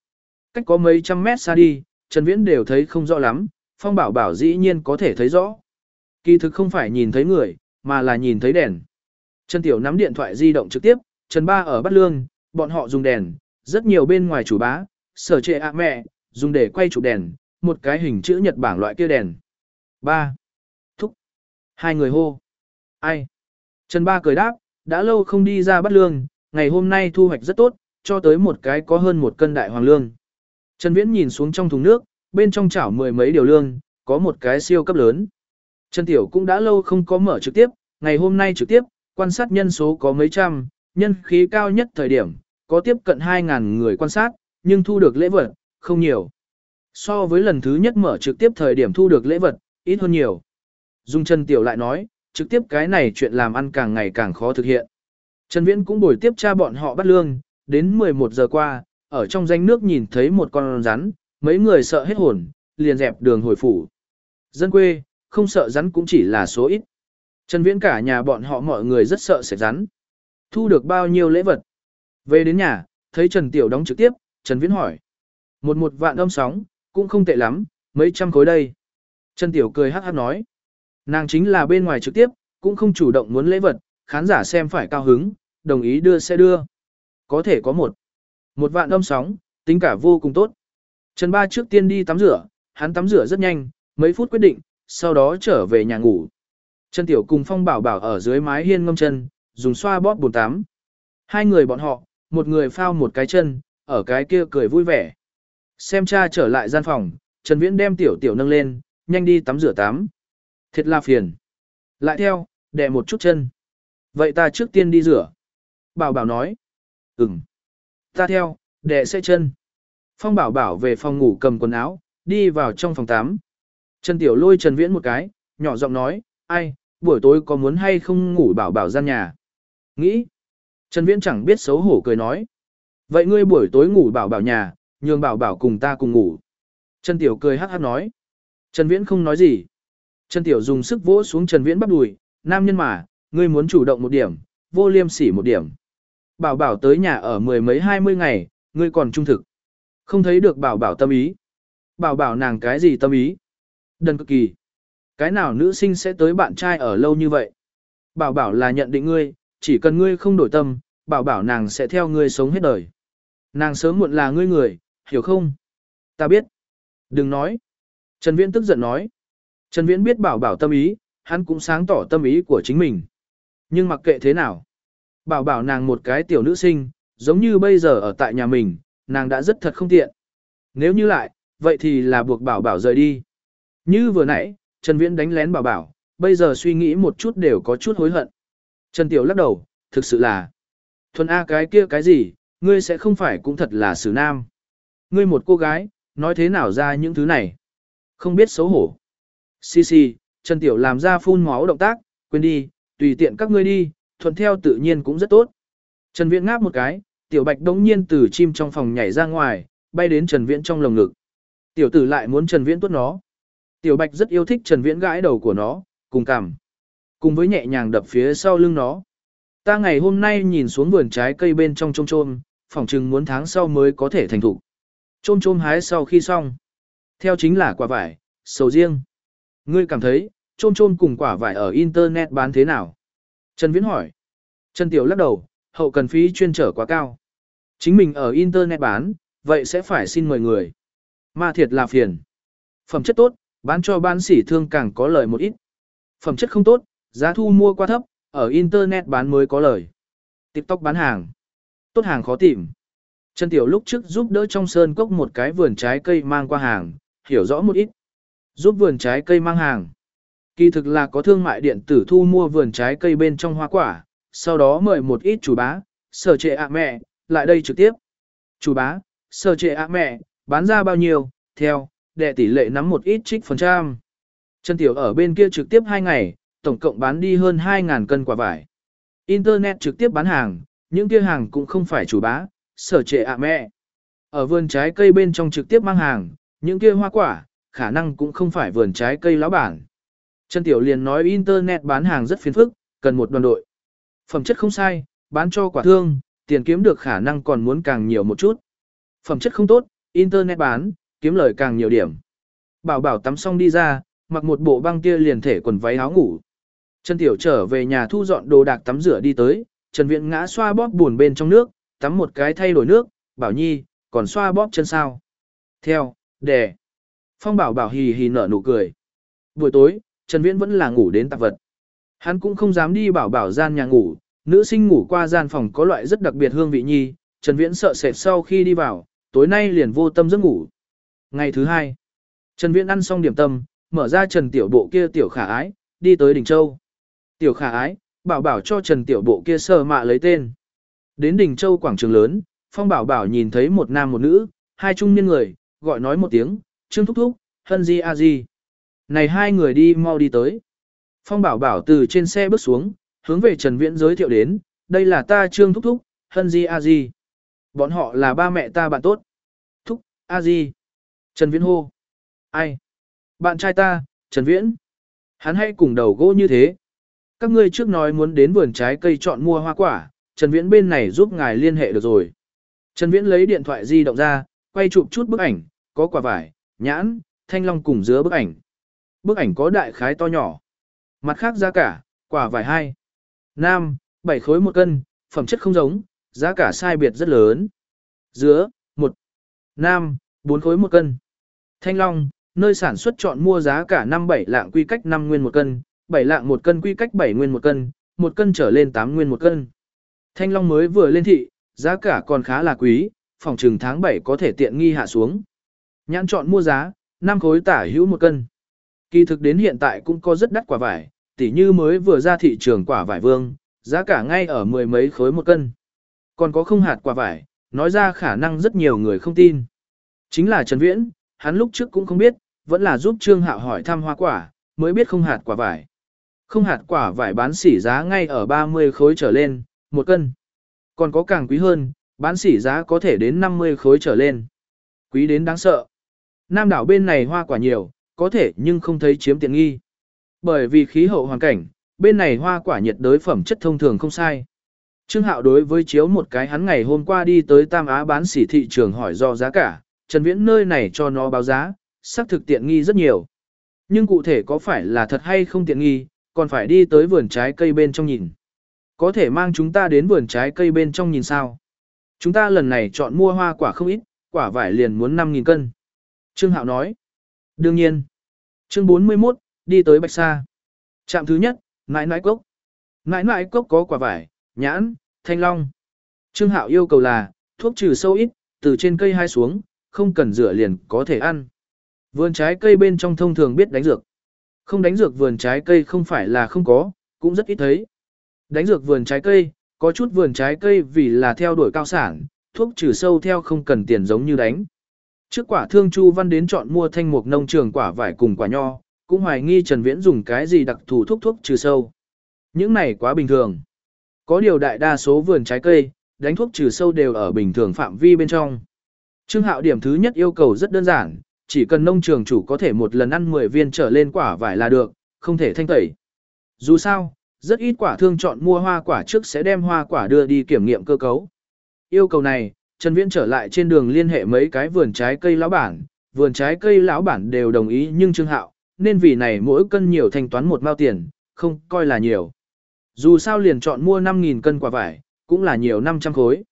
Speaker 1: Cách có mấy trăm mét xa đi, Trần Viễn đều thấy không rõ lắm, Phong Bảo Bảo dĩ nhiên có thể thấy rõ. Kỳ thực không phải nhìn thấy người, mà là nhìn thấy đèn. Trần Tiểu nắm điện thoại di động trực tiếp, Trần Ba ở Bát Lương, bọn họ dùng đèn, rất nhiều bên ngoài chủ bá, sở trệ ạ mẹ, dùng để quay chụp đèn, một cái hình chữ nhật bảng loại kia đèn. Ba. Thúc. Hai người hô. Ai? Trần Ba cười đáp, đã lâu không đi ra bắt lương, ngày hôm nay thu hoạch rất tốt, cho tới một cái có hơn một cân đại hoàng lương. Trần Viễn nhìn xuống trong thùng nước, bên trong chảo mười mấy điều lương, có một cái siêu cấp lớn. Trần Tiểu cũng đã lâu không có mở trực tiếp, ngày hôm nay trực tiếp, quan sát nhân số có mấy trăm, nhân khí cao nhất thời điểm, có tiếp cận 2.000 người quan sát, nhưng thu được lễ vật, không nhiều. So với lần thứ nhất mở trực tiếp thời điểm thu được lễ vật, ít hơn nhiều. Dung Trần Tiểu lại nói, trực tiếp cái này chuyện làm ăn càng ngày càng khó thực hiện. Trần Viễn cũng bồi tiếp cha bọn họ bắt lương, đến 11 giờ qua, ở trong danh nước nhìn thấy một con rắn, mấy người sợ hết hồn, liền dẹp đường hồi phủ. Dân quê, không sợ rắn cũng chỉ là số ít. Trần Viễn cả nhà bọn họ mọi người rất sợ sẽ rắn. Thu được bao nhiêu lễ vật. Về đến nhà, thấy Trần Tiểu đóng trực tiếp, Trần Viễn hỏi. Một một vạn âm sóng, cũng không tệ lắm, mấy trăm khối đây. Trần Tiểu cười hát hát nói. Nàng chính là bên ngoài trực tiếp, cũng không chủ động muốn lễ vật, khán giả xem phải cao hứng, đồng ý đưa sẽ đưa. Có thể có một. Một vạn âm sóng, tính cả vô cùng tốt. Trần Ba trước tiên đi tắm rửa, hắn tắm rửa rất nhanh, mấy phút quyết định, sau đó trở về nhà ngủ. Trần Tiểu cùng Phong Bảo Bảo ở dưới mái hiên ngâm chân, dùng xoa bóp bồn tắm. Hai người bọn họ, một người phao một cái chân, ở cái kia cười vui vẻ. Xem cha trở lại gian phòng, Trần Viễn đem Tiểu Tiểu nâng lên, nhanh đi tắm rửa tắm. Thiệt là phiền. Lại theo, đè một chút chân. Vậy ta trước tiên đi rửa. Bảo bảo nói. Ừm. Ta theo, đè sẽ chân. Phong bảo bảo về phòng ngủ cầm quần áo, đi vào trong phòng tắm. Trần Tiểu lôi Trần Viễn một cái, nhỏ giọng nói, ai, buổi tối có muốn hay không ngủ bảo bảo gian nhà. Nghĩ. Trần Viễn chẳng biết xấu hổ cười nói. Vậy ngươi buổi tối ngủ bảo bảo nhà, nhường bảo bảo cùng ta cùng ngủ. Trần Tiểu cười hát hát nói. Trần Viễn không nói gì. Trần Tiểu dùng sức vỗ xuống Trần Viễn bắp đùi, nam nhân mà, ngươi muốn chủ động một điểm, vô liêm sỉ một điểm. Bảo bảo tới nhà ở mười mấy hai mươi ngày, ngươi còn trung thực. Không thấy được bảo bảo tâm ý. Bảo bảo nàng cái gì tâm ý? Đần cực kỳ. Cái nào nữ sinh sẽ tới bạn trai ở lâu như vậy? Bảo bảo là nhận định ngươi, chỉ cần ngươi không đổi tâm, bảo bảo nàng sẽ theo ngươi sống hết đời. Nàng sớm muộn là ngươi người, hiểu không? Ta biết. Đừng nói. Trần Viễn tức giận nói. Trần Viễn biết bảo bảo tâm ý, hắn cũng sáng tỏ tâm ý của chính mình. Nhưng mặc kệ thế nào. Bảo bảo nàng một cái tiểu nữ sinh, giống như bây giờ ở tại nhà mình, nàng đã rất thật không tiện. Nếu như lại, vậy thì là buộc bảo bảo rời đi. Như vừa nãy, Trần Viễn đánh lén bảo bảo, bây giờ suy nghĩ một chút đều có chút hối hận. Trần Tiểu lắc đầu, thực sự là. Thuần A cái kia cái gì, ngươi sẽ không phải cũng thật là xử nam. Ngươi một cô gái, nói thế nào ra những thứ này. Không biết xấu hổ. Xì xì, Trần Tiểu làm ra phun máu động tác, quên đi, tùy tiện các ngươi đi, thuận theo tự nhiên cũng rất tốt. Trần Viễn ngáp một cái, Tiểu Bạch đống nhiên từ chim trong phòng nhảy ra ngoài, bay đến Trần Viễn trong lồng ngực. Tiểu tử lại muốn Trần Viễn tuốt nó. Tiểu Bạch rất yêu thích Trần Viễn gãi đầu của nó, cùng cằm. Cùng với nhẹ nhàng đập phía sau lưng nó. Ta ngày hôm nay nhìn xuống vườn trái cây bên trong trôm trôm, phỏng chừng muốn tháng sau mới có thể thành thủ. Trôm trôm hái sau khi xong. Theo chính là quả vải, sầu riêng. Ngươi cảm thấy, trôm trôm cùng quả vải ở Internet bán thế nào? Trần Viễn hỏi. Trần Tiểu lắc đầu, hậu cần phí chuyên trở quá cao. Chính mình ở Internet bán, vậy sẽ phải xin mời người. Mà thiệt là phiền. Phẩm chất tốt, bán cho bán sỉ thương càng có lời một ít. Phẩm chất không tốt, giá thu mua quá thấp, ở Internet bán mới có lời. TikTok bán hàng. Tốt hàng khó tìm. Trần Tiểu lúc trước giúp đỡ trong sơn cốc một cái vườn trái cây mang qua hàng, hiểu rõ một ít. Giúp vườn trái cây mang hàng. Kỳ thực là có thương mại điện tử thu mua vườn trái cây bên trong hoa quả, sau đó mời một ít chủ bá, sở trệ ạ mẹ, lại đây trực tiếp. Chủ bá, sở trệ ạ mẹ, bán ra bao nhiêu, theo, đệ tỷ lệ nắm một ít trích phần trăm. Trần Tiểu ở bên kia trực tiếp 2 ngày, tổng cộng bán đi hơn 2.000 cân quả vải. Internet trực tiếp bán hàng, những kia hàng cũng không phải chủ bá, sở trệ ạ mẹ. Ở vườn trái cây bên trong trực tiếp mang hàng, những kia hoa quả, khả năng cũng không phải vườn trái cây lão bản. Trần Tiểu liền nói Internet bán hàng rất phiền phức, cần một đoàn đội. Phẩm chất không sai, bán cho quả thương, tiền kiếm được khả năng còn muốn càng nhiều một chút. Phẩm chất không tốt, Internet bán, kiếm lời càng nhiều điểm. Bảo bảo tắm xong đi ra, mặc một bộ băng kia liền thể quần váy áo ngủ. Trần Tiểu trở về nhà thu dọn đồ đạc tắm rửa đi tới, Trần Viện ngã xoa bóp buồn bên trong nước, tắm một cái thay đổi nước, bảo nhi, còn xoa bóp chân sao. Theo, đè. Phong bảo bảo hì hì nở nụ cười. Buổi tối, Trần Viễn vẫn là ngủ đến tạp vật. Hắn cũng không dám đi bảo bảo gian nhà ngủ, nữ sinh ngủ qua gian phòng có loại rất đặc biệt hương vị nhi, Trần Viễn sợ sệt sau khi đi vào, tối nay liền vô tâm giấc ngủ. Ngày thứ hai, Trần Viễn ăn xong điểm tâm, mở ra Trần Tiểu Bộ kia tiểu khả ái, đi tới Đình Châu. Tiểu khả ái, bảo bảo cho Trần Tiểu Bộ kia sờ mạ lấy tên. Đến Đình Châu quảng trường lớn, Phong Bảo Bảo nhìn thấy một nam một nữ, hai trung niên người, gọi nói một tiếng, Trương Thúc Thúc, Hân Di A Di. Này hai người đi mau đi tới. Phong Bảo Bảo từ trên xe bước xuống, hướng về Trần Viễn giới thiệu đến, đây là ta Trương Thúc Thúc, Hân Di A Di. Bọn họ là ba mẹ ta bạn tốt. Thúc, A Di. Trần Viễn hô. Ai? Bạn trai ta, Trần Viễn. Hắn hay cùng đầu gỗ như thế. Các ngươi trước nói muốn đến vườn trái cây chọn mua hoa quả, Trần Viễn bên này giúp ngài liên hệ được rồi. Trần Viễn lấy điện thoại di động ra, quay chụp chút bức ảnh, có quả vải, nhãn, thanh long cùng dứa bức ảnh. Bức ảnh có đại khái to nhỏ. Mặt khác giá cả, quả vải 2. Nam, 7 khối một cân, phẩm chất không giống, giá cả sai biệt rất lớn. Dứa, 1. Nam, 4 khối một cân. Thanh long, nơi sản xuất chọn mua giá cả 57 lạng quy cách 5 nguyên một cân, 7 lạng một cân quy cách 7 nguyên một cân, một cân trở lên 8 nguyên một cân. Thanh long mới vừa lên thị, giá cả còn khá là quý, phòng trừng tháng 7 có thể tiện nghi hạ xuống. Nhãn chọn mua giá, 5 khối tả hữu một cân. Kỳ thực đến hiện tại cũng có rất đắt quả vải, tỉ như mới vừa ra thị trường quả vải vương, giá cả ngay ở mười mấy khối một cân. Còn có không hạt quả vải, nói ra khả năng rất nhiều người không tin. Chính là Trần Viễn, hắn lúc trước cũng không biết, vẫn là giúp Trương Hạo hỏi thăm hoa quả, mới biết không hạt quả vải. Không hạt quả vải bán sỉ giá ngay ở 30 khối trở lên, một cân. Còn có càng quý hơn, bán sỉ giá có thể đến 50 khối trở lên. Quý đến đáng sợ. Nam đảo bên này hoa quả nhiều, có thể nhưng không thấy chiếm tiện nghi. Bởi vì khí hậu hoàn cảnh, bên này hoa quả nhiệt đới phẩm chất thông thường không sai. Trương Hạo đối với chiếu một cái hắn ngày hôm qua đi tới Tam Á bán sỉ thị trường hỏi do giá cả, Trần Viễn nơi này cho nó báo giá, xác thực tiện nghi rất nhiều. Nhưng cụ thể có phải là thật hay không tiện nghi, còn phải đi tới vườn trái cây bên trong nhìn. Có thể mang chúng ta đến vườn trái cây bên trong nhìn sao? Chúng ta lần này chọn mua hoa quả không ít, quả vải liền muốn 5.000 cân. Trương Hạo nói. Đương nhiên. Chương 41, đi tới Bạch Sa. Trạm thứ nhất, nãi nãi cốc. Nãi nãi cốc có quả vải, nhãn, thanh long. Trương Hạo yêu cầu là, thuốc trừ sâu ít, từ trên cây hai xuống, không cần rửa liền có thể ăn. Vườn trái cây bên trong thông thường biết đánh dược. Không đánh dược vườn trái cây không phải là không có, cũng rất ít thấy. Đánh dược vườn trái cây, có chút vườn trái cây vì là theo đuổi cao sản, thuốc trừ sâu theo không cần tiền giống như đánh. Trước quả thương Chu Văn đến chọn mua thanh mục nông trường quả vải cùng quả nho, cũng hoài nghi Trần Viễn dùng cái gì đặc thù thuốc thuốc trừ sâu. Những này quá bình thường. Có điều đại đa số vườn trái cây, đánh thuốc trừ sâu đều ở bình thường phạm vi bên trong. Trương Hạo điểm thứ nhất yêu cầu rất đơn giản, chỉ cần nông trường chủ có thể một lần ăn 10 viên trở lên quả vải là được, không thể thanh tẩy. Dù sao, rất ít quả thương chọn mua hoa quả trước sẽ đem hoa quả đưa đi kiểm nghiệm cơ cấu. Yêu cầu này, Trần Viễn trở lại trên đường liên hệ mấy cái vườn trái cây lão bản, vườn trái cây lão bản đều đồng ý nhưng Trương Hạo, nên vì này mỗi cân nhiều thanh toán một mao tiền, không coi là nhiều. Dù sao liền chọn mua 5.000 cân quả vải, cũng là nhiều 500 khối.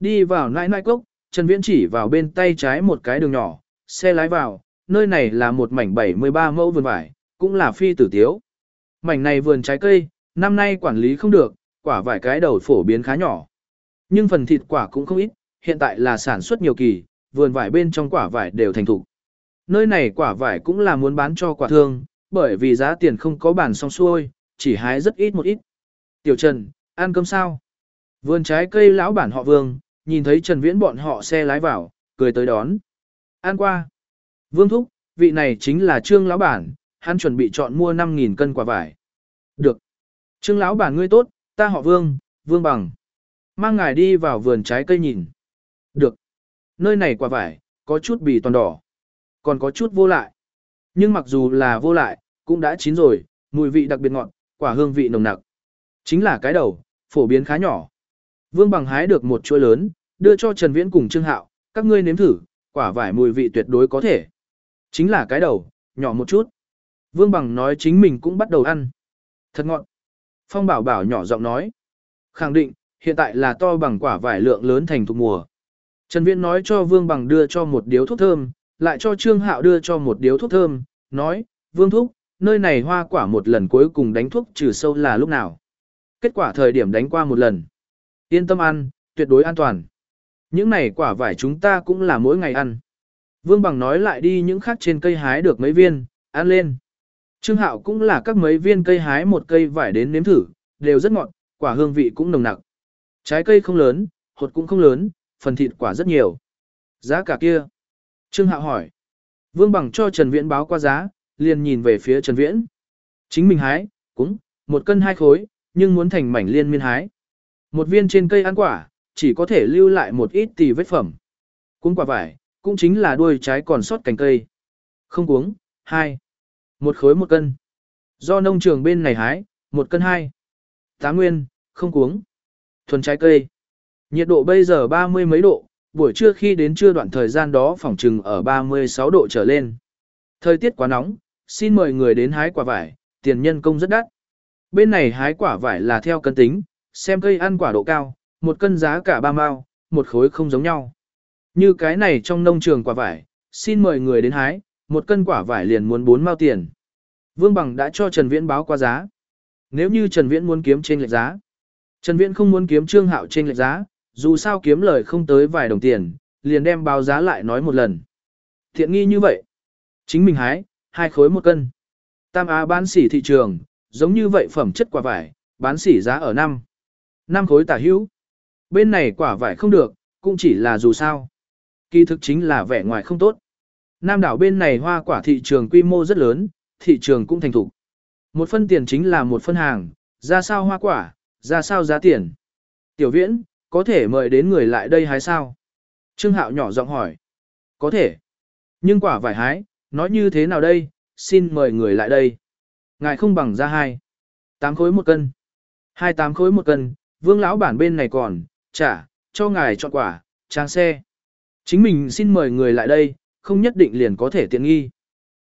Speaker 1: Đi vào nãi nãi cốc, Trần Viễn chỉ vào bên tay trái một cái đường nhỏ, xe lái vào, nơi này là một mảnh 73 mẫu vườn vải, cũng là phi tử tiếu. Mảnh này vườn trái cây, năm nay quản lý không được, quả vải cái đầu phổ biến khá nhỏ. Nhưng phần thịt quả cũng không ít, hiện tại là sản xuất nhiều kỳ, vườn vải bên trong quả vải đều thành thục. Nơi này quả vải cũng là muốn bán cho quả thương, bởi vì giá tiền không có bản song xuôi, chỉ hái rất ít một ít. Tiểu Trần, ăn cơm sao? Vườn trái cây lão bản họ Vương, nhìn thấy Trần Viễn bọn họ xe lái vào, cười tới đón. Ăn qua. Vương Thúc, vị này chính là Trương lão bản, hắn chuẩn bị chọn mua 5.000 cân quả vải. Được. Trương lão bản ngươi tốt, ta họ Vương, Vương Bằng. Mang ngài đi vào vườn trái cây nhìn. Được. Nơi này quả vải, có chút bì toàn đỏ. Còn có chút vô lại. Nhưng mặc dù là vô lại, cũng đã chín rồi, mùi vị đặc biệt ngọt, quả hương vị nồng nặc. Chính là cái đầu, phổ biến khá nhỏ. Vương Bằng hái được một chuỗi lớn, đưa cho Trần Viễn cùng Trương Hạo, các ngươi nếm thử, quả vải mùi vị tuyệt đối có thể. Chính là cái đầu, nhỏ một chút. Vương Bằng nói chính mình cũng bắt đầu ăn. Thật ngọt. Phong Bảo Bảo nhỏ giọng nói. Khẳng định, hiện tại là to bằng quả vải lượng lớn thành thuộc mùa. Trần Viễn nói cho Vương Bằng đưa cho một điếu thuốc thơm, lại cho Trương Hạo đưa cho một điếu thuốc thơm, nói, Vương Thúc, nơi này hoa quả một lần cuối cùng đánh thuốc trừ sâu là lúc nào. Kết quả thời điểm đánh qua một lần. Yên tâm ăn, tuyệt đối an toàn. Những này quả vải chúng ta cũng là mỗi ngày ăn. Vương Bằng nói lại đi những khác trên cây hái được mấy viên, ăn lên. Trương Hạo cũng là các mấy viên cây hái một cây vải đến nếm thử, đều rất ngọt, quả hương vị cũng nồng nặc. Trái cây không lớn, hột cũng không lớn, phần thịt quả rất nhiều. Giá cả kia. Trương Hạo hỏi. Vương Bằng cho Trần Viễn báo qua giá, liền nhìn về phía Trần Viễn. Chính mình hái, cũng, một cân hai khối, nhưng muốn thành mảnh liên miên hái. Một viên trên cây ăn quả, chỉ có thể lưu lại một ít tì vết phẩm. Cuống quả vải, cũng chính là đuôi trái còn sót cành cây. Không cuống, hai. Một khối một cân. Do nông trường bên này hái, một cân hai. Tá nguyên, không cuống. Thuần trái cây. Nhiệt độ bây giờ ba mươi mấy độ, buổi trưa khi đến trưa đoạn thời gian đó phòng trừng ở 36 độ trở lên. Thời tiết quá nóng, xin mời người đến hái quả vải, tiền nhân công rất đắt. Bên này hái quả vải là theo cân tính, xem cây ăn quả độ cao, một cân giá cả ba mao, một khối không giống nhau. Như cái này trong nông trường quả vải, xin mời người đến hái, một cân quả vải liền muốn bốn mao tiền. Vương Bằng đã cho Trần Viễn báo qua giá. Nếu như Trần Viễn muốn kiếm trên lệch giá, Trần Viễn không muốn kiếm Trương Hạo trên lệch giá, dù sao kiếm lời không tới vài đồng tiền, liền đem báo giá lại nói một lần. Thiện nghi như vậy. Chính mình hái, hai khối một cân. Tam Á bán sỉ thị trường, giống như vậy phẩm chất quả vải, bán sỉ giá ở năm. năm khối tả hữu. Bên này quả vải không được, cũng chỉ là dù sao. Kỳ thực chính là vẻ ngoài không tốt. Nam đảo bên này hoa quả thị trường quy mô rất lớn, thị trường cũng thành thục. Một phân tiền chính là một phân hàng, ra sao hoa quả, ra sao giá tiền. Tiểu viễn, có thể mời đến người lại đây hái sao? Trương Hạo nhỏ giọng hỏi. Có thể. Nhưng quả vải hái, nói như thế nào đây, xin mời người lại đây. ngài không bằng ra hai. Tám khối một cân. Hai tám khối một cân, vương lão bản bên này còn, trả, cho ngài chọn quả, trang xe. Chính mình xin mời người lại đây, không nhất định liền có thể tiện nghi.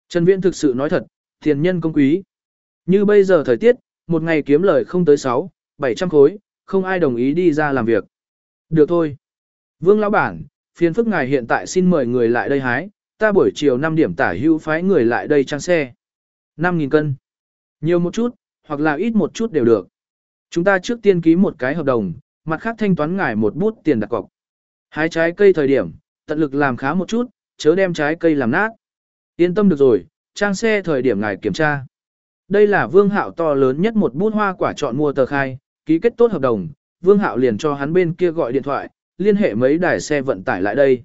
Speaker 1: Trần Viễn thực sự nói thật, tiền nhân công quý. Như bây giờ thời tiết, một ngày kiếm lời không tới 6, 700 khối, không ai đồng ý đi ra làm việc. Được thôi. Vương lão bản, phiền phức ngài hiện tại xin mời người lại đây hái, ta buổi chiều 5 điểm tả hữu phái người lại đây trang xe. 5.000 cân. Nhiều một chút, hoặc là ít một chút đều được. Chúng ta trước tiên ký một cái hợp đồng, mặt khác thanh toán ngài một bút tiền đặt cọc. Hái trái cây thời điểm, tận lực làm khá một chút, chớ đem trái cây làm nát. Yên tâm được rồi, trang xe thời điểm ngài kiểm tra. Đây là Vương Hạo to lớn nhất một bút hoa quả chọn mua tờ khai, ký kết tốt hợp đồng, Vương Hạo liền cho hắn bên kia gọi điện thoại, liên hệ mấy đài xe vận tải lại đây.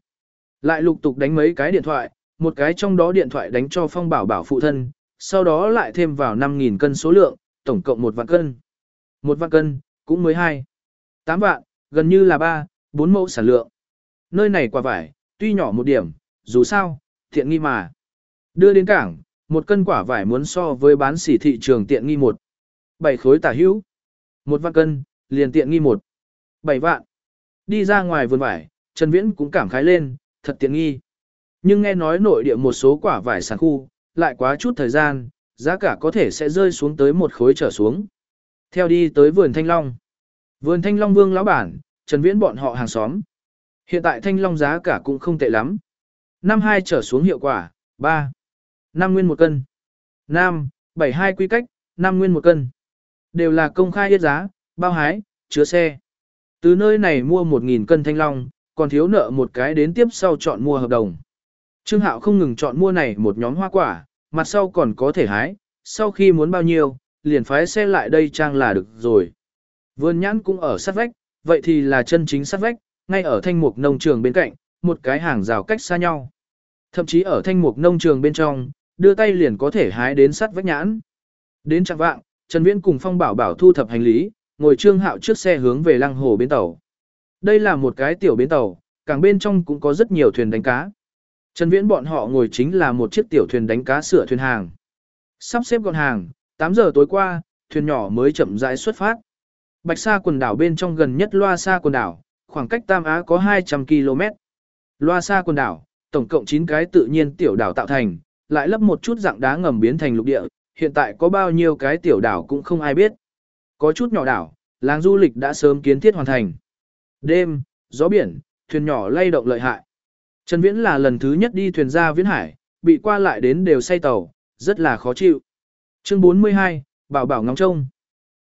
Speaker 1: Lại lục tục đánh mấy cái điện thoại, một cái trong đó điện thoại đánh cho Phong Bảo Bảo phụ thân, sau đó lại thêm vào 5.000 cân số lượng, tổng cộng một vạn cân. Một vạn cân, cũng mới hai. 8 vạn, gần như là 3, 4 mẫu sản lượng. Nơi này quả vải, tuy nhỏ một điểm, dù sao, thiện nghi mà. Đưa đến cảng, một cân quả vải muốn so với bán sỉ thị trường tiện nghi một. 7 khối tả hữu. Một vạn cân, liền tiện nghi một. 7 vạn. Đi ra ngoài vườn vải, Trần Viễn cũng cảm khái lên, thật tiện nghi. Nhưng nghe nói nội địa một số quả vải sản khu, lại quá chút thời gian, giá cả có thể sẽ rơi xuống tới một khối trở xuống. Theo đi tới vườn Thanh Long. Vườn Thanh Long Vương lão bản, Trần Viễn bọn họ hàng xóm. Hiện tại Thanh Long giá cả cũng không tệ lắm. Năm hai trở xuống hiệu quả, 3. năm nguyên một cân. Nam, 72 quy cách, 5 nguyên một cân. Đều là công khai yết giá, bao hái, chứa xe. Từ nơi này mua 1.000 cân thanh long, còn thiếu nợ một cái đến tiếp sau chọn mua hợp đồng. Trương Hạo không ngừng chọn mua này một nhóm hoa quả, mặt sau còn có thể hái, sau khi muốn bao nhiêu, liền phái xe lại đây trang là được rồi. Vườn nhãn cũng ở sát vách, vậy thì là chân chính sát vách, ngay ở thanh mục nông trường bên cạnh, một cái hàng rào cách xa nhau. Thậm chí ở thanh mục nông trường bên trong, đưa tay liền có thể hái đến sát vách nhãn. Đến trạng vạng, Trần Viễn cùng Phong Bảo Bảo thu thập hành lý, ngồi Trương Hạo trước xe hướng về lăng hồ bến tàu. Đây là một cái tiểu bến tàu, càng bên trong cũng có rất nhiều thuyền đánh cá. Trần Viễn bọn họ ngồi chính là một chiếc tiểu thuyền đánh cá sửa thuyền hàng. Sắp xếp gọn hàng, 8 giờ tối qua, thuyền nhỏ mới chậm rãi xuất phát. Bạch Sa quần đảo bên trong gần nhất Loa Sa quần đảo, khoảng cách Tam Á có 200 km. Loa Sa quần đảo, tổng cộng 9 cái tự nhiên tiểu đảo tạo thành, lại lấp một chút dạng đá ngầm biến thành lục địa, hiện tại có bao nhiêu cái tiểu đảo cũng không ai biết. Có chút nhỏ đảo, làng du lịch đã sớm kiến thiết hoàn thành. Đêm, gió biển, thuyền nhỏ lay động lợi hại. Trần Viễn là lần thứ nhất đi thuyền ra Viễn Hải, bị qua lại đến đều say tàu, rất là khó chịu. Chương 42, Bảo Bảo ngóng trông.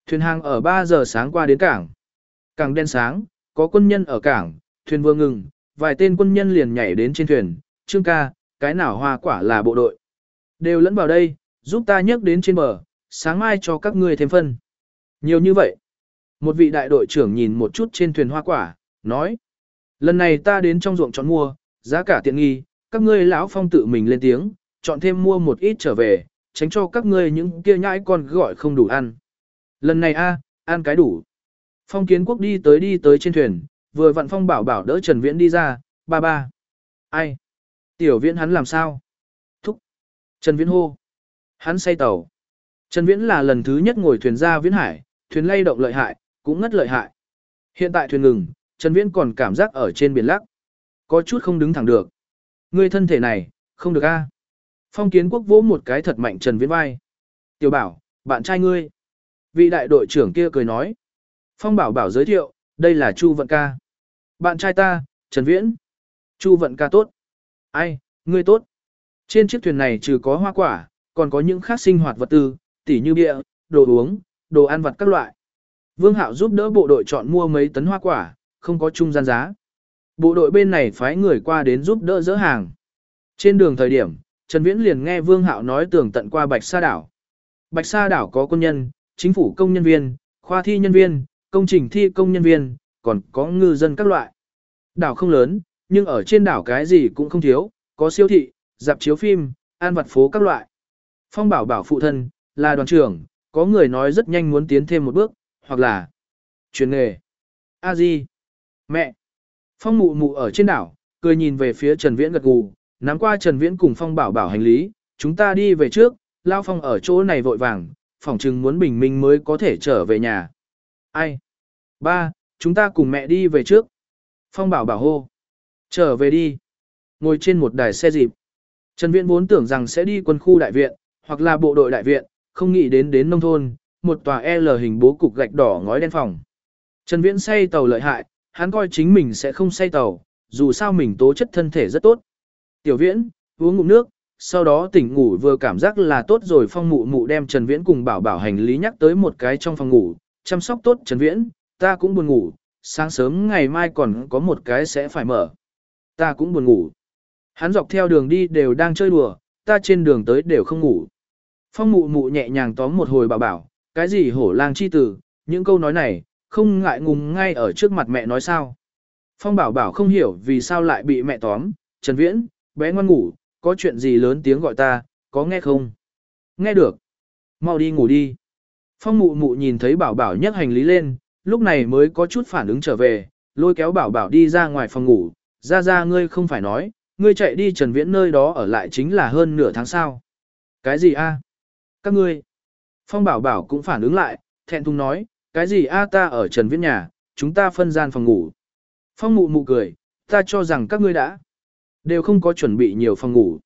Speaker 1: Thuyền hàng ở 3 giờ sáng qua đến cảng. Cảng đen sáng, có quân nhân ở cảng, thuyền vừa ngừng, vài tên quân nhân liền nhảy đến trên thuyền. Trương ca, cái nào hoa quả là bộ đội. Đều lẫn vào đây, giúp ta nhấc đến trên bờ, sáng mai cho các ngươi thêm phân. Nhiều như vậy. Một vị đại đội trưởng nhìn một chút trên thuyền hoa quả, nói. Lần này ta đến trong ruộng chọn mua, giá cả tiện nghi, các ngươi lão phong tự mình lên tiếng, chọn thêm mua một ít trở về, tránh cho các ngươi những kia nhãi con gọi không đủ ăn. Lần này a, ăn cái đủ. Phong kiến quốc đi tới đi tới trên thuyền, vừa vặn phong bảo bảo đỡ Trần Viễn đi ra, ba ba. Ai? Tiểu viễn hắn làm sao? Thúc. Trần Viễn hô. Hắn say tàu. Trần Viễn là lần thứ nhất ngồi thuyền ra Viễn Hải, thuyền lay động lợi hại, cũng ngất lợi hại. Hiện tại thuyền ngừng, Trần Viễn còn cảm giác ở trên biển lắc. Có chút không đứng thẳng được. Ngươi thân thể này, không được a. Phong kiến quốc vỗ một cái thật mạnh Trần Viễn vai. Tiểu bảo, bạn trai ngươi. Vị đại đội trưởng kia cười nói. Phong bảo bảo giới thiệu, đây là Chu Vận ca. Bạn trai ta, Trần Viễn. Chu Vận ca tốt. Ai, ngươi tốt. Trên chiếc thuyền này trừ có hoa quả, còn có những khác sinh hoạt vật tư, tỉ như bia, đồ uống, đồ ăn vặt các loại. Vương Hạo giúp đỡ bộ đội chọn mua mấy tấn hoa quả, không có trung gian giá. Bộ đội bên này phái người qua đến giúp đỡ dỡ hàng. Trên đường thời điểm, Trần Viễn liền nghe Vương Hạo nói tường tận qua Bạch Sa đảo. Bạch Sa đảo có quân nhân, chính phủ công nhân viên, khoa thi nhân viên, công trình thi công nhân viên, còn có ngư dân các loại. Đảo không lớn, nhưng ở trên đảo cái gì cũng không thiếu, có siêu thị, dạp chiếu phim, an vật phố các loại. Phong bảo bảo phụ thân, là đoàn trưởng, có người nói rất nhanh muốn tiến thêm một bước, hoặc là chuyển nghề. A Di, mẹ. Phong mụ mụ ở trên đảo, cười nhìn về phía Trần Viễn gật gù, nắm qua Trần Viễn cùng Phong bảo bảo hành lý, chúng ta đi về trước, Lao Phong ở chỗ này vội vàng, phỏng chừng muốn bình minh mới có thể trở về nhà. Ai? Ba, chúng ta cùng mẹ đi về trước. Phong bảo bảo hô. Trở về đi. Ngồi trên một đài xe dịp. Trần Viễn vốn tưởng rằng sẽ đi quân khu đại viện, hoặc là bộ đội đại viện, không nghĩ đến đến nông thôn, một tòa L hình bố cục gạch đỏ ngói đen phòng. Trần Viễn say tàu lợi hại, hắn coi chính mình sẽ không say tàu, dù sao mình tố chất thân thể rất tốt. Tiểu Viễn, uống ngụm nước, sau đó tỉnh ngủ vừa cảm giác là tốt rồi phong mụ mụ đem Trần Viễn cùng bảo bảo hành lý nhắc tới một cái trong phòng ngủ, chăm sóc tốt Trần Viễn, ta cũng buồn ngủ, sáng sớm ngày mai còn có một cái sẽ phải mở. Ta cũng buồn ngủ. Hắn dọc theo đường đi đều đang chơi đùa, ta trên đường tới đều không ngủ. Phong mụ mụ nhẹ nhàng tóm một hồi bảo bảo, cái gì hổ lang chi tử, những câu nói này, không ngại ngùng ngay ở trước mặt mẹ nói sao. Phong bảo bảo không hiểu vì sao lại bị mẹ tóm, Trần Viễn, bé ngoan ngủ, có chuyện gì lớn tiếng gọi ta, có nghe không? Nghe được. Mau đi ngủ đi. Phong mụ mụ nhìn thấy bảo bảo nhấc hành lý lên, lúc này mới có chút phản ứng trở về, lôi kéo bảo bảo đi ra ngoài phòng ngủ, ra ra ngươi không phải nói, ngươi chạy đi Trần Viễn nơi đó ở lại chính là hơn nửa tháng sau. Cái gì a? Các ngươi. Phong bảo bảo cũng phản ứng lại, thẹn thùng nói, cái gì a ta ở Trần Viễn nhà, chúng ta phân gian phòng ngủ. Phong mụ mụ cười, ta cho rằng các ngươi đã đều không có chuẩn bị nhiều phòng ngủ.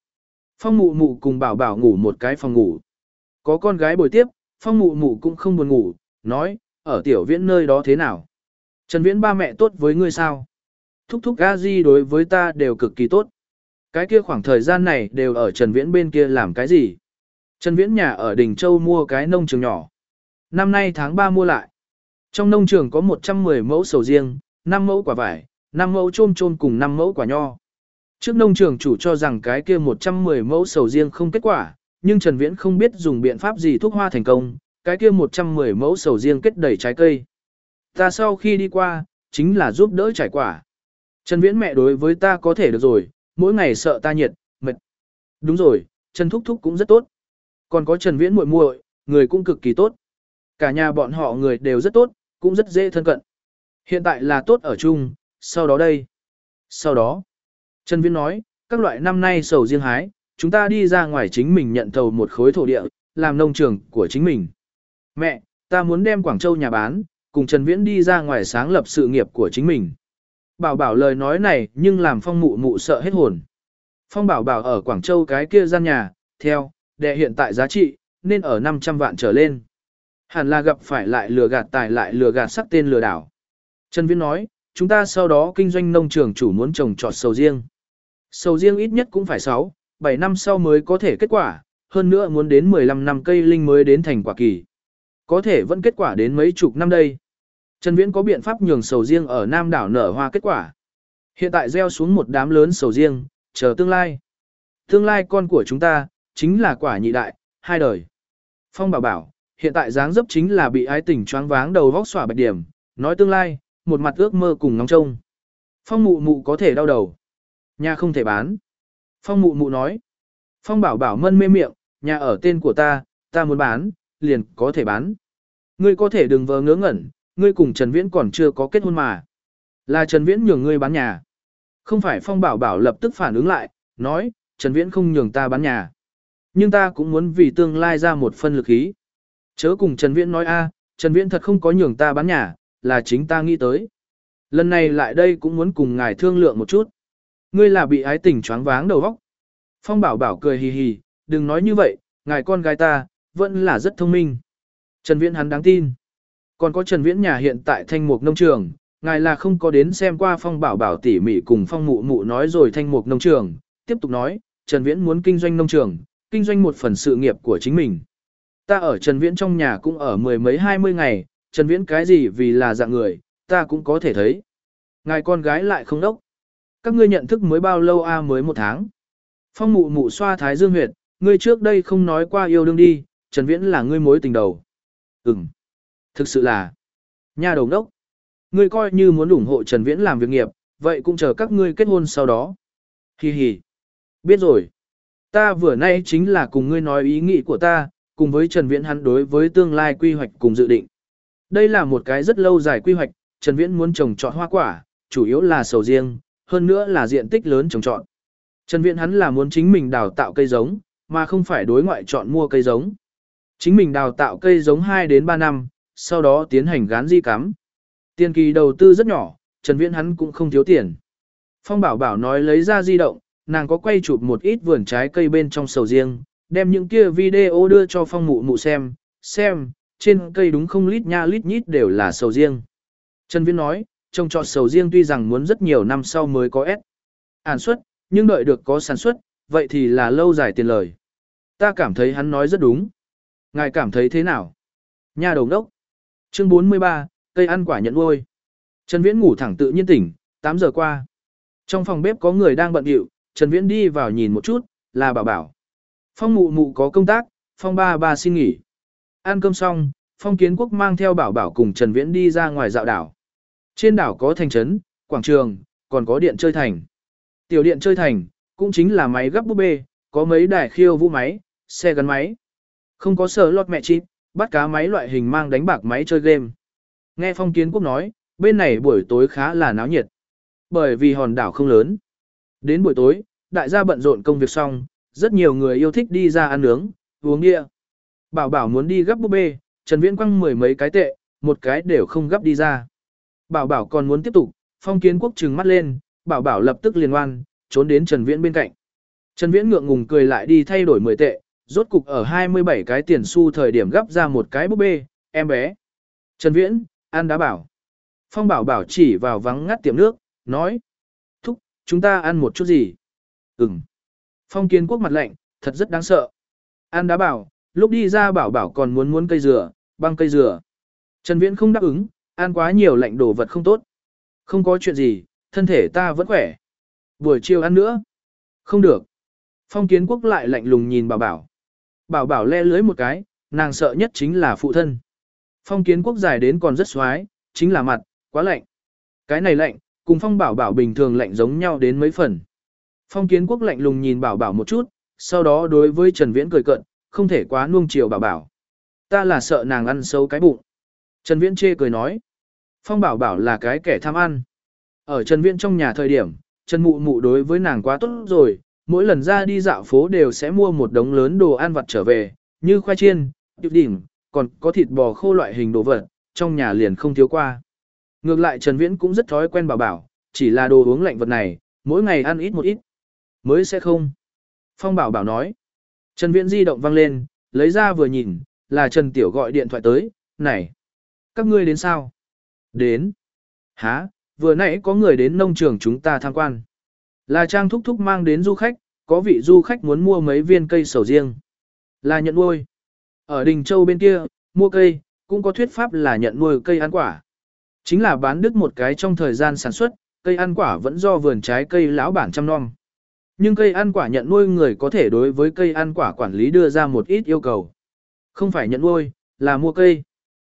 Speaker 1: Phong mụ mụ cùng bảo bảo ngủ một cái phòng ngủ. Có con gái bồi tiếp, phong mụ mụ cũng không buồn ngủ, nói, ở tiểu viễn nơi đó thế nào? Trần Viễn ba mẹ tốt với ngươi sao? Thúc thúc a di đối với ta đều cực kỳ tốt. Cái kia khoảng thời gian này đều ở Trần Viễn bên kia làm cái gì? Trần Viễn nhà ở Đình Châu mua cái nông trường nhỏ. Năm nay tháng 3 mua lại. Trong nông trường có 110 mẫu sầu riêng, 5 mẫu quả vải, 5 mẫu trôm trôm cùng 5 mẫu quả nho. Trước nông trường chủ cho rằng cái kia 110 mẫu sầu riêng không kết quả, nhưng Trần Viễn không biết dùng biện pháp gì thuốc hoa thành công, cái kia 110 mẫu sầu riêng kết đầy trái cây. Ta sau khi đi qua, chính là giúp đỡ trải quả. Trần Viễn mẹ đối với ta có thể được rồi, mỗi ngày sợ ta nhiệt, mệt. Đúng rồi, Trần Thúc Thúc cũng rất tốt. Còn có Trần Viễn muội muội, người cũng cực kỳ tốt. Cả nhà bọn họ người đều rất tốt, cũng rất dễ thân cận. Hiện tại là tốt ở chung, sau đó đây. Sau đó, Trần Viễn nói, các loại năm nay sầu riêng hái, chúng ta đi ra ngoài chính mình nhận thầu một khối thổ địa, làm nông trường của chính mình. Mẹ, ta muốn đem Quảng Châu nhà bán, cùng Trần Viễn đi ra ngoài sáng lập sự nghiệp của chính mình. Bảo bảo lời nói này nhưng làm phong mụ mụ sợ hết hồn. Phong bảo bảo ở Quảng Châu cái kia gian nhà, theo, đệ hiện tại giá trị, nên ở 500 vạn trở lên. Hẳn là gặp phải lại lừa gạt tài lại lừa gạt sắc tên lừa đảo. Trần Viễn nói, chúng ta sau đó kinh doanh nông trường chủ muốn trồng trọt sầu riêng. Sầu riêng ít nhất cũng phải 6, 7 năm sau mới có thể kết quả, hơn nữa muốn đến 15 năm cây linh mới đến thành quả kỳ. Có thể vẫn kết quả đến mấy chục năm đây. Trần Viễn có biện pháp nhường sầu riêng ở Nam đảo nở hoa kết quả. Hiện tại gieo xuống một đám lớn sầu riêng, chờ tương lai. Tương lai con của chúng ta, chính là quả nhị đại, hai đời. Phong bảo bảo, hiện tại dáng dấp chính là bị ái tình choáng váng đầu vóc xỏa bạch điểm, nói tương lai, một mặt ước mơ cùng ngóng trông. Phong mụ mụ có thể đau đầu. Nhà không thể bán. Phong mụ mụ nói. Phong bảo bảo mân mê miệng, nhà ở tên của ta, ta muốn bán, liền có thể bán. Ngươi có thể đừng vờ ngớ ngẩn, ngươi cùng Trần Viễn còn chưa có kết hôn mà. Là Trần Viễn nhường ngươi bán nhà. Không phải Phong bảo bảo lập tức phản ứng lại, nói, Trần Viễn không nhường ta bán nhà. Nhưng ta cũng muốn vì tương lai ra một phân lực ý. Chớ cùng Trần Viễn nói a, Trần Viễn thật không có nhường ta bán nhà, là chính ta nghĩ tới. Lần này lại đây cũng muốn cùng ngài thương lượng một chút. Ngươi là bị ái tình choáng váng đầu óc. Phong bảo bảo cười hì hì, đừng nói như vậy, ngài con gái ta, vẫn là rất thông minh. Trần Viễn hắn đáng tin. Còn có Trần Viễn nhà hiện tại thanh mục nông trường, ngài là không có đến xem qua phong bảo bảo tỉ mỉ cùng phong mụ mụ nói rồi thanh mục nông trường, tiếp tục nói, Trần Viễn muốn kinh doanh nông trường, kinh doanh một phần sự nghiệp của chính mình. Ta ở Trần Viễn trong nhà cũng ở mười mấy hai mươi ngày, Trần Viễn cái gì vì là dạng người, ta cũng có thể thấy. Ngài con gái lại không đốc. Các ngươi nhận thức mới bao lâu a à mới một tháng. Phong mụ mụ xoa thái dương huyệt, ngươi trước đây không nói qua yêu đương đi, Trần Viễn là ngươi mối tình đầu. Ừm, thực sự là, nhà đầu đốc. Ngươi coi như muốn ủng hộ Trần Viễn làm việc nghiệp, vậy cũng chờ các ngươi kết hôn sau đó. Hi hi, biết rồi. Ta vừa nay chính là cùng ngươi nói ý nghĩ của ta, cùng với Trần Viễn hắn đối với tương lai quy hoạch cùng dự định. Đây là một cái rất lâu dài quy hoạch, Trần Viễn muốn trồng trọt hoa quả, chủ yếu là sầu riêng, hơn nữa là diện tích lớn trồng trọt. Trần Viễn hắn là muốn chính mình đào tạo cây giống, mà không phải đối ngoại chọn mua cây giống. Chính mình đào tạo cây giống 2 đến 3 năm, sau đó tiến hành gán di cắm. Tiền kỳ đầu tư rất nhỏ, Trần Viễn hắn cũng không thiếu tiền. Phong Bảo Bảo nói lấy ra di động, nàng có quay chụp một ít vườn trái cây bên trong sầu riêng, đem những kia video đưa cho Phong Mụ Mụ xem, xem, trên cây đúng không lít nha lít nhít đều là sầu riêng. Trần Viễn nói, trồng trọt sầu riêng tuy rằng muốn rất nhiều năm sau mới có S. Sản xuất, nhưng đợi được có sản xuất, vậy thì là lâu dài tiền lời. Ta cảm thấy hắn nói rất đúng. Ngài cảm thấy thế nào? Nhà đầu đốc. Chương 43, cây ăn quả nhận nuôi. Trần Viễn ngủ thẳng tự nhiên tỉnh, 8 giờ qua. Trong phòng bếp có người đang bận rộn, Trần Viễn đi vào nhìn một chút, là bảo bảo. Phong mụ mụ có công tác, Phong ba ba xin nghỉ. Ăn cơm xong, Phong Kiến Quốc mang theo bảo bảo cùng Trần Viễn đi ra ngoài dạo đảo. Trên đảo có thành trấn, quảng trường, còn có điện chơi thành. Tiểu điện chơi thành, cũng chính là máy gấp búp bê, có mấy đài khiêu vũ máy, xe gắn máy. Không có sở lót mẹ chip, bắt cá máy loại hình mang đánh bạc máy chơi game. Nghe Phong Kiến Quốc nói, bên này buổi tối khá là náo nhiệt. Bởi vì hòn đảo không lớn. Đến buổi tối, đại gia bận rộn công việc xong, rất nhiều người yêu thích đi ra ăn nướng, uống bia. Bảo bảo muốn đi gấp búp bê, Trần Viễn quăng mười mấy cái tệ, một cái đều không gấp đi ra. Bảo bảo còn muốn tiếp tục, phong kiến quốc trừng mắt lên, bảo bảo lập tức liền oan, trốn đến Trần Viễn bên cạnh. Trần Viễn ngượng ngùng cười lại đi thay đổi 10 tệ, rốt cục ở 27 cái tiền xu thời điểm gấp ra một cái búp bê, em bé. Trần Viễn, ăn đã bảo. Phong bảo bảo chỉ vào vắng ngắt tiệm nước, nói. Chúng ta ăn một chút gì? Ừm. Phong kiến quốc mặt lạnh, thật rất đáng sợ. An đã bảo, lúc đi ra bảo bảo còn muốn muốn cây dừa, băng cây dừa. Trần Viễn không đáp ứng, ăn quá nhiều lạnh đồ vật không tốt. Không có chuyện gì, thân thể ta vẫn khỏe. Buổi chiều ăn nữa. Không được. Phong kiến quốc lại lạnh lùng nhìn bảo bảo. Bảo bảo le lưới một cái, nàng sợ nhất chính là phụ thân. Phong kiến quốc dài đến còn rất xoái, chính là mặt, quá lạnh. Cái này lạnh, cùng phong bảo bảo bình thường lạnh giống nhau đến mấy phần. Phong kiến quốc lạnh lùng nhìn bảo bảo một chút, sau đó đối với Trần Viễn cười cận, không thể quá nuông chiều bảo bảo. Ta là sợ nàng ăn xấu cái bụng. Trần Viễn chê cười nói. Phong bảo bảo là cái kẻ tham ăn. Ở Trần Viễn trong nhà thời điểm, Trần Mụ Mụ đối với nàng quá tốt rồi, mỗi lần ra đi dạo phố đều sẽ mua một đống lớn đồ ăn vặt trở về, như khoai chiên, tiệp đỉnh, còn có thịt bò khô loại hình đồ vật, trong nhà liền không thiếu qua. Ngược lại Trần Viễn cũng rất thói quen bảo bảo, chỉ là đồ uống lạnh vật này, mỗi ngày ăn ít một ít. Mới sẽ không. Phong bảo bảo nói. Trần Viễn di động vang lên, lấy ra vừa nhìn, là Trần Tiểu gọi điện thoại tới, này. Các ngươi đến sao? Đến. Hả, vừa nãy có người đến nông trường chúng ta tham quan. Là Trang Thúc Thúc mang đến du khách, có vị du khách muốn mua mấy viên cây sầu riêng. Là nhận nuôi. Ở Đình Châu bên kia, mua cây, cũng có thuyết pháp là nhận nuôi cây ăn quả. Chính là bán đứt một cái trong thời gian sản xuất, cây ăn quả vẫn do vườn trái cây lão bản chăm nom. Nhưng cây ăn quả nhận nuôi người có thể đối với cây ăn quả quản lý đưa ra một ít yêu cầu. Không phải nhận nuôi, là mua cây.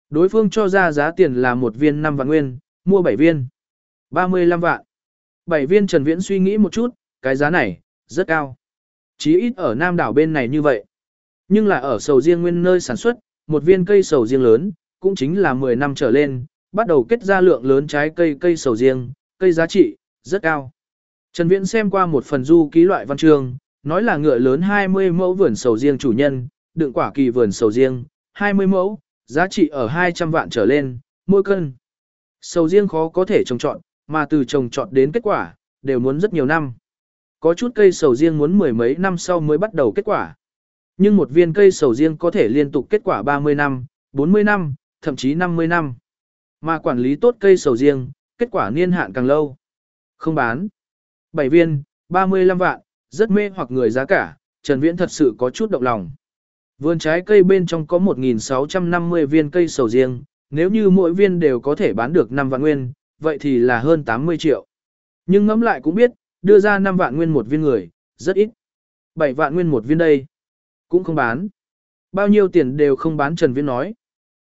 Speaker 1: Đối phương cho ra giá tiền là một viên 5 vạn nguyên, mua 7 viên. 35 vạn. 7 viên Trần Viễn suy nghĩ một chút, cái giá này, rất cao. Chí ít ở Nam đảo bên này như vậy. Nhưng là ở sầu riêng nguyên nơi sản xuất, một viên cây sầu riêng lớn, cũng chính là 10 năm trở lên, bắt đầu kết ra lượng lớn trái cây cây sầu riêng, cây giá trị, rất cao. Trần Viễn xem qua một phần du ký loại văn chương, nói là ngựa lớn 20 mẫu vườn sầu riêng chủ nhân, đựng quả kỳ vườn sầu riêng, 20 mẫu, giá trị ở 200 vạn trở lên, mỗi cân. Sầu riêng khó có thể trồng trọt, mà từ trồng trọt đến kết quả, đều muốn rất nhiều năm. Có chút cây sầu riêng muốn mười mấy năm sau mới bắt đầu kết quả. Nhưng một viên cây sầu riêng có thể liên tục kết quả 30 năm, 40 năm, thậm chí 50 năm. Mà quản lý tốt cây sầu riêng, kết quả niên hạn càng lâu. Không bán. 7 viên, 35 vạn, rất mê hoặc người giá cả, Trần Viễn thật sự có chút động lòng. Vườn trái cây bên trong có 1.650 viên cây sầu riêng, nếu như mỗi viên đều có thể bán được 5 vạn nguyên, vậy thì là hơn 80 triệu. Nhưng ngẫm lại cũng biết, đưa ra 5 vạn nguyên một viên người, rất ít. 7 vạn nguyên một viên đây, cũng không bán. Bao nhiêu tiền đều không bán Trần Viễn nói.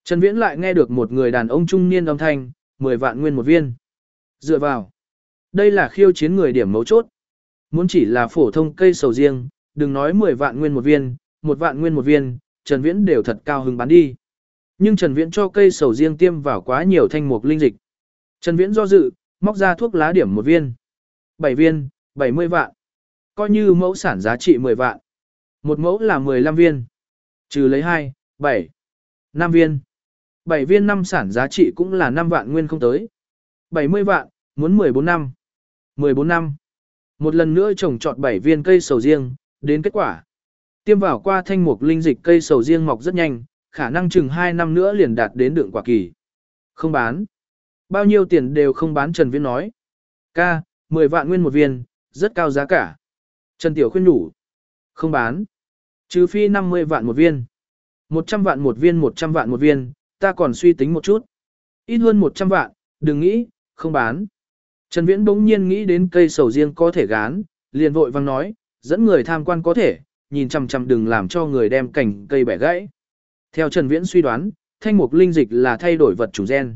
Speaker 1: Trần Viễn lại nghe được một người đàn ông trung niên âm thanh, 10 vạn nguyên một viên. Dựa vào. Đây là khiêu chiến người điểm mấu chốt. Muốn chỉ là phổ thông cây sầu riêng, đừng nói 10 vạn nguyên một viên, một vạn nguyên một viên, Trần Viễn đều thật cao hứng bán đi. Nhưng Trần Viễn cho cây sầu riêng tiêm vào quá nhiều thanh mục linh dịch. Trần Viễn do dự, móc ra thuốc lá điểm một viên. 7 viên, 70 vạn. Coi như mẫu sản giá trị 10 vạn. Một mẫu là 15 viên. Trừ lấy 2, 7. 5 viên. 7 viên năm sản giá trị cũng là 5 vạn nguyên không tới. 70 vạn, muốn 14 năm. 14 năm. Một lần nữa trồng trọt 7 viên cây sầu riêng, đến kết quả. Tiêm vào qua thanh mục linh dịch cây sầu riêng mọc rất nhanh, khả năng chừng 2 năm nữa liền đạt đến đường quả kỳ. Không bán. Bao nhiêu tiền đều không bán Trần Viễn nói. Ca, 10 vạn nguyên một viên, rất cao giá cả. Trần Tiểu khuyên đủ. Không bán. Trừ phi 50 vạn một viên. 100 vạn một viên 100 vạn một viên, ta còn suy tính một chút. Ít hơn 100 vạn, đừng nghĩ, không bán. Trần Viễn bỗng nhiên nghĩ đến cây sầu riêng có thể gán, liền vội vang nói, dẫn người tham quan có thể, nhìn chằm chằm đừng làm cho người đem cảnh cây bẻ gãy. Theo Trần Viễn suy đoán, thanh mục linh dịch là thay đổi vật chủ gen.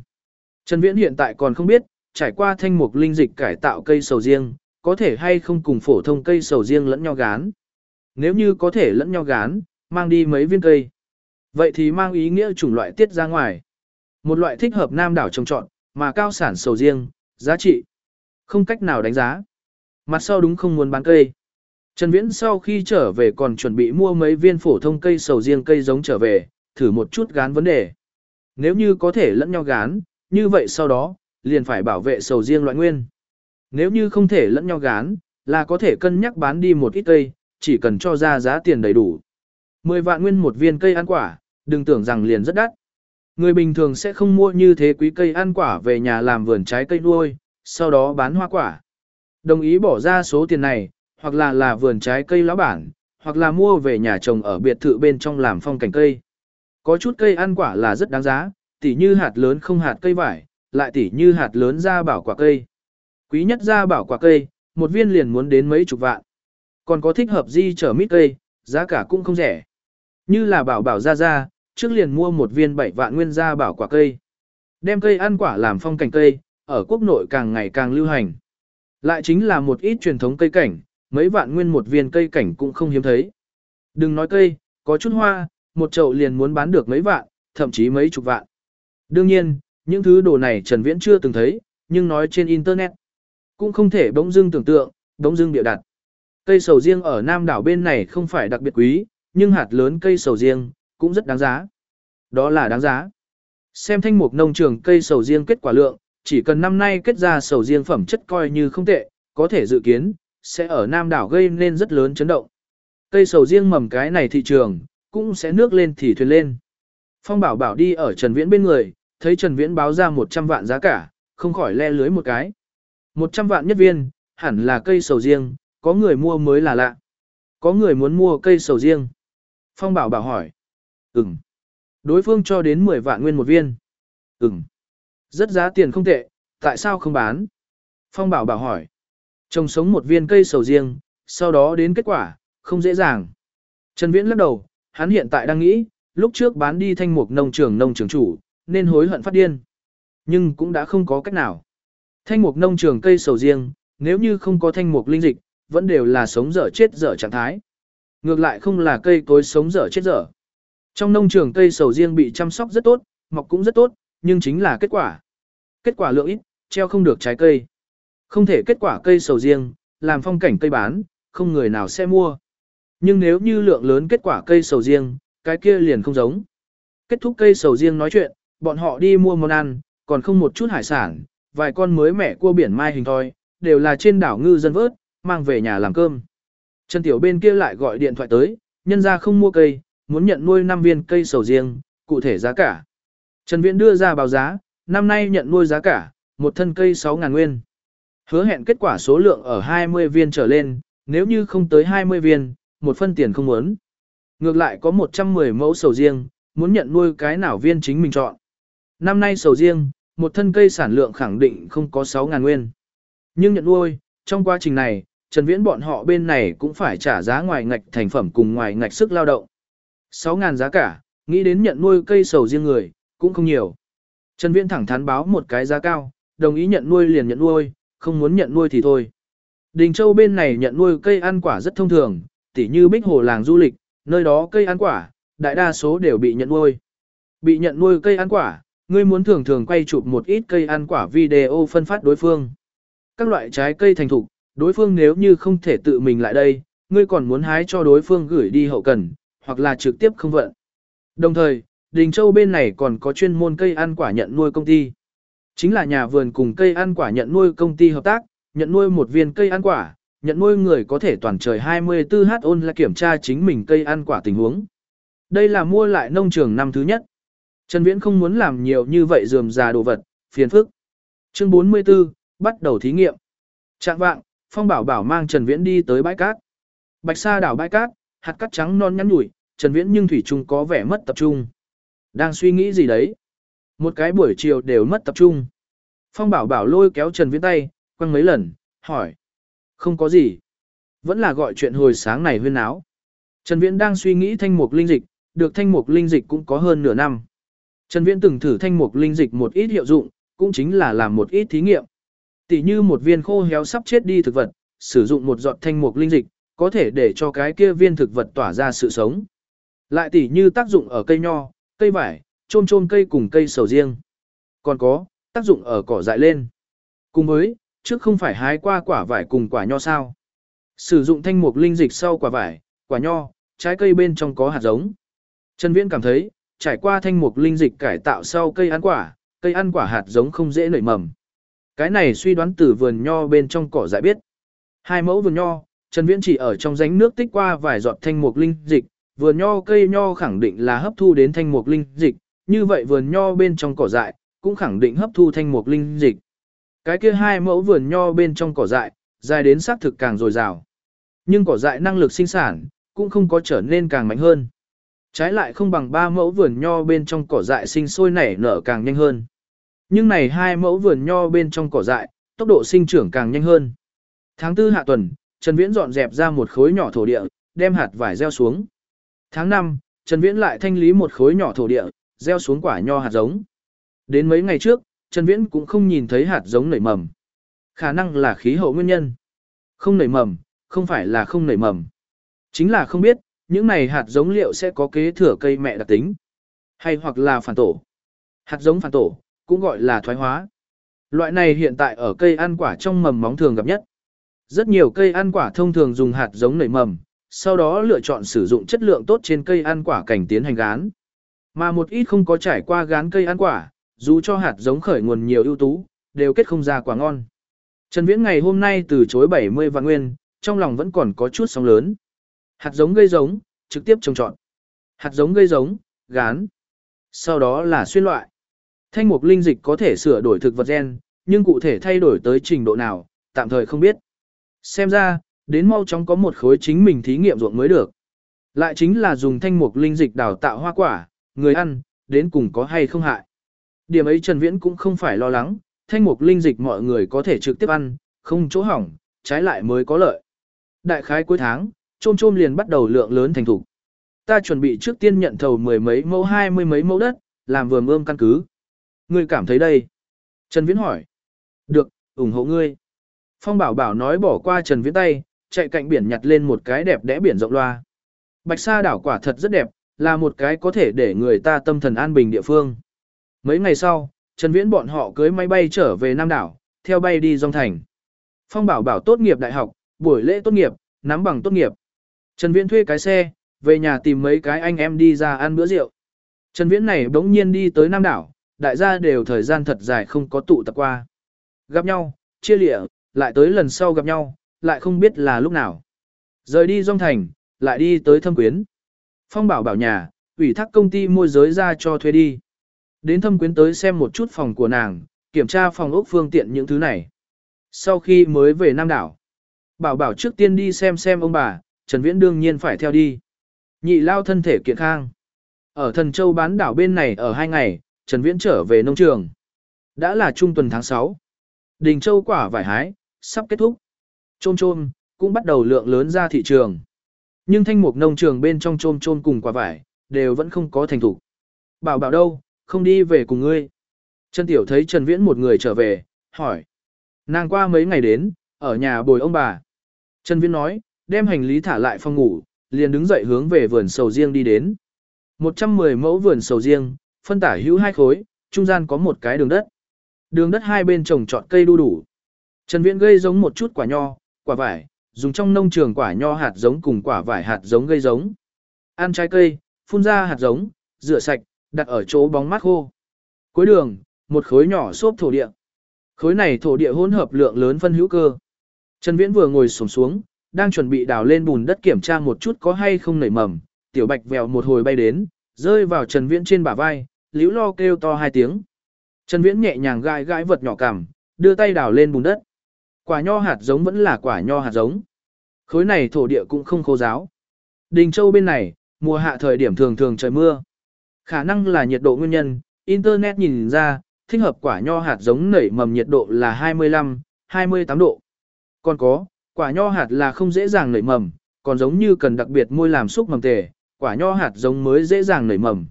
Speaker 1: Trần Viễn hiện tại còn không biết, trải qua thanh mục linh dịch cải tạo cây sầu riêng, có thể hay không cùng phổ thông cây sầu riêng lẫn nhau gán. Nếu như có thể lẫn nhau gán, mang đi mấy viên cây. Vậy thì mang ý nghĩa chủng loại tiết ra ngoài. Một loại thích hợp nam đảo trồng trọn, mà cao sản sầu riêng, giá trị. Không cách nào đánh giá. Mặt sau đúng không muốn bán cây. Trần Viễn sau khi trở về còn chuẩn bị mua mấy viên phổ thông cây sầu riêng cây giống trở về, thử một chút gán vấn đề. Nếu như có thể lẫn nhau gán, như vậy sau đó, liền phải bảo vệ sầu riêng loại nguyên. Nếu như không thể lẫn nhau gán, là có thể cân nhắc bán đi một ít cây, chỉ cần cho ra giá tiền đầy đủ. 10 vạn nguyên một viên cây ăn quả, đừng tưởng rằng liền rất đắt. Người bình thường sẽ không mua như thế quý cây ăn quả về nhà làm vườn trái cây nuôi, sau đó bán hoa quả. Đồng ý bỏ ra số tiền này, hoặc là là vườn trái cây lão bản, hoặc là mua về nhà trồng ở biệt thự bên trong làm phong cảnh cây. Có chút cây ăn quả là rất đáng giá, tỉ như hạt lớn không hạt cây vải, lại tỉ như hạt lớn ra bảo quả cây. Quý nhất ra bảo quả cây, một viên liền muốn đến mấy chục vạn. Còn có thích hợp di trở mít cây, giá cả cũng không rẻ. Như là bảo bảo ra ra, trước liền mua một viên bảy vạn nguyên gia bảo quả cây. Đem cây ăn quả làm phong cảnh cây, ở quốc nội càng ngày càng lưu hành. Lại chính là một ít truyền thống cây cảnh, mấy vạn nguyên một viên cây cảnh cũng không hiếm thấy. Đừng nói cây, có chút hoa, một chậu liền muốn bán được mấy vạn, thậm chí mấy chục vạn. Đương nhiên, những thứ đồ này Trần Viễn chưa từng thấy, nhưng nói trên Internet. Cũng không thể bỗng dưng tưởng tượng, bỗng dưng biểu đặt. Cây sầu riêng ở Nam đảo bên này không phải đặc biệt quý, nhưng hạt lớn cây sầu riêng cũng rất đáng giá. Đó là đáng giá. Xem thanh mục nông trường cây sầu riêng kết quả lượng, chỉ cần năm nay kết ra sầu riêng phẩm chất coi như không tệ, có thể dự kiến, sẽ ở Nam đảo gây nên rất lớn chấn động. Cây sầu riêng mầm cái này thị trường, cũng sẽ nước lên thì thuyền lên. Phong bảo bảo đi ở Trần Viễn bên người, thấy Trần Viễn báo ra 100 vạn giá cả, không khỏi le lưới một cái. 100 vạn nhất viên, hẳn là cây sầu riêng, có người mua mới là lạ. Có người muốn mua cây sầu riêng. Phong bảo bảo hỏi. Ừm. Đối phương cho đến 10 vạn nguyên một viên. Ừm. Rất giá tiền không tệ, tại sao không bán? Phong bảo bảo hỏi. Trồng sống một viên cây sầu riêng, sau đó đến kết quả, không dễ dàng. Trần Viễn lắc đầu, hắn hiện tại đang nghĩ, lúc trước bán đi thanh mục nông trường nông trường chủ, nên hối hận phát điên. Nhưng cũng đã không có cách nào. Thanh mục nông trường cây sầu riêng, nếu như không có thanh mục linh dịch, vẫn đều là sống dở chết dở trạng thái. Ngược lại không là cây cối sống dở chết dở. Trong nông trường cây sầu riêng bị chăm sóc rất tốt, mọc cũng rất tốt, nhưng chính là kết quả. Kết quả lượng ít, treo không được trái cây. Không thể kết quả cây sầu riêng, làm phong cảnh cây bán, không người nào sẽ mua. Nhưng nếu như lượng lớn kết quả cây sầu riêng, cái kia liền không giống. Kết thúc cây sầu riêng nói chuyện, bọn họ đi mua món ăn, còn không một chút hải sản, vài con mới mẻ cua biển mai hình thoi, đều là trên đảo ngư dân vớt, mang về nhà làm cơm. Trần Tiểu bên kia lại gọi điện thoại tới, nhân ra không mua cây, muốn nhận nuôi 5 viên cây sầu riêng, cụ thể giá cả. Trần Viễn đưa ra báo giá, năm nay nhận nuôi giá cả, một thân cây 6.000 nguyên. Hứa hẹn kết quả số lượng ở 20 viên trở lên, nếu như không tới 20 viên, một phân tiền không muốn. Ngược lại có 110 mẫu sầu riêng, muốn nhận nuôi cái nào viên chính mình chọn. Năm nay sầu riêng, một thân cây sản lượng khẳng định không có 6.000 nguyên. Nhưng nhận nuôi, trong quá trình này, Trần Viễn bọn họ bên này cũng phải trả giá ngoài ngạch thành phẩm cùng ngoài ngạch sức lao động. 6.000 giá cả, nghĩ đến nhận nuôi cây sầu riêng người, cũng không nhiều. Trần Viễn thẳng thắn báo một cái giá cao, đồng ý nhận nuôi liền nhận nuôi, không muốn nhận nuôi thì thôi. Đình Châu bên này nhận nuôi cây ăn quả rất thông thường, tỉ như Bích Hồ làng du lịch, nơi đó cây ăn quả, đại đa số đều bị nhận nuôi. Bị nhận nuôi cây ăn quả, ngươi muốn thường thường quay chụp một ít cây ăn quả video phân phát đối phương. Các loại trái cây thành thục, đối phương nếu như không thể tự mình lại đây, ngươi còn muốn hái cho đối phương gửi đi hậu cần, hoặc là trực tiếp không vận. Đồng thời, Đình Châu bên này còn có chuyên môn cây ăn quả nhận nuôi công ty. Chính là nhà vườn cùng cây ăn quả nhận nuôi công ty hợp tác, nhận nuôi một viên cây ăn quả, nhận nuôi người có thể toàn trời 24h ôn là kiểm tra chính mình cây ăn quả tình huống. Đây là mua lại nông trường năm thứ nhất. Trần Viễn không muốn làm nhiều như vậy dườm già đồ vật, phiền phức. Chương 44, bắt đầu thí nghiệm. Trạng vạng, Phong Bảo Bảo mang Trần Viễn đi tới bãi cát. Bạch Sa đảo bãi cát, hạt cát trắng non nhắn nhủi, Trần Viễn nhưng thủy chung có vẻ mất tập trung. Đang suy nghĩ gì đấy? Một cái buổi chiều đều mất tập trung. Phong Bảo Bảo lôi kéo Trần Viễn tay, quăng mấy lần, hỏi. Không có gì. Vẫn là gọi chuyện hồi sáng này huyên áo. Trần Viễn đang suy nghĩ thanh mục linh dịch, được thanh mục linh dịch cũng có hơn nửa năm. Trần Viễn từng thử thanh mục linh dịch một ít hiệu dụng, cũng chính là làm một ít thí nghiệm. Tỷ như một viên khô héo sắp chết đi thực vật, sử dụng một giọt thanh mục linh dịch, có thể để cho cái kia viên thực vật tỏa ra sự sống. Lại tỷ như tác dụng ở cây nho, cây vải, trôm trôm cây cùng cây sầu riêng. Còn có, tác dụng ở cỏ dại lên. Cùng với, trước không phải hái qua quả vải cùng quả nho sao. Sử dụng thanh mục linh dịch sau quả vải, quả nho, trái cây bên trong có hạt giống. Trần Viễn cảm thấy, trải qua thanh mục linh dịch cải tạo sau cây ăn quả, cây ăn quả hạt giống không dễ nảy mầm. Cái này suy đoán từ vườn nho bên trong cỏ dại biết. Hai mẫu vườn nho, Trần Viễn chỉ ở trong rãnh nước tích qua vài giọt thanh mục linh dịch, vườn nho cây nho khẳng định là hấp thu đến thanh mục linh dịch, như vậy vườn nho bên trong cỏ dại cũng khẳng định hấp thu thanh mục linh dịch. Cái kia hai mẫu vườn nho bên trong cỏ dại, dài đến xác thực càng dồi dào. Nhưng cỏ dại năng lực sinh sản cũng không có trở nên càng mạnh hơn. Trái lại không bằng ba mẫu vườn nho bên trong cỏ dại sinh sôi nảy nở càng nhanh hơn. Nhưng này hai mẫu vườn nho bên trong cỏ dại, tốc độ sinh trưởng càng nhanh hơn. Tháng tư hạ tuần, Trần Viễn dọn dẹp ra một khối nhỏ thổ địa, đem hạt vải gieo xuống. Tháng 5, Trần Viễn lại thanh lý một khối nhỏ thổ địa, gieo xuống quả nho hạt giống. Đến mấy ngày trước, Trần Viễn cũng không nhìn thấy hạt giống nảy mầm. Khả năng là khí hậu nguyên nhân. Không nảy mầm, không phải là không nảy mầm. Chính là không biết, những này hạt giống liệu sẽ có kế thừa cây mẹ đặc tính. Hay hoặc là phản tổ. Hạt giống phản tổ, cũng gọi là thoái hóa. Loại này hiện tại ở cây ăn quả trong mầm móng thường gặp nhất. Rất nhiều cây ăn quả thông thường dùng hạt giống nảy mầm, sau đó lựa chọn sử dụng chất lượng tốt trên cây ăn quả cảnh tiến hành gán. Mà một ít không có trải qua gán cây ăn quả, dù cho hạt giống khởi nguồn nhiều ưu tú, đều kết không ra quả ngon. Trần Viễn ngày hôm nay từ chối 70 vạn nguyên, trong lòng vẫn còn có chút sóng lớn. Hạt giống gây giống, trực tiếp trồng trọt. Hạt giống gây giống, gán. Sau đó là xuyên loại. Thanh mục linh dịch có thể sửa đổi thực vật gen, nhưng cụ thể thay đổi tới trình độ nào, tạm thời không biết. Xem ra, đến mau chóng có một khối chính mình thí nghiệm ruộng mới được. Lại chính là dùng thanh mục linh dịch đào tạo hoa quả, người ăn, đến cùng có hay không hại. Điểm ấy Trần Viễn cũng không phải lo lắng, thanh mục linh dịch mọi người có thể trực tiếp ăn, không chỗ hỏng, trái lại mới có lợi. Đại khái cuối tháng, trôm trôm liền bắt đầu lượng lớn thành thủ. Ta chuẩn bị trước tiên nhận thầu mười mấy mẫu hai mươi mấy mẫu đất, làm vườn ươm căn cứ. Ngươi cảm thấy đây? Trần Viễn hỏi. Được, ủng hộ ngươi. Phong Bảo Bảo nói bỏ qua Trần Viễn tay, chạy cạnh biển nhặt lên một cái đẹp đẽ biển rộng loa. Bạch Sa đảo quả thật rất đẹp, là một cái có thể để người ta tâm thần an bình địa phương. Mấy ngày sau, Trần Viễn bọn họ cưới máy bay trở về Nam đảo, theo bay đi Dòng Thành. Phong Bảo Bảo tốt nghiệp đại học, buổi lễ tốt nghiệp, nắm bằng tốt nghiệp. Trần Viễn thuê cái xe, về nhà tìm mấy cái anh em đi ra ăn bữa rượu. Trần Viễn này bỗng nhiên đi tới Nam đảo, đại gia đều thời gian thật dài không có tụ tập qua. Gặp nhau, chia lịa, lại tới lần sau gặp nhau, lại không biết là lúc nào. Rời đi Dung Thành, lại đi tới Thâm Quyến. Phong bảo bảo nhà, ủy thác công ty môi giới ra cho thuê đi. Đến Thâm Quyến tới xem một chút phòng của nàng, kiểm tra phòng ốc phương tiện những thứ này. Sau khi mới về Nam đảo, bảo bảo trước tiên đi xem xem ông bà, Trần Viễn đương nhiên phải theo đi. Nhị lao thân thể kiện khang. Ở thần châu bán đảo bên này ở hai ngày, Trần Viễn trở về nông trường. Đã là trung tuần tháng 6. Đình châu quả vải hái, sắp kết thúc. Trôm trôm, cũng bắt đầu lượng lớn ra thị trường. Nhưng thanh mục nông trường bên trong trôm trôm cùng quả vải, đều vẫn không có thành thủ. Bảo bảo đâu, không đi về cùng ngươi. Trần Tiểu thấy Trần Viễn một người trở về, hỏi. Nàng qua mấy ngày đến, ở nhà bồi ông bà. Trần Viễn nói, đem hành lý thả lại phòng ngủ, liền đứng dậy hướng về vườn sầu riêng đi đến. 110 mẫu vườn sầu riêng, phân tả hữu hai khối, trung gian có một cái đường đất. Đường đất hai bên trồng trọt cây đu đủ. Trần Viễn gây giống một chút quả nho, quả vải, dùng trong nông trường quả nho hạt giống cùng quả vải hạt giống gây giống. Ăn trái cây, phun ra hạt giống, rửa sạch, đặt ở chỗ bóng mát khô. Cuối đường, một khối nhỏ xốp thổ địa. Khối này thổ địa hỗn hợp lượng lớn phân hữu cơ. Trần Viễn vừa ngồi xổm xuống, đang chuẩn bị đào lên bùn đất kiểm tra một chút có hay không nảy mầm, tiểu bạch vèo một hồi bay đến, rơi vào Trần Viễn trên bả vai, liễu lo kêu to hai tiếng. Trần Viễn nhẹ nhàng gãi gãi vật nhỏ cằm, đưa tay đào lên bùn đất. Quả nho hạt giống vẫn là quả nho hạt giống. Khối này thổ địa cũng không khô giáo. Đình Châu bên này, mùa hạ thời điểm thường thường trời mưa. Khả năng là nhiệt độ nguyên nhân, Internet nhìn ra, thích hợp quả nho hạt giống nảy mầm nhiệt độ là 25, 28 độ. Còn có, quả nho hạt là không dễ dàng nảy mầm, còn giống như cần đặc biệt môi làm xúc mầm tề, quả nho hạt giống mới dễ dàng nảy mầm.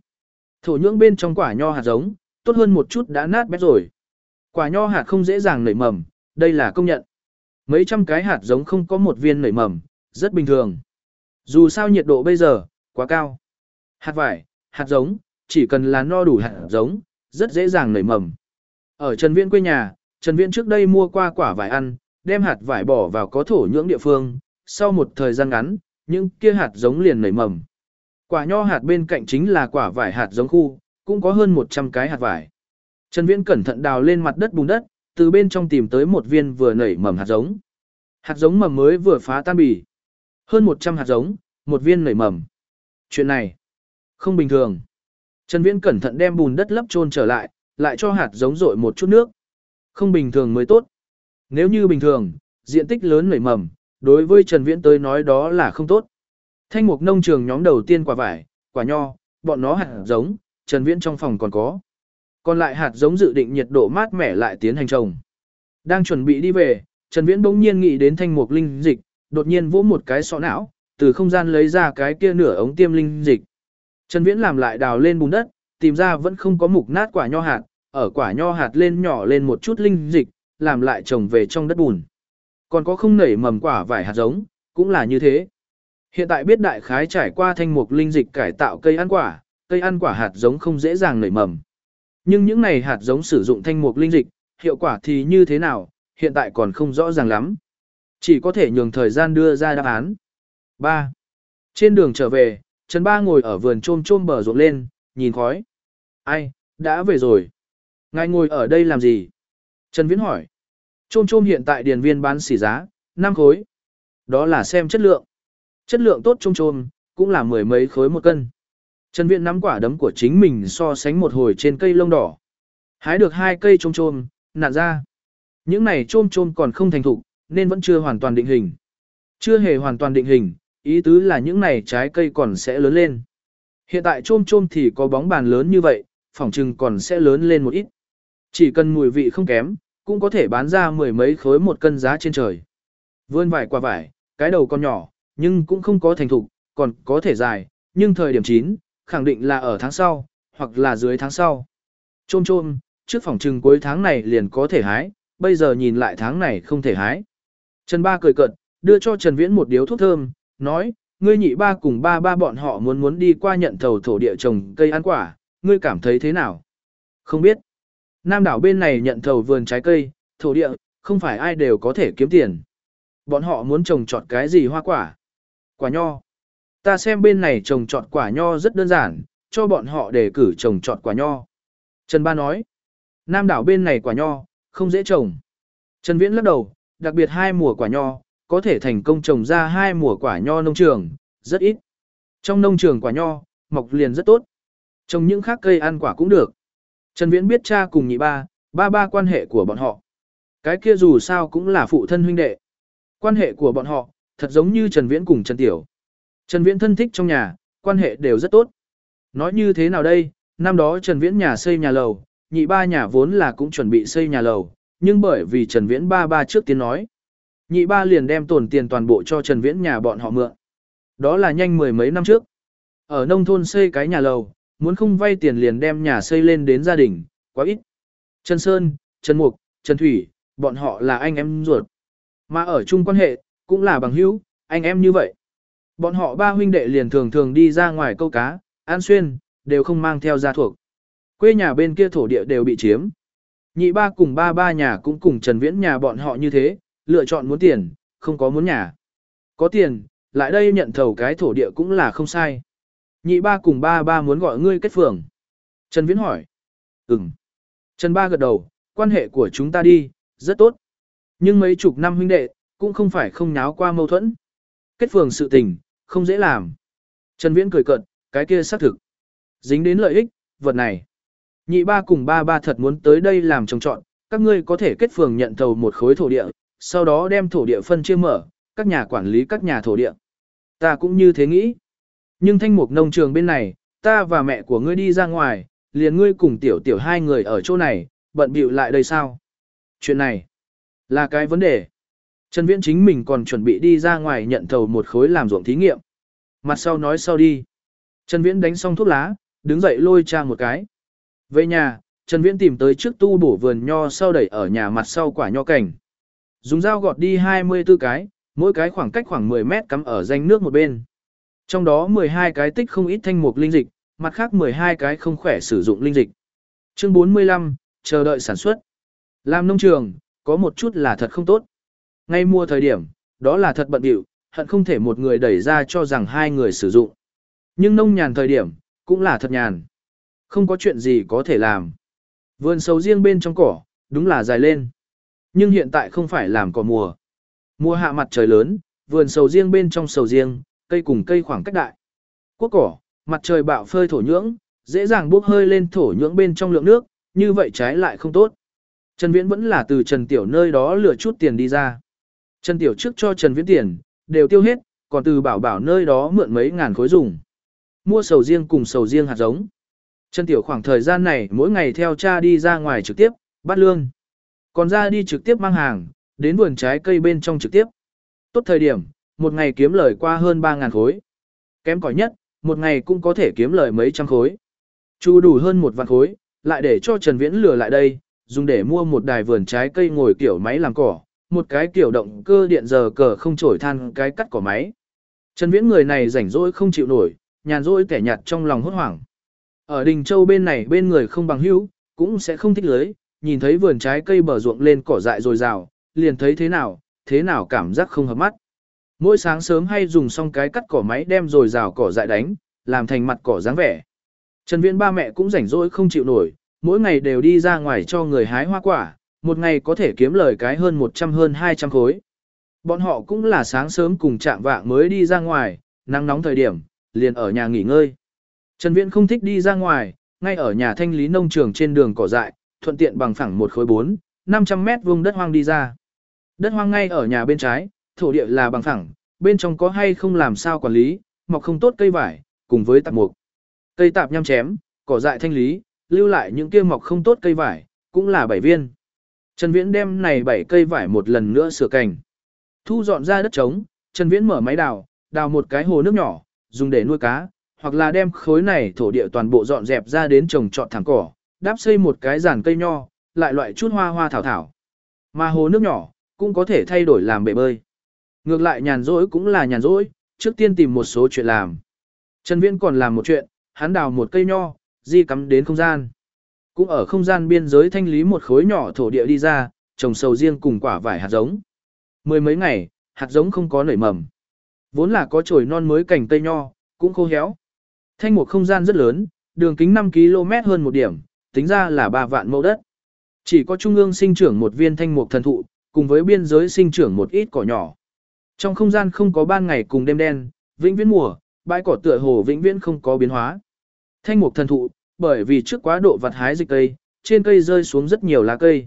Speaker 1: Thổ nhưỡng bên trong quả nho hạt giống, tốt hơn một chút đã nát bét rồi. Quả nho hạt không dễ dàng nảy mầm, đây là công nhận. Mấy trăm cái hạt giống không có một viên nảy mầm, rất bình thường. Dù sao nhiệt độ bây giờ, quá cao. Hạt vải, hạt giống, chỉ cần là no đủ hạt giống, rất dễ dàng nảy mầm. Ở Trần Viễn quê nhà, Trần Viễn trước đây mua qua quả vải ăn, đem hạt vải bỏ vào có thổ nhưỡng địa phương, sau một thời gian ngắn, những kia hạt giống liền nảy mầm. Quả nho hạt bên cạnh chính là quả vải hạt giống khu, cũng có hơn 100 cái hạt vải. Trần Viễn cẩn thận đào lên mặt đất bùn đất, từ bên trong tìm tới một viên vừa nảy mầm hạt giống. Hạt giống mầm mới vừa phá tan bì. Hơn 100 hạt giống, một viên nảy mầm. Chuyện này, không bình thường. Trần Viễn cẩn thận đem bùn đất lấp trôn trở lại, lại cho hạt giống rội một chút nước. Không bình thường mới tốt. Nếu như bình thường, diện tích lớn nảy mầm, đối với Trần Viễn tới nói đó là không tốt. Thanh mục nông trường nhóm đầu tiên quả vải, quả nho, bọn nó hạt giống, Trần Viễn trong phòng còn có. Còn lại hạt giống dự định nhiệt độ mát mẻ lại tiến hành trồng. Đang chuẩn bị đi về, Trần Viễn bỗng nhiên nghĩ đến thanh mục linh dịch, đột nhiên vỗ một cái sọ não, từ không gian lấy ra cái kia nửa ống tiêm linh dịch. Trần Viễn làm lại đào lên bùn đất, tìm ra vẫn không có mục nát quả nho hạt, ở quả nho hạt lên nhỏ lên một chút linh dịch, làm lại trồng về trong đất bùn. Còn có không nảy mầm quả vải hạt giống, cũng là như thế. Hiện tại biết đại khái trải qua thanh mục linh dịch cải tạo cây ăn quả, cây ăn quả hạt giống không dễ dàng nảy mầm. Nhưng những này hạt giống sử dụng thanh mục linh dịch, hiệu quả thì như thế nào, hiện tại còn không rõ ràng lắm. Chỉ có thể nhường thời gian đưa ra đáp án. 3. Trên đường trở về, Trần Ba ngồi ở vườn trôm trôm bờ ruộng lên, nhìn khói. Ai, đã về rồi. Ngài ngồi ở đây làm gì? Trần Viễn hỏi. Trôm trôm hiện tại điền viên bán xỉ giá, 5 khối. Đó là xem chất lượng. Chất lượng tốt trôm trôm, cũng là mười mấy khối một cân. Trần Viễn nắm quả đấm của chính mình so sánh một hồi trên cây lông đỏ. Hái được hai cây trôm trôm, nặn ra. Những này trôm trôm còn không thành thục, nên vẫn chưa hoàn toàn định hình. Chưa hề hoàn toàn định hình, ý tứ là những này trái cây còn sẽ lớn lên. Hiện tại trôm trôm thì có bóng bàn lớn như vậy, phỏng chừng còn sẽ lớn lên một ít. Chỉ cần mùi vị không kém, cũng có thể bán ra mười mấy khối một cân giá trên trời. Vươn vải qua vải, cái đầu còn nhỏ, nhưng cũng không có thành thục, còn có thể dài, nhưng thời điểm chín, khẳng định là ở tháng sau, hoặc là dưới tháng sau. Trôm trôm, trước phòng trừng cuối tháng này liền có thể hái, bây giờ nhìn lại tháng này không thể hái. Trần Ba cười cợt, đưa cho Trần Viễn một điếu thuốc thơm, nói, ngươi nhị ba cùng ba ba bọn họ muốn muốn đi qua nhận thầu thổ địa trồng cây ăn quả, ngươi cảm thấy thế nào? Không biết. Nam đảo bên này nhận thầu vườn trái cây, thổ địa, không phải ai đều có thể kiếm tiền. Bọn họ muốn trồng trọt cái gì hoa quả? Quả nho. Ta xem bên này trồng trọt quả nho rất đơn giản, cho bọn họ đề cử trồng trọt quả nho. Trần Ba nói, Nam đảo bên này quả nho, không dễ trồng. Trần Viễn lắc đầu, đặc biệt hai mùa quả nho, có thể thành công trồng ra hai mùa quả nho nông trường, rất ít. Trong nông trường quả nho, mọc liền rất tốt. Trồng những khác cây ăn quả cũng được. Trần Viễn biết cha cùng nhị ba, ba ba quan hệ của bọn họ. Cái kia dù sao cũng là phụ thân huynh đệ. Quan hệ của bọn họ, thật giống như Trần Viễn cùng Trần Tiểu. Trần Viễn thân thích trong nhà, quan hệ đều rất tốt. Nói như thế nào đây, năm đó Trần Viễn nhà xây nhà lầu, nhị ba nhà vốn là cũng chuẩn bị xây nhà lầu, nhưng bởi vì Trần Viễn ba ba trước tiên nói. Nhị ba liền đem tổn tiền toàn bộ cho Trần Viễn nhà bọn họ mượn. Đó là nhanh mười mấy năm trước. Ở nông thôn xây cái nhà lầu, muốn không vay tiền liền đem nhà xây lên đến gia đình, quá ít. Trần Sơn, Trần Mục, Trần Thủy, bọn họ là anh em ruột. Mà ở chung quan hệ, cũng là bằng hữu, anh em như vậy. Bọn họ ba huynh đệ liền thường thường đi ra ngoài câu cá, ăn xuyên, đều không mang theo gia thuộc. Quê nhà bên kia thổ địa đều bị chiếm. Nhị ba cùng ba ba nhà cũng cùng Trần Viễn nhà bọn họ như thế, lựa chọn muốn tiền, không có muốn nhà. có tiền, lại đây nhận thầu cái thổ địa cũng là không sai. Nhị ba cùng ba ba muốn gọi ngươi kết phường. Trần Viễn hỏi. Ừm. Trần ba gật đầu, quan hệ của chúng ta đi, rất tốt. Nhưng mấy chục năm huynh đệ, cũng không phải không nháo qua mâu thuẫn. Kết phường sự tình, không dễ làm. Trần Viễn cười cợt, cái kia xác thực. Dính đến lợi ích, vật này. Nhị ba cùng ba ba thật muốn tới đây làm trồng trọn, các ngươi có thể kết phường nhận thầu một khối thổ địa, sau đó đem thổ địa phân chia mở, các nhà quản lý các nhà thổ địa. Ta cũng như thế nghĩ. Nhưng thanh mục nông trường bên này, ta và mẹ của ngươi đi ra ngoài, liền ngươi cùng tiểu tiểu hai người ở chỗ này, bận bịu lại đây sao? Chuyện này, là cái vấn đề. Trần Viễn chính mình còn chuẩn bị đi ra ngoài nhận thầu một khối làm ruộng thí nghiệm. Mặt sau nói sau đi. Trần Viễn đánh xong thuốc lá, đứng dậy lôi cha một cái. Về nhà, Trần Viễn tìm tới trước tu bổ vườn nho sau đẩy ở nhà mặt sau quả nho cảnh. Dùng dao gọt đi 24 cái, mỗi cái khoảng cách khoảng 10 mét cắm ở danh nước một bên. Trong đó 12 cái tích không ít thanh mục linh dịch, mặt khác 12 cái không khỏe sử dụng linh dịch. Chương 45, chờ đợi sản xuất. Làm nông trường, có một chút là thật không tốt. Ngay mua thời điểm, đó là thật bận điệu, hận không thể một người đẩy ra cho rằng hai người sử dụng. Nhưng nông nhàn thời điểm, cũng là thật nhàn. Không có chuyện gì có thể làm. Vườn sầu riêng bên trong cỏ, đúng là dài lên. Nhưng hiện tại không phải làm cỏ mùa. Mùa hạ mặt trời lớn, vườn sầu riêng bên trong sầu riêng, cây cùng cây khoảng cách đại. Quốc cỏ, mặt trời bạo phơi thổ nhưỡng, dễ dàng bốc hơi lên thổ nhưỡng bên trong lượng nước, như vậy trái lại không tốt. Trần Viễn vẫn là từ Trần Tiểu nơi đó lừa chút tiền đi ra. Trần Tiểu trước cho Trần Viễn tiền, đều tiêu hết, còn từ bảo bảo nơi đó mượn mấy ngàn khối dùng. Mua sầu riêng cùng sầu riêng hạt giống. Trần Tiểu khoảng thời gian này mỗi ngày theo cha đi ra ngoài trực tiếp, bắt lương. Còn ra đi trực tiếp mang hàng, đến vườn trái cây bên trong trực tiếp. Tốt thời điểm, một ngày kiếm lời qua hơn 3.000 khối. Kém cỏi nhất, một ngày cũng có thể kiếm lời mấy trăm khối. Chu đủ hơn một vạn khối, lại để cho Trần Viễn lừa lại đây, dùng để mua một đài vườn trái cây ngồi kiểu máy làm cỏ, một cái kiểu động cơ điện giờ cờ không trổi than cái cắt cỏ máy. Trần Viễn người này rảnh rỗi không chịu nổi, nhàn rỗi kẻ nhạt trong lòng hốt hoảng. Ở Đình Châu bên này bên người không bằng hữu, cũng sẽ không thích lưới, nhìn thấy vườn trái cây bờ ruộng lên cỏ dại rồi rào, liền thấy thế nào, thế nào cảm giác không hợp mắt. Mỗi sáng sớm hay dùng xong cái cắt cỏ máy đem rồi rào cỏ dại đánh, làm thành mặt cỏ dáng vẻ. Trần Viễn ba mẹ cũng rảnh rỗi không chịu nổi, mỗi ngày đều đi ra ngoài cho người hái hoa quả, một ngày có thể kiếm lời cái hơn 100 hơn 200 khối. Bọn họ cũng là sáng sớm cùng chạm vạng mới đi ra ngoài, nắng nóng thời điểm, liền ở nhà nghỉ ngơi. Trần Viễn không thích đi ra ngoài, ngay ở nhà thanh lý nông trường trên đường cỏ dại, thuận tiện bằng phẳng một khối 4, 500 mét vuông đất hoang đi ra. Đất hoang ngay ở nhà bên trái, thổ địa là bằng phẳng, bên trong có hay không làm sao quản lý, mọc không tốt cây vải, cùng với tạp mục. Cây tạp nhăm chém, cỏ dại thanh lý, lưu lại những kia mọc không tốt cây vải, cũng là bảy viên. Trần Viễn đem này bảy cây vải một lần nữa sửa cành. Thu dọn ra đất trống, Trần Viễn mở máy đào, đào một cái hồ nước nhỏ, dùng để nuôi cá, hoặc là đem khối này thổ địa toàn bộ dọn dẹp ra đến trồng trọt thẳng cỏ, đáp xây một cái giàn cây nho, lại loại chút hoa hoa thảo thảo. Mà hồ nước nhỏ, cũng có thể thay đổi làm bể bơi. Ngược lại nhàn rỗi cũng là nhàn rỗi, trước tiên tìm một số chuyện làm. Trần Viễn còn làm một chuyện, hắn đào một cây nho, di cắm đến không gian. Cũng ở không gian biên giới thanh lý một khối nhỏ thổ địa đi ra, trồng sầu riêng cùng quả vải hạt giống. Mười mấy ngày, hạt giống không có nảy mầm. Vốn là có chồi non mới cành cây nho, cũng khô héo. Thanh một không gian rất lớn, đường kính 5 km hơn một điểm, tính ra là 3 vạn mẫu đất. Chỉ có trung ương sinh trưởng một viên thanh mục thần thụ, cùng với biên giới sinh trưởng một ít cỏ nhỏ. Trong không gian không có ban ngày cùng đêm đen, vĩnh viễn mùa, bãi cỏ tựa hồ vĩnh viễn không có biến hóa. Thanh mục thần thụ, bởi vì trước quá độ vặt hái dịch cây, trên cây rơi xuống rất nhiều lá cây.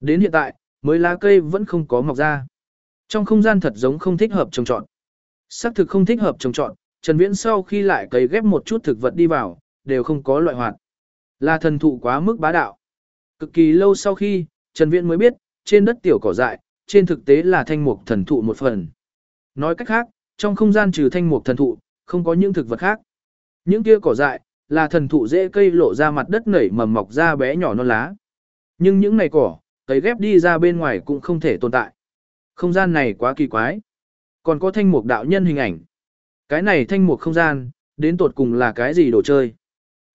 Speaker 1: Đến hiện tại, mới lá cây vẫn không có mọc ra. Trong không gian thật giống không thích hợp trồng trọt. Sắc thực không thích hợp trồng trọt, Trần Viễn sau khi lại cấy ghép một chút thực vật đi vào, đều không có loại hoạt. Là thần thụ quá mức bá đạo. Cực kỳ lâu sau khi, Trần Viễn mới biết, trên đất tiểu cỏ dại, trên thực tế là thanh mục thần thụ một phần. Nói cách khác, trong không gian trừ thanh mục thần thụ, không có những thực vật khác. Những kia cỏ dại, là thần thụ dễ cây lộ ra mặt đất nảy mầm mọc ra bé nhỏ non lá. Nhưng những này cỏ, cấy ghép đi ra bên ngoài cũng không thể tồn tại. Không gian này quá kỳ quái. Còn có thanh mục đạo nhân hình ảnh. Cái này thanh mục không gian, đến tột cùng là cái gì đồ chơi.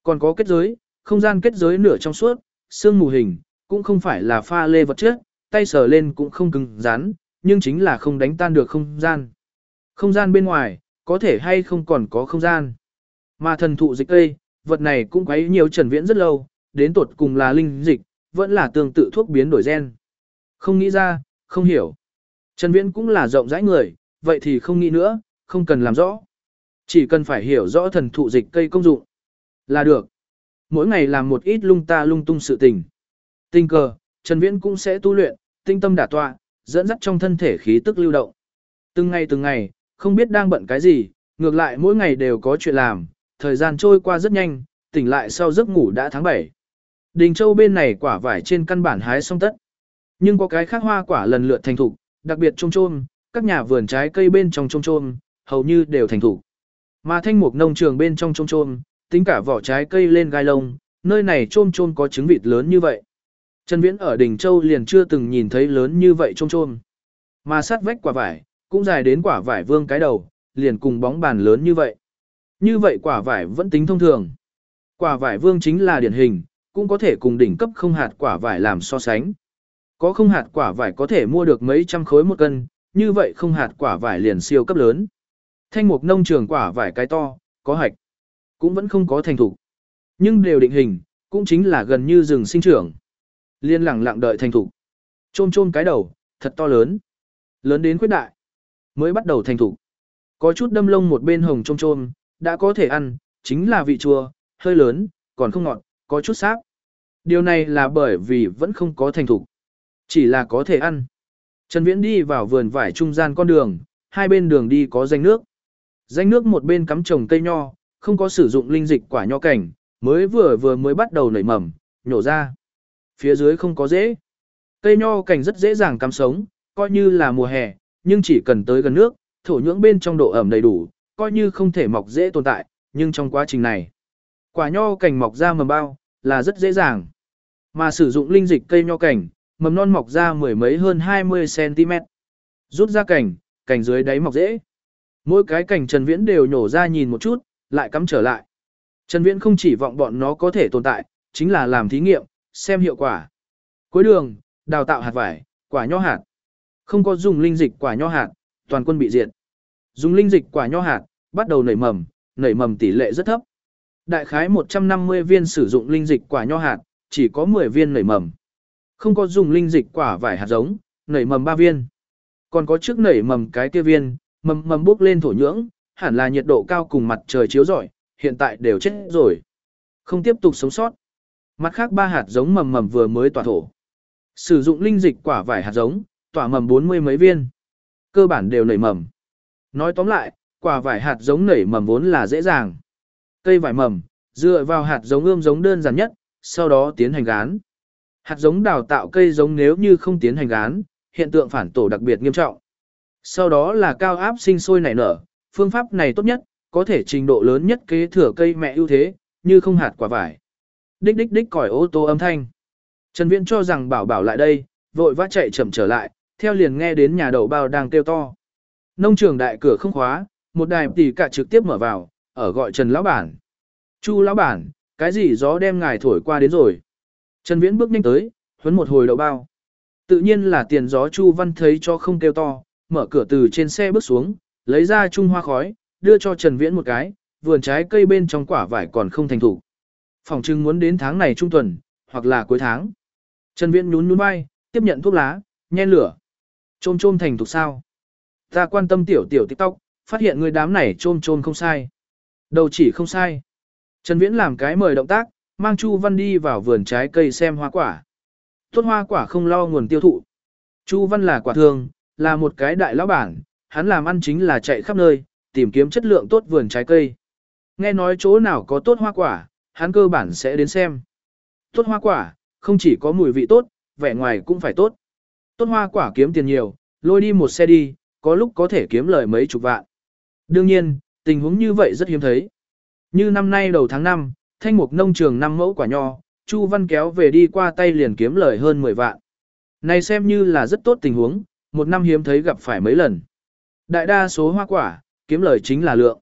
Speaker 1: Còn có kết giới, không gian kết giới nửa trong suốt, xương mù hình, cũng không phải là pha lê vật chất, tay sờ lên cũng không cứng rắn, nhưng chính là không đánh tan được không gian. Không gian bên ngoài, có thể hay không còn có không gian. Mà thần thụ dịch cây, vật này cũng quấy nhiều Trần Viễn rất lâu, đến tột cùng là linh dịch, vẫn là tương tự thuốc biến đổi gen. Không nghĩ ra, không hiểu. Trần Viễn cũng là rộng rãi người, vậy thì không nghĩ nữa, không cần làm rõ. Chỉ cần phải hiểu rõ thần thụ dịch cây công dụng là được. Mỗi ngày làm một ít lung ta lung tung sự tình. Tình cờ, Trần Viễn cũng sẽ tu luyện, tinh tâm đả tọa, dẫn dắt trong thân thể khí tức lưu động. Từng ngày từng ngày, không biết đang bận cái gì, ngược lại mỗi ngày đều có chuyện làm, thời gian trôi qua rất nhanh, tỉnh lại sau giấc ngủ đã tháng 7. Đình Châu bên này quả vải trên căn bản hái xong tất. Nhưng có cái khác hoa quả lần lượt thành thục, đặc biệt trôm trôm, các nhà vườn trái cây bên trong trôm trôm, hầu như đều thành thục. Mà thanh mục nông trường bên trong trôm trôm, tính cả vỏ trái cây lên gai lông, nơi này trôm trôm có trứng vịt lớn như vậy. Trần Viễn ở Đình Châu liền chưa từng nhìn thấy lớn như vậy trôm trôm. Mà sát vách quả vải, cũng dài đến quả vải vương cái đầu, liền cùng bóng bàn lớn như vậy. Như vậy quả vải vẫn tính thông thường. Quả vải vương chính là điển hình, cũng có thể cùng đỉnh cấp không hạt quả vải làm so sánh. Có không hạt quả vải có thể mua được mấy trăm khối một cân, như vậy không hạt quả vải liền siêu cấp lớn. Thanh mục nông trường quả vải cái to, có hạch, cũng vẫn không có thành thủ. Nhưng đều định hình, cũng chính là gần như rừng sinh trưởng. Liên lặng lặng đợi thành thủ. trôn trôn cái đầu, thật to lớn. Lớn đến khuyết đại. Mới bắt đầu thành thủ. Có chút đâm lông một bên hồng trôn trôn đã có thể ăn, chính là vị chua, hơi lớn, còn không ngọt, có chút sáp. Điều này là bởi vì vẫn không có thành thục, Chỉ là có thể ăn. Trần Viễn đi vào vườn vải trung gian con đường, hai bên đường đi có danh nước. Danh nước một bên cắm trồng cây nho, không có sử dụng linh dịch quả nho cảnh, mới vừa vừa mới bắt đầu nảy mầm, nhổ ra. Phía dưới không có dễ. Cây nho cảnh rất dễ dàng cắm sống, coi như là mùa hè, nhưng chỉ cần tới gần nước, thổ nhưỡng bên trong độ ẩm đầy đủ, coi như không thể mọc dễ tồn tại, nhưng trong quá trình này, quả nho cảnh mọc ra mầm bao, là rất dễ dàng. Mà sử dụng linh dịch cây nho cảnh, mầm non mọc ra mười mấy hơn 20cm. Rút ra cảnh, cảnh dưới đáy mọc dễ. Mỗi cái cảnh Trần Viễn đều nhổ ra nhìn một chút, lại cắm trở lại. Trần Viễn không chỉ vọng bọn nó có thể tồn tại, chính là làm thí nghiệm, xem hiệu quả. Cuối đường, đào tạo hạt vải, quả nho hạt. Không có dùng linh dịch quả nho hạt, toàn quân bị diệt. Dùng linh dịch quả nho hạt, bắt đầu nảy mầm, nảy mầm tỷ lệ rất thấp. Đại khái 150 viên sử dụng linh dịch quả nho hạt, chỉ có 10 viên nảy mầm. Không có dùng linh dịch quả vải hạt giống, nảy mầm 3 viên. Còn có trước nảy mầm cái kia viên, mầm mầm bốc lên thổ nhưỡng, hẳn là nhiệt độ cao cùng mặt trời chiếu rọi, hiện tại đều chết rồi. Không tiếp tục sống sót. Mặt khác ba hạt giống mầm mầm vừa mới tỏa thổ. Sử dụng linh dịch quả vải hạt giống, tỏa mầm 40 mấy viên. Cơ bản đều nảy mầm. Nói tóm lại, quả vải hạt giống nảy mầm vốn là dễ dàng. Cây vải mầm, dựa vào hạt giống ươm giống đơn giản nhất, sau đó tiến hành gán. Hạt giống đào tạo cây giống nếu như không tiến hành gán, hiện tượng phản tổ đặc biệt nghiêm trọng. Sau đó là cao áp sinh sôi nảy nở, phương pháp này tốt nhất, có thể trình độ lớn nhất kế thừa cây mẹ ưu thế, như không hạt quả vải. Đích đích đích còi ô tô âm thanh. Trần Viễn cho rằng bảo bảo lại đây, vội vã chạy chậm trở lại, theo liền nghe đến nhà đậu bao đang kêu to. Nông trường đại cửa không khóa, một đài tỷ cả trực tiếp mở vào, ở gọi Trần lão bản. Chu lão bản, cái gì gió đem ngài thổi qua đến rồi. Trần Viễn bước nhanh tới, huấn một hồi đậu bao. Tự nhiên là tiền gió Chu Văn thấy cho không kêu to, mở cửa từ trên xe bước xuống, lấy ra trung hoa khói, đưa cho Trần Viễn một cái, vườn trái cây bên trong quả vải còn không thành thủ. Phòng trưng muốn đến tháng này trung tuần, hoặc là cuối tháng. Trần Viễn nhún nhún vai, tiếp nhận thuốc lá, nhen lửa. Trôm trôm thành thục sao? Ta quan tâm tiểu tiểu TikTok, phát hiện người đám này trôm trôm không sai. Đầu chỉ không sai. Trần Viễn làm cái mời động tác, mang Chu Văn đi vào vườn trái cây xem hoa quả. Tốt hoa quả không lo nguồn tiêu thụ. Chu Văn là quả thương, là một cái đại lão bản, hắn làm ăn chính là chạy khắp nơi, tìm kiếm chất lượng tốt vườn trái cây. Nghe nói chỗ nào có tốt hoa quả, hắn cơ bản sẽ đến xem. Tốt hoa quả, không chỉ có mùi vị tốt, vẻ ngoài cũng phải tốt. Tốt hoa quả kiếm tiền nhiều, lôi đi một xe đi, có lúc có thể kiếm lời mấy chục vạn. Đương nhiên, tình huống như vậy rất hiếm thấy. Như năm nay đầu tháng 5, thanh mục nông trường 5 mẫu quả nho, Chu Văn kéo về đi qua tay liền kiếm lời hơn 10 vạn. Này xem như là rất tốt tình huống, một năm hiếm thấy gặp phải mấy lần. Đại đa số hoa quả, kiếm lời chính là lượng.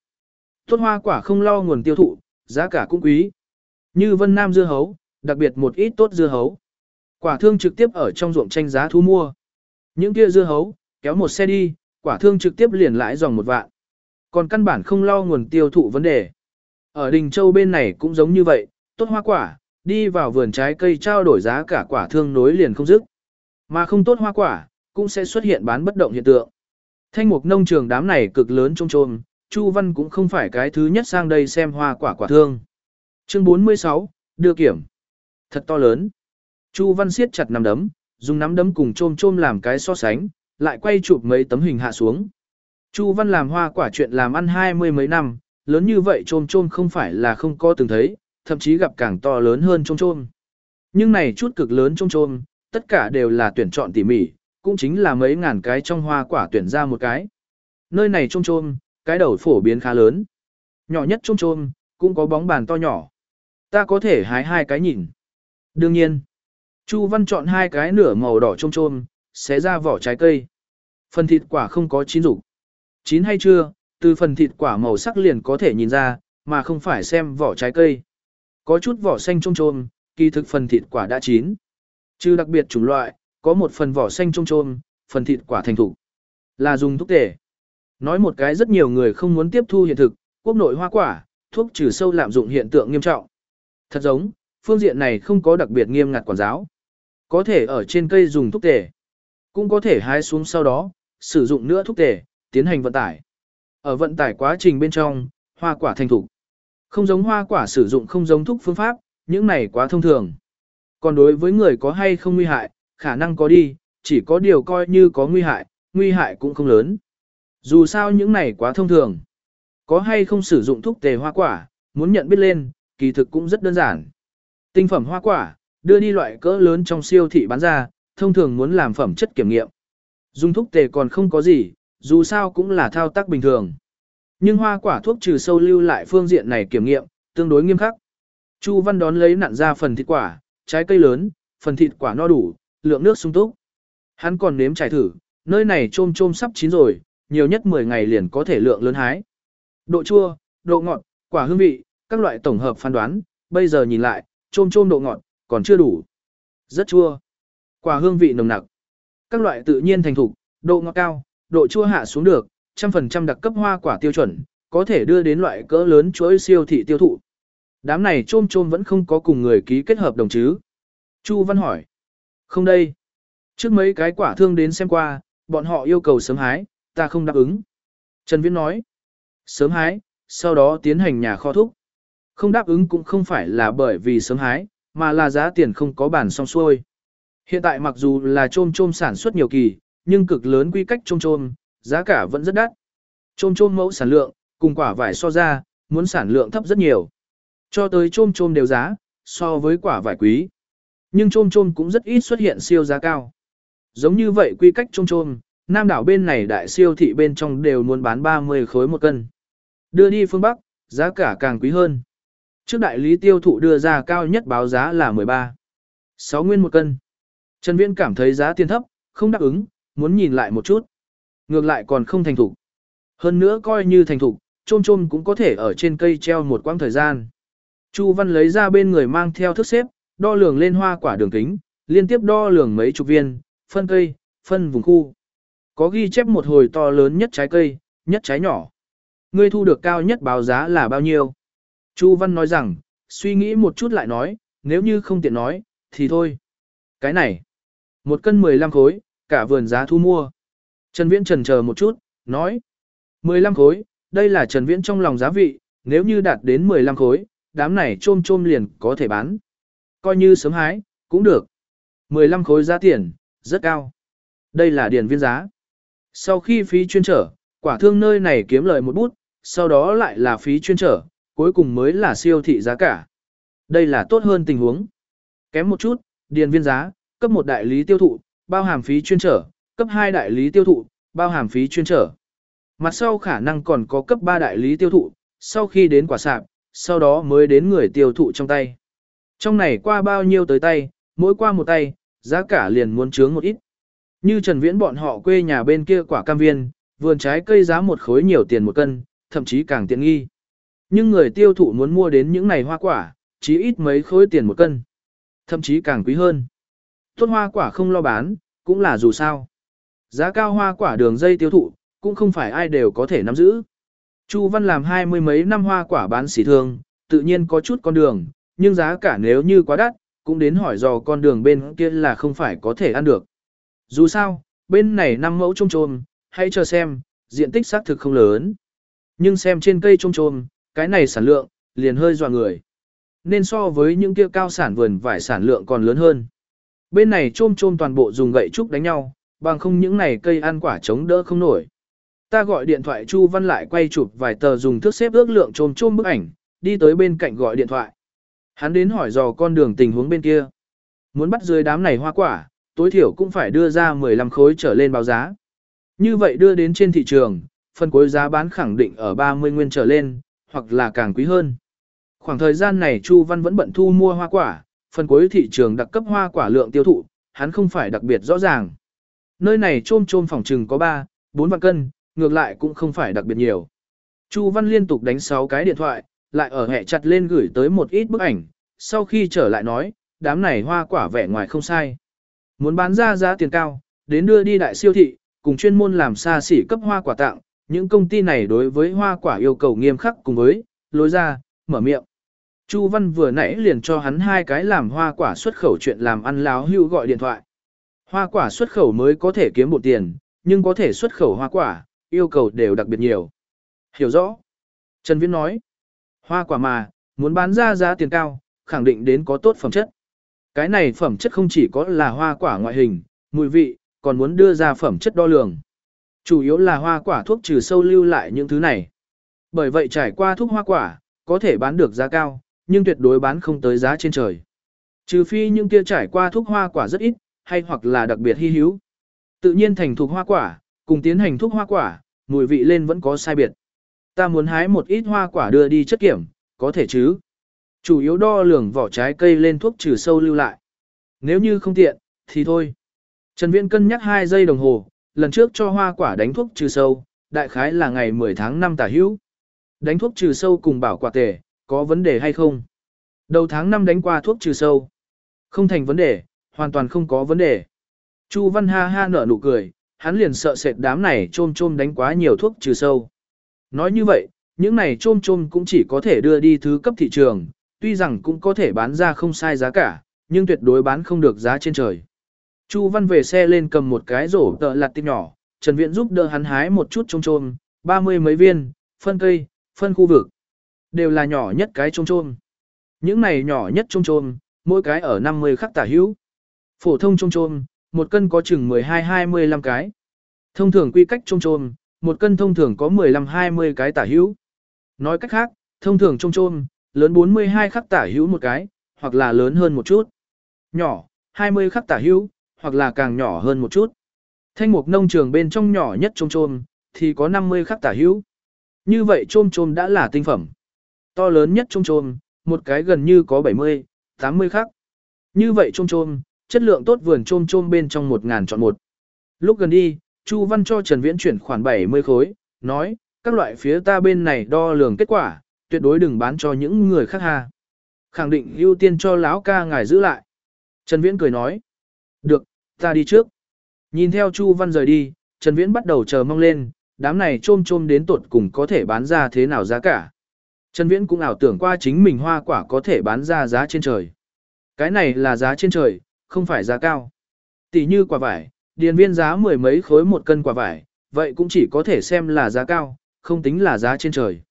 Speaker 1: Tốt hoa quả không lo nguồn tiêu thụ, giá cả cũng quý. Như Vân Nam dưa hấu, đặc biệt một ít tốt dưa hấu. Quả thương trực tiếp ở trong ruộng tranh giá thu mua. Những kia dưa hấu, kéo một xe đi, quả thương trực tiếp liền lãi dòng một vạn. Còn căn bản không lo nguồn tiêu thụ vấn đề. Ở Đình Châu bên này cũng giống như vậy, tốt hoa quả, đi vào vườn trái cây trao đổi giá cả quả thương nối liền không dứt. Mà không tốt hoa quả, cũng sẽ xuất hiện bán bất động hiện tượng. Thanh mục nông trường đám này cực lớn trông trôm, Chu Văn cũng không phải cái thứ nhất sang đây xem hoa quả quả thương. Chương 46, đưa kiểm. Thật to lớn. Chu Văn siết chặt nắm đấm, dùng nắm đấm cùng trôm trôm làm cái so sánh, lại quay chụp mấy tấm hình hạ xuống. Chu Văn làm hoa quả chuyện làm ăn hai mươi mấy năm, lớn như vậy trôm trôm không phải là không có từng thấy, thậm chí gặp càng to lớn hơn trôm trôm. Nhưng này chút cực lớn trôm trôm, tất cả đều là tuyển chọn tỉ mỉ, cũng chính là mấy ngàn cái trong hoa quả tuyển ra một cái. Nơi này trôm trôm, cái đầu phổ biến khá lớn. Nhỏ nhất trôm trôm, cũng có bóng bàn to nhỏ. Ta có thể hái hai cái nhìn. Đương nhiên, Chu Văn chọn hai cái nửa màu đỏ trôm trôm, xé ra vỏ trái cây. Phần thịt quả không có chín rụng. Chín hay chưa, từ phần thịt quả màu sắc liền có thể nhìn ra, mà không phải xem vỏ trái cây. Có chút vỏ xanh trông trôm, kỳ thực phần thịt quả đã chín. Trừ đặc biệt chủng loại, có một phần vỏ xanh trông trôm, phần thịt quả thành thủ. Là dùng thuốc tể. Nói một cái rất nhiều người không muốn tiếp thu hiện thực, quốc nội hoa quả, thuốc trừ sâu lạm dụng hiện tượng nghiêm trọng. Thật giống, phương diện này không có đặc biệt nghiêm ngặt quản giáo. Có thể ở trên cây dùng thuốc tể, cũng có thể hái xuống sau đó, sử dụng nữa thuốc tể, tiến hành vận tải. Ở vận tải quá trình bên trong, hoa quả thành thục Không giống hoa quả sử dụng không giống thuốc phương pháp, những này quá thông thường. Còn đối với người có hay không nguy hại, khả năng có đi, chỉ có điều coi như có nguy hại, nguy hại cũng không lớn. Dù sao những này quá thông thường. Có hay không sử dụng thuốc tề hoa quả, muốn nhận biết lên, kỳ thực cũng rất đơn giản. Tinh phẩm hoa quả, đưa đi loại cỡ lớn trong siêu thị bán ra, thông thường muốn làm phẩm chất kiểm nghiệm. Dùng thuốc tề còn không có gì, dù sao cũng là thao tác bình thường. Nhưng hoa quả thuốc trừ sâu lưu lại phương diện này kiểm nghiệm, tương đối nghiêm khắc. Chu Văn đón lấy nặn ra phần thịt quả, trái cây lớn, phần thịt quả no đủ, lượng nước sung túc. Hắn còn nếm trải thử, nơi này trôm trôm sắp chín rồi, nhiều nhất 10 ngày liền có thể lượng lớn hái. Độ chua, độ ngọt, quả hương vị, các loại tổng hợp phán đoán, bây giờ nhìn lại, trôm trôm độ ngọt, còn chưa đủ. Rất chua. Quả hương vị nồng nặc. Các loại tự nhiên thành thục, độ ngọt cao, độ chua hạ xuống được, trăm phần trăm đặc cấp hoa quả tiêu chuẩn, có thể đưa đến loại cỡ lớn chuỗi siêu thị tiêu thụ. Đám này trôm trôm vẫn không có cùng người ký kết hợp đồng chứ. Chu Văn hỏi. Không đây. Trước mấy cái quả thương đến xem qua, bọn họ yêu cầu sớm hái, ta không đáp ứng. Trần Viễn nói. Sớm hái, sau đó tiến hành nhà kho thúc. Không đáp ứng cũng không phải là bởi vì sớm hái, mà là giá tiền không có bản song xuôi. Hiện tại mặc dù là trôm trôm sản xuất nhiều kỳ, nhưng cực lớn quy cách trôm trôm, giá cả vẫn rất đắt. Trôm trôm mẫu sản lượng, cùng quả vải so ra, muốn sản lượng thấp rất nhiều. Cho tới trôm trôm đều giá, so với quả vải quý. Nhưng trôm trôm cũng rất ít xuất hiện siêu giá cao. Giống như vậy quy cách trôm trôm, Nam đảo bên này đại siêu thị bên trong đều muốn bán 30 khối một cân. Đưa đi phương Bắc, giá cả càng quý hơn. Trước đại lý tiêu thụ đưa ra cao nhất báo giá là 13. 6 nguyên một cân. Trần Viễn cảm thấy giá tiền thấp, không đáp ứng, muốn nhìn lại một chút. Ngược lại còn không thành thục. Hơn nữa coi như thành thục, trôm trôm cũng có thể ở trên cây treo một quãng thời gian. Chu Văn lấy ra bên người mang theo thước xếp, đo lường lên hoa quả đường kính, liên tiếp đo lường mấy chục viên, phân cây, phân vùng khu. Có ghi chép một hồi to lớn nhất trái cây, nhất trái nhỏ. Ngươi thu được cao nhất báo giá là bao nhiêu? Chu Văn nói rằng, suy nghĩ một chút lại nói, nếu như không tiện nói, thì thôi. Cái này, một cân 15 khối, cả vườn giá thu mua. Trần Viễn trần chờ một chút, nói, 15 khối, đây là Trần Viễn trong lòng giá vị, nếu như đạt đến 15 khối, đám này trôm trôm liền có thể bán. Coi như sớm hái, cũng được. 15 khối giá tiền, rất cao. Đây là điền viên giá. Sau khi phí chuyên trở, quả thương nơi này kiếm lợi một bút, sau đó lại là phí chuyên trở, cuối cùng mới là siêu thị giá cả. Đây là tốt hơn tình huống. Kém một chút, điền viên giá, cấp một đại lý tiêu thụ, bao hàm phí chuyên trở, cấp 2 đại lý tiêu thụ, bao hàm phí chuyên trở. Mặt sau khả năng còn có cấp 3 đại lý tiêu thụ, sau khi đến quả sạp, sau đó mới đến người tiêu thụ trong tay. Trong này qua bao nhiêu tới tay, mỗi qua một tay, giá cả liền muốn chướng một ít. Như Trần Viễn bọn họ quê nhà bên kia quả cam viên, vườn trái cây giá một khối nhiều tiền một cân, thậm chí càng tiện nghi. Nhưng người tiêu thụ muốn mua đến những này hoa quả, chỉ ít mấy khối tiền một cân. Thậm chí càng quý hơn. Tốt hoa quả không lo bán, cũng là dù sao. Giá cao hoa quả đường dây tiêu thụ, cũng không phải ai đều có thể nắm giữ. Chu Văn làm hai mươi mấy năm hoa quả bán xỉ thương, tự nhiên có chút con đường, nhưng giá cả nếu như quá đắt, cũng đến hỏi dò con đường bên kia là không phải có thể ăn được. Dù sao, bên này năm mẫu trôm trôm, hãy chờ xem, diện tích xác thực không lớn. Nhưng xem trên cây trôm trôm, cái này sản lượng, liền hơi dọa người. Nên so với những kia cao sản vườn vải sản lượng còn lớn hơn. Bên này trôm trôm toàn bộ dùng gậy trúc đánh nhau, bằng không những này cây ăn quả chống đỡ không nổi. Ta gọi điện thoại Chu Văn lại quay chụp vài tờ dùng thước xếp ước lượng trôm trôm bức ảnh, đi tới bên cạnh gọi điện thoại. Hắn đến hỏi dò con đường tình huống bên kia. Muốn bắt dưới đám này hoa quả, tối thiểu cũng phải đưa ra 15 khối trở lên báo giá. Như vậy đưa đến trên thị trường, phần cuối giá bán khẳng định ở 30 nguyên trở lên, hoặc là càng quý hơn. Khoảng thời gian này Chu Văn vẫn bận thu mua hoa quả, phần cuối thị trường đặc cấp hoa quả lượng tiêu thụ, hắn không phải đặc biệt rõ ràng. Nơi này trôm trôm phòng trừng có 3, 4 vạn cân, ngược lại cũng không phải đặc biệt nhiều. Chu Văn liên tục đánh 6 cái điện thoại, lại ở hẹ chặt lên gửi tới một ít bức ảnh, sau khi trở lại nói, đám này hoa quả vẻ ngoài không sai. Muốn bán ra giá tiền cao, đến đưa đi đại siêu thị, cùng chuyên môn làm xa xỉ cấp hoa quả tặng, những công ty này đối với hoa quả yêu cầu nghiêm khắc cùng với, lối ra, mở miệng. Chu Văn vừa nãy liền cho hắn hai cái làm hoa quả xuất khẩu chuyện làm ăn láo hưu gọi điện thoại. Hoa quả xuất khẩu mới có thể kiếm bộ tiền, nhưng có thể xuất khẩu hoa quả, yêu cầu đều đặc biệt nhiều. Hiểu rõ. Trần Viễn nói, hoa quả mà, muốn bán ra giá tiền cao, khẳng định đến có tốt phẩm chất. Cái này phẩm chất không chỉ có là hoa quả ngoại hình, mùi vị, còn muốn đưa ra phẩm chất đo lường. Chủ yếu là hoa quả thuốc trừ sâu lưu lại những thứ này. Bởi vậy trải qua thuốc hoa quả, có thể bán được giá cao, nhưng tuyệt đối bán không tới giá trên trời. Trừ phi những kia trải qua thuốc hoa quả rất ít, hay hoặc là đặc biệt hy hữu. Tự nhiên thành thuộc hoa quả, cùng tiến hành thuốc hoa quả, mùi vị lên vẫn có sai biệt. Ta muốn hái một ít hoa quả đưa đi chất kiểm, có thể chứ? Chủ yếu đo lường vỏ trái cây lên thuốc trừ sâu lưu lại. Nếu như không tiện, thì thôi. Trần Viễn cân nhắc 2 giây đồng hồ, lần trước cho hoa quả đánh thuốc trừ sâu, đại khái là ngày 10 tháng 5 tả hữu. Đánh thuốc trừ sâu cùng bảo quả tề, có vấn đề hay không? Đầu tháng 5 đánh qua thuốc trừ sâu. Không thành vấn đề, hoàn toàn không có vấn đề. Chu Văn ha ha nở nụ cười, hắn liền sợ sệt đám này trôm trôm đánh quá nhiều thuốc trừ sâu. Nói như vậy, những này trôm trôm cũng chỉ có thể đưa đi thứ cấp thị trường, tuy rằng cũng có thể bán ra không sai giá cả, nhưng tuyệt đối bán không được giá trên trời. Chu Văn về xe lên cầm một cái rổ tợ lặt tim nhỏ, Trần Viễn giúp đỡ hắn hái một chút trôm trôm, ba mươi mấy viên, phân cây, phân khu vực. Đều là nhỏ nhất cái trôm trôm. Những này nhỏ nhất trôm trôm, mỗi cái ở 50 khắc tả hữu. Phổ thông trôm trôm, một cân có chừng 12-25 cái. Thông thường quy cách trôm trôm, một cân thông thường có 15-20 cái tả hữu. Nói cách khác, thông thường trôm trôm, lớn 42 khắc tả hữu một cái, hoặc là lớn hơn một chút. Nhỏ, 20 khắc tả hữu, hoặc là càng nhỏ hơn một chút. Thanh mục nông trường bên trong nhỏ nhất trôm trôm, thì có 50 khắc tả hữu. Như vậy trôm trôm đã là tinh phẩm. To lớn nhất trôm trôm, một cái gần như có 70, 80 khắc. Như vậy trôm trôm, chất lượng tốt vườn trôm trôm bên trong 1.000 chọn một. Lúc gần đi, Chu Văn cho Trần Viễn chuyển khoản 70 khối, nói, các loại phía ta bên này đo lường kết quả, tuyệt đối đừng bán cho những người khác ha. Khẳng định ưu tiên cho lão ca ngài giữ lại. Trần Viễn cười nói, được, ta đi trước. Nhìn theo Chu Văn rời đi, Trần Viễn bắt đầu chờ mong lên, đám này trôm trôm đến tột cùng có thể bán ra thế nào giá cả. Trần Viễn cũng ảo tưởng qua chính mình hoa quả có thể bán ra giá trên trời. Cái này là giá trên trời, không phải giá cao. Tỷ như quả vải, điền viên giá mười mấy khối một cân quả vải, vậy cũng chỉ có thể xem là giá cao, không tính là giá trên trời.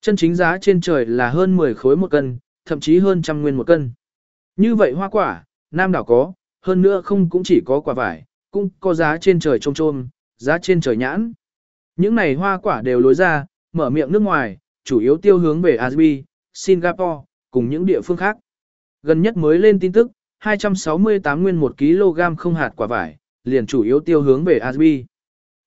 Speaker 1: Chân chính giá trên trời là hơn 10 khối một cân, thậm chí hơn trăm nguyên một cân. Như vậy hoa quả, Nam đảo có, hơn nữa không cũng chỉ có quả vải, cũng có giá trên trời trôm trôm, giá trên trời nhãn. Những này hoa quả đều lối ra, mở miệng nước ngoài, chủ yếu tiêu hướng về Azbi, Singapore, cùng những địa phương khác. Gần nhất mới lên tin tức, 268 nguyên 1 kg không hạt quả vải, liền chủ yếu tiêu hướng về Azbi.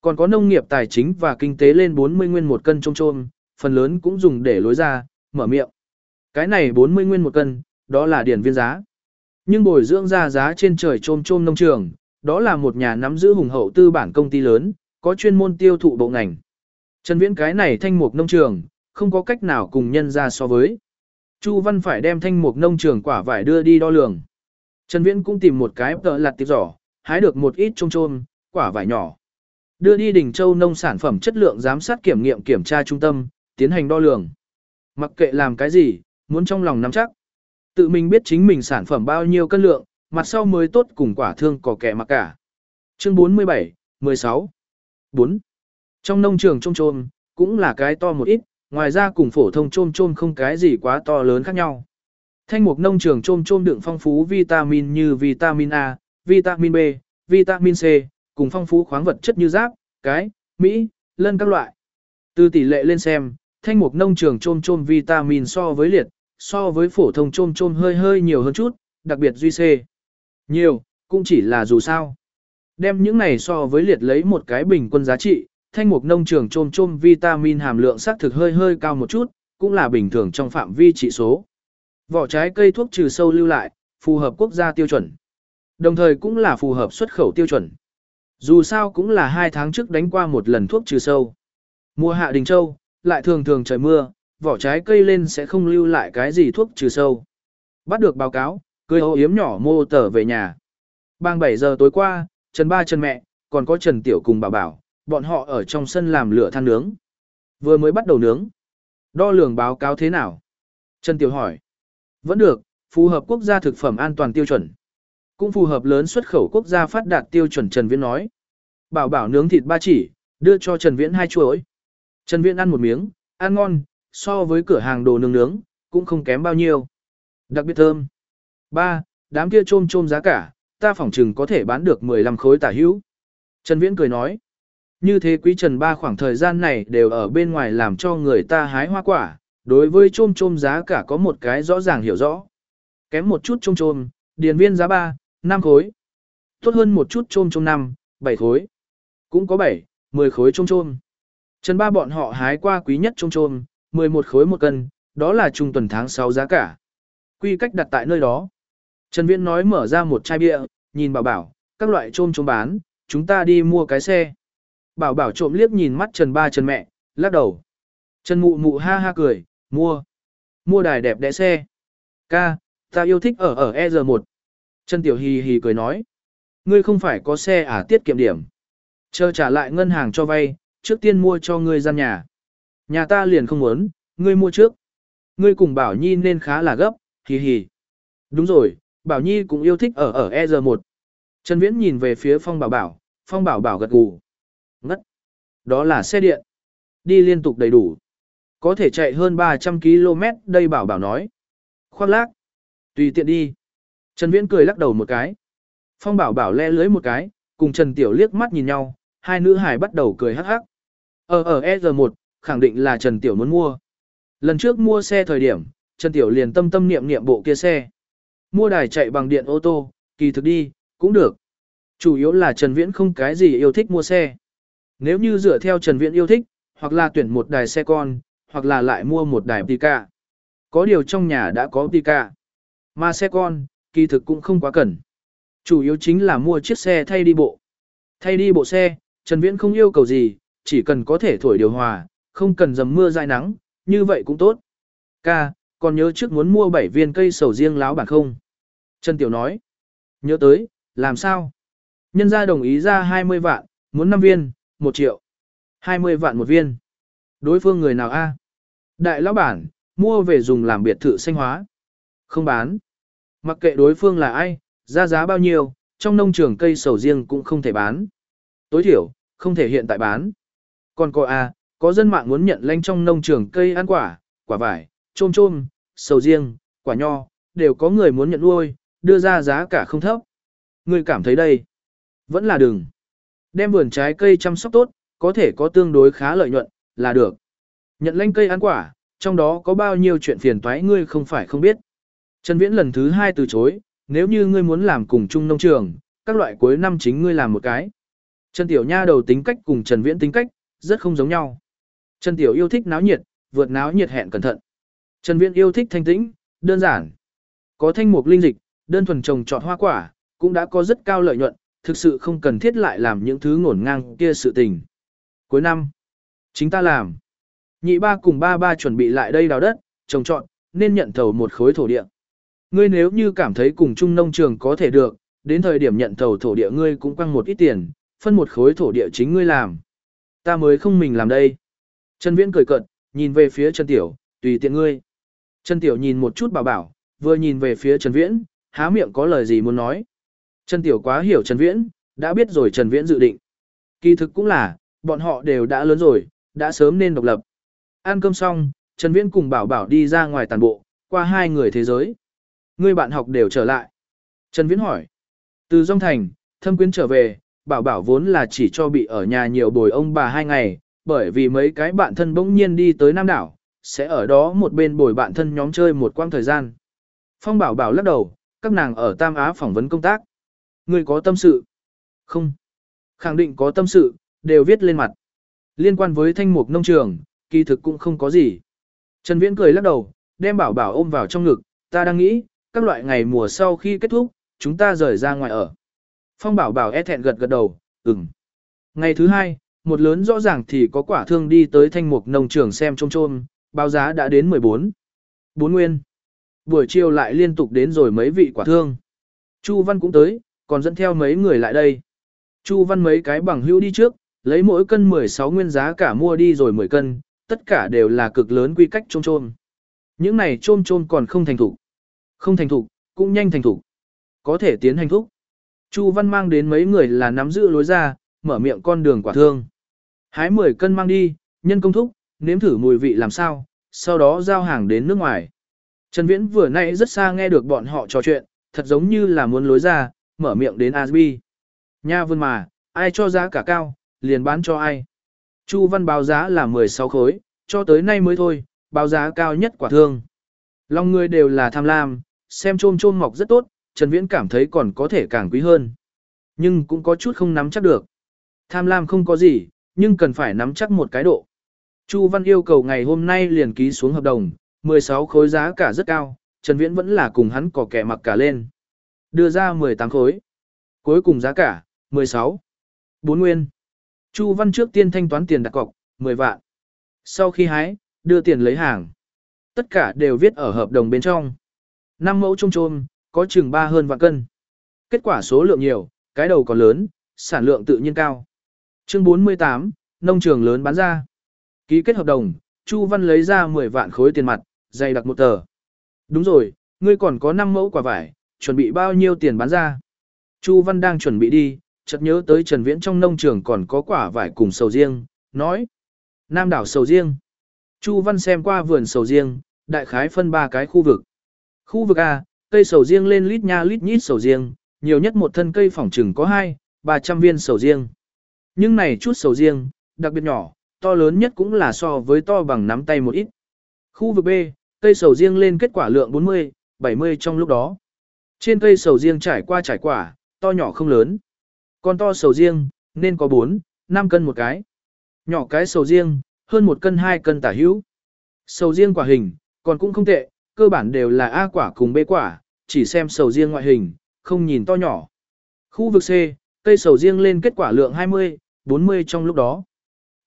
Speaker 1: Còn có nông nghiệp tài chính và kinh tế lên 40 nguyên một cân trôm trôm, phần lớn cũng dùng để lối ra, mở miệng. Cái này 40 nguyên một cân, đó là điển viên giá. Nhưng bồi dưỡng ra giá trên trời trôm trôm nông trường, đó là một nhà nắm giữ hùng hậu tư bản công ty lớn, có chuyên môn tiêu thụ bộ ngành. Trần Viễn cái này thanh mục nông trường, không có cách nào cùng nhân ra so với. Chu Văn phải đem thanh mục nông trường quả vải đưa đi đo lường. Trần Viễn cũng tìm một cái tợ lặt tiếp giỏ, hái được một ít trôm trôm, quả vải nhỏ. đưa đi đỉnh Châu nông sản phẩm chất lượng giám sát kiểm nghiệm kiểm tra trung tâm, tiến hành đo lường. Mặc kệ làm cái gì, muốn trong lòng nắm chắc. Tự mình biết chính mình sản phẩm bao nhiêu cân lượng, mặt sau mới tốt cùng quả thương có kẻ mặc cả. Chương 47, 16 4. Trong nông trường trôm trôm, cũng là cái to một ít, ngoài ra cùng phổ thông trôm trôm không cái gì quá to lớn khác nhau. Thanh mục nông trường trôm trôm đựng phong phú vitamin như vitamin A, vitamin B, vitamin C, cùng phong phú khoáng vật chất như giáp, cái, mỹ, lân các loại. Từ tỷ lệ lên xem, thanh mục nông trường trôm trôm vitamin so với liệt, so với phổ thông trôm trôm hơi hơi nhiều hơn chút, đặc biệt duy C. Nhiều, cũng chỉ là dù sao. Đem những này so với liệt lấy một cái bình quân giá trị, thanh mục nông trường trôm trôm vitamin hàm lượng xác thực hơi hơi cao một chút, cũng là bình thường trong phạm vi trị số. Vỏ trái cây thuốc trừ sâu lưu lại, phù hợp quốc gia tiêu chuẩn. Đồng thời cũng là phù hợp xuất khẩu tiêu chuẩn. Dù sao cũng là hai tháng trước đánh qua một lần thuốc trừ sâu. Mùa hạ đình châu, lại thường thường trời mưa, vỏ trái cây lên sẽ không lưu lại cái gì thuốc trừ sâu. Bắt được báo cáo, cười ô yếm nhỏ mô tờ về nhà. Bang 7 giờ tối qua, Trần Ba Trần Mẹ, còn có Trần Tiểu cùng bảo bảo, bọn họ ở trong sân làm lửa than nướng. Vừa mới bắt đầu nướng. Đo lường báo cáo thế nào? Trần Tiểu hỏi. Vẫn được, phù hợp quốc gia thực phẩm an toàn tiêu chuẩn. Cũng phù hợp lớn xuất khẩu quốc gia phát đạt tiêu chuẩn Trần Viễn nói. Bảo bảo nướng thịt ba chỉ, đưa cho Trần Viễn hai chuối. Trần Viễn ăn một miếng, ăn ngon, so với cửa hàng đồ nướng nướng, cũng không kém bao nhiêu. Đặc biệt thơm. Ba, đám kia trôm trôm giá cả, ta phỏng chừng có thể bán được 15 khối tả hữu. Trần Viễn cười nói. Như thế quý Trần Ba khoảng thời gian này đều ở bên ngoài làm cho người ta hái hoa quả, đối với chôm chôm giá cả có một cái rõ ràng hiểu rõ. Kém một chút chôm chôm, điền viên giá 3, 5 khối. Tốt hơn một chút chôm chôm 5, 7 khối. Cũng có 7, 10 khối chôm chôm. Trần Ba bọn họ hái qua quý nhất chôm chôm, 11 khối một cân, đó là trung tuần tháng 6 giá cả. Quy cách đặt tại nơi đó. Trần Viễn nói mở ra một chai bia, nhìn bảo bảo, các loại chôm chôm bán, chúng ta đi mua cái xe. Bảo bảo trộm liếc nhìn mắt Trần Ba Trần mẹ, lắc đầu. Trần mụ mụ ha ha cười, mua. Mua đài đẹp đẽ xe. Ca, ta yêu thích ở ở ER1. Trần Tiểu Hì hì cười nói. Ngươi không phải có xe à tiết kiệm điểm. Chờ trả lại ngân hàng cho vay, trước tiên mua cho ngươi gian nhà. Nhà ta liền không muốn, ngươi mua trước. Ngươi cùng Bảo Nhi nên khá là gấp, hì hì. Đúng rồi, Bảo Nhi cũng yêu thích ở ở ER1. Trần Viễn nhìn về phía Phong Bảo Bảo, Phong Bảo Bảo gật gù. Đó là xe điện. Đi liên tục đầy đủ. Có thể chạy hơn 300 km đây Bảo Bảo nói. Khoác lác. Tùy tiện đi. Trần Viễn cười lắc đầu một cái. Phong Bảo Bảo le lưới một cái, cùng Trần Tiểu liếc mắt nhìn nhau, hai nữ hài bắt đầu cười hắc hắc. Ở ở ER1, khẳng định là Trần Tiểu muốn mua. Lần trước mua xe thời điểm, Trần Tiểu liền tâm tâm niệm niệm bộ kia xe. Mua đài chạy bằng điện ô tô, kỳ thực đi, cũng được. Chủ yếu là Trần Viễn không cái gì yêu thích mua xe. Nếu như dựa theo Trần Viễn yêu thích, hoặc là tuyển một đài xe con, hoặc là lại mua một đài Tika. Có điều trong nhà đã có Tika. Mà xe con, kỳ thực cũng không quá cần. Chủ yếu chính là mua chiếc xe thay đi bộ. Thay đi bộ xe, Trần Viễn không yêu cầu gì, chỉ cần có thể thổi điều hòa, không cần dầm mưa dài nắng, như vậy cũng tốt. Ca, còn nhớ trước muốn mua 7 viên cây sầu riêng láo bản không? Trần Tiểu nói. Nhớ tới, làm sao? Nhân gia đồng ý ra 20 vạn, muốn 5 viên, 1 triệu. 20 vạn một viên. Đối phương người nào a? Đại lão bản, mua về dùng làm biệt thự xanh hóa. Không bán. Mặc kệ đối phương là ai, ra giá bao nhiêu, trong nông trường cây sầu riêng cũng không thể bán. Tối thiểu, không thể hiện tại bán. Còn có a, có dân mạng muốn nhận lãnh trong nông trường cây ăn quả, quả vải, trôm trôm, sầu riêng, quả nho, đều có người muốn nhận nuôi, đưa ra giá cả không thấp. Người cảm thấy đây, vẫn là đừng. Đem vườn trái cây chăm sóc tốt, có thể có tương đối khá lợi nhuận, là được. Nhận lãnh cây ăn quả, trong đó có bao nhiêu chuyện phiền toái ngươi không phải không biết. Trần Viễn lần thứ hai từ chối, nếu như ngươi muốn làm cùng chung nông trường, các loại cuối năm chính ngươi làm một cái. Trần Tiểu Nha đầu tính cách cùng Trần Viễn tính cách, rất không giống nhau. Trần Tiểu yêu thích náo nhiệt, vượt náo nhiệt hẹn cẩn thận. Trần Viễn yêu thích thanh tĩnh, đơn giản. Có thanh mục linh dịch, đơn thuần trồng trọt hoa quả, cũng đã có rất cao lợi nhuận, thực sự không cần thiết lại làm những thứ ngổn ngang kia sự tình. Cuối năm, chính ta làm. Nhị ba cùng ba ba chuẩn bị lại đây đào đất, trồng trọt, nên nhận thầu một khối thổ địa. Ngươi nếu như cảm thấy cùng chung nông trường có thể được, đến thời điểm nhận thầu thổ địa ngươi cũng quăng một ít tiền, phân một khối thổ địa chính ngươi làm. Ta mới không mình làm đây. Trần Viễn cười cợt, nhìn về phía Trần Tiểu, tùy tiện ngươi. Trần Tiểu nhìn một chút bảo bảo, vừa nhìn về phía Trần Viễn, há miệng có lời gì muốn nói. Trần Tiểu quá hiểu Trần Viễn, đã biết rồi Trần Viễn dự định. Kỳ thực cũng là, bọn họ đều đã lớn rồi, đã sớm nên độc lập. Ăn cơm xong, Trần Viễn cùng Bảo Bảo đi ra ngoài tàn bộ, qua hai người thế giới. Người bạn học đều trở lại. Trần Viễn hỏi. Từ Dông Thành, thâm quyến trở về, Bảo Bảo vốn là chỉ cho bị ở nhà nhiều bồi ông bà hai ngày, bởi vì mấy cái bạn thân bỗng nhiên đi tới Nam Đảo, sẽ ở đó một bên bồi bạn thân nhóm chơi một quãng thời gian. Phong Bảo Bảo lắc đầu, các nàng ở Tam Á phỏng vấn công tác. Người có tâm sự? Không. Khẳng định có tâm sự, đều viết lên mặt. Liên quan với thanh mục nông trường, kỳ thực cũng không có gì. Trần Viễn cười lắc đầu, đem bảo bảo ôm vào trong ngực, ta đang nghĩ, các loại ngày mùa sau khi kết thúc, chúng ta rời ra ngoài ở. Phong bảo bảo e thẹn gật gật đầu, ừm. Ngày thứ hai, một lớn rõ ràng thì có quả thương đi tới thanh mục nông trường xem trông trôm, báo giá đã đến 14. 4 nguyên. Buổi chiều lại liên tục đến rồi mấy vị quả thương. Chu Văn cũng tới, còn dẫn theo mấy người lại đây. Chu Văn mấy cái bằng hữu đi trước, lấy mỗi cân 16 nguyên giá cả mua đi rồi 10 cân, tất cả đều là cực lớn quy cách trôm trôm. Những này trôm trôm còn không thành thủ, Không thành thủ, cũng nhanh thành thủ, Có thể tiến hành thúc. Chu Văn mang đến mấy người là nắm giữ lối ra, mở miệng con đường quả thương. Hái 10 cân mang đi, nhân công thúc, nếm thử mùi vị làm sao, sau đó giao hàng đến nước ngoài. Trần Viễn vừa nãy rất xa nghe được bọn họ trò chuyện, thật giống như là muốn lối ra, mở miệng đến Asbi. Nha vân mà, ai cho giá cả cao, liền bán cho ai. Chu Văn báo giá là 16 khối, cho tới nay mới thôi, báo giá cao nhất quả thương. Long người đều là tham lam, xem trôm trôm mọc rất tốt, Trần Viễn cảm thấy còn có thể càng quý hơn. Nhưng cũng có chút không nắm chắc được. Tham lam không có gì, nhưng cần phải nắm chắc một cái độ. Chu Văn yêu cầu ngày hôm nay liền ký xuống hợp đồng, 16 khối giá cả rất cao, Trần Viễn vẫn là cùng hắn cỏ kẻ mặc cả lên. Đưa ra 18 khối. Cuối cùng giá cả, 16. 4 nguyên. Chu Văn trước tiên thanh toán tiền đặt cọc, 10 vạn. Sau khi hái, đưa tiền lấy hàng. Tất cả đều viết ở hợp đồng bên trong. 5 mẫu trông trôm, có chừng 3 hơn vạn cân. Kết quả số lượng nhiều, cái đầu còn lớn, sản lượng tự nhiên cao. Chương 48, nông trường lớn bán ra. Ký kết hợp đồng, Chu Văn lấy ra 10 vạn khối tiền mặt, dày đặc một tờ. Đúng rồi, ngươi còn có 5 mẫu quả vải, chuẩn bị bao nhiêu tiền bán ra? Chu Văn đang chuẩn bị đi, chợt nhớ tới Trần Viễn trong nông trường còn có quả vải cùng sầu riêng, nói. Nam đảo sầu riêng. Chu Văn xem qua vườn sầu riêng, đại khái phân ba cái khu vực. Khu vực A, cây sầu riêng lên lít nha lít nhít sầu riêng, nhiều nhất một thân cây phỏng trừng có 2, 300 viên sầu riêng. Nhưng này chút sầu riêng, đặc biệt nhỏ, to lớn nhất cũng là so với to bằng nắm tay một ít. Khu vực B, cây sầu riêng lên kết quả lượng 40, 70 trong lúc đó. Trên cây sầu riêng trải qua trải quả, to nhỏ không lớn. Con to sầu riêng, nên có 4, 5 cân một cái. Nhỏ cái sầu riêng, hơn 1 cân 2 cân tả hữu. Sầu riêng quả hình, còn cũng không tệ, cơ bản đều là A quả cùng B quả, chỉ xem sầu riêng ngoại hình, không nhìn to nhỏ. Khu vực C, cây sầu riêng lên kết quả lượng 20, 40 trong lúc đó.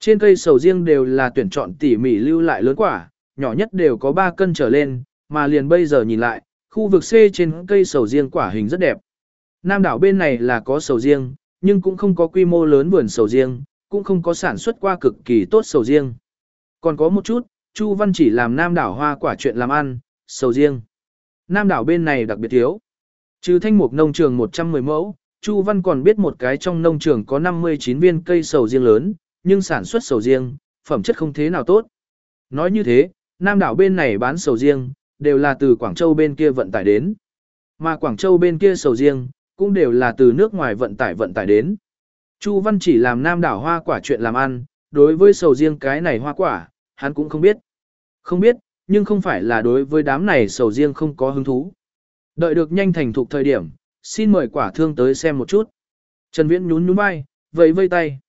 Speaker 1: Trên cây sầu riêng đều là tuyển chọn tỉ mỉ lưu lại lớn quả, nhỏ nhất đều có 3 cân trở lên, mà liền bây giờ nhìn lại, khu vực C trên cây sầu riêng quả hình rất đẹp. Nam đảo bên này là có sầu riêng, nhưng cũng không có quy mô lớn vườn sầu riêng, cũng không có sản xuất qua cực kỳ tốt sầu riêng. Còn có một chút, Chu Văn chỉ làm Nam đảo hoa quả chuyện làm ăn, sầu riêng. Nam đảo bên này đặc biệt thiếu. Trừ thanh mục nông trường 110 mẫu, Chu Văn còn biết một cái trong nông trường có 59 viên cây sầu riêng lớn, nhưng sản xuất sầu riêng, phẩm chất không thế nào tốt. Nói như thế, Nam đảo bên này bán sầu riêng, đều là từ Quảng Châu bên kia vận tải đến. Mà Quảng Châu bên kia sầu riêng, cũng đều là từ nước ngoài vận tải vận tải đến. Chu Văn chỉ làm nam đảo hoa quả chuyện làm ăn, đối với sầu riêng cái này hoa quả, hắn cũng không biết. Không biết, nhưng không phải là đối với đám này sầu riêng không có hứng thú. Đợi được nhanh thành thục thời điểm, xin mời quả thương tới xem một chút. Trần Viễn nhún nhún vai, vẫy vây tay.